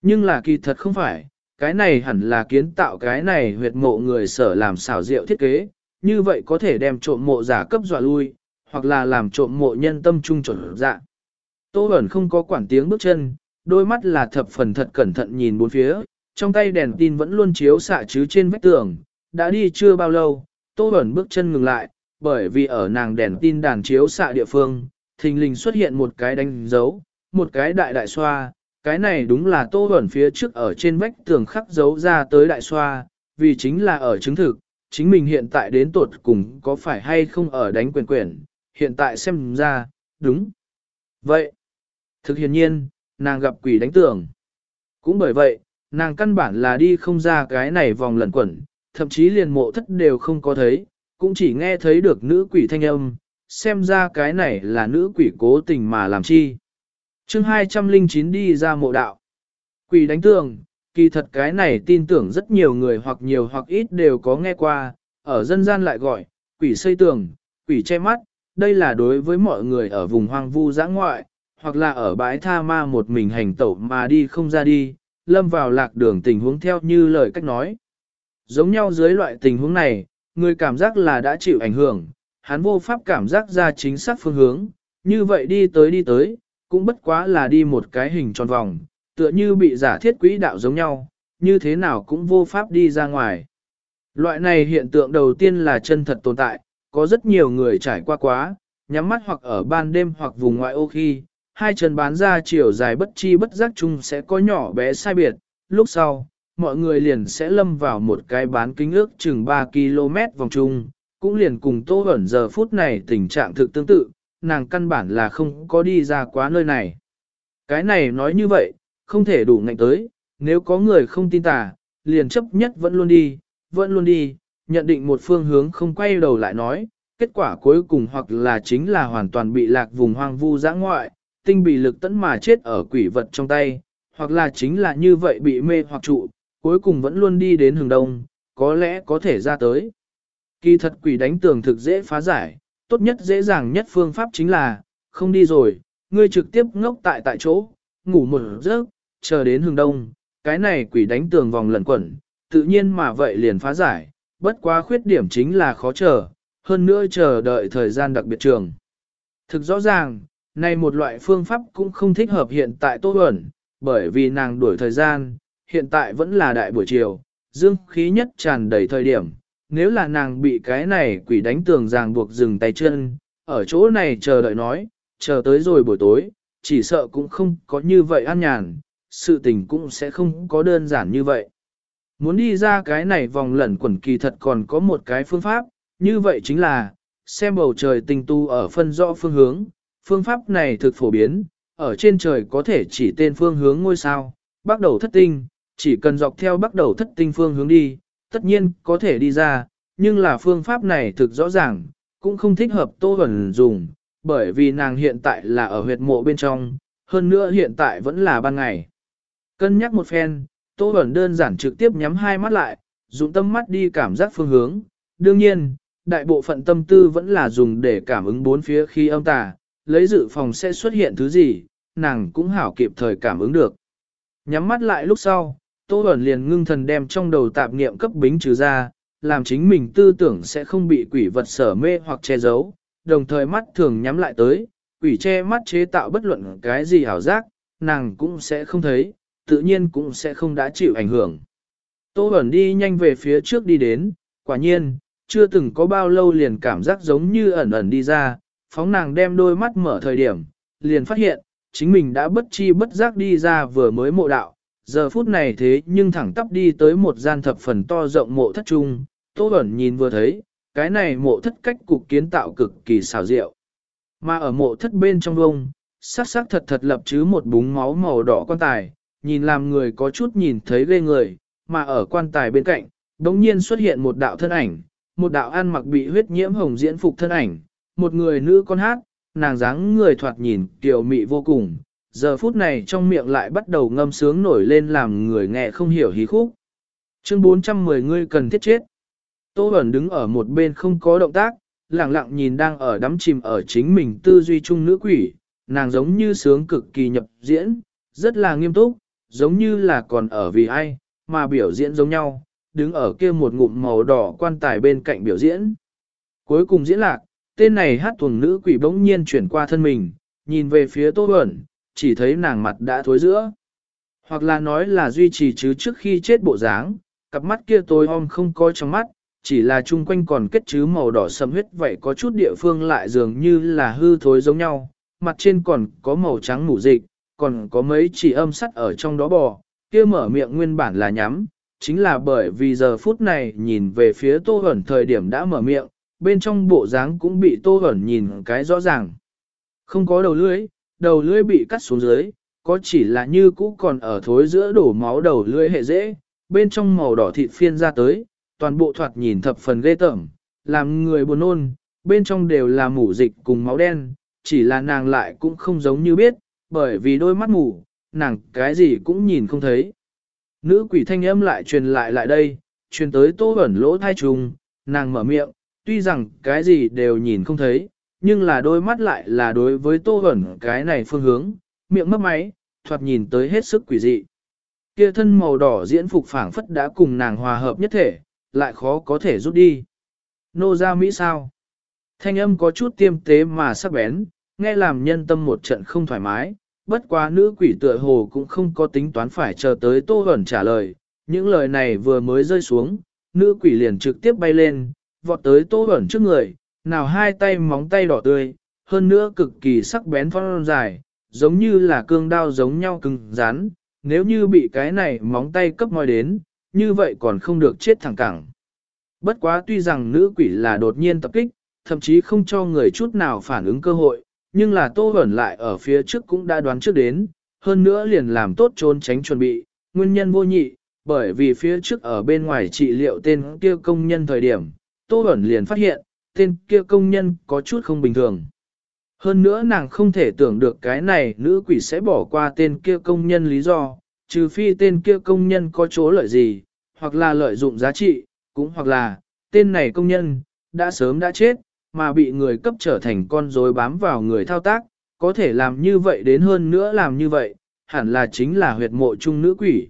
Nhưng là kỳ thật không phải, cái này hẳn là kiến tạo cái này huyệt mộ người sở làm xảo diệu thiết kế, như vậy có thể đem trộm mộ giả cấp dọa lui, hoặc là làm trộm mộ nhân tâm trung chuẩn dạ. Tô Bẩn không có quản tiếng bước chân, đôi mắt là thập phần thật cẩn thận nhìn bốn phía, trong tay đèn tin vẫn luôn chiếu xạ chứ trên vách tường, đã đi chưa bao lâu, Tô Bẩn bước chân ngừng lại, bởi vì ở nàng đèn tin đàn chiếu xạ địa phương, thình lình xuất hiện một cái đánh dấu, một cái đại đại xoa, cái này đúng là Tô ẩn phía trước ở trên vách tường khắc dấu ra tới đại xoa, vì chính là ở chứng thực, chính mình hiện tại đến tuột cùng có phải hay không ở đánh quyền quyền, hiện tại xem ra, đúng. Vậy, thực hiện nhiên, nàng gặp quỷ đánh tường. Cũng bởi vậy, nàng căn bản là đi không ra cái này vòng lẩn quẩn, thậm chí liền mộ thất đều không có thấy, cũng chỉ nghe thấy được nữ quỷ thanh âm, xem ra cái này là nữ quỷ cố tình mà làm chi. chương 209 đi ra mộ đạo. Quỷ đánh tường, kỳ thật cái này tin tưởng rất nhiều người hoặc nhiều hoặc ít đều có nghe qua, ở dân gian lại gọi, quỷ xây tường, quỷ che mắt, đây là đối với mọi người ở vùng hoang vu giã ngoại, hoặc là ở bãi tha ma một mình hành tẩu mà đi không ra đi, lâm vào lạc đường tình huống theo như lời cách nói. Giống nhau dưới loại tình huống này, người cảm giác là đã chịu ảnh hưởng, hắn vô pháp cảm giác ra chính xác phương hướng, như vậy đi tới đi tới, cũng bất quá là đi một cái hình tròn vòng, tựa như bị giả thiết quỹ đạo giống nhau, như thế nào cũng vô pháp đi ra ngoài. Loại này hiện tượng đầu tiên là chân thật tồn tại, có rất nhiều người trải qua quá, nhắm mắt hoặc ở ban đêm hoặc vùng ngoại ô khi, hai chân bán ra chiều dài bất chi bất giác chung sẽ có nhỏ bé sai biệt, lúc sau, mọi người liền sẽ lâm vào một cái bán kính ước chừng 3 km vòng chung, cũng liền cùng Tô Bẩn giờ phút này tình trạng thực tương tự, nàng căn bản là không có đi ra quá nơi này. Cái này nói như vậy, không thể đủ ngạnh tới, nếu có người không tin tà, liền chấp nhất vẫn luôn đi, vẫn luôn đi, nhận định một phương hướng không quay đầu lại nói, kết quả cuối cùng hoặc là chính là hoàn toàn bị lạc vùng hoang vu giã ngoại, tinh bị lực tấn mà chết ở quỷ vật trong tay, hoặc là chính là như vậy bị mê hoặc trụ, cuối cùng vẫn luôn đi đến hướng đông, có lẽ có thể ra tới. Kỳ thật quỷ đánh tường thực dễ phá giải, tốt nhất dễ dàng nhất phương pháp chính là, không đi rồi, ngươi trực tiếp ngốc tại tại chỗ, ngủ một giấc, chờ đến hướng đông, cái này quỷ đánh tường vòng lẩn quẩn, tự nhiên mà vậy liền phá giải, bất quá khuyết điểm chính là khó chờ, hơn nữa chờ đợi thời gian đặc biệt trường. Thực rõ ràng, này một loại phương pháp cũng không thích hợp hiện tại Tô Huẩn, bởi vì nàng đuổi thời gian, hiện tại vẫn là đại buổi chiều, dương khí nhất tràn đầy thời điểm. Nếu là nàng bị cái này quỷ đánh tường ràng buộc dừng tay chân, ở chỗ này chờ đợi nói, chờ tới rồi buổi tối, chỉ sợ cũng không có như vậy an nhàn, sự tình cũng sẽ không có đơn giản như vậy. Muốn đi ra cái này vòng lẩn quẩn kỳ thật còn có một cái phương pháp, như vậy chính là, xem bầu trời tình tu ở phân rõ phương hướng, phương pháp này thực phổ biến, ở trên trời có thể chỉ tên phương hướng ngôi sao, bắt đầu thất tinh, chỉ cần dọc theo bắt đầu thất tinh phương hướng đi, tất nhiên có thể đi ra, nhưng là phương pháp này thực rõ ràng, cũng không thích hợp Tô Huẩn dùng, bởi vì nàng hiện tại là ở huyệt mộ bên trong, hơn nữa hiện tại vẫn là ban ngày. Cân nhắc một phen, Tô Huẩn đơn giản trực tiếp nhắm hai mắt lại, dùng tâm mắt đi cảm giác phương hướng. Đương nhiên, đại bộ phận tâm tư vẫn là dùng để cảm ứng bốn phía khi âm tà, lấy dự phòng sẽ xuất hiện thứ gì, nàng cũng hảo kịp thời cảm ứng được. Nhắm mắt lại lúc sau, Tô Bẩn liền ngưng thần đem trong đầu tạp niệm cấp bính trừ ra, làm chính mình tư tưởng sẽ không bị quỷ vật sở mê hoặc che giấu, đồng thời mắt thường nhắm lại tới, quỷ che mắt chế tạo bất luận cái gì ảo giác, nàng cũng sẽ không thấy, tự nhiên cũng sẽ không đã chịu ảnh hưởng. Tô Bẩn đi nhanh về phía trước đi đến, quả nhiên, chưa từng có bao lâu liền cảm giác giống như ẩn ẩn đi ra, phóng nàng đem đôi mắt mở thời điểm, liền phát hiện, chính mình đã bất chi bất giác đi ra vừa mới mộ đạo, giờ phút này thế nhưng thẳng tắp đi tới một gian thập phần to rộng mộ thất trung, Tô Bẩn nhìn vừa thấy, cái này mộ thất cách cục kiến tạo cực kỳ xảo diệu. Mà ở mộ thất bên trong vông, sắc sắc thật thật lập chứ một búng máu màu đỏ quan tài, nhìn làm người có chút nhìn thấy ghê người, mà ở quan tài bên cạnh, đống nhiên xuất hiện một đạo thân ảnh, một đạo ăn mặc bị huyết nhiễm hồng diễn phục thân ảnh, một người nữ con hát, nàng dáng người thoạt nhìn tiểu mị vô cùng, giờ phút này trong miệng lại bắt đầu ngâm sướng nổi lên làm người nghe không hiểu hí khúc. Chương 410 ngươi cần thiết chết. Tô Bẩn đứng ở một bên không có động tác, lặng lặng nhìn đang ở đắm chìm ở chính mình tư duy chung nữ quỷ, nàng giống như sướng cực kỳ nhập diễn, rất là nghiêm túc, giống như là còn ở vì ai, mà biểu diễn giống nhau, đứng ở kia một ngụm màu đỏ quan tài bên cạnh biểu diễn. Cuối cùng diễn lạc, tên này hát tuồng nữ quỷ bỗng nhiên chuyển qua thân mình, nhìn về phía Tô Bẩn, chỉ thấy nàng mặt đã thối giữa. Hoặc là nói là duy trì chứ trước khi chết bộ dáng, cặp mắt kia tối om không coi trong mắt, chỉ là chung quanh còn kết chứ màu đỏ sầm huyết vậy có chút địa phương lại dường như là hư thối giống nhau, mặt trên còn có màu trắng mủ dịch, còn có mấy chỉ âm sắt ở trong đó bò, kia mở miệng nguyên bản là nhắm, chính là bởi vì giờ phút này nhìn về phía Tô Hẩn thời điểm đã mở miệng, bên trong bộ dáng cũng bị Tô Hẩn nhìn cái rõ ràng. Không có đầu lưỡi, đầu lưỡi bị cắt xuống dưới, có chỉ là như cũ còn ở thối giữa đổ máu đầu lưỡi hệ dễ, bên trong màu đỏ thịt phiên ra tới, toàn bộ thoạt nhìn thập phần ghê tởm, làm người buồn nôn, bên trong đều là mủ dịch cùng máu đen, chỉ là nàng lại cũng không giống như biết, bởi vì đôi mắt mù, nàng cái gì cũng nhìn không thấy. Nữ quỷ thanh âm lại truyền lại lại đây, truyền tới tô ẩn lỗ thai trùng, nàng mở miệng, tuy rằng cái gì đều nhìn không thấy, nhưng là đôi mắt lại là đối với tô ẩn cái này phương hướng, miệng mấp máy, thoạt nhìn tới hết sức quỷ dị. Kia thân màu đỏ diễn phục phảng phất đã cùng nàng hòa hợp nhất thể, lại khó có thể rút đi. Nô ra Mỹ sao? Thanh âm có chút tiêm tế mà sắc bén, nghe làm nhân tâm một trận không thoải mái, bất quá nữ quỷ tựa hồ cũng không có tính toán phải chờ tới Tô Hẩn trả lời. Những lời này vừa mới rơi xuống, nữ quỷ liền trực tiếp bay lên, vọt tới Tô Hẩn trước người, nào hai tay móng tay đỏ tươi, hơn nữa cực kỳ sắc bén phong dài, giống như là cương đao giống nhau cứng rắn, nếu như bị cái này móng tay cấp moi đến, như vậy còn không được chết thẳng cẳng. Bất quá tuy rằng nữ quỷ là đột nhiên tập kích, thậm chí không cho người chút nào phản ứng cơ hội, nhưng là Tô Hẩn lại ở phía trước cũng đã đoán trước đến, hơn nữa liền làm tốt trốn tránh chuẩn bị, nguyên nhân vô nhị, bởi vì phía trước ở bên ngoài trị liệu tên kia công nhân thời điểm, Tô Hẩn liền phát hiện, tên kia công nhân có chút không bình thường. Hơn nữa nàng không thể tưởng được cái này nữ quỷ sẽ bỏ qua tên kia công nhân lý do, trừ phi tên kia công nhân có chỗ lợi gì, hoặc là lợi dụng giá trị, cũng hoặc là, tên này công nhân, đã sớm đã chết, mà bị người cấp trở thành con rối bám vào người thao tác, có thể làm như vậy đến hơn nữa làm như vậy, hẳn là chính là huyệt mộ chung nữ quỷ.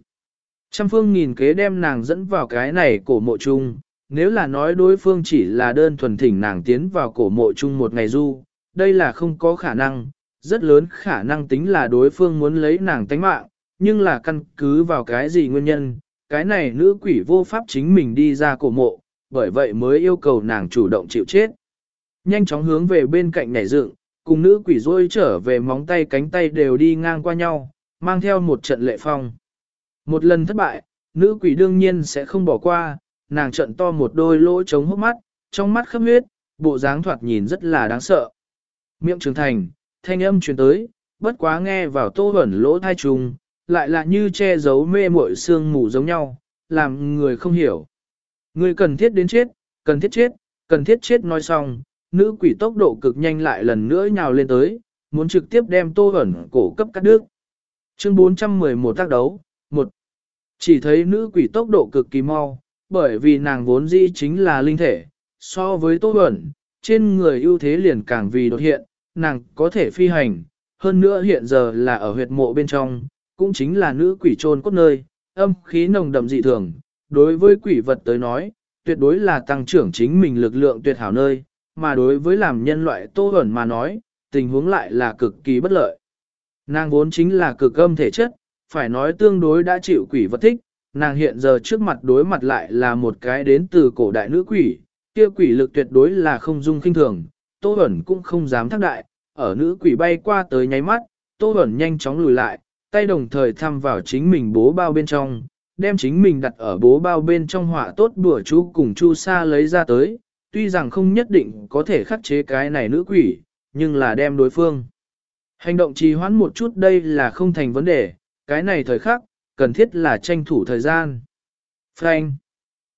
Trăm phương nghìn kế đem nàng dẫn vào cái này cổ mộ chung, nếu là nói đối phương chỉ là đơn thuần thỉnh nàng tiến vào cổ mộ chung một ngày du, đây là không có khả năng, rất lớn khả năng tính là đối phương muốn lấy nàng tánh mạng, nhưng là căn cứ vào cái gì nguyên nhân, cái này nữ quỷ vô pháp chính mình đi ra cổ mộ, bởi vậy mới yêu cầu nàng chủ động chịu chết. Nhanh chóng hướng về bên cạnh nhảy dựng, cùng nữ quỷ rôi trở về móng tay cánh tay đều đi ngang qua nhau, mang theo một trận lệ phong. Một lần thất bại, nữ quỷ đương nhiên sẽ không bỏ qua, nàng trận to một đôi lỗ trống hốc mắt, trong mắt khắp huyết, bộ dáng thoạt nhìn rất là đáng sợ. Miệng trường thành, thanh âm truyền tới, bất quá nghe vào tô hẩn lỗ thai trùng, lại là như che giấu mê muội xương mù giống nhau, làm người không hiểu. Người cần thiết đến chết, cần thiết chết, cần thiết chết nói xong, nữ quỷ tốc độ cực nhanh lại lần nữa nhào lên tới, muốn trực tiếp đem tô hẩn cổ cấp cắt đứt. Chương 411 tác đấu, 1. Chỉ thấy nữ quỷ tốc độ cực kỳ mau, bởi vì nàng vốn dĩ chính là linh thể, so với tô bẩn trên người ưu thế liền càng vì đột hiện, nàng có thể phi hành, hơn nữa hiện giờ là ở huyệt mộ bên trong, cũng chính là nữ quỷ trôn cốt nơi, âm khí nồng đậm dị thường, đối với quỷ vật tới nói, tuyệt đối là tăng trưởng chính mình lực lượng tuyệt hảo nơi, mà đối với làm nhân loại tô bẩn mà nói, tình huống lại là cực kỳ bất lợi. Nàng vốn chính là cực âm thể chất, phải nói tương đối đã chịu quỷ vật thích, nàng hiện giờ trước mặt đối mặt lại là một cái đến từ cổ đại nữ quỷ, kia quỷ lực tuyệt đối là không dung kinh thường, tô Bẩn cũng không dám thác đại, ở nữ quỷ bay qua tới nháy mắt, tô Bẩn nhanh chóng lùi lại, tay đồng thời thăm vào chính mình bố bao bên trong, đem chính mình đặt ở bố bao bên trong họa tốt đùa chú cùng chu sa lấy ra tới, tuy rằng không nhất định có thể khắc chế cái này nữ quỷ, nhưng là đem đối phương. Hành động trì hoãn một chút đây là không thành vấn đề, cái này thời khắc, cần thiết là tranh thủ thời gian. Frank.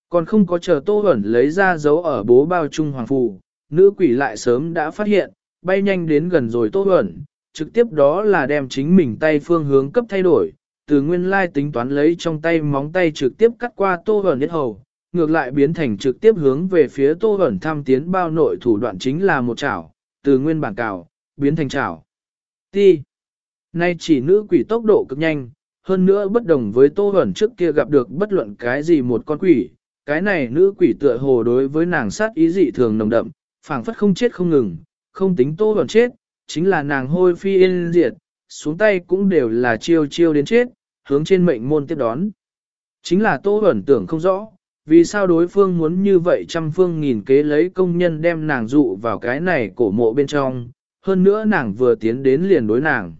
Còn không có chờ Tô Huẩn lấy ra dấu ở bố bao trung hoàng phù, nữ quỷ lại sớm đã phát hiện, bay nhanh đến gần rồi Tô Huẩn, trực tiếp đó là đem chính mình tay phương hướng cấp thay đổi, từ nguyên lai tính toán lấy trong tay móng tay trực tiếp cắt qua Tô Huẩn nhất hầu, ngược lại biến thành trực tiếp hướng về phía Tô Huẩn tham tiến bao nội thủ đoạn chính là một chảo, từ nguyên bản cào, biến thành chảo. Ti. Nay chỉ nữ quỷ tốc độ cực nhanh, hơn nữa bất đồng với Tô Huẩn trước kia gặp được bất luận cái gì một con quỷ, cái này nữ quỷ tựa hồ đối với nàng sát ý dị thường nồng đậm, phảng phất không chết không ngừng, không tính tô Huẩn chết, chính là nàng hôi phi yên diệt, xuống tay cũng đều là chiêu chiêu đến chết, hướng trên mệnh môn tiếp đón. Chính là tô Huẩn tưởng không rõ, vì sao đối phương muốn như vậy trăm phương nghìn kế lấy công nhân đem nàng dụ vào cái này cổ mộ bên trong, hơn nữa nàng vừa tiến đến liền đối nàng.